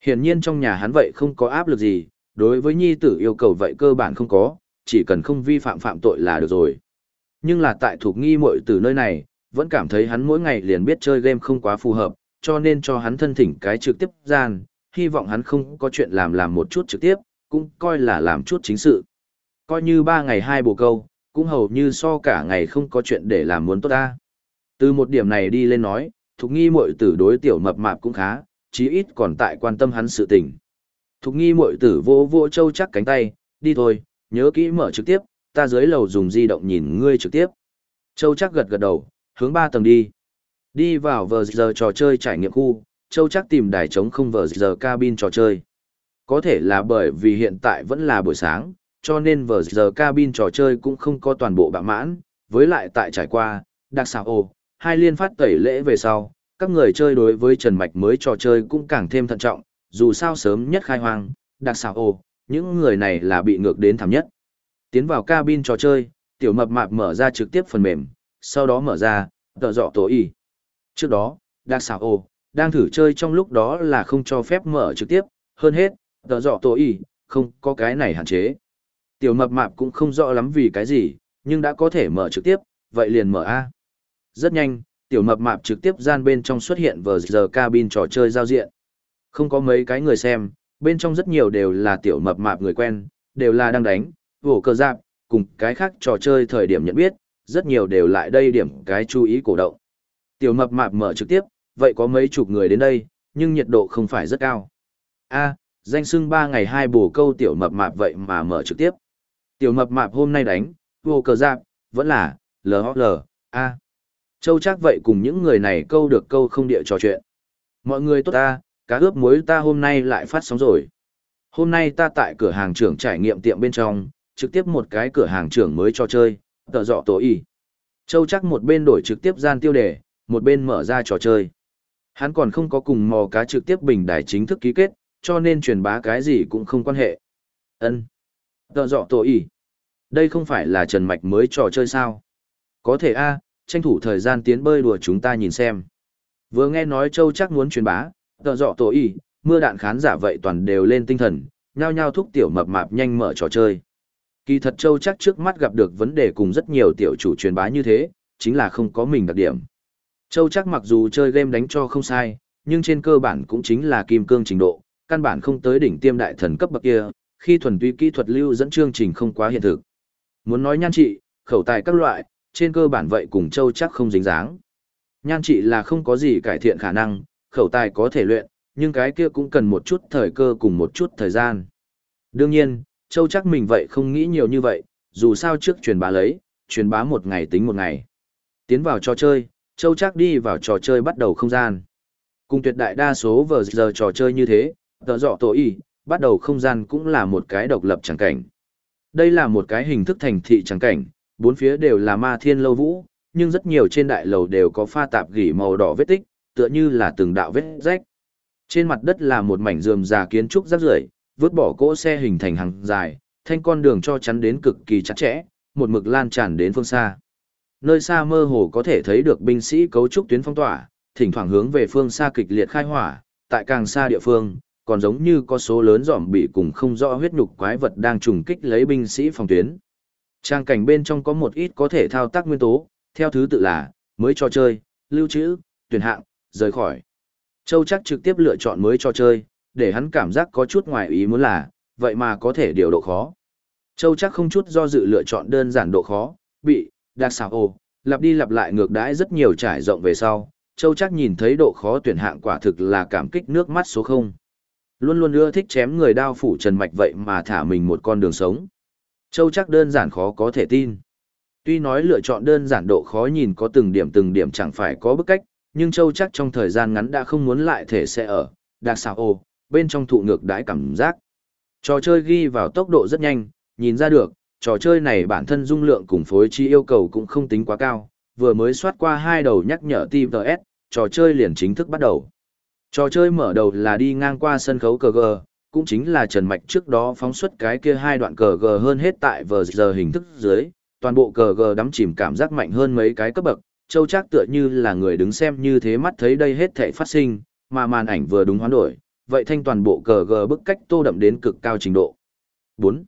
Hiển nhiên trong nhà hắn vậy không có áp lực gì, đối với nhi tử yêu cầu vậy cơ bản không có, chỉ cần không vi phạm phạm tội là được rồi. Nhưng là tại thuộc nghi muội từ nơi này, vẫn cảm thấy hắn mỗi ngày liền biết chơi game không quá phù hợp, cho nên cho hắn thân thỉnh cái trực tiếp gian, hy vọng hắn không có chuyện làm làm một chút trực tiếp, cũng coi là làm chút chính sự. Coi như ba ngày hai bồ câu, cũng hầu như so cả ngày không có chuyện để làm muốn tốt ta. Từ một điểm này đi lên nói, Thục Nghi muội tử đối tiểu mập mạp cũng khá, chí ít còn tại quan tâm hắn sự tình. Thục Nghi muội tử vô vô châu chắc cánh tay, đi thôi, nhớ kỹ mở trực tiếp, ta dưới lầu dùng di động nhìn ngươi trực tiếp. Châu chắc gật gật đầu, hướng ba tầng đi. Đi vào vờ giờ trò chơi trải nghiệm khu, Châu chắc tìm đài trống không vờ giờ cabin trò chơi. Có thể là bởi vì hiện tại vẫn là buổi sáng, cho nên vờ giờ cabin trò chơi cũng không có toàn bộ bạ mãn, với lại tại trải qua, đặc xảo ồ, hai liên phát tẩy lễ về sau, các người chơi đối với Trần Mạch mới trò chơi cũng càng thêm thận trọng, dù sao sớm nhất khai hoang, đặc xảo ồ, những người này là bị ngược đến thảm nhất. Tiến vào cabin trò chơi, tiểu mập mạp mở ra trực tiếp phần mềm, sau đó mở ra, tờ dọ tổ y. Trước đó, đặc xảo ồ, đang thử chơi trong lúc đó là không cho phép mở trực tiếp, hơn hết, tờ dọ tổ y, không có cái này hạn chế. Tiểu mập mạp cũng không rõ lắm vì cái gì, nhưng đã có thể mở trực tiếp, vậy liền mở A. Rất nhanh, tiểu mập mạp trực tiếp gian bên trong xuất hiện vờ giờ cabin trò chơi giao diện. Không có mấy cái người xem, bên trong rất nhiều đều là tiểu mập mạp người quen, đều là đang đánh, vổ cờ giáp, cùng cái khác trò chơi thời điểm nhận biết, rất nhiều đều lại đây điểm cái chú ý cổ động. Tiểu mập mạp mở trực tiếp, vậy có mấy chục người đến đây, nhưng nhiệt độ không phải rất cao. A, danh sưng 3 ngày hai bổ câu tiểu mập mạp vậy mà mở trực tiếp. Tiểu mập mạp hôm nay đánh, vô cờ giáp, vẫn là, LHL, A. Châu chắc vậy cùng những người này câu được câu không địa trò chuyện. Mọi người tốt ta, cá ướp muối ta hôm nay lại phát sóng rồi. Hôm nay ta tại cửa hàng trưởng trải nghiệm tiệm bên trong, trực tiếp một cái cửa hàng trưởng mới cho chơi, tờ dọ tổ y. Châu chắc một bên đổi trực tiếp gian tiêu đề, một bên mở ra trò chơi. Hắn còn không có cùng mò cá trực tiếp bình đài chính thức ký kết, cho nên truyền bá cái gì cũng không quan hệ. Ân, Tờ dọ tổ y. Đây không phải là Trần Mạch mới trò chơi sao? Có thể a tranh thủ thời gian tiến bơi đùa chúng ta nhìn xem. Vừa nghe nói Châu chắc muốn truyền bá, tờ dọ tổ y, mưa đạn khán giả vậy toàn đều lên tinh thần, nhao nhao thúc tiểu mập mạp nhanh mở trò chơi. Kỳ thật Châu chắc trước mắt gặp được vấn đề cùng rất nhiều tiểu chủ truyền bá như thế, chính là không có mình đặc điểm. Châu chắc mặc dù chơi game đánh cho không sai, nhưng trên cơ bản cũng chính là kim cương trình độ, căn bản không tới đỉnh tiêm đại thần cấp bậc kia, khi thuần túy kỹ thuật lưu dẫn chương trình không quá hiện thực. Muốn nói nhan trị, khẩu tài các loại, trên cơ bản vậy cùng Châu chắc không dính dáng. Nhan trị là không có gì cải thiện khả năng, khẩu tài có thể luyện, nhưng cái kia cũng cần một chút thời cơ cùng một chút thời gian. Đương nhiên, Châu chắc mình vậy không nghĩ nhiều như vậy, dù sao trước truyền bá lấy, truyền bá một ngày tính một ngày. Tiến vào trò chơi, Châu chắc đi vào trò chơi bắt đầu không gian. Cùng tuyệt đại đa số vờ giờ trò chơi như thế, tờ dọ tổ y, bắt đầu không gian cũng là một cái độc lập chẳng cảnh. Đây là một cái hình thức thành thị chẳng cảnh, bốn phía đều là ma thiên lâu vũ, nhưng rất nhiều trên đại lầu đều có pha tạp gỉ màu đỏ vết tích, tựa như là từng đạo vết rách. Trên mặt đất là một mảnh rườm rà kiến trúc rác rưởi, vứt bỏ cỗ xe hình thành hàng dài, thanh con đường cho chắn đến cực kỳ chặt chẽ, một mực lan tràn đến phương xa. Nơi xa mơ hồ có thể thấy được binh sĩ cấu trúc tuyến phong tỏa, thỉnh thoảng hướng về phương xa kịch liệt khai hỏa, tại càng xa địa phương, còn giống như có số lớn giỏm bị cùng không rõ huyết nhục quái vật đang trùng kích lấy binh sĩ phòng tuyến. Trang cảnh bên trong có một ít có thể thao tác nguyên tố, theo thứ tự là, mới trò chơi, lưu trữ, tuyển hạng, rời khỏi. Châu chắc trực tiếp lựa chọn mới trò chơi, để hắn cảm giác có chút ngoài ý muốn là, vậy mà có thể điều độ khó. Châu chắc không chút do dự lựa chọn đơn giản độ khó, bị, đặc xảo ồ, lặp đi lặp lại ngược đãi rất nhiều trải rộng về sau. Châu chắc nhìn thấy độ khó tuyển hạng quả thực là cảm kích nước mắt số 0. Luôn luôn ưa thích chém người đao phủ trần mạch vậy mà thả mình một con đường sống. Châu chắc đơn giản khó có thể tin. Tuy nói lựa chọn đơn giản độ khó nhìn có từng điểm từng điểm chẳng phải có bức cách, nhưng Châu chắc trong thời gian ngắn đã không muốn lại thể sẽ ở, đặc xảo ồ, bên trong thụ ngược đãi cảm giác. Trò chơi ghi vào tốc độ rất nhanh, nhìn ra được, trò chơi này bản thân dung lượng cùng phối trí yêu cầu cũng không tính quá cao, vừa mới soát qua hai đầu nhắc nhở TVS, trò chơi liền chính thức bắt đầu. Trò chơi mở đầu là đi ngang qua sân khấu cờ gờ, cũng chính là Trần Mạch trước đó phóng xuất cái kia hai đoạn cờ gờ hơn hết tại vờ giờ hình thức dưới, toàn bộ cờ gờ đắm chìm cảm giác mạnh hơn mấy cái cấp bậc, châu chắc tựa như là người đứng xem như thế mắt thấy đây hết thể phát sinh, mà màn ảnh vừa đúng hoán đổi, vậy thanh toàn bộ cờ gờ bức cách tô đậm đến cực cao trình độ. 4.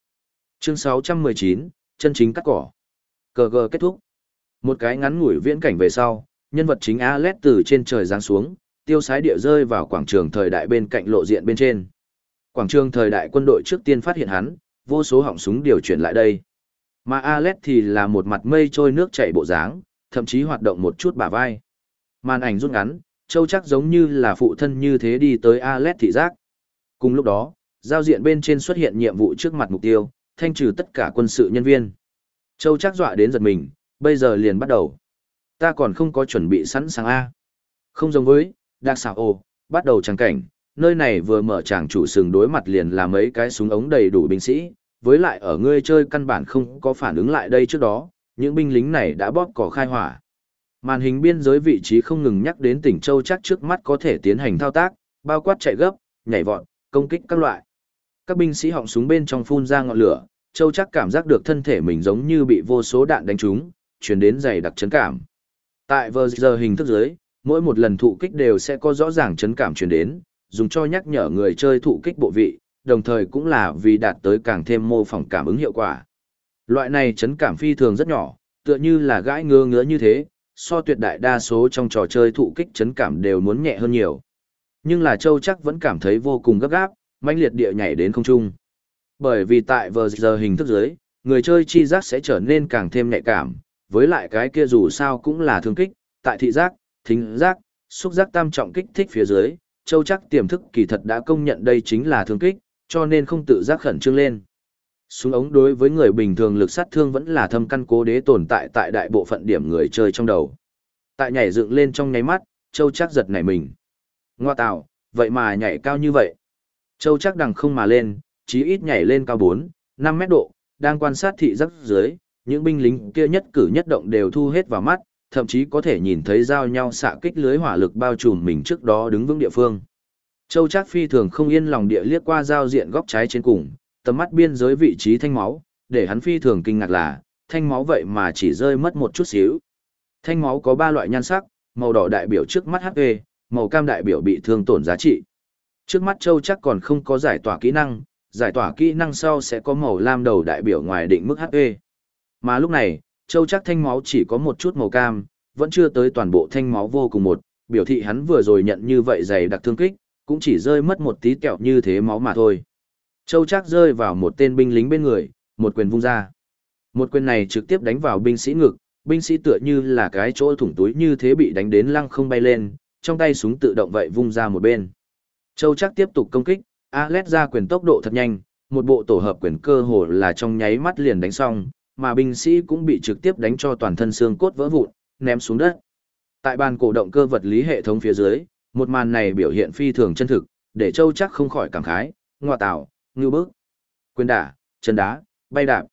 Chương 619, chân chính cắt cỏ. Cờ gờ kết thúc. Một cái ngắn ngủi viễn cảnh về sau, nhân vật chính Alet từ trên trời giáng xuống, tiêu sái địa rơi vào quảng trường thời đại bên cạnh lộ diện bên trên. Quảng trường thời đại quân đội trước tiên phát hiện hắn, vô số họng súng điều chuyển lại đây. Mà Alet thì là một mặt mây trôi nước chảy bộ dáng, thậm chí hoạt động một chút bả vai. Màn ảnh rút ngắn, Châu chắc giống như là phụ thân như thế đi tới Alet thị giác. Cùng lúc đó, giao diện bên trên xuất hiện nhiệm vụ trước mặt mục tiêu, thanh trừ tất cả quân sự nhân viên. Châu chắc dọa đến giật mình, bây giờ liền bắt đầu. Ta còn không có chuẩn bị sẵn sàng A. Không giống với, đặc xảo ồ, bắt đầu trang cảnh, nơi này vừa mở tràng chủ sừng đối mặt liền là mấy cái súng ống đầy đủ binh sĩ, với lại ở ngươi chơi căn bản không có phản ứng lại đây trước đó, những binh lính này đã bóp cỏ khai hỏa. Màn hình biên giới vị trí không ngừng nhắc đến tỉnh Châu chắc trước mắt có thể tiến hành thao tác, bao quát chạy gấp, nhảy vọt, công kích các loại. Các binh sĩ họng súng bên trong phun ra ngọn lửa, Châu chắc cảm giác được thân thể mình giống như bị vô số đạn đánh trúng, truyền đến dày đặc chấn cảm. Tại vờ giờ hình thức dưới, mỗi một lần thụ kích đều sẽ có rõ ràng chấn cảm truyền đến, dùng cho nhắc nhở người chơi thụ kích bộ vị, đồng thời cũng là vì đạt tới càng thêm mô phỏng cảm ứng hiệu quả. Loại này chấn cảm phi thường rất nhỏ, tựa như là gãi ngứa ngứa như thế, so tuyệt đại đa số trong trò chơi thụ kích chấn cảm đều muốn nhẹ hơn nhiều. Nhưng là Châu chắc vẫn cảm thấy vô cùng gấp gáp, mãnh liệt địa nhảy đến không trung. Bởi vì tại vờ giờ hình thức dưới, người chơi chi giác sẽ trở nên càng thêm nhạy cảm, với lại cái kia dù sao cũng là thương kích, tại thị giác, thính giác, xúc giác tam trọng kích thích phía dưới, Châu chắc tiềm thức kỳ thật đã công nhận đây chính là thương kích, cho nên không tự giác khẩn trương lên. Súng ống đối với người bình thường lực sát thương vẫn là thâm căn cố đế tồn tại tại đại bộ phận điểm người chơi trong đầu. Tại nhảy dựng lên trong nháy mắt, Châu Trác giật nảy mình. Ngoa tạo, vậy mà nhảy cao như vậy. Châu Trác đằng không mà lên, chí ít nhảy lên cao 4, 5 mét độ, đang quan sát thị giác dưới, những binh lính kia nhất cử nhất động đều thu hết vào mắt, thậm chí có thể nhìn thấy giao nhau xạ kích lưới hỏa lực bao trùm mình trước đó đứng vững địa phương. Châu Trác Phi thường không yên lòng địa liếc qua giao diện góc trái trên cùng, tầm mắt biên giới vị trí thanh máu, để hắn phi thường kinh ngạc là, thanh máu vậy mà chỉ rơi mất một chút xíu. Thanh máu có ba loại nhan sắc, màu đỏ đại biểu trước mắt HP, màu cam đại biểu bị thương tổn giá trị. Trước mắt Châu chắc còn không có giải tỏa kỹ năng, giải tỏa kỹ năng sau sẽ có màu lam đầu đại biểu ngoài định mức HP. Mà lúc này, Châu chắc thanh máu chỉ có một chút màu cam, vẫn chưa tới toàn bộ thanh máu vô cùng một, biểu thị hắn vừa rồi nhận như vậy dày đặc thương kích, cũng chỉ rơi mất một tí kẹo như thế máu mà thôi. Châu Trác rơi vào một tên binh lính bên người, một quyền vung ra. Một quyền này trực tiếp đánh vào binh sĩ ngực, binh sĩ tựa như là cái chỗ thủng túi như thế bị đánh đến lăng không bay lên, trong tay súng tự động vậy vung ra một bên. Châu Trác tiếp tục công kích, Alet ra quyền tốc độ thật nhanh, một bộ tổ hợp quyền cơ hồ là trong nháy mắt liền đánh xong, mà binh sĩ cũng bị trực tiếp đánh cho toàn thân xương cốt vỡ vụn, ném xuống đất. Tại bàn cổ động cơ vật lý hệ thống phía dưới, một màn này biểu hiện phi thường chân thực, để Châu Trác không khỏi cảm khái, ngoa tạo, ngưu bức, quyền đả, chân đá, bay đạp.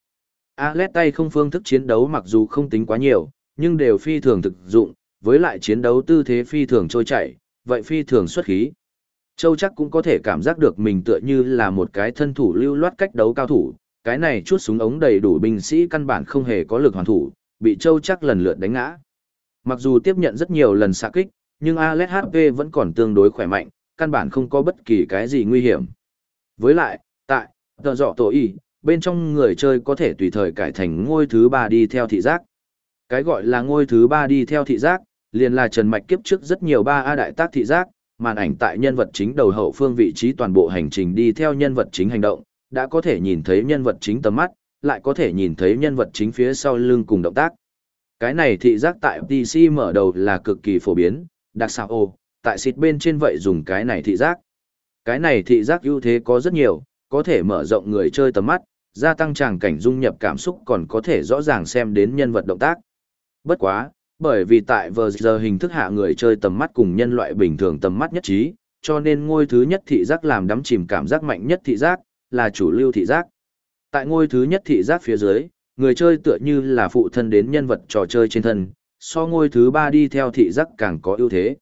Alet tay không phương thức chiến đấu mặc dù không tính quá nhiều, nhưng đều phi thường thực dụng, với lại chiến đấu tư thế phi thường trôi chảy, vậy phi thường xuất khí. Châu chắc cũng có thể cảm giác được mình tựa như là một cái thân thủ lưu loát cách đấu cao thủ, cái này chút súng ống đầy đủ binh sĩ căn bản không hề có lực hoàn thủ, bị Châu chắc lần lượt đánh ngã. Mặc dù tiếp nhận rất nhiều lần xạ kích, nhưng Alex HP vẫn còn tương đối khỏe mạnh, căn bản không có bất kỳ cái gì nguy hiểm. Với lại, tờ dọ tổ y, bên trong người chơi có thể tùy thời cải thành ngôi thứ ba đi theo thị giác. Cái gọi là ngôi thứ ba đi theo thị giác, liền là Trần Mạch kiếp trước rất nhiều ba A đại tác thị giác, màn ảnh tại nhân vật chính đầu hậu phương vị trí toàn bộ hành trình đi theo nhân vật chính hành động, đã có thể nhìn thấy nhân vật chính tầm mắt, lại có thể nhìn thấy nhân vật chính phía sau lưng cùng động tác. Cái này thị giác tại PC mở đầu là cực kỳ phổ biến, đặc sao ô, tại xịt bên trên vậy dùng cái này thị giác. Cái này thị giác ưu thế có rất nhiều, có thể mở rộng người chơi tầm mắt, gia tăng tràng cảnh dung nhập cảm xúc còn có thể rõ ràng xem đến nhân vật động tác. Bất quá, bởi vì tại vờ giờ hình thức hạ người chơi tầm mắt cùng nhân loại bình thường tầm mắt nhất trí, cho nên ngôi thứ nhất thị giác làm đắm chìm cảm giác mạnh nhất thị giác, là chủ lưu thị giác. Tại ngôi thứ nhất thị giác phía dưới, người chơi tựa như là phụ thân đến nhân vật trò chơi trên thân, so ngôi thứ ba đi theo thị giác càng có ưu thế.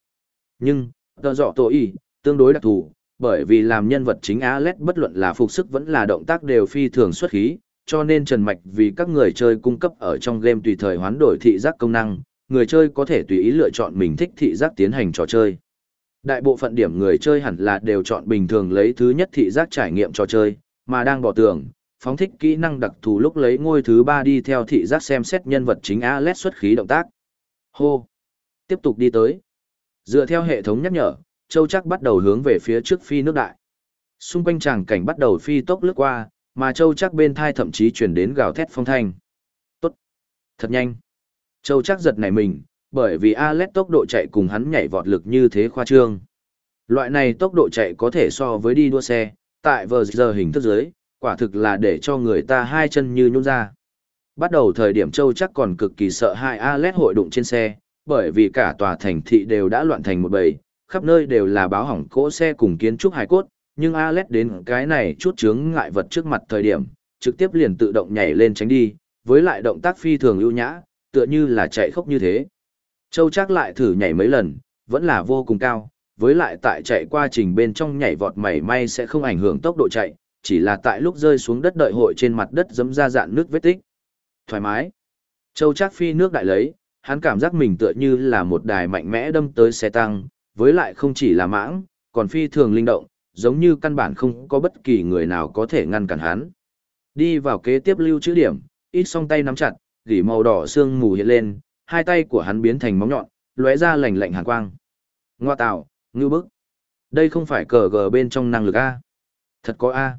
Nhưng, tờ dọ tổ ý tương đối đặc thù, bởi vì làm nhân vật chính Alex bất luận là phục sức vẫn là động tác đều phi thường xuất khí, cho nên Trần Mạch vì các người chơi cung cấp ở trong game tùy thời hoán đổi thị giác công năng, người chơi có thể tùy ý lựa chọn mình thích thị giác tiến hành trò chơi. Đại bộ phận điểm người chơi hẳn là đều chọn bình thường lấy thứ nhất thị giác trải nghiệm trò chơi, mà đang bỏ tường, phóng thích kỹ năng đặc thù lúc lấy ngôi thứ ba đi theo thị giác xem xét nhân vật chính Alex xuất khí động tác. Hô! Tiếp tục đi tới. Dựa theo hệ thống nhắc nhở, Châu chắc bắt đầu hướng về phía trước phi nước đại. Xung quanh tràng cảnh bắt đầu phi tốc lướt qua, mà Châu chắc bên thai thậm chí chuyển đến gào thét phong thanh. Tốt! Thật nhanh! Châu chắc giật nảy mình, bởi vì Alex tốc độ chạy cùng hắn nhảy vọt lực như thế khoa trương. Loại này tốc độ chạy có thể so với đi đua xe, tại vờ giờ hình thức giới, quả thực là để cho người ta hai chân như nhún ra. Bắt đầu thời điểm Châu chắc còn cực kỳ sợ hai Alex hội đụng trên xe, bởi vì cả tòa thành thị đều đã loạn thành một bầy, khắp nơi đều là báo hỏng cỗ xe cùng kiến trúc hài cốt, nhưng Alex đến cái này chút chướng ngại vật trước mặt thời điểm, trực tiếp liền tự động nhảy lên tránh đi, với lại động tác phi thường ưu nhã, tựa như là chạy khốc như thế. Châu chắc lại thử nhảy mấy lần, vẫn là vô cùng cao, với lại tại chạy qua trình bên trong nhảy vọt mảy may sẽ không ảnh hưởng tốc độ chạy, chỉ là tại lúc rơi xuống đất đợi hội trên mặt đất dấm ra dạn nước vết tích. Thoải mái. Châu chắc phi nước đại lấy, hắn cảm giác mình tựa như là một đài mạnh mẽ đâm tới xe tăng, với lại không chỉ là mãng, còn phi thường linh động, giống như căn bản không có bất kỳ người nào có thể ngăn cản hắn. Đi vào kế tiếp lưu chữ điểm, ít song tay nắm chặt, gỉ màu đỏ xương mù hiện lên, hai tay của hắn biến thành móng nhọn, lóe ra lạnh lạnh hàn quang. Ngoa tạo, ngư bức. Đây không phải cờ gờ bên trong năng lực A. Thật có A.